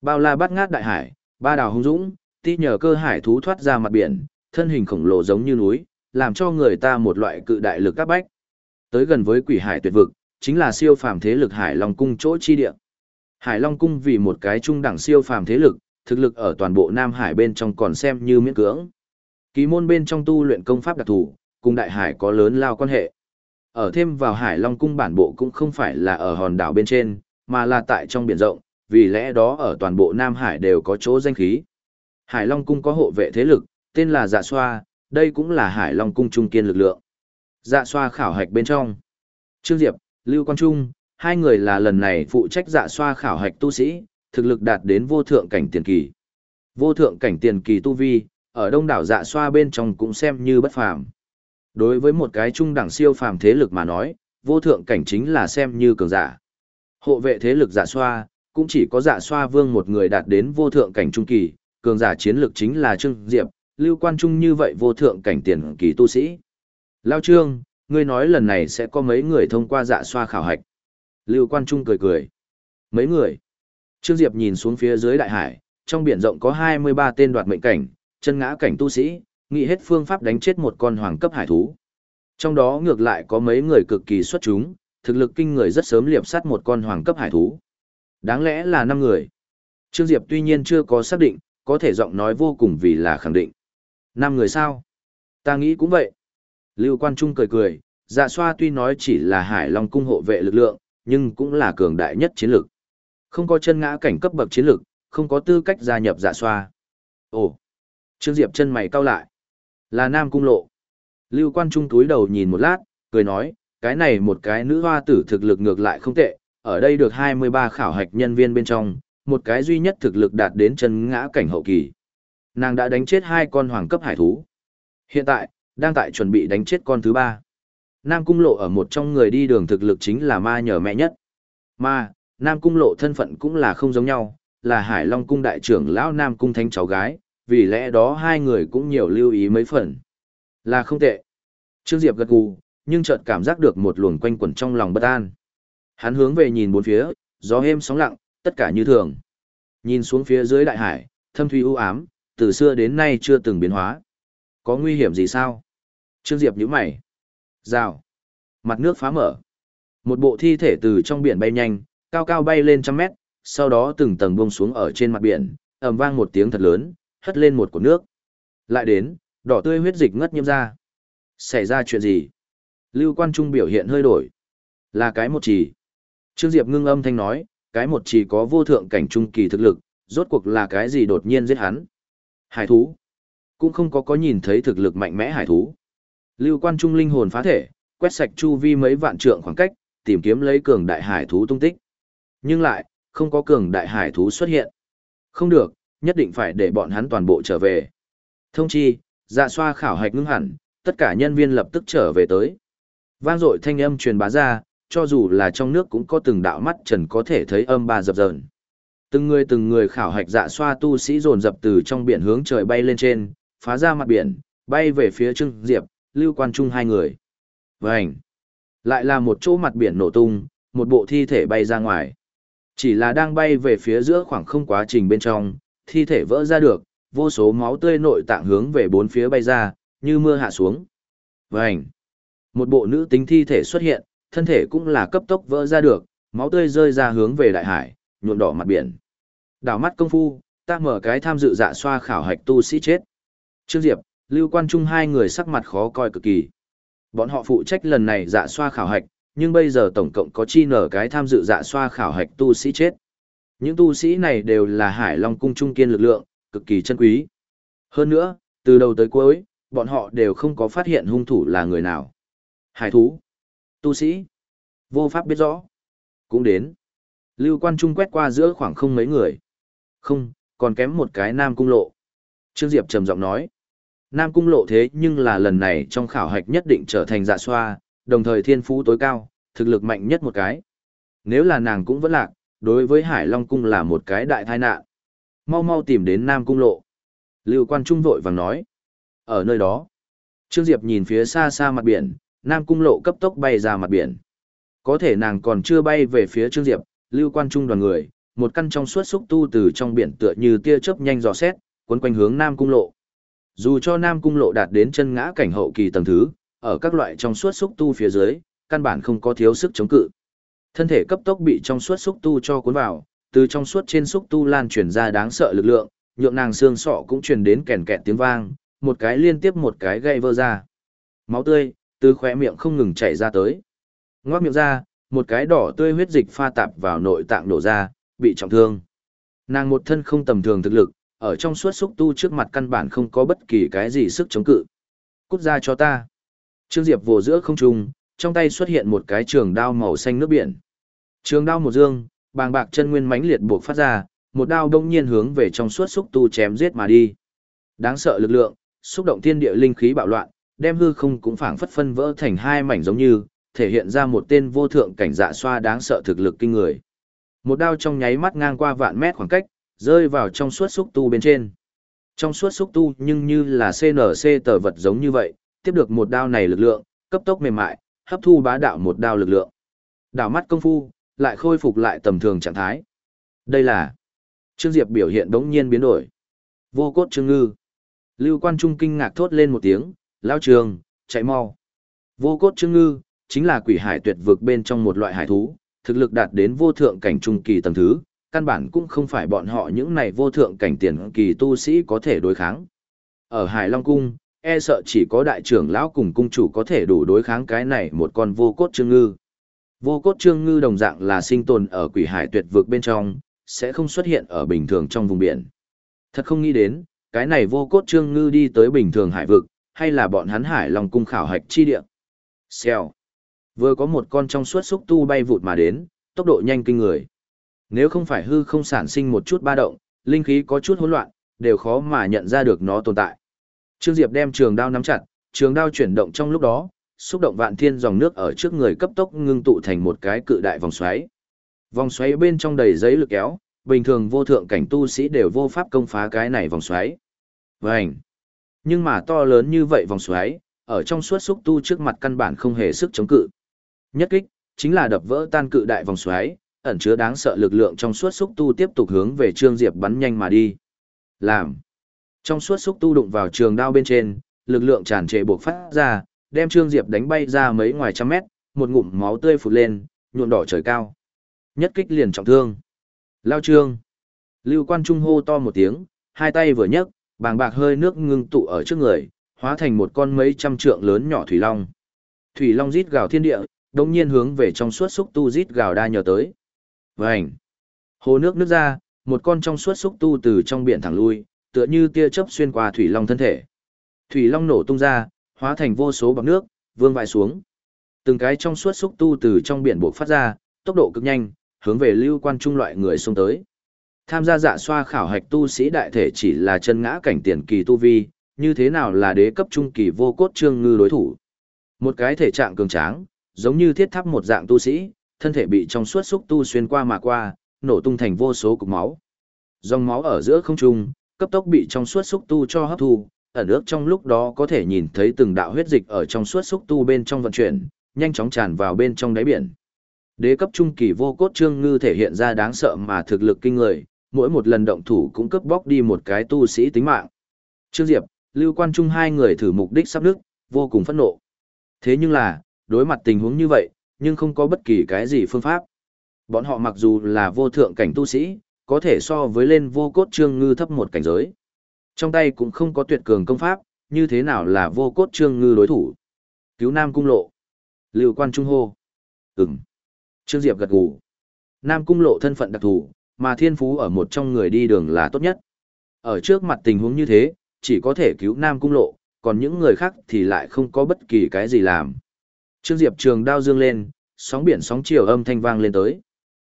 Bao la bắt ngát đại hải, ba đảo hung dũng, ti nhờ cơ hải thú thoát ra mặt biển, thân hình khổng lồ giống như núi, làm cho người ta một loại cự đại lực các bách. Tới gần với quỷ hải tuyệt vực, chính là siêu phàm thế lực Hải Long cung chỗ chi địa. Hải Long cung vì một cái trung đẳng siêu phàm thế lực, thực lực ở toàn bộ Nam Hải bên trong còn xem như miễn cưỡng. Ký môn bên trong tu luyện công pháp đặc thù, cùng đại hải có lớn lao quan hệ. Ở thêm vào Hải Long cung bản bộ cũng không phải là ở hòn đảo bên trên, mà là tại trong biển rộng, vì lẽ đó ở toàn bộ Nam Hải đều có chỗ danh khí. Hải Long cung có hộ vệ thế lực, tên là Dạ Xoa, đây cũng là Hải Long cung trung kiên lực lượng. Dạ Xoa khảo hạch bên trong. Trương Diệp, Lưu Quang Trung, hai người là lần này phụ trách dạ xoa khảo hạch tu sĩ, thực lực đạt đến vô thượng cảnh tiền kỳ. Vô thượng cảnh tiền kỳ tu vi, ở đông đảo dạ xoa bên trong cũng xem như bất phàm. Đối với một cái trung đẳng siêu phàm thế lực mà nói, vô thượng cảnh chính là xem như cường giả. Hộ vệ thế lực dạ xoa, cũng chỉ có dạ xoa vương một người đạt đến vô thượng cảnh trung kỳ, cường giả chiến lược chính là Trương Diệp, lưu quan trung như vậy vô thượng cảnh tiền kỳ tu sĩ. Lao Trương, ngươi nói lần này sẽ có mấy người thông qua dạ xoa khảo hạch. Lưu Quan Trung cười cười. Mấy người? Trương Diệp nhìn xuống phía dưới đại hải, trong biển rộng có 23 tên đoạt mệnh cảnh, chân ngã cảnh tu sĩ, nghĩ hết phương pháp đánh chết một con hoàng cấp hải thú. Trong đó ngược lại có mấy người cực kỳ xuất chúng, thực lực kinh người rất sớm liệp sát một con hoàng cấp hải thú. Đáng lẽ là 5 người. Trương Diệp tuy nhiên chưa có xác định, có thể giọng nói vô cùng vì là khẳng định. 5 người sao? Ta nghĩ cũng vậy. Lưu Quan Trung cười cười, dạ xoa tuy nói chỉ là hải long cung hộ vệ lực lượng, nhưng cũng là cường đại nhất chiến lực. Không có chân ngã cảnh cấp bậc chiến lực, không có tư cách gia nhập dạ xoa. Ồ! Trương Diệp chân mày cau lại. Là nam cung lộ. Lưu Quan Trung túi đầu nhìn một lát, cười nói, cái này một cái nữ hoa tử thực lực ngược lại không tệ, ở đây được 23 khảo hạch nhân viên bên trong, một cái duy nhất thực lực đạt đến chân ngã cảnh hậu kỳ. Nàng đã đánh chết hai con hoàng cấp hải thú. Hiện tại, đang tại chuẩn bị đánh chết con thứ ba. Nam Cung Lộ ở một trong người đi đường thực lực chính là ma nhờ mẹ nhất. Ma, Nam Cung Lộ thân phận cũng là không giống nhau, là Hải Long Cung đại trưởng lão Nam Cung Thánh cháu gái, vì lẽ đó hai người cũng nhiều lưu ý mấy phần. Là không tệ. Trương Diệp gật gù, nhưng chợt cảm giác được một luồng quanh quẩn trong lòng bất an. Hắn hướng về nhìn bốn phía, gió êm sóng lặng, tất cả như thường. Nhìn xuống phía dưới đại hải, thâm thủy u ám, từ xưa đến nay chưa từng biến hóa. Có nguy hiểm gì sao? Trương Diệp nhíu mày. Rào. Mặt nước phá mở. Một bộ thi thể từ trong biển bay nhanh, cao cao bay lên trăm mét, sau đó từng tầng buông xuống ở trên mặt biển, ầm vang một tiếng thật lớn, hất lên một cột nước. Lại đến, đỏ tươi huyết dịch ngất nhiễm ra. Xảy ra chuyện gì? Lưu Quan Trung biểu hiện hơi đổi. Là cái một chỉ. Trương Diệp ngưng âm thanh nói, cái một chỉ có vô thượng cảnh trung kỳ thực lực, rốt cuộc là cái gì đột nhiên giết hắn? Hải thú cũng không có có nhìn thấy thực lực mạnh mẽ hải thú. Lưu quan trung linh hồn phá thể, quét sạch chu vi mấy vạn trượng khoảng cách, tìm kiếm lấy cường đại hải thú tung tích. Nhưng lại, không có cường đại hải thú xuất hiện. Không được, nhất định phải để bọn hắn toàn bộ trở về. Thông chi, dạ xoa khảo hạch ngưng hẳn, tất cả nhân viên lập tức trở về tới. Vang dội thanh âm truyền bá ra, cho dù là trong nước cũng có từng đạo mắt trần có thể thấy âm ba dập dờn. Từng người từng người khảo hạch dạ xoa tu sĩ dồn dập từ trong biển hướng trời bay lên trên, phá ra mặt biển, bay về phía Trương Diệp, Lưu Quan Trung hai người. Vành! Lại là một chỗ mặt biển nổ tung, một bộ thi thể bay ra ngoài. Chỉ là đang bay về phía giữa khoảng không quá trình bên trong, thi thể vỡ ra được, vô số máu tươi nội tạng hướng về bốn phía bay ra, như mưa hạ xuống. Vành! Một bộ nữ tính thi thể xuất hiện, thân thể cũng là cấp tốc vỡ ra được, máu tươi rơi ra hướng về đại hải, nhuộm đỏ mặt biển. Đảo mắt công phu, ta mở cái tham dự dạ xoa khảo hạch tu sĩ chết. Trương Diệp, Lưu Quan Trung hai người sắc mặt khó coi cực kỳ. Bọn họ phụ trách lần này dạ xoa khảo hạch, nhưng bây giờ tổng cộng có chi nở cái tham dự dạ xoa khảo hạch tu sĩ chết. Những tu sĩ này đều là Hải Long cung trung kiên lực lượng, cực kỳ chân quý. Hơn nữa, từ đầu tới cuối, bọn họ đều không có phát hiện hung thủ là người nào. Hải thú, tu sĩ, vô pháp biết rõ. Cũng đến. Lưu Quan Trung quét qua giữa khoảng không mấy người. Không, còn kém một cái Nam Cung Lộ. Trương Diệp trầm giọng nói. Nam Cung Lộ thế nhưng là lần này trong khảo hạch nhất định trở thành dạ xoa, đồng thời thiên phú tối cao, thực lực mạnh nhất một cái. Nếu là nàng cũng vẫn lạc, đối với Hải Long Cung là một cái đại tai nạn. Mau mau tìm đến Nam Cung Lộ. Lưu Quan Trung vội vàng nói. Ở nơi đó, Trương Diệp nhìn phía xa xa mặt biển, Nam Cung Lộ cấp tốc bay ra mặt biển. Có thể nàng còn chưa bay về phía Trương Diệp, Lưu Quan Trung đoàn người, một căn trong suốt xúc tu từ trong biển tựa như tia chớp nhanh dò xét, cuốn quanh hướng Nam Cung Lộ. Dù cho Nam Cung Lộ đạt đến chân ngã cảnh hậu kỳ tầng thứ, ở các loại trong suốt xúc tu phía dưới, căn bản không có thiếu sức chống cự. Thân thể cấp tốc bị trong suốt xúc tu cho cuốn vào, từ trong suốt trên xúc tu lan truyền ra đáng sợ lực lượng, nhượng nàng xương sọ cũng truyền đến kèn kẹt tiếng vang, một cái liên tiếp một cái gây vơ ra. Máu tươi từ khóe miệng không ngừng chảy ra tới. Ngoác miệng ra, một cái đỏ tươi huyết dịch pha tạp vào nội tạng đổ ra, bị trọng thương. Nàng một thân không tầm thường thực lực, ở trong suốt xúc tu trước mặt căn bản không có bất kỳ cái gì sức chống cự. Cút ra cho ta. Trương Diệp vồ giữa không trung, trong tay xuất hiện một cái trường đao màu xanh nước biển. Trường đao một dương, bàng bạc chân nguyên mãnh liệt buộc phát ra, một đao đông nhiên hướng về trong suốt xúc tu chém giết mà đi. Đáng sợ lực lượng, xúc động thiên địa linh khí bạo loạn, đem hư không cũng phảng phất phân vỡ thành hai mảnh giống như, thể hiện ra một tên vô thượng cảnh dạ xoa đáng sợ thực lực kinh người. Một đao trong nháy mắt ngang qua vạn mét khoảng cách, rơi vào trong suốt xúc tu bên trên. Trong suốt xúc tu nhưng như là CNC tờ vật giống như vậy, tiếp được một đao này lực lượng, cấp tốc mềm mại, hấp thu bá đạo một đao lực lượng. Đảo mắt công phu, lại khôi phục lại tầm thường trạng thái. Đây là Trương Diệp biểu hiện đống nhiên biến đổi. Vô cốt trương ngư. Lưu Quan Trung kinh ngạc thốt lên một tiếng, lao trường, chạy mau. Vô cốt trương ngư, chính là quỷ hải tuyệt vực bên trong một loại hải thú, thực lực đạt đến vô thượng cảnh trung kỳ tầng thứ, căn bản cũng không phải bọn họ những này vô thượng cảnh tiền kỳ tu sĩ có thể đối kháng. Ở Hải Long Cung, e sợ chỉ có đại trưởng lão cùng cung chủ có thể đủ đối kháng cái này một con vô cốt trương ngư. Vô cốt trương ngư đồng dạng là sinh tồn ở quỷ hải tuyệt vực bên trong, sẽ không xuất hiện ở bình thường trong vùng biển. Thật không nghĩ đến, cái này vô cốt trương ngư đi tới bình thường hải vực, hay là bọn hắn hải long cung khảo hạch chi địa. Xèo. Vừa có một con trong suốt xúc tu bay vụt mà đến, tốc độ nhanh kinh người. Nếu không phải hư không sản sinh một chút ba động, linh khí có chút hỗn loạn, đều khó mà nhận ra được nó tồn tại. Trương Diệp đem trường đao nắm chặt, trường đao chuyển động trong lúc đó, xúc động vạn thiên dòng nước ở trước người cấp tốc ngưng tụ thành một cái cự đại vòng xoáy. Vòng xoáy bên trong đầy giấy lực kéo, bình thường vô thượng cảnh tu sĩ đều vô pháp công phá cái này vòng xoáy. Vành. Nhưng mà to lớn như vậy vòng xoáy, ở trong suốt xúc tu trước mặt căn bản không hề sức chống cự. Nhất kích, chính là đập vỡ tan cự đại vòng xoáy, ẩn chứa đáng sợ lực lượng trong suốt xúc tu tiếp tục hướng về Trương Diệp bắn nhanh mà đi. Làm. Trong suốt xúc tu đụng vào trường đao bên trên, lực lượng tràn trề buộc phát ra, đem Trương Diệp đánh bay ra mấy ngoài trăm mét, một ngụm máu tươi phụt lên, nhuộm đỏ trời cao. Nhất kích liền trọng thương. Lao Trương. Lưu Quan Trung hô to một tiếng, hai tay vừa nhấc, bàng bạc hơi nước ngưng tụ ở trước người, hóa thành một con mấy trăm trượng lớn nhỏ thủy long. Thủy long rít gào thiên địa, đồng nhiên hướng về trong suốt xúc tu rít gào đa nhờ tới. Vành. Hồ nước nước ra, một con trong suốt xúc tu từ trong biển thẳng lui, tựa như tia chớp xuyên qua thủy long thân thể. Thủy long nổ tung ra, hóa thành vô số bọt nước, vương vãi xuống. Từng cái trong suốt xúc tu từ trong biển bộc phát ra, tốc độ cực nhanh, hướng về lưu quan trung loại người xông tới. Tham gia dạ xoa khảo hạch tu sĩ đại thể chỉ là chân ngã cảnh tiền kỳ tu vi, như thế nào là đế cấp trung kỳ vô cốt trương ngư đối thủ. Một cái thể trạng cường tráng, giống như thiết tháp một dạng tu sĩ, thân thể bị trong suốt xúc tu xuyên qua mà qua, nổ tung thành vô số cục máu. Dòng máu ở giữa không trung, cấp tốc bị trong suốt xúc tu cho hấp thu, ẩn ước trong lúc đó có thể nhìn thấy từng đạo huyết dịch ở trong suốt xúc tu bên trong vận chuyển, nhanh chóng tràn vào bên trong đáy biển. Đế cấp trung kỳ vô cốt trương ngư thể hiện ra đáng sợ mà thực lực kinh người, mỗi một lần động thủ cũng cướp bóc đi một cái tu sĩ tính mạng. Trương Diệp, Lưu Quan Trung hai người thử mục đích sắp đức, vô cùng phẫn nộ. Thế nhưng là, đối mặt tình huống như vậy, nhưng không có bất kỳ cái gì phương pháp. Bọn họ mặc dù là vô thượng cảnh tu sĩ, có thể so với lên vô cốt trương ngư thấp một cảnh giới. Trong tay cũng không có tuyệt cường công pháp, như thế nào là vô cốt trương ngư đối thủ. Cứu Nam Cung Lộ. Lưu Quan Trung hô. Ừm. Trương Diệp gật gù. Nam Cung Lộ thân phận đặc thù, mà thiên phú ở một trong người đi đường là tốt nhất. Ở trước mặt tình huống như thế, chỉ có thể cứu Nam Cung Lộ, còn những người khác thì lại không có bất kỳ cái gì làm. Trương Diệp trường đao dương lên, sóng biển sóng chiều âm thanh vang lên tới.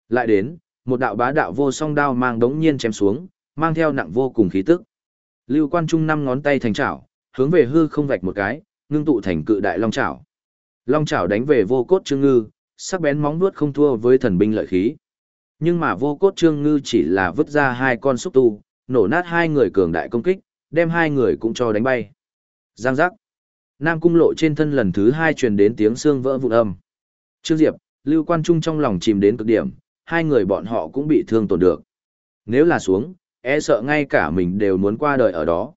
Lại đến, một đạo bá đạo vô song đao mang đống nhiên chém xuống, mang theo nặng vô cùng khí tức. Lưu Quan Trung năm ngón tay thành chảo, hướng về hư không vạch một cái, ngưng tụ thành cự đại long chảo. Long chảo đánh về vô cốt trương ngư, sắc bén móng vuốt không thua với thần binh lợi khí. Nhưng mà vô cốt trương ngư chỉ là vứt ra hai con xúc tu, nổ nát hai người cường đại công kích, đem hai người cũng cho đánh bay. Giang giác. Nam cung lộ trên thân lần thứ hai truyền đến tiếng xương vỡ vụn âm. Trương Diệp, Lưu Quan Trung trong lòng chìm đến cực điểm, hai người bọn họ cũng bị thương tổn được. Nếu là xuống, e sợ ngay cả mình đều muốn qua đời ở đó.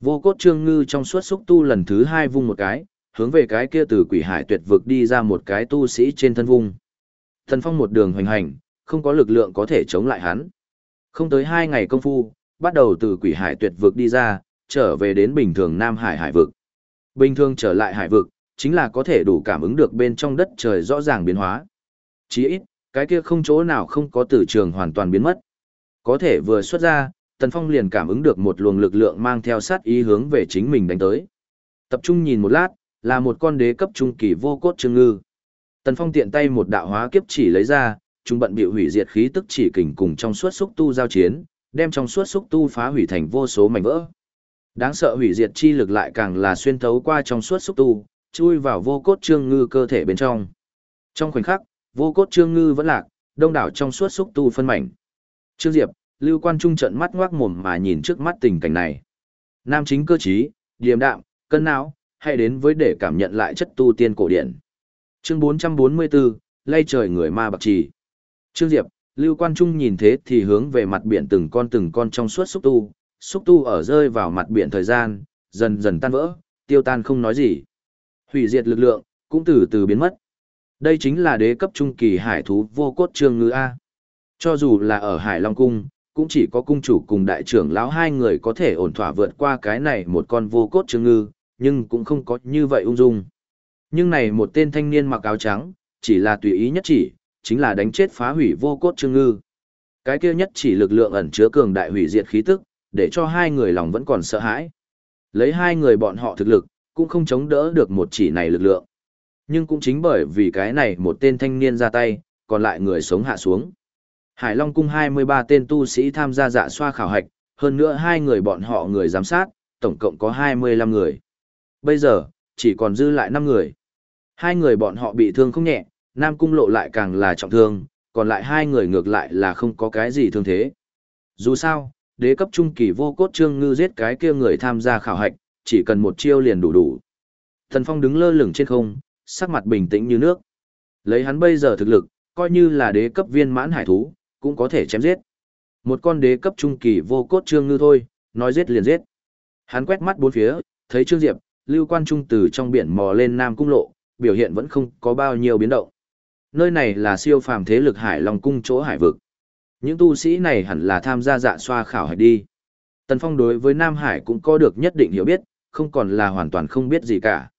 Vô cốt trương ngư trong suốt xúc tu lần thứ hai vung một cái, hướng về cái kia từ quỷ hải tuyệt vực đi ra một cái tu sĩ trên thân vung. Thần phong một đường hoành hành, không có lực lượng có thể chống lại hắn. Không tới hai ngày công phu, bắt đầu từ quỷ hải tuyệt vực đi ra, trở về đến bình thường Nam Hải hải vực. Bình thường trở lại hải vực, chính là có thể đủ cảm ứng được bên trong đất trời rõ ràng biến hóa. Chỉ ít, cái kia không chỗ nào không có tử trường hoàn toàn biến mất. Có thể vừa xuất ra, Tần Phong liền cảm ứng được một luồng lực lượng mang theo sát ý hướng về chính mình đánh tới. Tập trung nhìn một lát, là một con đế cấp trung kỳ vô cốt trương ngư. Tần Phong tiện tay một đạo hóa kiếp chỉ lấy ra, trung bận bị hủy diệt khí tức chỉ kình cùng trong suốt xúc tu giao chiến, đem trong suốt xúc tu phá hủy thành vô số mảnh vỡ. Đáng sợ hủy diệt chi lực lại càng là xuyên thấu qua trong suốt xúc tu, chui vào vô cốt trương ngư cơ thể bên trong. Trong khoảnh khắc, vô cốt trương ngư vẫn lạc, đông đảo trong suốt xúc tu phân mảnh. Trương Diệp, Lưu Quan Trung trận mắt ngoác mồm mà nhìn trước mắt tình cảnh này. Nam chính cơ trí, điềm đạm, cân não, hay đến với để cảm nhận lại chất tu tiên cổ điển. Chương 444, lay trời người ma bạc trì. Trương Diệp, Lưu Quan Trung nhìn thế thì hướng về mặt biển từng con từng con trong suốt xúc tu, xúc tu ở rơi vào mặt biển thời gian, dần dần tan vỡ, tiêu tan không nói gì. Hủy diệt lực lượng, cũng từ từ biến mất. Đây chính là đế cấp trung kỳ hải thú vô cốt trương ngư A. Cho dù là ở Hải Long Cung, cũng chỉ có cung chủ cùng đại trưởng lão hai người có thể ổn thỏa vượt qua cái này một con vô cốt trương ngư, nhưng cũng không có như vậy ung dung. Nhưng này một tên thanh niên mặc áo trắng, chỉ là tùy ý nhất chỉ, chính là đánh chết phá hủy vô cốt trương ngư. Cái kia nhất chỉ lực lượng ẩn chứa cường đại hủy diệt khí tức, để cho hai người lòng vẫn còn sợ hãi. Lấy hai người bọn họ thực lực, cũng không chống đỡ được một chỉ này lực lượng. Nhưng cũng chính bởi vì cái này một tên thanh niên ra tay, còn lại người sống hạ xuống. Hải Long cung 23 tên tu sĩ tham gia dạ xoa khảo hạch, hơn nữa hai người bọn họ người giám sát, tổng cộng có 25 người. Bây giờ, chỉ còn dư lại 5 người. Hai người bọn họ bị thương không nhẹ, Nam cung lộ lại càng là trọng thương, còn lại hai người ngược lại là không có cái gì thương thế. Dù sao, đế cấp trung kỳ vô cốt trương ngư giết cái kia người tham gia khảo hạch, chỉ cần một chiêu liền đủ đủ. Thần Phong đứng lơ lửng trên không, sắc mặt bình tĩnh như nước. Lấy hắn bây giờ thực lực, coi như là đế cấp viên mãn hải thú, cũng có thể chém giết. Một con đế cấp trung kỳ vô cốt trương ngư thôi, nói giết liền giết. Hắn quét mắt bốn phía, thấy Trương Diệp, Lưu Quan Trung từ trong biển mò lên Nam Cung Lộ, biểu hiện vẫn không có bao nhiêu biến động. Nơi này là siêu phàm thế lực Hải Long Cung chỗ hải vực. Những tu sĩ này hẳn là tham gia dạ xoa khảo hạch đi. Tần Phong đối với Nam Hải cũng có được nhất định hiểu biết, không còn là hoàn toàn không biết gì cả.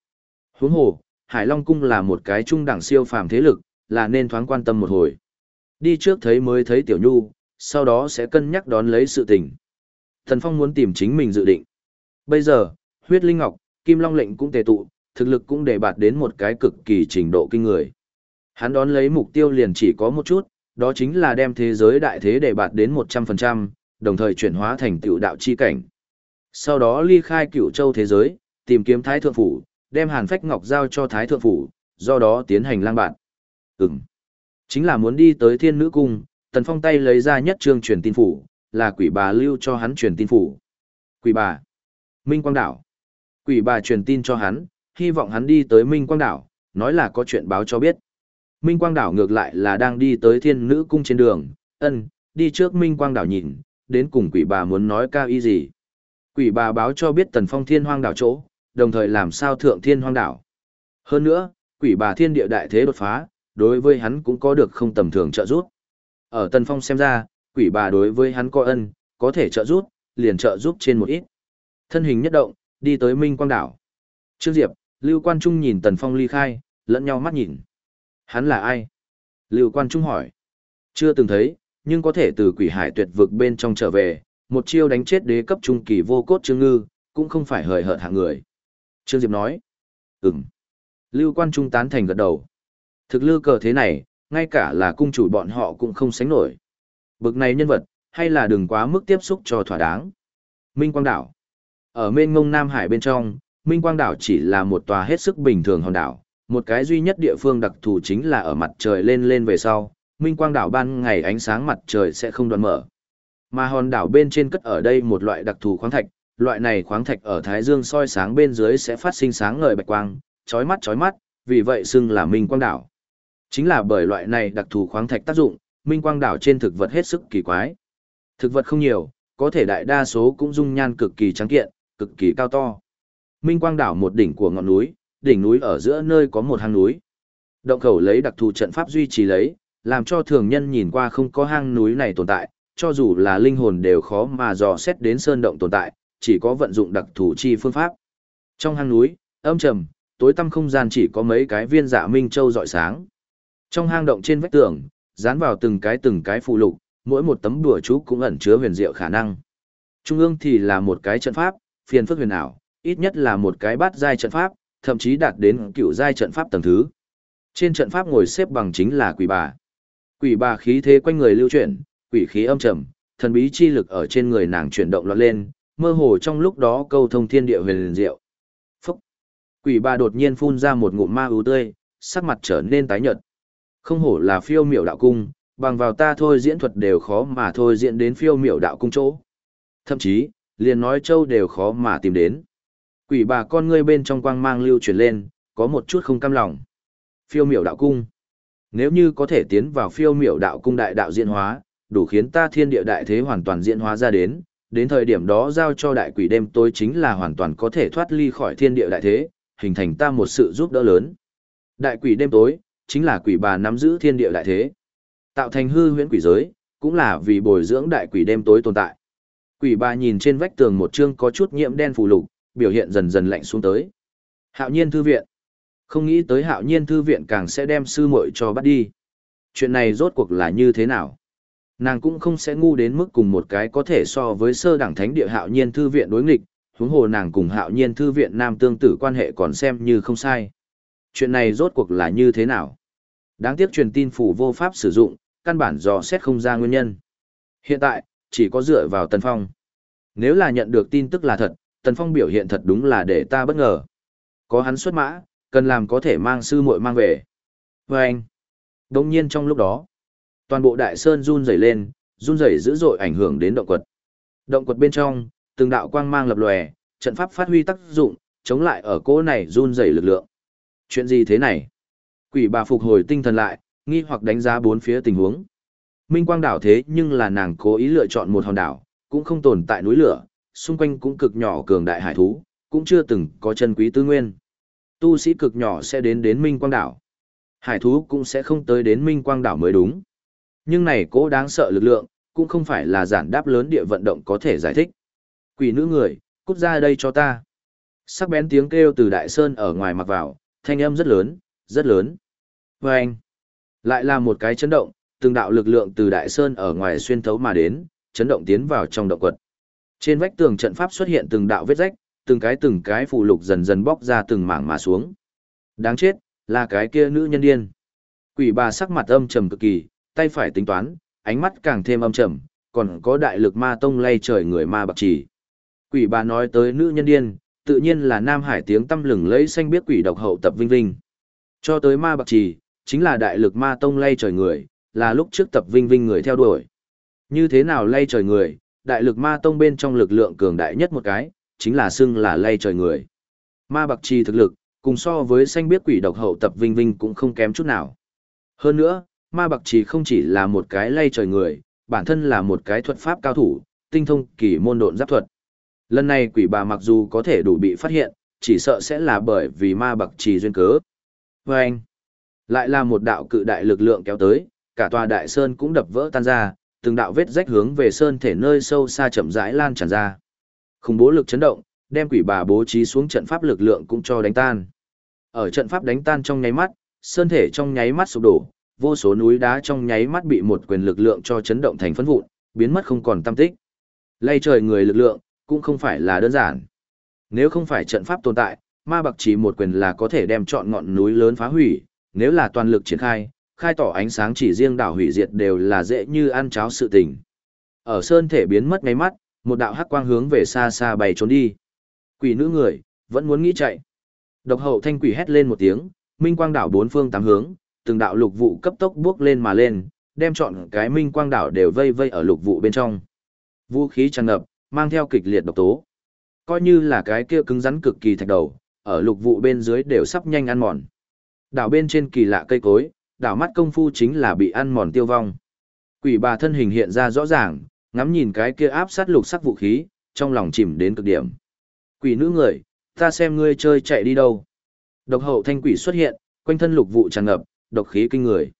Huống hồ, Hải Long Cung là một cái trung đẳng siêu phàm thế lực, là nên thoáng quan tâm một hồi. Đi trước thấy mới thấy Tiểu Nhu, sau đó sẽ cân nhắc đón lấy sự tình. Tần Phong muốn tìm chính mình dự định. Bây giờ, huyết linh ngọc, kim long lệnh cũng tề tụ, thực lực cũng đề bạt đến một cái cực kỳ trình độ kinh người. Hắn đón lấy mục tiêu liền chỉ có một chút, đó chính là đem thế giới đại thế để bạt đến 100%, đồng thời chuyển hóa thành tiểu đạo chi cảnh. Sau đó ly khai cựu châu thế giới, tìm kiếm Thái Thượng Phủ, đem hàn phách ngọc giao cho Thái Thượng Phủ, do đó tiến hành lang bạn. Ừm. Chính là muốn đi tới thiên nữ cung, Tần Phong tay lấy ra nhất trương truyền tin phủ, là quỷ bà lưu cho hắn truyền tin phủ. Quỷ bà. Minh Quang Đảo. Quỷ bà truyền tin cho hắn, hy vọng hắn đi tới Minh Quang Đảo, nói là có chuyện báo cho biết. Minh Quang Đảo ngược lại là đang đi tới thiên nữ cung trên đường, ân, đi trước Minh Quang Đảo nhìn, đến cùng quỷ bà muốn nói cao y gì. Quỷ bà báo cho biết tần phong thiên hoang đảo chỗ, đồng thời làm sao thượng thiên hoang đảo. Hơn nữa, quỷ bà thiên địa đại thế đột phá, đối với hắn cũng có được không tầm thường trợ giúp. Ở tần phong xem ra, quỷ bà đối với hắn có ân, có thể trợ giúp, liền trợ giúp trên một ít. Thân hình nhất động, đi tới Minh Quang đảo. Trương Diệp, Lưu Quan Trung nhìn tần phong ly khai, lẫn nhau mắt nhìn. Hắn là ai? Lưu Quan Trung hỏi. Chưa từng thấy, nhưng có thể từ quỷ hải tuyệt vực bên trong trở về, một chiêu đánh chết đế cấp trung kỳ vô cốt Trương Ngư, cũng không phải hời hợt hạng người. Trương Diệp nói. Ừm. Lưu Quan Trung tán thành gật đầu. Thực lư cờ thế này, ngay cả là cung chủ bọn họ cũng không sánh nổi. Bực này nhân vật, hay là đừng quá mức tiếp xúc cho thỏa đáng. Minh Quang Đảo. Ở mênh ngông Nam Hải bên trong, Minh Quang Đảo chỉ là một tòa hết sức bình thường hòn đảo, một cái duy nhất địa phương đặc thù chính là ở mặt trời lên lên về sau, minh quang đảo ban ngày ánh sáng mặt trời sẽ không đoạn mở. Mà hòn đảo bên trên cất ở đây một loại đặc thù khoáng thạch, loại này khoáng thạch ở thái dương soi sáng bên dưới sẽ phát sinh sáng ngời bạch quang, chói mắt chói mắt, vì vậy xưng là minh quang đảo. Chính là bởi loại này đặc thù khoáng thạch tác dụng, minh quang đảo trên thực vật hết sức kỳ quái. Thực vật không nhiều, có thể đại đa số cũng dung nhan cực kỳ trắng kiện, cực kỳ cao to. Minh quang đảo một đỉnh của ngọn núi, đỉnh núi ở giữa nơi có một hang núi. Động khẩu lấy đặc thù trận pháp duy trì lấy, làm cho thường nhân nhìn qua không có hang núi này tồn tại, cho dù là linh hồn đều khó mà dò xét đến sơn động tồn tại, chỉ có vận dụng đặc thù chi phương pháp. Trong hang núi, âm trầm, tối tăm không gian chỉ có mấy cái viên dạ minh châu rọi sáng. Trong hang động trên vách tường, dán vào từng cái từng cái phụ lục, mỗi một tấm đùa chú cũng ẩn chứa huyền diệu khả năng. Trung ương thì là một cái trận pháp, phiền phức huyền ảo, ít nhất là một cái bát giai trận pháp, thậm chí đạt đến cựu giai trận pháp tầng thứ. Trên trận pháp ngồi xếp bằng chính là quỷ bà. Quỷ bà khí thế quanh người lưu chuyển, quỷ khí âm trầm, thần bí chi lực ở trên người nàng chuyển động lọt lên, mơ hồ trong lúc đó câu thông thiên địa huyền liền diệu. Phúc! Quỷ bà đột nhiên phun ra một ngụm ma ưu tươi, sắc mặt trở nên tái nhợt. Không hổ là phiêu miểu đạo cung, bằng vào ta thôi diễn thuật đều khó mà thôi diễn đến phiêu miểu đạo cung chỗ. Thậm chí, liền nói châu đều khó mà tìm đến. Quỷ bà con ngươi bên trong quang mang lưu chuyển lên, có một chút không cam lòng. Phiêu miểu đạo cung. Nếu như có thể tiến vào phiêu miểu đạo cung đại đạo diễn hóa, đủ khiến ta thiên địa đại thế hoàn toàn diễn hóa ra đến, đến thời điểm đó giao cho đại quỷ đêm tối chính là hoàn toàn có thể thoát ly khỏi thiên địa đại thế, hình thành ta một sự giúp đỡ lớn. Đại quỷ đêm tối, chính là quỷ bà nắm giữ thiên địa đại thế. Tạo thành hư huyễn quỷ giới, cũng là vì bồi dưỡng đại quỷ đêm tối tồn tại. Quỷ bà nhìn trên vách tường một chương có chút nhiễm đen phù lục, biểu hiện dần dần lạnh xuống tới. Hạo nhiên thư viện. Không nghĩ tới hạo nhiên thư viện càng sẽ đem sư muội cho bắt đi. Chuyện này rốt cuộc là như thế nào? Nàng cũng không sẽ ngu đến mức cùng một cái có thể so với sơ đẳng thánh địa hạo nhiên thư viện đối nghịch, huống hồ nàng cùng hạo nhiên thư viện nam tương tử quan hệ còn xem như không sai. Chuyện này rốt cuộc là như thế nào? Đáng tiếc truyền tin phủ vô pháp sử dụng, căn bản dò xét không ra nguyên nhân. Hiện tại, chỉ có dựa vào Tần Phong. Nếu là nhận được tin tức là thật, Tần Phong biểu hiện thật đúng là để ta bất ngờ. Có hắn xuất mã, cần làm có thể mang sư muội mang về. Và anh, đồng nhiên trong lúc đó, toàn bộ đại sơn run rẩy lên, run rẩy dữ dội ảnh hưởng đến động quật. Động quật bên trong, từng đạo quang mang lập lòe, trận pháp phát huy tác dụng, chống lại ở cỗ này run rẩy lực lượng. Chuyện gì thế này? Quỷ bà phục hồi tinh thần lại, nghi hoặc đánh giá bốn phía tình huống. Minh quang đảo thế nhưng là nàng cố ý lựa chọn một hòn đảo, cũng không tồn tại núi lửa, xung quanh cũng cực nhỏ cường đại hải thú, cũng chưa từng có chân quý tư nguyên. Tu sĩ cực nhỏ sẽ đến đến Minh Quang Đảo. Hải thú cũng sẽ không tới đến Minh Quang Đảo mới đúng. Nhưng này cố đáng sợ lực lượng, cũng không phải là giản đáp lớn địa vận động có thể giải thích. Quỷ nữ người, cút ra đây cho ta. Sắc bén tiếng kêu từ đại sơn ở ngoài mặc vào, thanh âm rất lớn, rất lớn. Và anh, lại là một cái chấn động, từng đạo lực lượng từ đại sơn ở ngoài xuyên thấu mà đến, chấn động tiến vào trong động quật. Trên vách tường trận pháp xuất hiện từng đạo vết rách, từng cái từng cái phù lục dần dần bóc ra từng mảng mà xuống. Đáng chết, là cái kia nữ nhân điên. Quỷ bà sắc mặt âm trầm cực kỳ, tay phải tính toán, ánh mắt càng thêm âm trầm, còn có đại lực ma tông lay trời người ma bạc trì. Quỷ bà nói tới nữ nhân điên, tự nhiên là Nam Hải tiếng tâm lừng lấy xanh biết quỷ độc hậu tập vinh vinh. Cho tới ma bạc trì, chính là đại lực ma tông lay trời người, là lúc trước tập vinh vinh người theo đuổi. Như thế nào lay trời người, đại lực ma tông bên trong lực lượng cường đại nhất một cái, chính là xưng là lay trời người. Ma bạc trì thực lực, cùng so với xanh biết quỷ độc hậu tập vinh vinh cũng không kém chút nào. Hơn nữa, ma bạc trì không chỉ là một cái lay trời người, bản thân là một cái thuật pháp cao thủ, tinh thông kỳ môn độn giáp thuật. Lần này quỷ bà mặc dù có thể đủ bị phát hiện, chỉ sợ sẽ là bởi vì ma bạc trì duyên cớ. Và anh, lại là một đạo cự đại lực lượng kéo tới, cả tòa đại sơn cũng đập vỡ tan ra, từng đạo vết rách hướng về sơn thể nơi sâu xa chậm rãi lan tràn ra. Khủng bố lực chấn động, đem quỷ bà bố trí xuống trận pháp lực lượng cũng cho đánh tan. Ở trận pháp đánh tan trong nháy mắt, sơn thể trong nháy mắt sụp đổ, vô số núi đá trong nháy mắt bị một quyền lực lượng cho chấn động thành phấn vụn, biến mất không còn tâm tích. Lay trời người lực lượng, cũng không phải là đơn giản. Nếu không phải trận pháp tồn tại, ma bạc chỉ một quyền là có thể đem chọn ngọn núi lớn phá hủy, nếu là toàn lực triển khai, khai tỏ ánh sáng chỉ riêng đảo hủy diệt đều là dễ như ăn cháo sự tình. Ở sơn thể biến mất ngay mắt, một đạo hắc quang hướng về xa xa bay trốn đi. Quỷ nữ người, vẫn muốn nghĩ chạy. Độc hậu thanh quỷ hét lên một tiếng, minh quang đảo bốn phương tám hướng, từng đạo lục vụ cấp tốc bước lên mà lên, đem chọn cái minh quang đảo đều vây vây ở lục vụ bên trong. Vũ khí tràn ngập, mang theo kịch liệt độc tố. Coi như là cái kia cứng rắn cực kỳ thạch đầu, ở lục vụ bên dưới đều sắp nhanh ăn mòn. Đảo bên trên kỳ lạ cây cối, đảo mắt công phu chính là bị ăn mòn tiêu vong. Quỷ bà thân hình hiện ra rõ ràng, ngắm nhìn cái kia áp sát lục sắc vũ khí, trong lòng chìm đến cực điểm. Quỷ nữ người, ta xem ngươi chơi chạy đi đâu. Độc hậu thanh quỷ xuất hiện, quanh thân lục vụ tràn ngập, độc khí kinh người.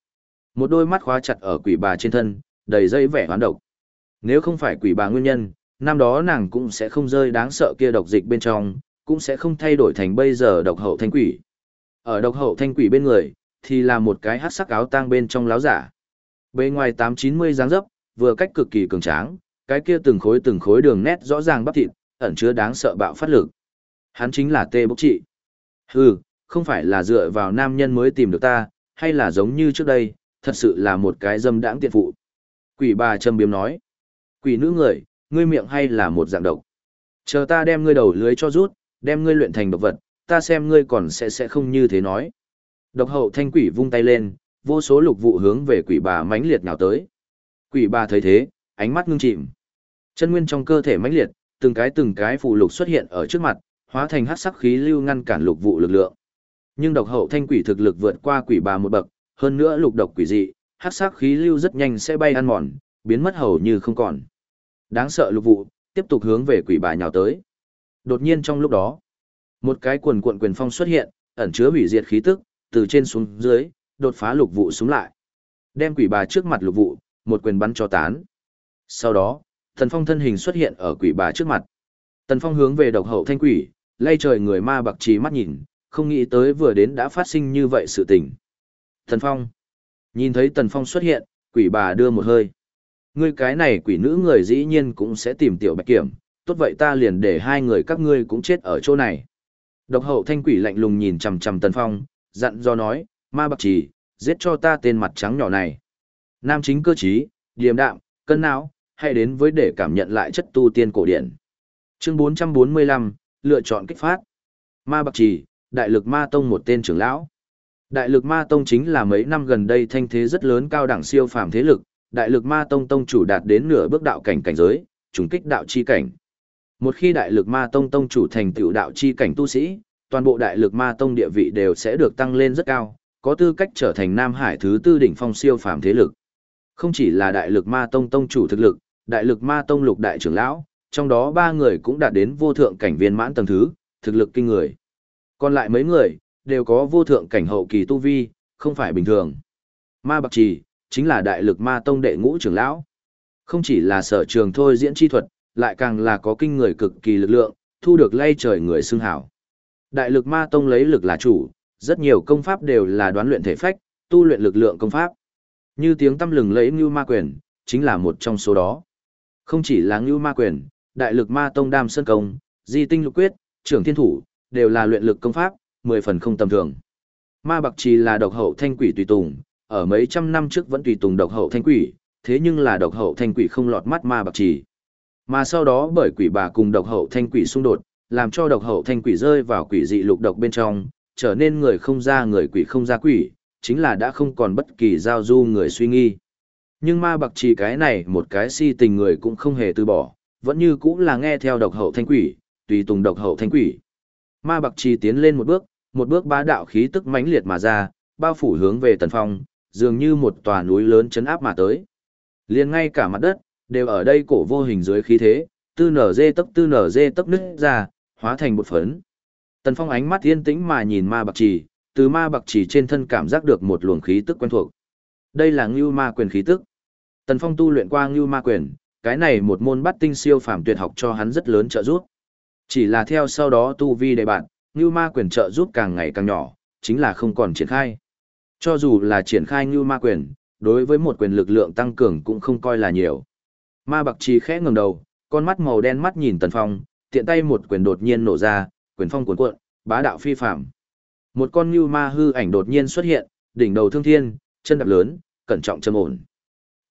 Một đôi mắt khóa chặt ở quỷ bà trên thân, đầy dây vẻ hoán độc. Nếu không phải quỷ bà nguyên nhân, năm đó nàng cũng sẽ không rơi đáng sợ kia độc dịch bên trong, cũng sẽ không thay đổi thành bây giờ độc hậu thanh quỷ. Ở độc hậu thanh quỷ bên người, thì là một cái hát sắc áo tang bên trong láo giả. Bên ngoài tám chín mươi dáng dấp, vừa cách cực kỳ cường tráng, cái kia từng khối từng khối đường nét rõ ràng bắp thịt, ẩn chứa đáng sợ bạo phát lực. Hắn chính là Tê Bốc Trị. Hừ, không phải là dựa vào nam nhân mới tìm được ta, hay là giống như trước đây, thật sự là một cái dâm đãng tiện phụ. Quỷ bà châm biếm nói. Quỷ nữ người, ngươi miệng hay là một dạng độc. Chờ ta đem ngươi đầu lưới cho rút, đem ngươi luyện thành độc vật, ta xem ngươi còn sẽ sẽ không như thế nói. Độc hậu thanh quỷ vung tay lên, vô số lục vụ hướng về quỷ bà mãnh liệt nào tới. Quỷ bà thấy thế, ánh mắt ngưng chìm. Chân nguyên trong cơ thể mãnh liệt, từng cái từng cái phù lục xuất hiện ở trước mặt, hóa thành hắc sắc khí lưu ngăn cản lục vụ lực lượng. Nhưng độc hậu thanh quỷ thực lực vượt qua quỷ bà một bậc, hơn nữa lục độc quỷ dị, hắc sắc khí lưu rất nhanh sẽ bay ăn mòn, biến mất hầu như không còn. Đáng sợ lục vụ, tiếp tục hướng về quỷ bà nhào tới. Đột nhiên trong lúc đó, một cái quần cuộn quyền phong xuất hiện, ẩn chứa hủy diệt khí tức, từ trên xuống dưới, đột phá lục vụ xuống lại. Đem quỷ bà trước mặt lục vụ, một quyền bắn cho tán. Sau đó, Tần Phong thân hình xuất hiện ở quỷ bà trước mặt. Tần Phong hướng về độc hậu thanh quỷ, lay trời người ma bạc trí mắt nhìn, không nghĩ tới vừa đến đã phát sinh như vậy sự tình. Tần Phong. Nhìn thấy Tần Phong xuất hiện, quỷ bà đưa một hơi. Ngươi cái này quỷ nữ người dĩ nhiên cũng sẽ tìm tiểu bạch kiểm, tốt vậy ta liền để hai người các ngươi cũng chết ở chỗ này. Độc hậu thanh quỷ lạnh lùng nhìn chằm chằm Tần Phong, dặn do nói, ma bạc trì, giết cho ta tên mặt trắng nhỏ này. Nam chính cơ trí, điềm đạm, cân não, hãy đến với để cảm nhận lại chất tu tiên cổ điển. Chương 445, lựa chọn kích phát. Ma bạc trì, đại lực ma tông một tên trưởng lão. Đại lực ma tông chính là mấy năm gần đây thanh thế rất lớn cao đẳng siêu phàm thế lực, đại lực ma tông tông chủ đạt đến nửa bước đạo cảnh cảnh giới, trùng kích đạo chi cảnh. Một khi đại lực ma tông tông chủ thành tựu đạo chi cảnh tu sĩ, toàn bộ đại lực ma tông địa vị đều sẽ được tăng lên rất cao, có tư cách trở thành Nam Hải thứ tư đỉnh phong siêu phàm thế lực. Không chỉ là đại lực ma tông tông chủ thực lực, đại lực ma tông lục đại trưởng lão, trong đó ba người cũng đạt đến vô thượng cảnh viên mãn tầng thứ, thực lực kinh người. Còn lại mấy người, đều có vô thượng cảnh hậu kỳ tu vi, không phải bình thường. Ma Bạc Trì, chính là đại lực ma tông đệ ngũ trưởng lão. Không chỉ là sở trường thôi diễn chi thuật, lại càng là có kinh người cực kỳ lực lượng, thu được lay trời người xưng hảo. Đại lực ma tông lấy lực là chủ, rất nhiều công pháp đều là đoán luyện thể phách, tu luyện lực lượng công pháp. Như tiếng tâm lừng lấy như ma quyền, chính là một trong số đó. Không chỉ là như ma quyền, đại lực ma tông đam sơn công, di tinh lục quyết, trưởng thiên thủ, đều là luyện lực công pháp, mười phần không tầm thường. Ma bạc trì là độc hậu thanh quỷ tùy tùng, ở mấy trăm năm trước vẫn tùy tùng độc hậu thanh quỷ, thế nhưng là độc hậu thanh quỷ không lọt mắt ma bạc trì. Mà sau đó bởi quỷ bà cùng độc hậu thanh quỷ xung đột, làm cho độc hậu thanh quỷ rơi vào quỷ dị lục độc bên trong, trở nên người không ra người quỷ không ra quỷ, chính là đã không còn bất kỳ giao du người suy nghi. Nhưng ma bạc trì cái này một cái si tình người cũng không hề từ bỏ, vẫn như cũng là nghe theo độc hậu thanh quỷ, tùy tùng độc hậu thanh quỷ. Ma bạc trì tiến lên một bước, một bước bá đạo khí tức mãnh liệt mà ra, bao phủ hướng về tần phong, dường như một tòa núi lớn chấn áp mà tới. liền ngay cả mặt đất, đều ở đây cổ vô hình dưới khí thế, tư nở dê tấp tư nở dê tấp nứt ra, hóa thành một phấn. Tần Phong ánh mắt yên tĩnh mà nhìn ma bạc trì, từ ma bạc trì trên thân cảm giác được một luồng khí tức quen thuộc. Đây là Ngưu Ma quyền khí tức. Tần Phong tu luyện qua Ngưu Ma quyền, cái này một môn bắt tinh siêu phàm tuyệt học cho hắn rất lớn trợ giúp. Chỉ là theo sau đó tu vi đề bạn, Ngưu Ma quyền trợ giúp càng ngày càng nhỏ, chính là không còn triển khai. Cho dù là triển khai Ngưu Ma quyền, đối với một quyền lực lượng tăng cường cũng không coi là nhiều. Ma Bạc Trì khẽ ngẩng đầu, con mắt màu đen mắt nhìn Tần Phong, tiện tay một quyền đột nhiên nổ ra, quyền phong cuồn cuộn, bá đạo phi phàm. Một con như Ma hư ảnh đột nhiên xuất hiện, đỉnh đầu thương thiên, chân đạp lớn, cẩn trọng trầm ổn.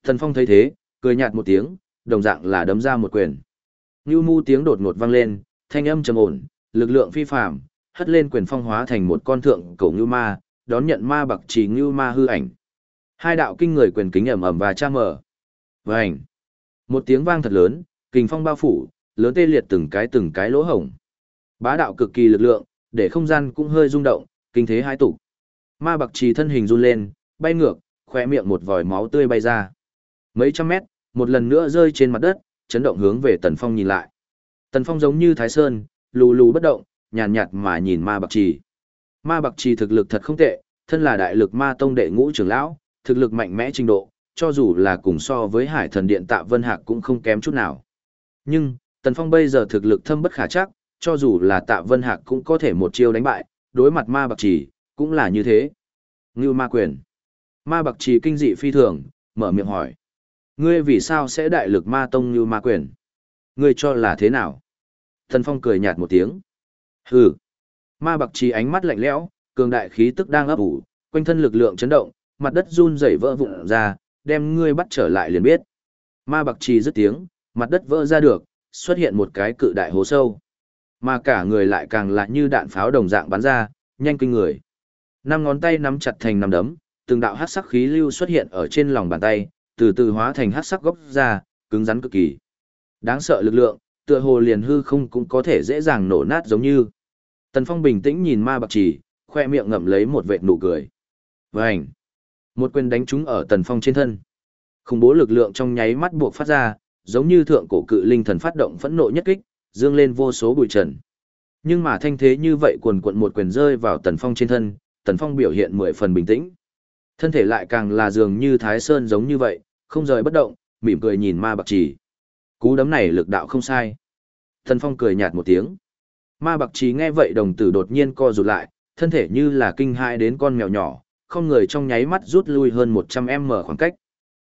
thần Phong thấy thế, cười nhạt một tiếng, đồng dạng là đấm ra một quyền. Như mu tiếng đột ngột vang lên, thanh âm trầm ổn, lực lượng phi phàm, hất lên quyền phong hóa thành một con thượng cổ như Ma, đón nhận Ma Bạc Trì như Ma hư ảnh. Hai đạo kinh người quyền kính ầm ầm và cha mở. Vành. Một tiếng vang thật lớn, kình phong bao phủ, lớn tê liệt từng cái từng cái lỗ hổng. Bá đạo cực kỳ lực lượng, để không gian cũng hơi rung động, kinh thế hai tụ. Ma Bạc Trì thân hình run lên, bay ngược, khỏe miệng một vòi máu tươi bay ra. Mấy trăm mét, một lần nữa rơi trên mặt đất, chấn động hướng về Tần Phong nhìn lại. Tần Phong giống như Thái Sơn, lù lù bất động, nhàn nhạt, mà nhìn Ma Bạc Trì. Ma Bạc Trì thực lực thật không tệ, thân là đại lực ma tông đệ ngũ trưởng lão, thực lực mạnh mẽ trình độ, cho dù là cùng so với hải thần điện tạ Vân Hạc cũng không kém chút nào. Nhưng, Tần Phong bây giờ thực lực thâm bất khả chắc, cho dù là tạ Vân Hạc cũng có thể một chiêu đánh bại, đối mặt ma bạc trì, cũng là như thế. Ngưu ma quyền. Ma bạc trì kinh dị phi thường, mở miệng hỏi. Ngươi vì sao sẽ đại lực ma tông như ma quyền? Ngươi cho là thế nào? Tần Phong cười nhạt một tiếng. Hừ. Ma bạc trì ánh mắt lạnh lẽo, cường đại khí tức đang ấp ủ, quanh thân lực lượng chấn động, mặt đất run rẩy vỡ vụn ra, đem ngươi bắt trở lại liền biết. Ma bạc trì dứt tiếng, mặt đất vỡ ra được, xuất hiện một cái cự đại hố sâu. Mà cả người lại càng lạ như đạn pháo đồng dạng bắn ra, nhanh kinh người. Năm ngón tay nắm chặt thành năm đấm, từng đạo hắc sắc khí lưu xuất hiện ở trên lòng bàn tay, từ từ hóa thành hắc sắc gốc ra, cứng rắn cực kỳ. Đáng sợ lực lượng, tựa hồ liền hư không cũng có thể dễ dàng nổ nát giống như. Tần Phong bình tĩnh nhìn ma bạc chỉ, khoe miệng ngậm lấy một vệt nụ cười. Vành! Một quyền đánh trúng ở Tần Phong trên thân. Khủng bố lực lượng trong nháy mắt buộc phát ra, giống như thượng cổ cự linh thần phát động phẫn nộ nhất kích, dương lên vô số bụi trần. Nhưng mà thanh thế như vậy quần quận một quyền rơi vào Tần Phong trên thân, Tần Phong biểu hiện mười phần bình tĩnh. Thân thể lại càng là dường như Thái Sơn giống như vậy, không rời bất động, mỉm cười nhìn ma bạc trì. Cú đấm này lực đạo không sai. Tần Phong cười nhạt một tiếng. Ma bạc trì nghe vậy đồng tử đột nhiên co rụt lại, thân thể như là kinh hãi đến con mèo nhỏ, không người trong nháy mắt rút lui hơn 100m khoảng cách.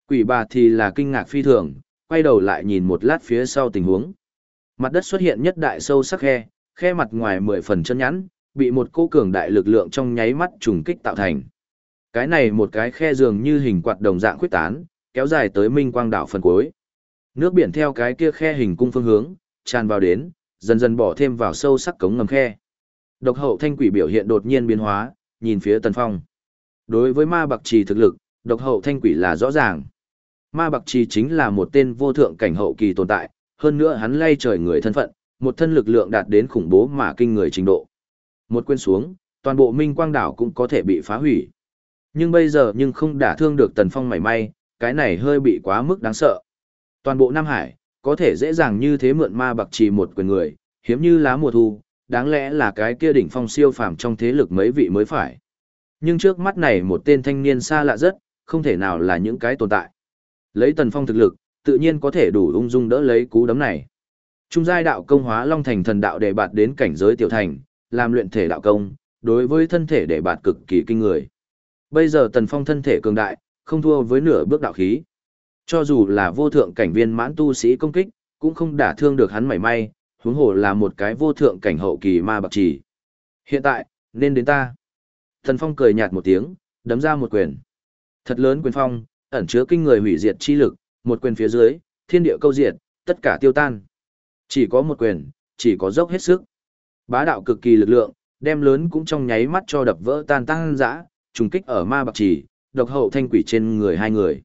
Quỷ bà thì là kinh ngạc phi thường, quay đầu lại nhìn một lát phía sau tình huống. Mặt đất xuất hiện nhất đại sâu sắc khe, khe mặt ngoài 10 phần chân nhẵn, bị một cô cường đại lực lượng trong nháy mắt trùng kích tạo thành. Cái này một cái khe dường như hình quạt đồng dạng khuyết tán, kéo dài tới minh quang đảo phần cuối. Nước biển theo cái kia khe hình cung phương hướng, tràn vào đến, dần dần bỏ thêm vào sâu sắc cống ngầm khe. Độc hậu thanh quỷ biểu hiện đột nhiên biến hóa, nhìn phía Tần Phong. Đối với ma bạc trì thực lực, độc hậu thanh quỷ là rõ ràng. Ma bạc trì chính là một tên vô thượng cảnh hậu kỳ tồn tại, hơn nữa hắn lay trời người thân phận, một thân lực lượng đạt đến khủng bố mà kinh người trình độ. Một quên xuống, toàn bộ minh quang đảo cũng có thể bị phá hủy. Nhưng bây giờ nhưng không đả thương được tần phong mảy may, cái này hơi bị quá mức đáng sợ. Toàn bộ Nam Hải, có thể dễ dàng như thế mượn ma bạc trì một quyền người, hiếm như lá mùa thu, đáng lẽ là cái kia đỉnh phong siêu phàm trong thế lực mấy vị mới phải. Nhưng trước mắt này một tên thanh niên xa lạ rất, không thể nào là những cái tồn tại. Lấy tần phong thực lực, tự nhiên có thể đủ ung dung đỡ lấy cú đấm này. Trung giai đạo công hóa long thành thần đạo để bạt đến cảnh giới tiểu thành, làm luyện thể đạo công, đối với thân thể để bạt cực kỳ kinh người. Bây giờ tần phong thân thể cường đại, không thua với nửa bước đạo khí. Cho dù là vô thượng cảnh viên mãn tu sĩ công kích, cũng không đả thương được hắn mảy may, huống hồ là một cái vô thượng cảnh hậu kỳ ma bạc trì. Hiện tại, nên đến ta. Tần phong cười nhạt một tiếng, đấm ra một quyền. Thật lớn quyền phong, ẩn chứa kinh người hủy diệt chi lực, một quyền phía dưới, thiên địa câu diệt, tất cả tiêu tan. Chỉ có một quyền, chỉ có dốc hết sức. Bá đạo cực kỳ lực lượng, đem lớn cũng trong nháy mắt cho đập vỡ tan tăng dã, trùng kích ở ma bạc chỉ, độc hậu thanh quỷ trên người hai người.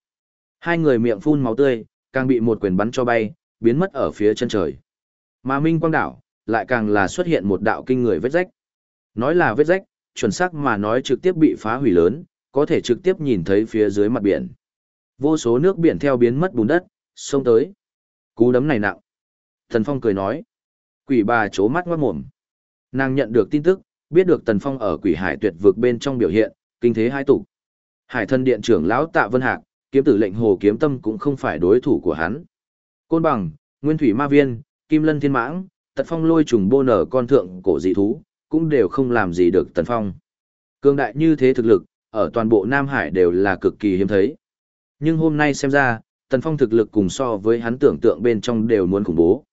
Hai người miệng phun máu tươi, càng bị một quyền bắn cho bay, biến mất ở phía chân trời. Mà Minh Quang Đảo, lại càng là xuất hiện một đạo kinh người vết rách. Nói là vết rách, chuẩn xác mà nói trực tiếp bị phá hủy lớn, có thể trực tiếp nhìn thấy phía dưới mặt biển. Vô số nước biển theo biến mất bùn đất, xông tới. Cú đấm này nặng. Thần Phong cười nói. Quỷ bà chố mắt ngoát mồm. Nàng nhận được tin tức, biết được Tần Phong ở quỷ hải tuyệt vực bên trong biểu hiện, kinh thế hai tục. Hải thân điện trưởng lão Tạ Vân Hạc, kiếm tử lệnh hồ kiếm tâm cũng không phải đối thủ của hắn. Côn bằng, nguyên thủy ma viên, kim lân thiên mãng, tật phong lôi trùng bô nở con thượng cổ dị thú, cũng đều không làm gì được Tần Phong. Cương đại như thế thực lực, ở toàn bộ Nam Hải đều là cực kỳ hiếm thấy. Nhưng hôm nay xem ra, Tần Phong thực lực cùng so với hắn tưởng tượng bên trong đều muốn khủng bố.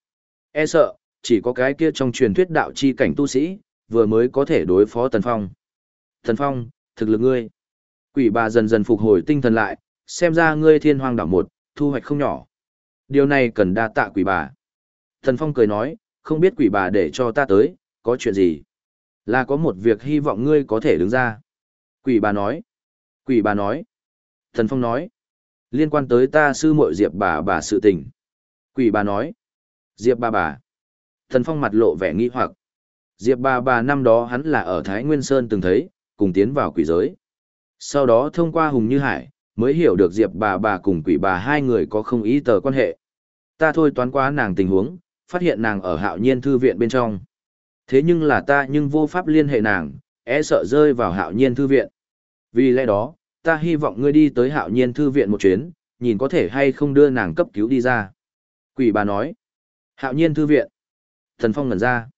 E sợ, chỉ có cái kia trong truyền thuyết đạo chi cảnh tu sĩ, vừa mới có thể đối phó Tần Phong. Tần Phong, thực lực ngươi. Quỷ bà dần dần phục hồi tinh thần lại, xem ra ngươi thiên hoang đảo một, thu hoạch không nhỏ. Điều này cần đa tạ quỷ bà. Tần Phong cười nói, không biết quỷ bà để cho ta tới, có chuyện gì? Là có một việc hy vọng ngươi có thể đứng ra. Quỷ bà nói. Quỷ bà nói. Thần Phong nói. Liên quan tới ta sư muội Diệp bà bà sự tình. Quỷ bà nói. Diệp bà bà. Thần Phong mặt lộ vẻ nghi hoặc. Diệp bà bà năm đó hắn là ở Thái Nguyên Sơn từng thấy, cùng tiến vào quỷ giới. Sau đó thông qua Hùng Như Hải, mới hiểu được Diệp bà bà cùng quỷ bà hai người có không ý tờ quan hệ. Ta thôi toán quá nàng tình huống, phát hiện nàng ở hạo nhiên thư viện bên trong. Thế nhưng là ta nhưng vô pháp liên hệ nàng, e sợ rơi vào hạo nhiên thư viện. Vì lẽ đó, ta hy vọng ngươi đi tới hạo nhiên thư viện một chuyến, nhìn có thể hay không đưa nàng cấp cứu đi ra. Quỷ bà nói, hạo nhiên thư viện. Thần Phong ngẩn ra.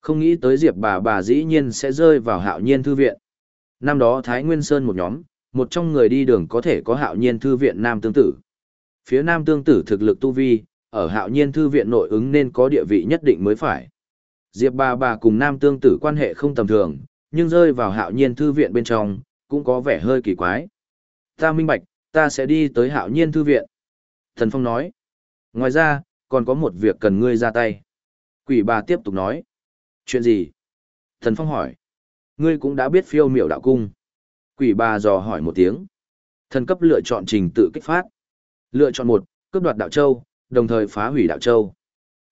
Không nghĩ tới Diệp bà bà dĩ nhiên sẽ rơi vào hạo nhiên thư viện. Năm đó Thái Nguyên Sơn một nhóm, một trong người đi đường có thể có hạo nhiên thư viện Nam Tương Tử. Phía Nam Tương Tử thực lực tu vi, ở hạo nhiên thư viện nội ứng nên có địa vị nhất định mới phải. Diệp bà bà cùng Nam Tương Tử quan hệ không tầm thường, nhưng rơi vào hạo nhiên thư viện bên trong, cũng có vẻ hơi kỳ quái. Ta minh bạch, ta sẽ đi tới hạo nhiên thư viện. Thần Phong nói. Ngoài ra, còn có một việc cần ngươi ra tay. Quỷ bà tiếp tục nói. Chuyện gì? Thần Phong hỏi. Ngươi cũng đã biết phiêu miểu đạo cung. Quỷ bà dò hỏi một tiếng. Thần cấp lựa chọn trình tự kích phát. Lựa chọn một, cướp đoạt đạo châu, đồng thời phá hủy đạo châu.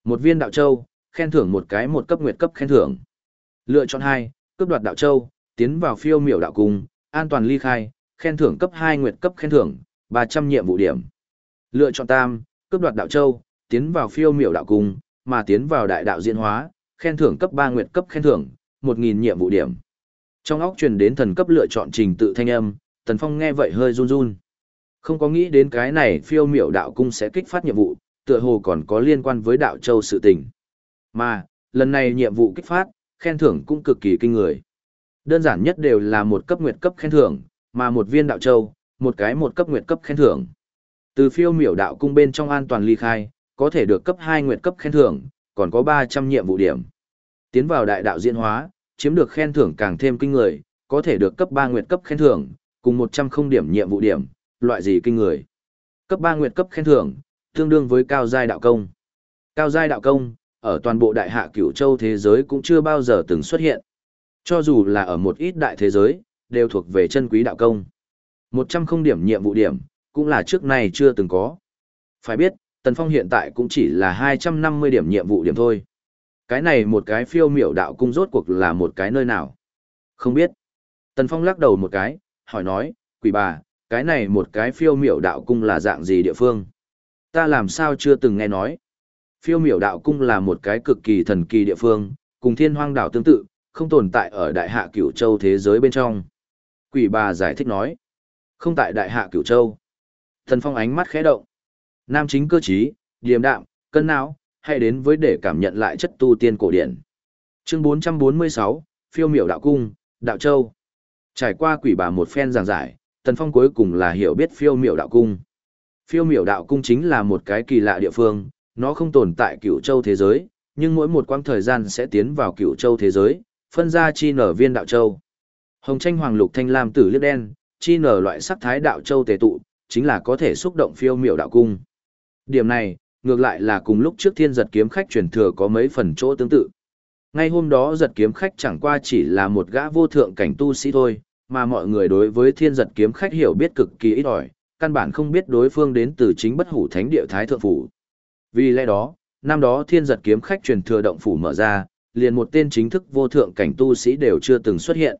Một viên đạo châu, khen thưởng một cái một cấp nguyệt cấp khen thưởng. Lựa chọn hai, cướp đoạt đạo châu, tiến vào phiêu miểu đạo cung, an toàn ly khai, khen thưởng cấp 2 nguyệt cấp khen thưởng, 300 nhiệm vụ điểm. Lựa chọn tam, cướp đoạt đạo châu, tiến vào phiêu miểu đạo cung, mà tiến vào đại đạo diễn hóa, khen thưởng cấp 3 nguyệt cấp khen thưởng, 1000 nhiệm vụ điểm. Trong óc truyền đến thần cấp lựa chọn trình tự thanh âm, Tần Phong nghe vậy hơi run run. Không có nghĩ đến cái này phiêu miểu đạo cung sẽ kích phát nhiệm vụ, tựa hồ còn có liên quan với đạo châu sự tình. Mà, lần này nhiệm vụ kích phát, khen thưởng cũng cực kỳ kinh người. Đơn giản nhất đều là một cấp nguyệt cấp khen thưởng, mà một viên đạo châu, một cái một cấp nguyệt cấp khen thưởng. Từ phiêu miểu đạo cung bên trong an toàn ly khai, có thể được cấp 2 nguyệt cấp khen thưởng, còn có 300 nhiệm vụ điểm. Tiến vào đại đạo diễn hóa, chiếm được khen thưởng càng thêm kinh người, có thể được cấp 3 nguyệt cấp khen thưởng, cùng 100 không điểm nhiệm vụ điểm, loại gì kinh người. Cấp 3 nguyệt cấp khen thưởng, tương đương với cao giai đạo công. Cao giai đạo công, ở toàn bộ đại hạ cửu châu thế giới cũng chưa bao giờ từng xuất hiện. Cho dù là ở một ít đại thế giới, đều thuộc về chân quý đạo công. 100 không điểm nhiệm vụ điểm, cũng là trước này chưa từng có. Phải biết, Tần Phong hiện tại cũng chỉ là 250 điểm nhiệm vụ điểm thôi. Cái này một cái phiêu miểu đạo cung rốt cuộc là một cái nơi nào? Không biết. Tần Phong lắc đầu một cái, hỏi nói, quỷ bà, cái này một cái phiêu miểu đạo cung là dạng gì địa phương? Ta làm sao chưa từng nghe nói? Phiêu miểu đạo cung là một cái cực kỳ thần kỳ địa phương, cùng thiên hoang đảo tương tự, không tồn tại ở đại hạ cửu châu thế giới bên trong. Quỷ bà giải thích nói, không tại đại hạ cửu châu. Thần phong ánh mắt khẽ động. Nam chính cơ trí, điềm đạm, cân não, hãy đến với để cảm nhận lại chất tu tiên cổ điển. Chương 446, phiêu miểu đạo cung, đạo châu. Trải qua quỷ bà một phen giảng giải, Tần Phong cuối cùng là hiểu biết phiêu miểu đạo cung. Phiêu miểu đạo cung chính là một cái kỳ lạ địa phương, nó không tồn tại cửu châu thế giới, nhưng mỗi một quãng thời gian sẽ tiến vào cửu châu thế giới, phân ra chi nở viên đạo châu. Hồng tranh hoàng lục thanh lam tử liếc đen, chi nở loại sắc thái đạo châu tề tụ, chính là có thể xúc động phiêu miểu đạo cung. Điểm này, ngược lại là cùng lúc trước thiên giật kiếm khách truyền thừa có mấy phần chỗ tương tự. Ngay hôm đó giật kiếm khách chẳng qua chỉ là một gã vô thượng cảnh tu sĩ thôi, mà mọi người đối với thiên giật kiếm khách hiểu biết cực kỳ ít ỏi, căn bản không biết đối phương đến từ chính bất hủ thánh địa thái thượng phủ. Vì lẽ đó, năm đó thiên giật kiếm khách truyền thừa động phủ mở ra, liền một tên chính thức vô thượng cảnh tu sĩ đều chưa từng xuất hiện.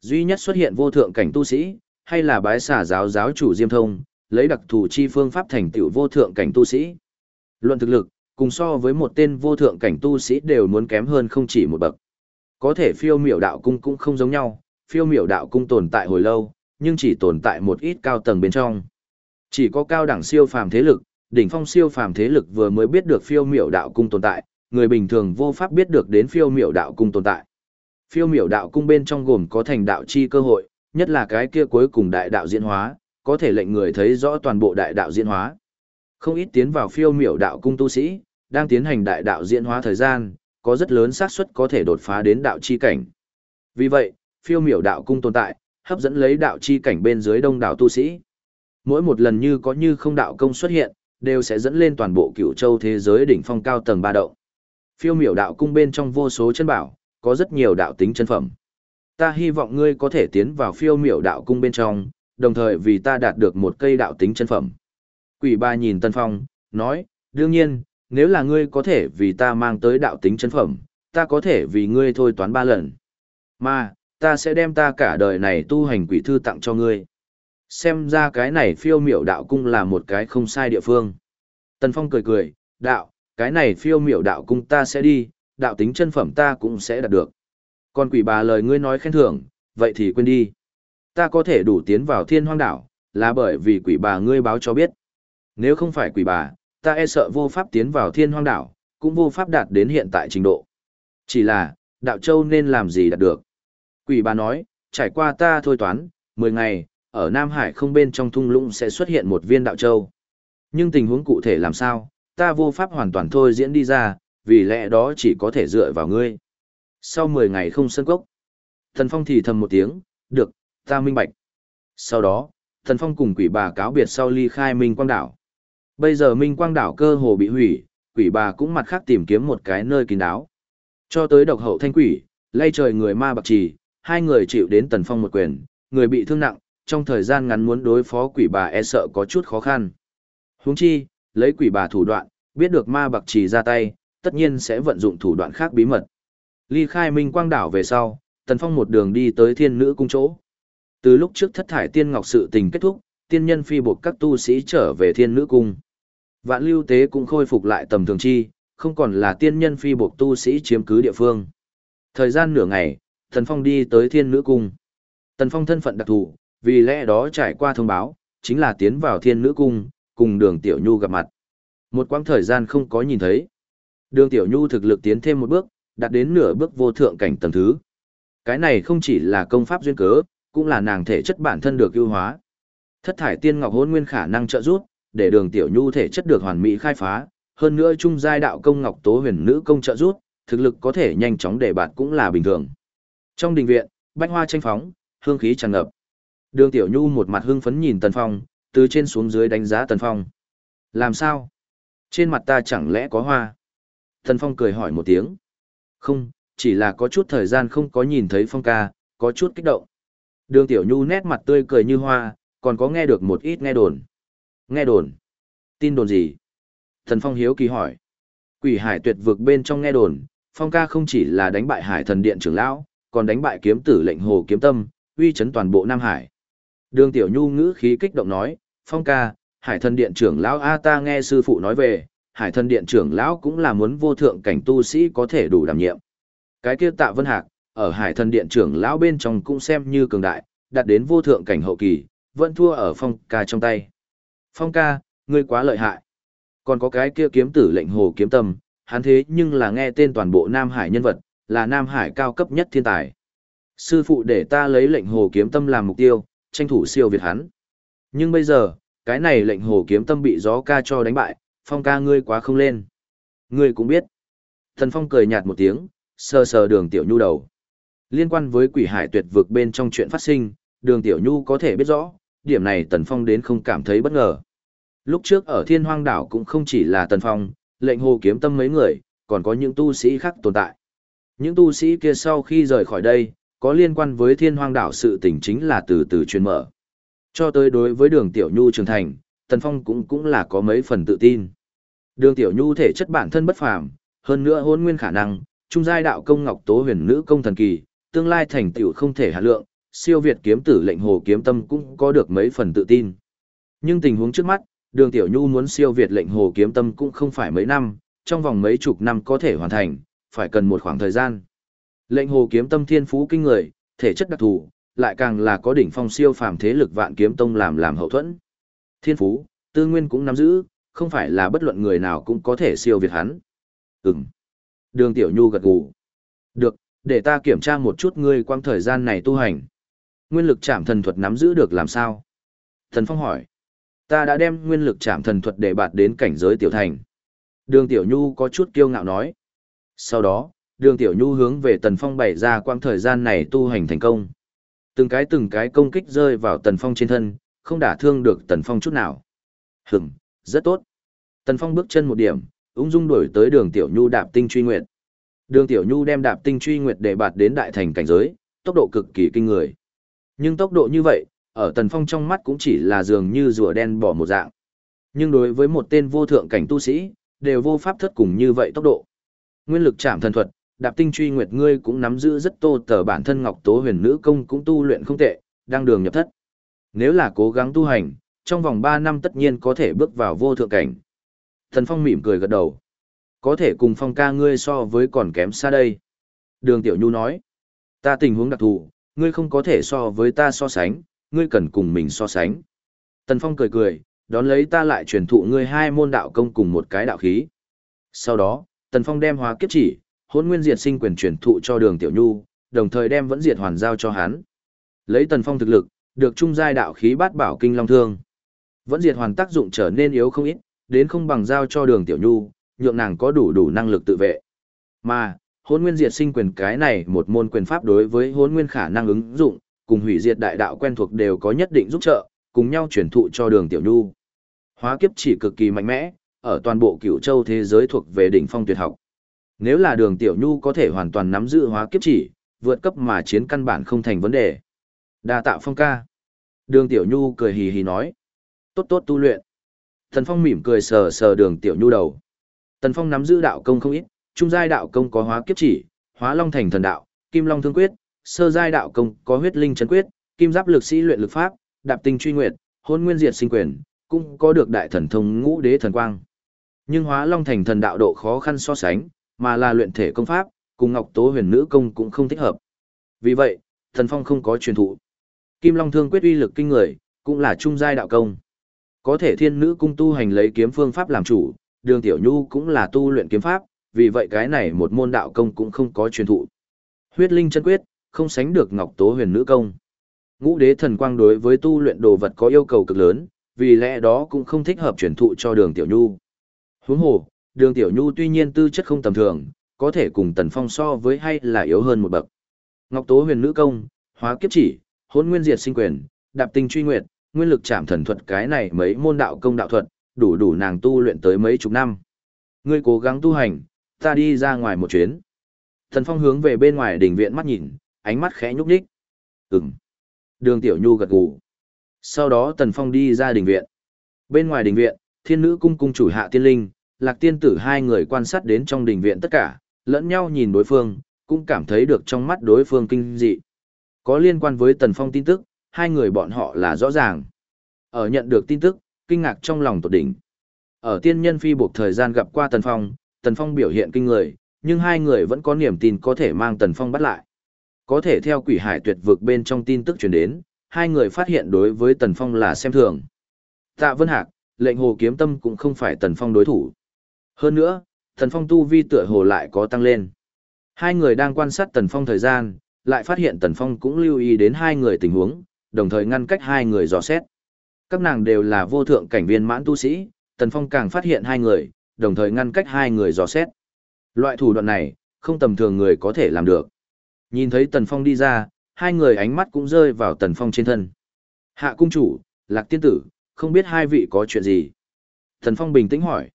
Duy nhất xuất hiện vô thượng cảnh tu sĩ, hay là bái xả giáo giáo chủ Diêm Thông, lấy đặc thù chi phương pháp thành tựu vô thượng cảnh tu sĩ. Luận thực lực, cùng so với một tên vô thượng cảnh tu sĩ đều muốn kém hơn không chỉ một bậc. Có thể phiêu miểu đạo cung cũng không giống nhau, phiêu miểu đạo cung tồn tại hồi lâu, nhưng chỉ tồn tại một ít cao tầng bên trong. Chỉ có cao đẳng siêu phàm thế lực, đỉnh phong siêu phàm thế lực vừa mới biết được phiêu miểu đạo cung tồn tại, người bình thường vô pháp biết được đến phiêu miểu đạo cung tồn tại. Phiêu miểu đạo cung bên trong gồm có thành đạo chi cơ hội, nhất là cái kia cuối cùng đại đạo diễn hóa, có thể lệnh người thấy rõ toàn bộ đại đạo diễn hóa. Không ít tiến vào phiêu miểu đạo cung tu sĩ, đang tiến hành đại đạo diễn hóa thời gian, có rất lớn xác suất có thể đột phá đến đạo chi cảnh. Vì vậy, phiêu miểu đạo cung tồn tại, hấp dẫn lấy đạo chi cảnh bên dưới đông đảo tu sĩ. Mỗi một lần như có như không đạo công xuất hiện, đều sẽ dẫn lên toàn bộ cửu châu thế giới đỉnh phong cao tầng ba động. Phiêu miểu đạo cung bên trong vô số chân bảo, có rất nhiều đạo tính chân phẩm. Ta hy vọng ngươi có thể tiến vào phiêu miểu đạo cung bên trong, đồng thời vì ta đạt được một cây đạo tính chân phẩm. Quỷ ba nhìn Tân Phong, nói, đương nhiên, nếu là ngươi có thể vì ta mang tới đạo tính chân phẩm, ta có thể vì ngươi thôi toán ba lần. Mà, ta sẽ đem ta cả đời này tu hành quỷ thư tặng cho ngươi. Xem ra cái này phiêu miểu đạo cung là một cái không sai địa phương. Tần Phong cười cười, đạo, cái này phiêu miểu đạo cung ta sẽ đi, đạo tính chân phẩm ta cũng sẽ đạt được. Còn quỷ bà lời ngươi nói khen thưởng, vậy thì quên đi. Ta có thể đủ tiến vào thiên hoang đảo, là bởi vì quỷ bà ngươi báo cho biết. Nếu không phải quỷ bà, ta e sợ vô pháp tiến vào thiên hoang đảo, cũng vô pháp đạt đến hiện tại trình độ. Chỉ là, đạo châu nên làm gì đạt được. Quỷ bà nói, trải qua ta thôi toán, 10 ngày, ở Nam Hải không bên trong thung lũng sẽ xuất hiện một viên đạo châu. Nhưng tình huống cụ thể làm sao, ta vô pháp hoàn toàn thôi diễn đi ra, vì lẽ đó chỉ có thể dựa vào ngươi. Sau 10 ngày không sân cốc, Thần Phong thì thầm một tiếng, được, ta minh bạch. Sau đó, Thần Phong cùng quỷ bà cáo biệt sau ly khai Minh Quang Đảo. Bây giờ Minh Quang Đảo cơ hồ bị hủy, quỷ bà cũng mặt khác tìm kiếm một cái nơi kín đáo. Cho tới độc hậu thanh quỷ, lay trời người ma bạc trì, hai người chịu đến Tần Phong một quyền, người bị thương nặng, trong thời gian ngắn muốn đối phó quỷ bà e sợ có chút khó khăn. Huống chi, lấy quỷ bà thủ đoạn, biết được ma bạc trì ra tay, tất nhiên sẽ vận dụng thủ đoạn khác bí mật. Ly khai Minh Quang Đảo về sau, Tần Phong một đường đi tới thiên nữ cung chỗ. Từ lúc trước thất thải tiên ngọc sự tình kết thúc, tiên nhân phi buộc các tu sĩ trở về thiên nữ cung. Vạn lưu tế cũng khôi phục lại tầm thường chi, không còn là tiên nhân phi buộc tu sĩ chiếm cứ địa phương. Thời gian nửa ngày, Tần Phong đi tới thiên nữ cung. Tần Phong thân phận đặc thù, vì lẽ đó trải qua thông báo, chính là tiến vào thiên nữ cung, cùng đường Tiểu Nhu gặp mặt. Một quãng thời gian không có nhìn thấy. Đường Tiểu Nhu thực lực tiến thêm một bước, đạt đến nửa bước vô thượng cảnh tầng thứ. Cái này không chỉ là công pháp duyên cớ, cũng là nàng thể chất bản thân được ưu hóa. Thất thải tiên ngọc hôn nguyên khả năng trợ giúp, để đường Tiểu Nhu thể chất được hoàn mỹ khai phá, hơn nữa trung giai đạo công ngọc tố huyền nữ công trợ giúp, thực lực có thể nhanh chóng để bạn cũng là bình thường. Trong đình viện, bách hoa tranh phóng, hương khí tràn ngập. Đường Tiểu Nhu một mặt hưng phấn nhìn Tần Phong, từ trên xuống dưới đánh giá Tần Phong. Làm sao? Trên mặt ta chẳng lẽ có hoa? Tần Phong cười hỏi một tiếng. Không, chỉ là có chút thời gian không có nhìn thấy Phong ca, có chút kích động. Đường Tiểu Nhu nét mặt tươi cười như hoa, còn có nghe được một ít nghe đồn. Nghe đồn? Tin đồn gì? Tần Phong hiếu kỳ hỏi. Quỷ hải tuyệt vực bên trong nghe đồn, Phong ca không chỉ là đánh bại hải thần điện trưởng lão, còn đánh bại kiếm tử lệnh hồ kiếm tâm, uy chấn toàn bộ Nam Hải. Đường Tiểu Nhu ngữ khí kích động nói, Phong ca, Hải thần điện trưởng lão A ta nghe sư phụ nói về, Hải thần điện trưởng lão cũng là muốn vô thượng cảnh tu sĩ có thể đủ đảm nhiệm. Cái kia tạ vân hạc, ở Hải thần điện trưởng lão bên trong cũng xem như cường đại, đạt đến vô thượng cảnh hậu kỳ, vẫn thua ở Phong ca trong tay. Phong ca, ngươi quá lợi hại. Còn có cái kia kiếm tử lệnh hồ kiếm tâm, hắn thế nhưng là nghe tên toàn bộ Nam Hải nhân vật, là Nam Hải cao cấp nhất thiên tài. Sư phụ để ta lấy lệnh hồ kiếm tâm làm mục tiêu, tranh thủ siêu việt hắn. Nhưng bây giờ, cái này lệnh hồ kiếm tâm bị gió ca cho đánh bại, phong ca ngươi quá không lên. Ngươi cũng biết. Thần phong cười nhạt một tiếng, sờ sờ đường tiểu nhu đầu. Liên quan với quỷ hải tuyệt vực bên trong chuyện phát sinh, đường Tiểu Nhu có thể biết rõ, điểm này Tần Phong đến không cảm thấy bất ngờ. Lúc trước ở thiên hoang đảo cũng không chỉ là Tần Phong, lệnh hồ kiếm tâm mấy người, còn có những tu sĩ khác tồn tại. Những tu sĩ kia sau khi rời khỏi đây, có liên quan với thiên hoang đảo sự tình chính là từ từ truyền mở. Cho tới đối với đường Tiểu Nhu trưởng thành, Tần Phong cũng cũng là có mấy phần tự tin. Đường Tiểu Nhu thể chất bản thân bất phàm, hơn nữa hôn nguyên khả năng, trung giai đạo công ngọc tố huyền nữ công thần kỳ, tương lai thành tựu không thể hạ lượng, siêu việt kiếm tử lệnh hồ kiếm tâm cũng có được mấy phần tự tin. Nhưng tình huống trước mắt, Đường Tiểu Nhu muốn siêu việt lệnh hồ kiếm tâm cũng không phải mấy năm, trong vòng mấy chục năm có thể hoàn thành, phải cần một khoảng thời gian. Lệnh hồ kiếm tâm thiên phú kinh người, thể chất đặc thù, lại càng là có đỉnh phong siêu phàm thế lực vạn kiếm tông làm làm hậu thuẫn. Thiên phú, tư nguyên cũng nắm giữ, không phải là bất luận người nào cũng có thể siêu việt hắn. Ừm. Đường Tiểu Nhu gật gù. Được, để ta kiểm tra một chút ngươi quang thời gian này tu hành. Nguyên lực chạm thần thuật nắm giữ được làm sao? Thần Phong hỏi. Ta đã đem nguyên lực chạm thần thuật để bạt đến cảnh giới tiểu thành. Đường Tiểu Nhu có chút kiêu ngạo nói. Sau đó, đường Tiểu Nhu hướng về Tần Phong bày ra quang thời gian này tu hành thành công. Từng cái từng cái công kích rơi vào Tần Phong trên thân, không đả thương được Tần Phong chút nào. Hửm, rất tốt. Tần Phong bước chân một điểm, ung dung đuổi tới đường Tiểu Nhu đạp tinh truy nguyệt. Đường Tiểu Nhu đem đạp tinh truy nguyệt để bạt đến đại thành cảnh giới, tốc độ cực kỳ kinh người. Nhưng tốc độ như vậy, ở Tần Phong trong mắt cũng chỉ là dường như rùa đen bỏ một dạng. Nhưng đối với một tên vô thượng cảnh tu sĩ, đều vô pháp thất cùng như vậy tốc độ. Nguyên lực chạm thần thuật, đạp tinh truy nguyệt ngươi cũng nắm giữ rất tô tờ bản thân ngọc tố huyền nữ công cũng tu luyện không tệ, đang đường nhập thất. Nếu là cố gắng tu hành, trong vòng 3 năm tất nhiên có thể bước vào vô thượng cảnh. Thần Phong mỉm cười gật đầu. Có thể cùng Phong ca ngươi so với còn kém xa đây. Đường Tiểu Nhu nói. Ta tình huống đặc thù, ngươi không có thể so với ta so sánh, ngươi cần cùng mình so sánh. Tần Phong cười cười, đón lấy ta lại truyền thụ ngươi hai môn đạo công cùng một cái đạo khí. Sau đó, Tần Phong đem hóa kiếp chỉ, hôn nguyên diệt sinh quyền truyền thụ cho đường Tiểu Nhu, đồng thời đem vẫn diệt hoàn giao cho hắn. Lấy Tần Phong thực lực, được trung giai đạo khí bát bảo kinh long thương. Vẫn diệt hoàn tác dụng trở nên yếu không ít, đến không bằng giao cho đường Tiểu Nhu, nhượng nàng có đủ đủ năng lực tự vệ. Mà, hôn nguyên diệt sinh quyền cái này một môn quyền pháp đối với hôn nguyên khả năng ứng dụng, cùng hủy diệt đại đạo quen thuộc đều có nhất định giúp trợ, cùng nhau truyền thụ cho đường Tiểu Nhu. Hóa kiếp chỉ cực kỳ mạnh mẽ, ở toàn bộ cửu châu thế giới thuộc về đỉnh phong tuyệt học. Nếu là đường Tiểu Nhu có thể hoàn toàn nắm giữ hóa kiếp chỉ, vượt cấp mà chiến căn bản không thành vấn đề. Đa tạo phong ca. Đường Tiểu Nhu cười hì hì nói. Tốt tốt tu luyện. Thần Phong mỉm cười sờ sờ đường Tiểu Nhu đầu. Tần Phong nắm giữ đạo công không ít, trung giai đạo công có hóa kiếp chỉ, hóa long thành thần đạo, kim long thương quyết, sơ giai đạo công có huyết linh chân quyết, kim giáp lực sĩ luyện lực pháp, đạp tinh truy nguyệt, hôn nguyên diệt sinh quyền, cũng có được đại thần thông ngũ đế thần quang. Nhưng hóa long thành thần đạo độ khó khăn so sánh, mà là luyện thể công pháp, cùng ngọc tố huyền nữ công cũng không thích hợp. Vì vậy, thần phong không có truyền thụ. Kim long thương quyết uy lực kinh người, cũng là trung giai đạo công. Có thể thiên nữ cung tu hành lấy kiếm phương pháp làm chủ, đường tiểu nhu cũng là tu luyện kiếm pháp, vì vậy cái này một môn đạo công cũng không có truyền thụ. Huyết linh chân quyết, không sánh được ngọc tố huyền nữ công. Ngũ đế thần quang đối với tu luyện đồ vật có yêu cầu cực lớn, vì lẽ đó cũng không thích hợp truyền thụ cho đường tiểu nhu. Huống hồ, đường tiểu nhu tuy nhiên tư chất không tầm thường, có thể cùng tần phong so với hay là yếu hơn một bậc. Ngọc tố huyền nữ công, hóa kiếp chỉ, hôn nguyên diệt sinh quyền, đạp tinh truy nguyệt, nguyên lực chạm thần thuật cái này mấy môn đạo công đạo thuật, đủ đủ nàng tu luyện tới mấy chục năm. Ngươi cố gắng tu hành, ta đi ra ngoài một chuyến. Thần Phong hướng về bên ngoài đình viện mắt nhìn, ánh mắt khẽ nhúc nhích. Ừm. Đường Tiểu Nhu gật gù. Sau đó Tần Phong đi ra đình viện. Bên ngoài đình viện, thiên nữ cung cung chủ hạ tiên linh, lạc tiên tử hai người quan sát đến trong đình viện tất cả, lẫn nhau nhìn đối phương, cũng cảm thấy được trong mắt đối phương kinh dị. Có liên quan với Tần Phong tin tức, hai người bọn họ là rõ ràng. Ở nhận được tin tức, kinh ngạc trong lòng tột đỉnh. Ở tiên nhân phi buộc thời gian gặp qua Tần Phong, Tần Phong biểu hiện kinh người, nhưng hai người vẫn có niềm tin có thể mang Tần Phong bắt lại. Có thể theo quỷ hải tuyệt vực bên trong tin tức truyền đến, hai người phát hiện đối với Tần Phong là xem thường. Tạ Vân Hạc, lệnh hồ kiếm tâm cũng không phải Tần Phong đối thủ. Hơn nữa, Tần Phong tu vi tựa hồ lại có tăng lên. Hai người đang quan sát Tần Phong thời gian, lại phát hiện Tần Phong cũng lưu ý đến hai người tình huống, đồng thời ngăn cách hai người dò xét. Các nàng đều là vô thượng cảnh viên mãn tu sĩ, Tần Phong càng phát hiện hai người, đồng thời ngăn cách hai người dò xét. Loại thủ đoạn này, không tầm thường người có thể làm được. Nhìn thấy Tần Phong đi ra, hai người ánh mắt cũng rơi vào Tần Phong trên thân. Hạ cung chủ, Lạc tiên tử, không biết hai vị có chuyện gì? Tần Phong bình tĩnh hỏi.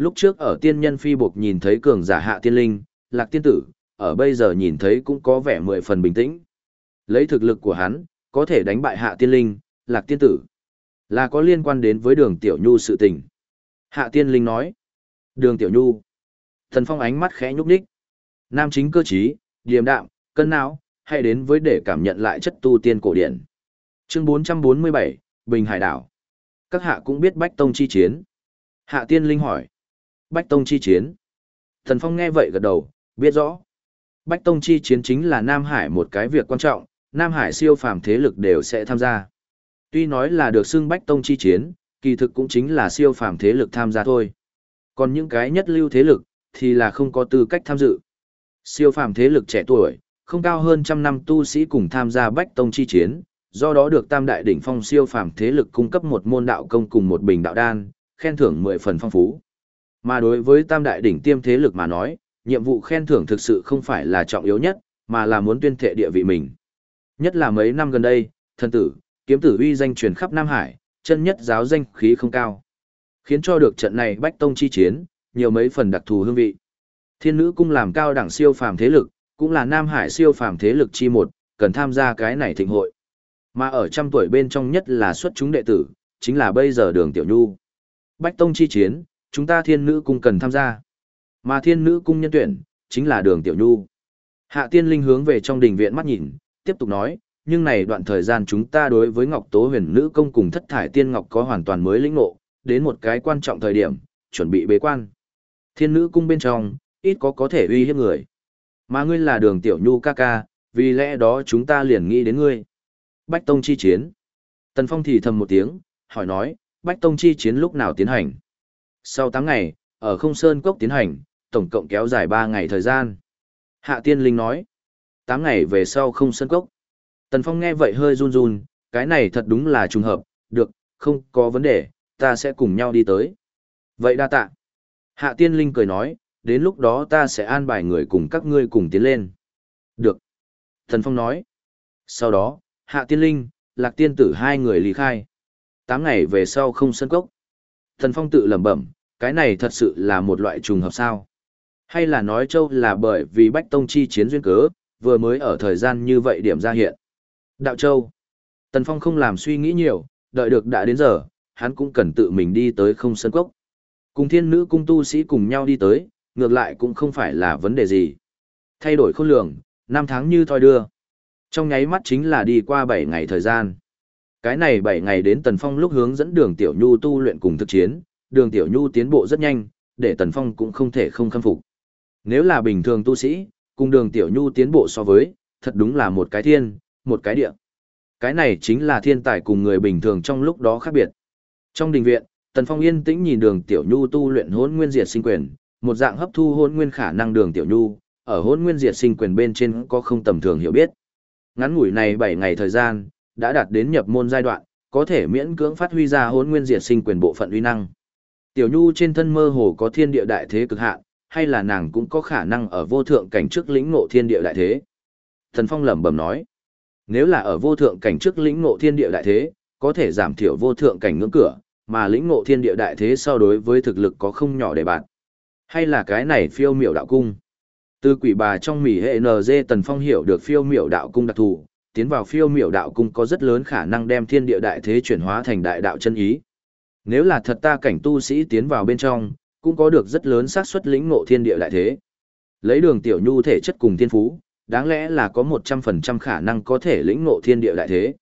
Lúc trước ở tiên nhân phi buộc nhìn thấy cường giả hạ tiên linh, Lạc tiên tử, ở bây giờ nhìn thấy cũng có vẻ mười phần bình tĩnh. Lấy thực lực của hắn, có thể đánh bại hạ tiên linh, Lạc tiên tử. Là có liên quan đến với đường tiểu nhu sự tình. Hạ tiên linh nói. Đường tiểu nhu. Thần Phong ánh mắt khẽ nhúc nhích. Nam chính cơ trí, điềm đạm, cân não, hãy đến với để cảm nhận lại chất tu tiên cổ điển. Chương 447, Bình Hải đảo. Các hạ cũng biết Bách Tông chi chiến. Hạ Tiên Linh hỏi. Bách Tông chi chiến. Thần Phong nghe vậy gật đầu, biết rõ. Bách Tông chi chiến chính là Nam Hải một cái việc quan trọng, Nam Hải siêu phàm thế lực đều sẽ tham gia. Tuy nói là được xưng Bách Tông chi chiến, kỳ thực cũng chính là siêu phàm thế lực tham gia thôi. Còn những cái nhất lưu thế lực, thì là không có tư cách tham dự. Siêu phàm thế lực trẻ tuổi, không cao hơn trăm năm tu sĩ cùng tham gia bách tông chi chiến, do đó được tam đại đỉnh phong siêu phàm thế lực cung cấp một môn đạo công cùng một bình đạo đan, khen thưởng mười phần phong phú. Mà đối với tam đại đỉnh tiêm thế lực mà nói, nhiệm vụ khen thưởng thực sự không phải là trọng yếu nhất, mà là muốn tuyên thệ địa vị mình. Nhất là mấy năm gần đây, thần tử, kiếm tử uy danh truyền khắp Nam Hải, chân nhất giáo danh khí không cao. Khiến cho được trận này bách tông chi chiến, nhiều mấy phần đặc thù hương vị. Thiên nữ cung làm cao đẳng siêu phàm thế lực, cũng là Nam Hải siêu phàm thế lực chi một, cần tham gia cái này thịnh hội. Mà ở trăm tuổi bên trong nhất là xuất chúng đệ tử, chính là bây giờ đường tiểu nhu. Bách tông chi chiến, chúng ta thiên nữ cung cần tham gia. Mà thiên nữ cung nhân tuyển, chính là đường tiểu nhu. Hạ tiên linh hướng về trong đình viện mắt nhìn, tiếp tục nói, nhưng này đoạn thời gian chúng ta đối với Ngọc Tố huyền nữ công cùng thất thải tiên Ngọc có hoàn toàn mới lĩnh ngộ, đến một cái quan trọng thời điểm, chuẩn bị bế quan. Thiên nữ cung bên trong, ít có có thể uy hiếp người. Mà ngươi là đường tiểu nhu ca ca, vì lẽ đó chúng ta liền nghĩ đến ngươi. Bách Tông chi chiến. Tần Phong thì thầm một tiếng, hỏi nói, Bách Tông chi chiến lúc nào tiến hành? Sau 8 ngày, ở không sơn cốc tiến hành, tổng cộng kéo dài 3 ngày thời gian. Hạ Tiên Linh nói, 8 ngày về sau không sơn cốc. Tần Phong nghe vậy hơi run run, cái này thật đúng là trùng hợp, được, không có vấn đề, ta sẽ cùng nhau đi tới. Vậy đa tạ. Hạ Tiên Linh cười nói, đến lúc đó ta sẽ an bài người cùng các ngươi cùng tiến lên. Được. tần Phong nói. Sau đó, Hạ Tiên Linh, Lạc Tiên Tử hai người ly khai. Tám ngày về sau không sơn cốc. Thần Phong tự lẩm bẩm, cái này thật sự là một loại trùng hợp sao? Hay là nói châu là bởi vì Bách Tông chi chiến duyên cớ, vừa mới ở thời gian như vậy điểm ra hiện. Đạo châu. Tần Phong không làm suy nghĩ nhiều, đợi được đã đến giờ, hắn cũng cần tự mình đi tới không sân cốc. Cùng thiên nữ cung tu sĩ cùng nhau đi tới, ngược lại cũng không phải là vấn đề gì. Thay đổi khôn lường, năm tháng như thoi đưa. Trong nháy mắt chính là đi qua 7 ngày thời gian. Cái này 7 ngày đến Tần Phong lúc hướng dẫn đường Tiểu Nhu tu luyện cùng thực chiến, đường Tiểu Nhu tiến bộ rất nhanh, để Tần Phong cũng không thể không khâm phục. Nếu là bình thường tu sĩ, cùng đường Tiểu Nhu tiến bộ so với, thật đúng là một cái thiên, một cái địa. Cái này chính là thiên tài cùng người bình thường trong lúc đó khác biệt. Trong đình viện, Tần Phong yên tĩnh nhìn đường Tiểu Nhu tu luyện hỗn nguyên diệt sinh quyền, một dạng hấp thu hôn nguyên khả năng đường tiểu nhu, ở hôn nguyên diệt sinh quyền bên trên có không tầm thường hiểu biết. Ngắn ngủi này 7 ngày thời gian, đã đạt đến nhập môn giai đoạn, có thể miễn cưỡng phát huy ra hỗn nguyên diệt sinh quyền bộ phận uy năng. Tiểu nhu trên thân mơ hồ có thiên địa đại thế cực hạn, hay là nàng cũng có khả năng ở vô thượng cảnh trước lĩnh ngộ thiên địa đại thế. Thần Phong lẩm bẩm nói, nếu là ở vô thượng cảnh trước lĩnh ngộ thiên địa đại thế, có thể giảm thiểu vô thượng cảnh ngưỡng cửa, mà lĩnh ngộ thiên địa đại thế so đối với thực lực có không nhỏ để bạn. Hay là cái này phiêu miểu đạo cung? Từ quỷ bà trong mỉ hệ NG Tần Phong hiểu được phiêu miểu đạo cung đặc thù, tiến vào phiêu miểu đạo cung có rất lớn khả năng đem thiên địa đại thế chuyển hóa thành đại đạo chân ý. Nếu là thật ta cảnh tu sĩ tiến vào bên trong, cũng có được rất lớn xác suất lĩnh ngộ thiên địa đại thế. Lấy đường tiểu nhu thể chất cùng thiên phú, đáng lẽ là có 100% khả năng có thể lĩnh ngộ thiên địa đại thế.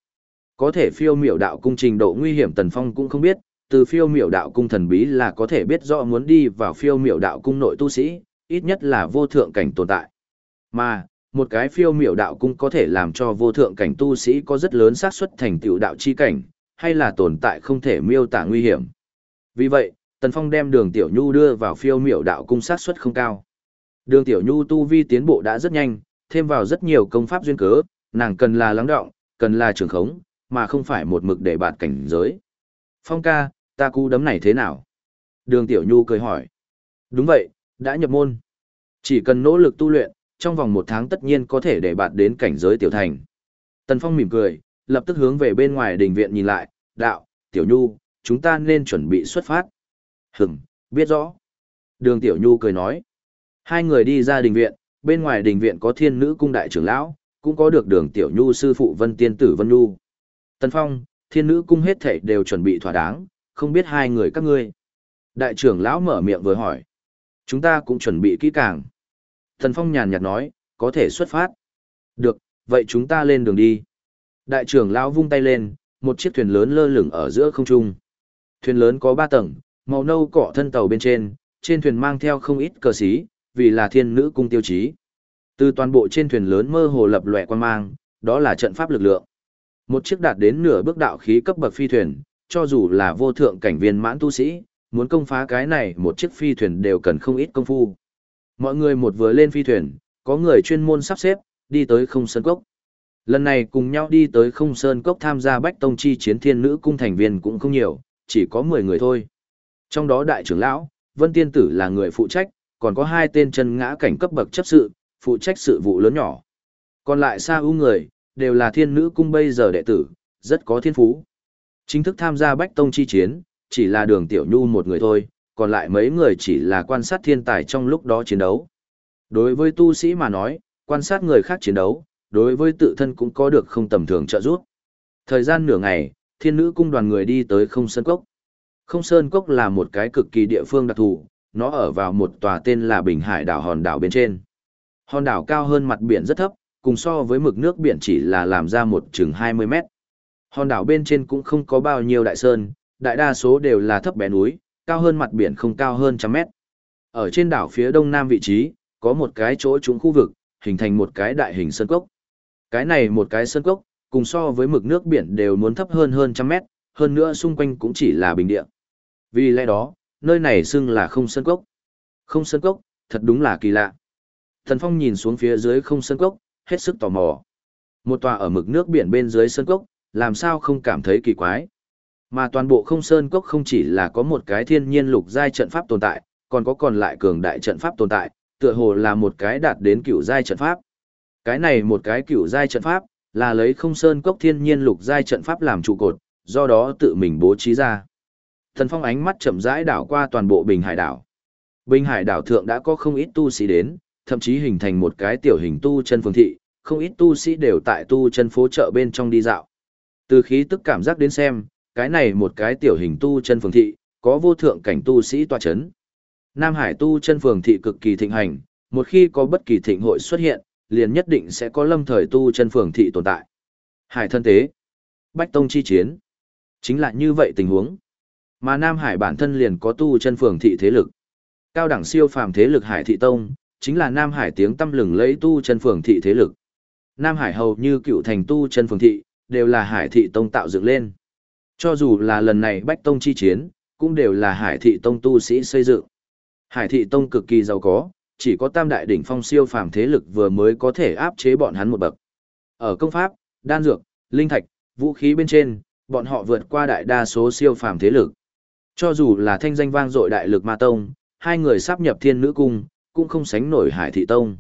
Có thể phiêu miểu đạo cung trình độ nguy hiểm Tần Phong cũng không biết, từ phiêu miểu đạo cung thần bí là có thể biết rõ muốn đi vào phiêu miểu đạo cung nội tu sĩ, ít nhất là vô thượng cảnh tồn tại. Mà, một cái phiêu miểu đạo cung có thể làm cho vô thượng cảnh tu sĩ có rất lớn xác suất thành tựu đạo chi cảnh, hay là tồn tại không thể miêu tả nguy hiểm. Vì vậy, Tần Phong đem đường Tiểu Nhu đưa vào phiêu miểu đạo cung xác suất không cao. Đường Tiểu Nhu tu vi tiến bộ đã rất nhanh, thêm vào rất nhiều công pháp duyên cớ, nàng cần là lắng động, cần là trường khống, mà không phải một mực để bạt cảnh giới. Phong ca, ta cú đấm này thế nào? Đường Tiểu Nhu cười hỏi. Đúng vậy, đã nhập môn. Chỉ cần nỗ lực tu luyện, trong vòng một tháng tất nhiên có thể để bạn đến cảnh giới tiểu thành. Tần Phong mỉm cười, lập tức hướng về bên ngoài đình viện nhìn lại, đạo, Tiểu Nhu, chúng ta nên chuẩn bị xuất phát. Hửm, biết rõ. Đường Tiểu Nhu cười nói. Hai người đi ra đình viện, bên ngoài đình viện có thiên nữ cung đại trưởng lão, cũng có được đường Tiểu Nhu sư phụ Vân Tiên Tử Vân Nhu. Tần Phong, thiên nữ cung hết thảy đều chuẩn bị thỏa đáng, không biết hai người các ngươi. Đại trưởng lão mở miệng vừa hỏi. Chúng ta cũng chuẩn bị kỹ càng. Thần Phong nhàn nhạt nói, có thể xuất phát. Được, vậy chúng ta lên đường đi. Đại trưởng lão vung tay lên, một chiếc thuyền lớn lơ lửng ở giữa không trung. Thuyền lớn có ba tầng, màu nâu cọ thân tàu bên trên, trên thuyền mang theo không ít cờ xí, vì là thiên nữ cung tiêu chí. Từ toàn bộ trên thuyền lớn mơ hồ lập lòe quan mang, đó là trận pháp lực lượng. Một chiếc đạt đến nửa bước đạo khí cấp bậc phi thuyền, cho dù là vô thượng cảnh viên mãn tu sĩ, muốn công phá cái này một chiếc phi thuyền đều cần không ít công phu. Mọi người một vừa lên phi thuyền, có người chuyên môn sắp xếp, đi tới không sơn cốc. Lần này cùng nhau đi tới không sơn cốc tham gia bách tông chi chiến thiên nữ cung thành viên cũng không nhiều, chỉ có 10 người thôi. Trong đó đại trưởng lão, Vân Tiên Tử là người phụ trách, còn có hai tên chân ngã cảnh cấp bậc chấp sự, phụ trách sự vụ lớn nhỏ. Còn lại xa ưu người, đều là thiên nữ cung bây giờ đệ tử, rất có thiên phú. Chính thức tham gia bách tông chi chiến, chỉ là đường tiểu nhu một người thôi, còn lại mấy người chỉ là quan sát thiên tài trong lúc đó chiến đấu. Đối với tu sĩ mà nói, quan sát người khác chiến đấu, đối với tự thân cũng có được không tầm thường trợ giúp. Thời gian nửa ngày, thiên nữ cung đoàn người đi tới không sơn cốc. Không sơn cốc là một cái cực kỳ địa phương đặc thù, nó ở vào một tòa tên là Bình Hải đảo hòn đảo bên trên. Hòn đảo cao hơn mặt biển rất thấp, cùng so với mực nước biển chỉ là làm ra một chừng 20 mét. Hòn đảo bên trên cũng không có bao nhiêu đại sơn, đại đa số đều là thấp bé núi, cao hơn mặt biển không cao hơn trăm mét. Ở trên đảo phía đông nam vị trí, có một cái chỗ trúng khu vực, hình thành một cái đại hình sơn cốc. Cái này một cái sơn cốc, cùng so với mực nước biển đều muốn thấp hơn hơn trăm mét, hơn nữa xung quanh cũng chỉ là bình địa. Vì lẽ đó, nơi này xưng là không sơn cốc. Không sơn cốc, thật đúng là kỳ lạ. Thần Phong nhìn xuống phía dưới không sơn cốc, hết sức tò mò. Một tòa ở mực nước biển bên dưới sơn cốc, làm sao không cảm thấy kỳ quái. Mà toàn bộ không sơn cốc không chỉ là có một cái thiên nhiên lục giai trận pháp tồn tại, còn có còn lại cường đại trận pháp tồn tại, tựa hồ là một cái đạt đến cửu giai trận pháp. Cái này một cái cửu giai trận pháp, là lấy không sơn cốc thiên nhiên lục giai trận pháp làm trụ cột, do đó tự mình bố trí ra. Thần Phong ánh mắt chậm rãi đảo qua toàn bộ Bình Hải đảo. Bình Hải đảo thượng đã có không ít tu sĩ đến, thậm chí hình thành một cái tiểu hình tu chân phường thị, không ít tu sĩ đều tại tu chân phố chợ bên trong đi dạo. Từ khí tức cảm giác đến xem, cái này một cái tiểu hình tu chân phường thị, có vô thượng cảnh tu sĩ tọa chấn. Nam Hải tu chân phường thị cực kỳ thịnh hành, một khi có bất kỳ thịnh hội xuất hiện, liền nhất định sẽ có lâm thời tu chân phường thị tồn tại. Hải thân tế, Bách Tông chi chiến, chính là như vậy tình huống. Mà Nam Hải bản thân liền có tu chân phường thị thế lực. Cao đẳng siêu phàm thế lực Hải thị tông, chính là Nam Hải tiếng tâm lừng lấy tu chân phường thị thế lực. Nam Hải hầu như cựu thành tu chân phường thị, đều là Hải thị tông tạo dựng lên. Cho dù là lần này Bách Tông chi chiến, cũng đều là Hải thị tông tu sĩ xây dựng. Hải thị tông cực kỳ giàu có, chỉ có tam đại đỉnh phong siêu phàm thế lực vừa mới có thể áp chế bọn hắn một bậc. Ở công pháp, đan dược, linh thạch, vũ khí bên trên, bọn họ vượt qua đại đa số siêu phàm thế lực. Cho dù là thanh danh vang dội đại lực ma tông, hai người sắp nhập thiên nữ cung, cũng không sánh nổi Hải thị tông.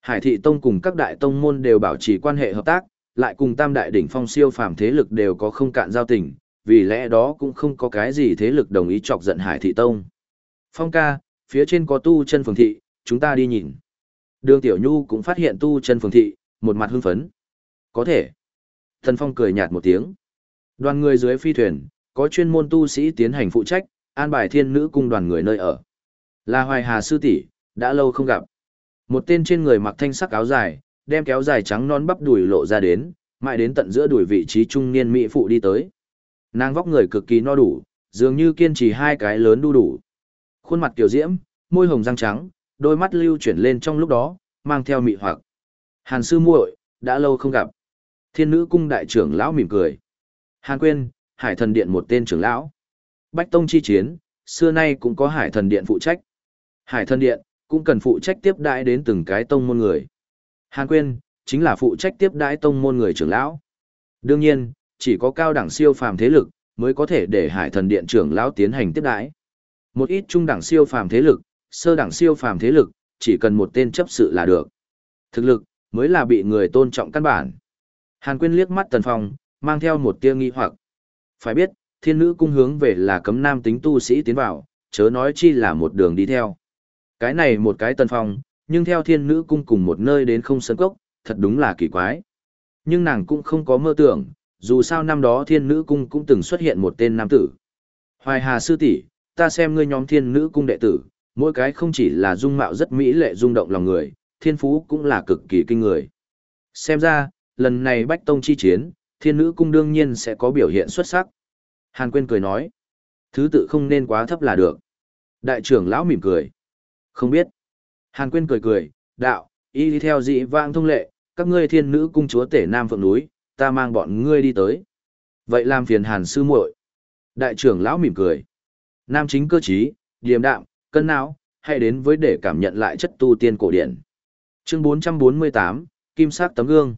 Hải thị tông cùng các đại tông môn đều bảo trì quan hệ hợp tác, lại cùng tam đại đỉnh phong siêu phàm thế lực đều có không cạn giao tình, vì lẽ đó cũng không có cái gì thế lực đồng ý chọc giận Hải thị tông. Phong ca, phía trên có tu chân phường thị, chúng ta đi nhìn. Đường Tiểu Nhu cũng phát hiện tu chân phường thị, một mặt hưng phấn. Có thể. Thần Phong cười nhạt một tiếng. Đoàn người dưới phi thuyền, có chuyên môn tu sĩ tiến hành phụ trách, an bài thiên nữ cung đoàn người nơi ở. Là Hoài Hà sư tỷ, đã lâu không gặp. Một tên trên người mặc thanh sắc áo dài, đem kéo dài trắng non bắp đùi lộ ra đến, mãi đến tận giữa đùi vị trí trung niên mỹ phụ đi tới. Nàng vóc người cực kỳ no đủ, dường như kiên trì hai cái lớn đu đủ. Khuôn mặt kiều diễm, môi hồng răng trắng, đôi mắt lưu chuyển lên trong lúc đó, mang theo mị hoặc. Hàn sư muội, đã lâu không gặp. Thiên nữ cung đại trưởng lão mỉm cười. Hàn quên, hải thần điện một tên trưởng lão. Bách tông chi chiến, xưa nay cũng có hải thần điện phụ trách. Hải thần điện, cũng cần phụ trách tiếp đãi đến từng cái tông môn người. Hàn quên, chính là phụ trách tiếp đãi tông môn người trưởng lão. Đương nhiên, chỉ có cao đẳng siêu phàm thế lực, mới có thể để hải thần điện trưởng lão tiến hành tiếp đãi. Một ít trung đẳng siêu phàm thế lực, sơ đẳng siêu phàm thế lực, chỉ cần một tên chấp sự là được. Thực lực, mới là bị người tôn trọng căn bản. Hàn Quyên liếc mắt Tần Phong, mang theo một tia nghi hoặc. Phải biết, thiên nữ cung hướng về là cấm nam tính tu sĩ tiến vào, chớ nói chi là một đường đi theo. Cái này một cái Tần Phong, nhưng theo thiên nữ cung cùng một nơi đến không sân cốc, thật đúng là kỳ quái. Nhưng nàng cũng không có mơ tưởng, dù sao năm đó thiên nữ cung cũng từng xuất hiện một tên nam tử. Hoài Hà sư tỷ, ta xem ngươi nhóm thiên nữ cung đệ tử, mỗi cái không chỉ là dung mạo rất mỹ lệ rung động lòng người, thiên phú cũng là cực kỳ kinh người. Xem ra, lần này Bách Tông chi chiến, thiên nữ cung đương nhiên sẽ có biểu hiện xuất sắc. Hàn Quyên cười nói, thứ tự không nên quá thấp là được. Đại trưởng lão mỉm cười. Không biết. Hàn Quyên cười cười, đạo, y theo dị vang thông lệ, các ngươi thiên nữ cung chúa tể Nam Phượng núi, ta mang bọn ngươi đi tới. Vậy làm phiền Hàn sư muội. Đại trưởng lão mỉm cười. Nam chính cơ trí, điềm đạm, cân não, hãy đến với để cảm nhận lại chất tu tiên cổ điển. Chương 448, Kim sắc tấm gương.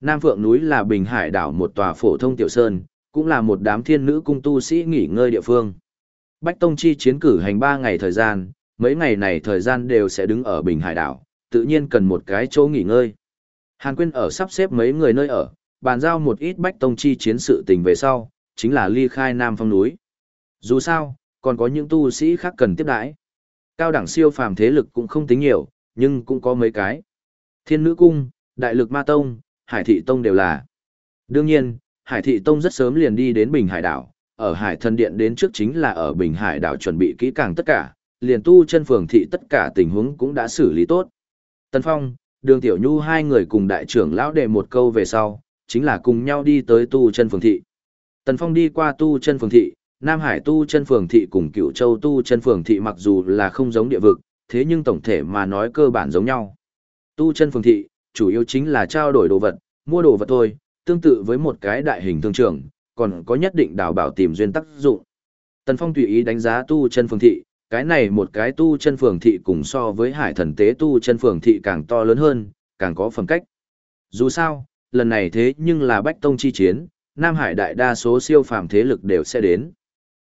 Nam Phượng núi là Bình Hải đảo một tòa phổ thông tiểu sơn, cũng là một đám thiên nữ cung tu sĩ nghỉ ngơi địa phương. Bách Tông chi chiến cử hành 3 ngày thời gian, mấy ngày này thời gian đều sẽ đứng ở Bình Hải đảo, tự nhiên cần một cái chỗ nghỉ ngơi. Hàn Quyên ở sắp xếp mấy người nơi ở, bàn giao một ít Bách Tông chi chiến sự tình về sau, chính là ly khai Nam Phong núi. Dù sao, còn có những tu sĩ khác cần tiếp đãi. Cao đẳng siêu phàm thế lực cũng không tính nhiều, nhưng cũng có mấy cái. Thiên Nữ Cung, Đại Lực Ma Tông, Hải Thị Tông đều là. Đương nhiên, Hải Thị Tông rất sớm liền đi đến Bình Hải Đảo, ở Hải Thần Điện đến trước chính là ở Bình Hải Đảo chuẩn bị kỹ càng tất cả, liền tu chân phường thị tất cả tình huống cũng đã xử lý tốt. Tân Phong, Đường Tiểu Nhu hai người cùng đại trưởng lão đề một câu về sau, chính là cùng nhau đi tới tu chân phường thị. Tần Phong đi qua tu chân phường thị, Nam Hải tu chân phường thị cùng Cựu Châu tu chân phường thị mặc dù là không giống địa vực, thế nhưng tổng thể mà nói cơ bản giống nhau. Tu chân phường thị, chủ yếu chính là trao đổi đồ vật, mua đồ vật thôi, tương tự với một cái đại hình thương trường, còn có nhất định đào bảo tìm duyên tác dụng. Tần Phong tùy ý đánh giá tu chân phường thị, cái này một cái tu chân phường thị cùng so với hải thần tế tu chân phường thị càng to lớn hơn, càng có phẩm cách. Dù sao, lần này thế nhưng là bách tông chi chiến, Nam Hải đại đa số siêu phàm thế lực đều sẽ đến.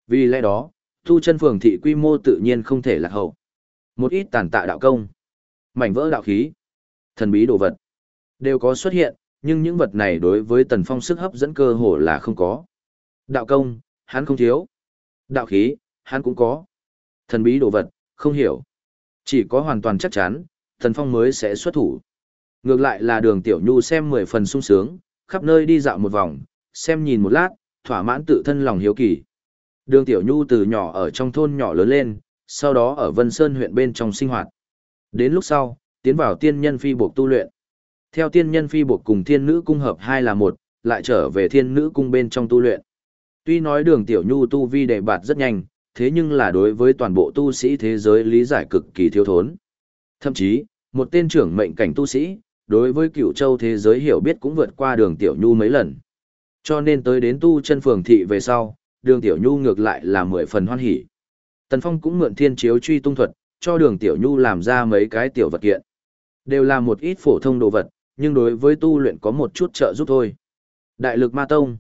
Vì lẽ đó, tu chân phường thị quy mô tự nhiên không thể lạc hậu. Một ít tàn tạ đạo công, mảnh vỡ đạo khí, thần bí đồ vật, đều có xuất hiện, nhưng những vật này đối với Tần Phong sức hấp dẫn cơ hồ là không có. Đạo công, hắn không thiếu. Đạo khí, hắn cũng có. Thần bí đồ vật, không hiểu. Chỉ có hoàn toàn chắc chắn, Tần Phong mới sẽ xuất thủ. Ngược lại là đường Tiểu Nhu xem mười phần sung sướng, khắp nơi đi dạo một vòng, xem nhìn một lát, thỏa mãn tự thân lòng hiếu kỳ. Đường Tiểu Nhu từ nhỏ ở trong thôn nhỏ lớn lên, sau đó ở Vân Sơn huyện bên trong sinh hoạt. Đến lúc sau, tiến vào tiên nhân phi buộc tu luyện. Theo tiên nhân phi buộc cùng thiên nữ cung hợp hai là một, lại trở về thiên nữ cung bên trong tu luyện. Tuy nói đường Tiểu Nhu tu vi đệ bạt rất nhanh, thế nhưng là đối với toàn bộ tu sĩ thế giới lý giải cực kỳ thiếu thốn. Thậm chí, một tên trưởng mệnh cảnh tu sĩ, đối với cựu châu thế giới hiểu biết cũng vượt qua đường Tiểu Nhu mấy lần. Cho nên tới đến tu chân phường thị về sau, đường Tiểu Nhu ngược lại là mười phần hoan hỉ. Tần Phong cũng mượn thiên chiếu truy tung thuật, cho đường Tiểu Nhu làm ra mấy cái tiểu vật kiện. Đều là một ít phổ thông đồ vật, nhưng đối với tu luyện có một chút trợ giúp thôi. Đại lực ma tông.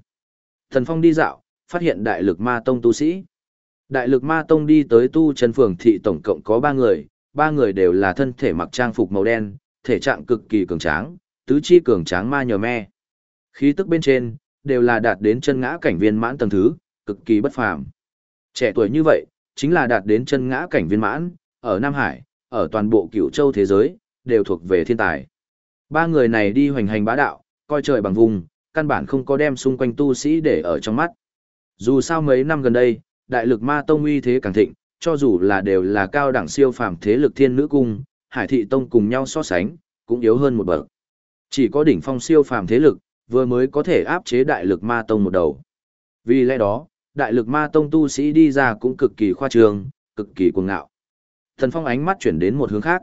Tần Phong đi dạo, phát hiện đại lực ma tông tu sĩ. Đại lực ma tông đi tới tu chân phường thị tổng cộng có ba người, ba người đều là thân thể mặc trang phục màu đen, thể trạng cực kỳ cường tráng, tứ chi cường tráng ma nhờ me. Khí tức bên trên, đều là đạt đến chân ngã cảnh viên mãn tầng thứ, cực kỳ bất phàm. Trẻ tuổi như vậy, chính là đạt đến chân ngã cảnh viên mãn, ở Nam Hải, ở toàn bộ cửu châu thế giới, đều thuộc về thiên tài. Ba người này đi hoành hành bá đạo, coi trời bằng vùng, căn bản không có đem xung quanh tu sĩ để ở trong mắt. Dù sao mấy năm gần đây, đại lực ma tông uy thế càng thịnh, cho dù là đều là cao đẳng siêu phàm thế lực thiên nữ cung, hải thị tông cùng nhau so sánh, cũng yếu hơn một bậc. Chỉ có đỉnh phong siêu phàm thế lực, vừa mới có thể áp chế đại lực ma tông một đầu. Vì lẽ đó, đại lực ma tông tu sĩ đi ra cũng cực kỳ khoa trương, cực kỳ cuồng ngạo. Thần Phong ánh mắt chuyển đến một hướng khác.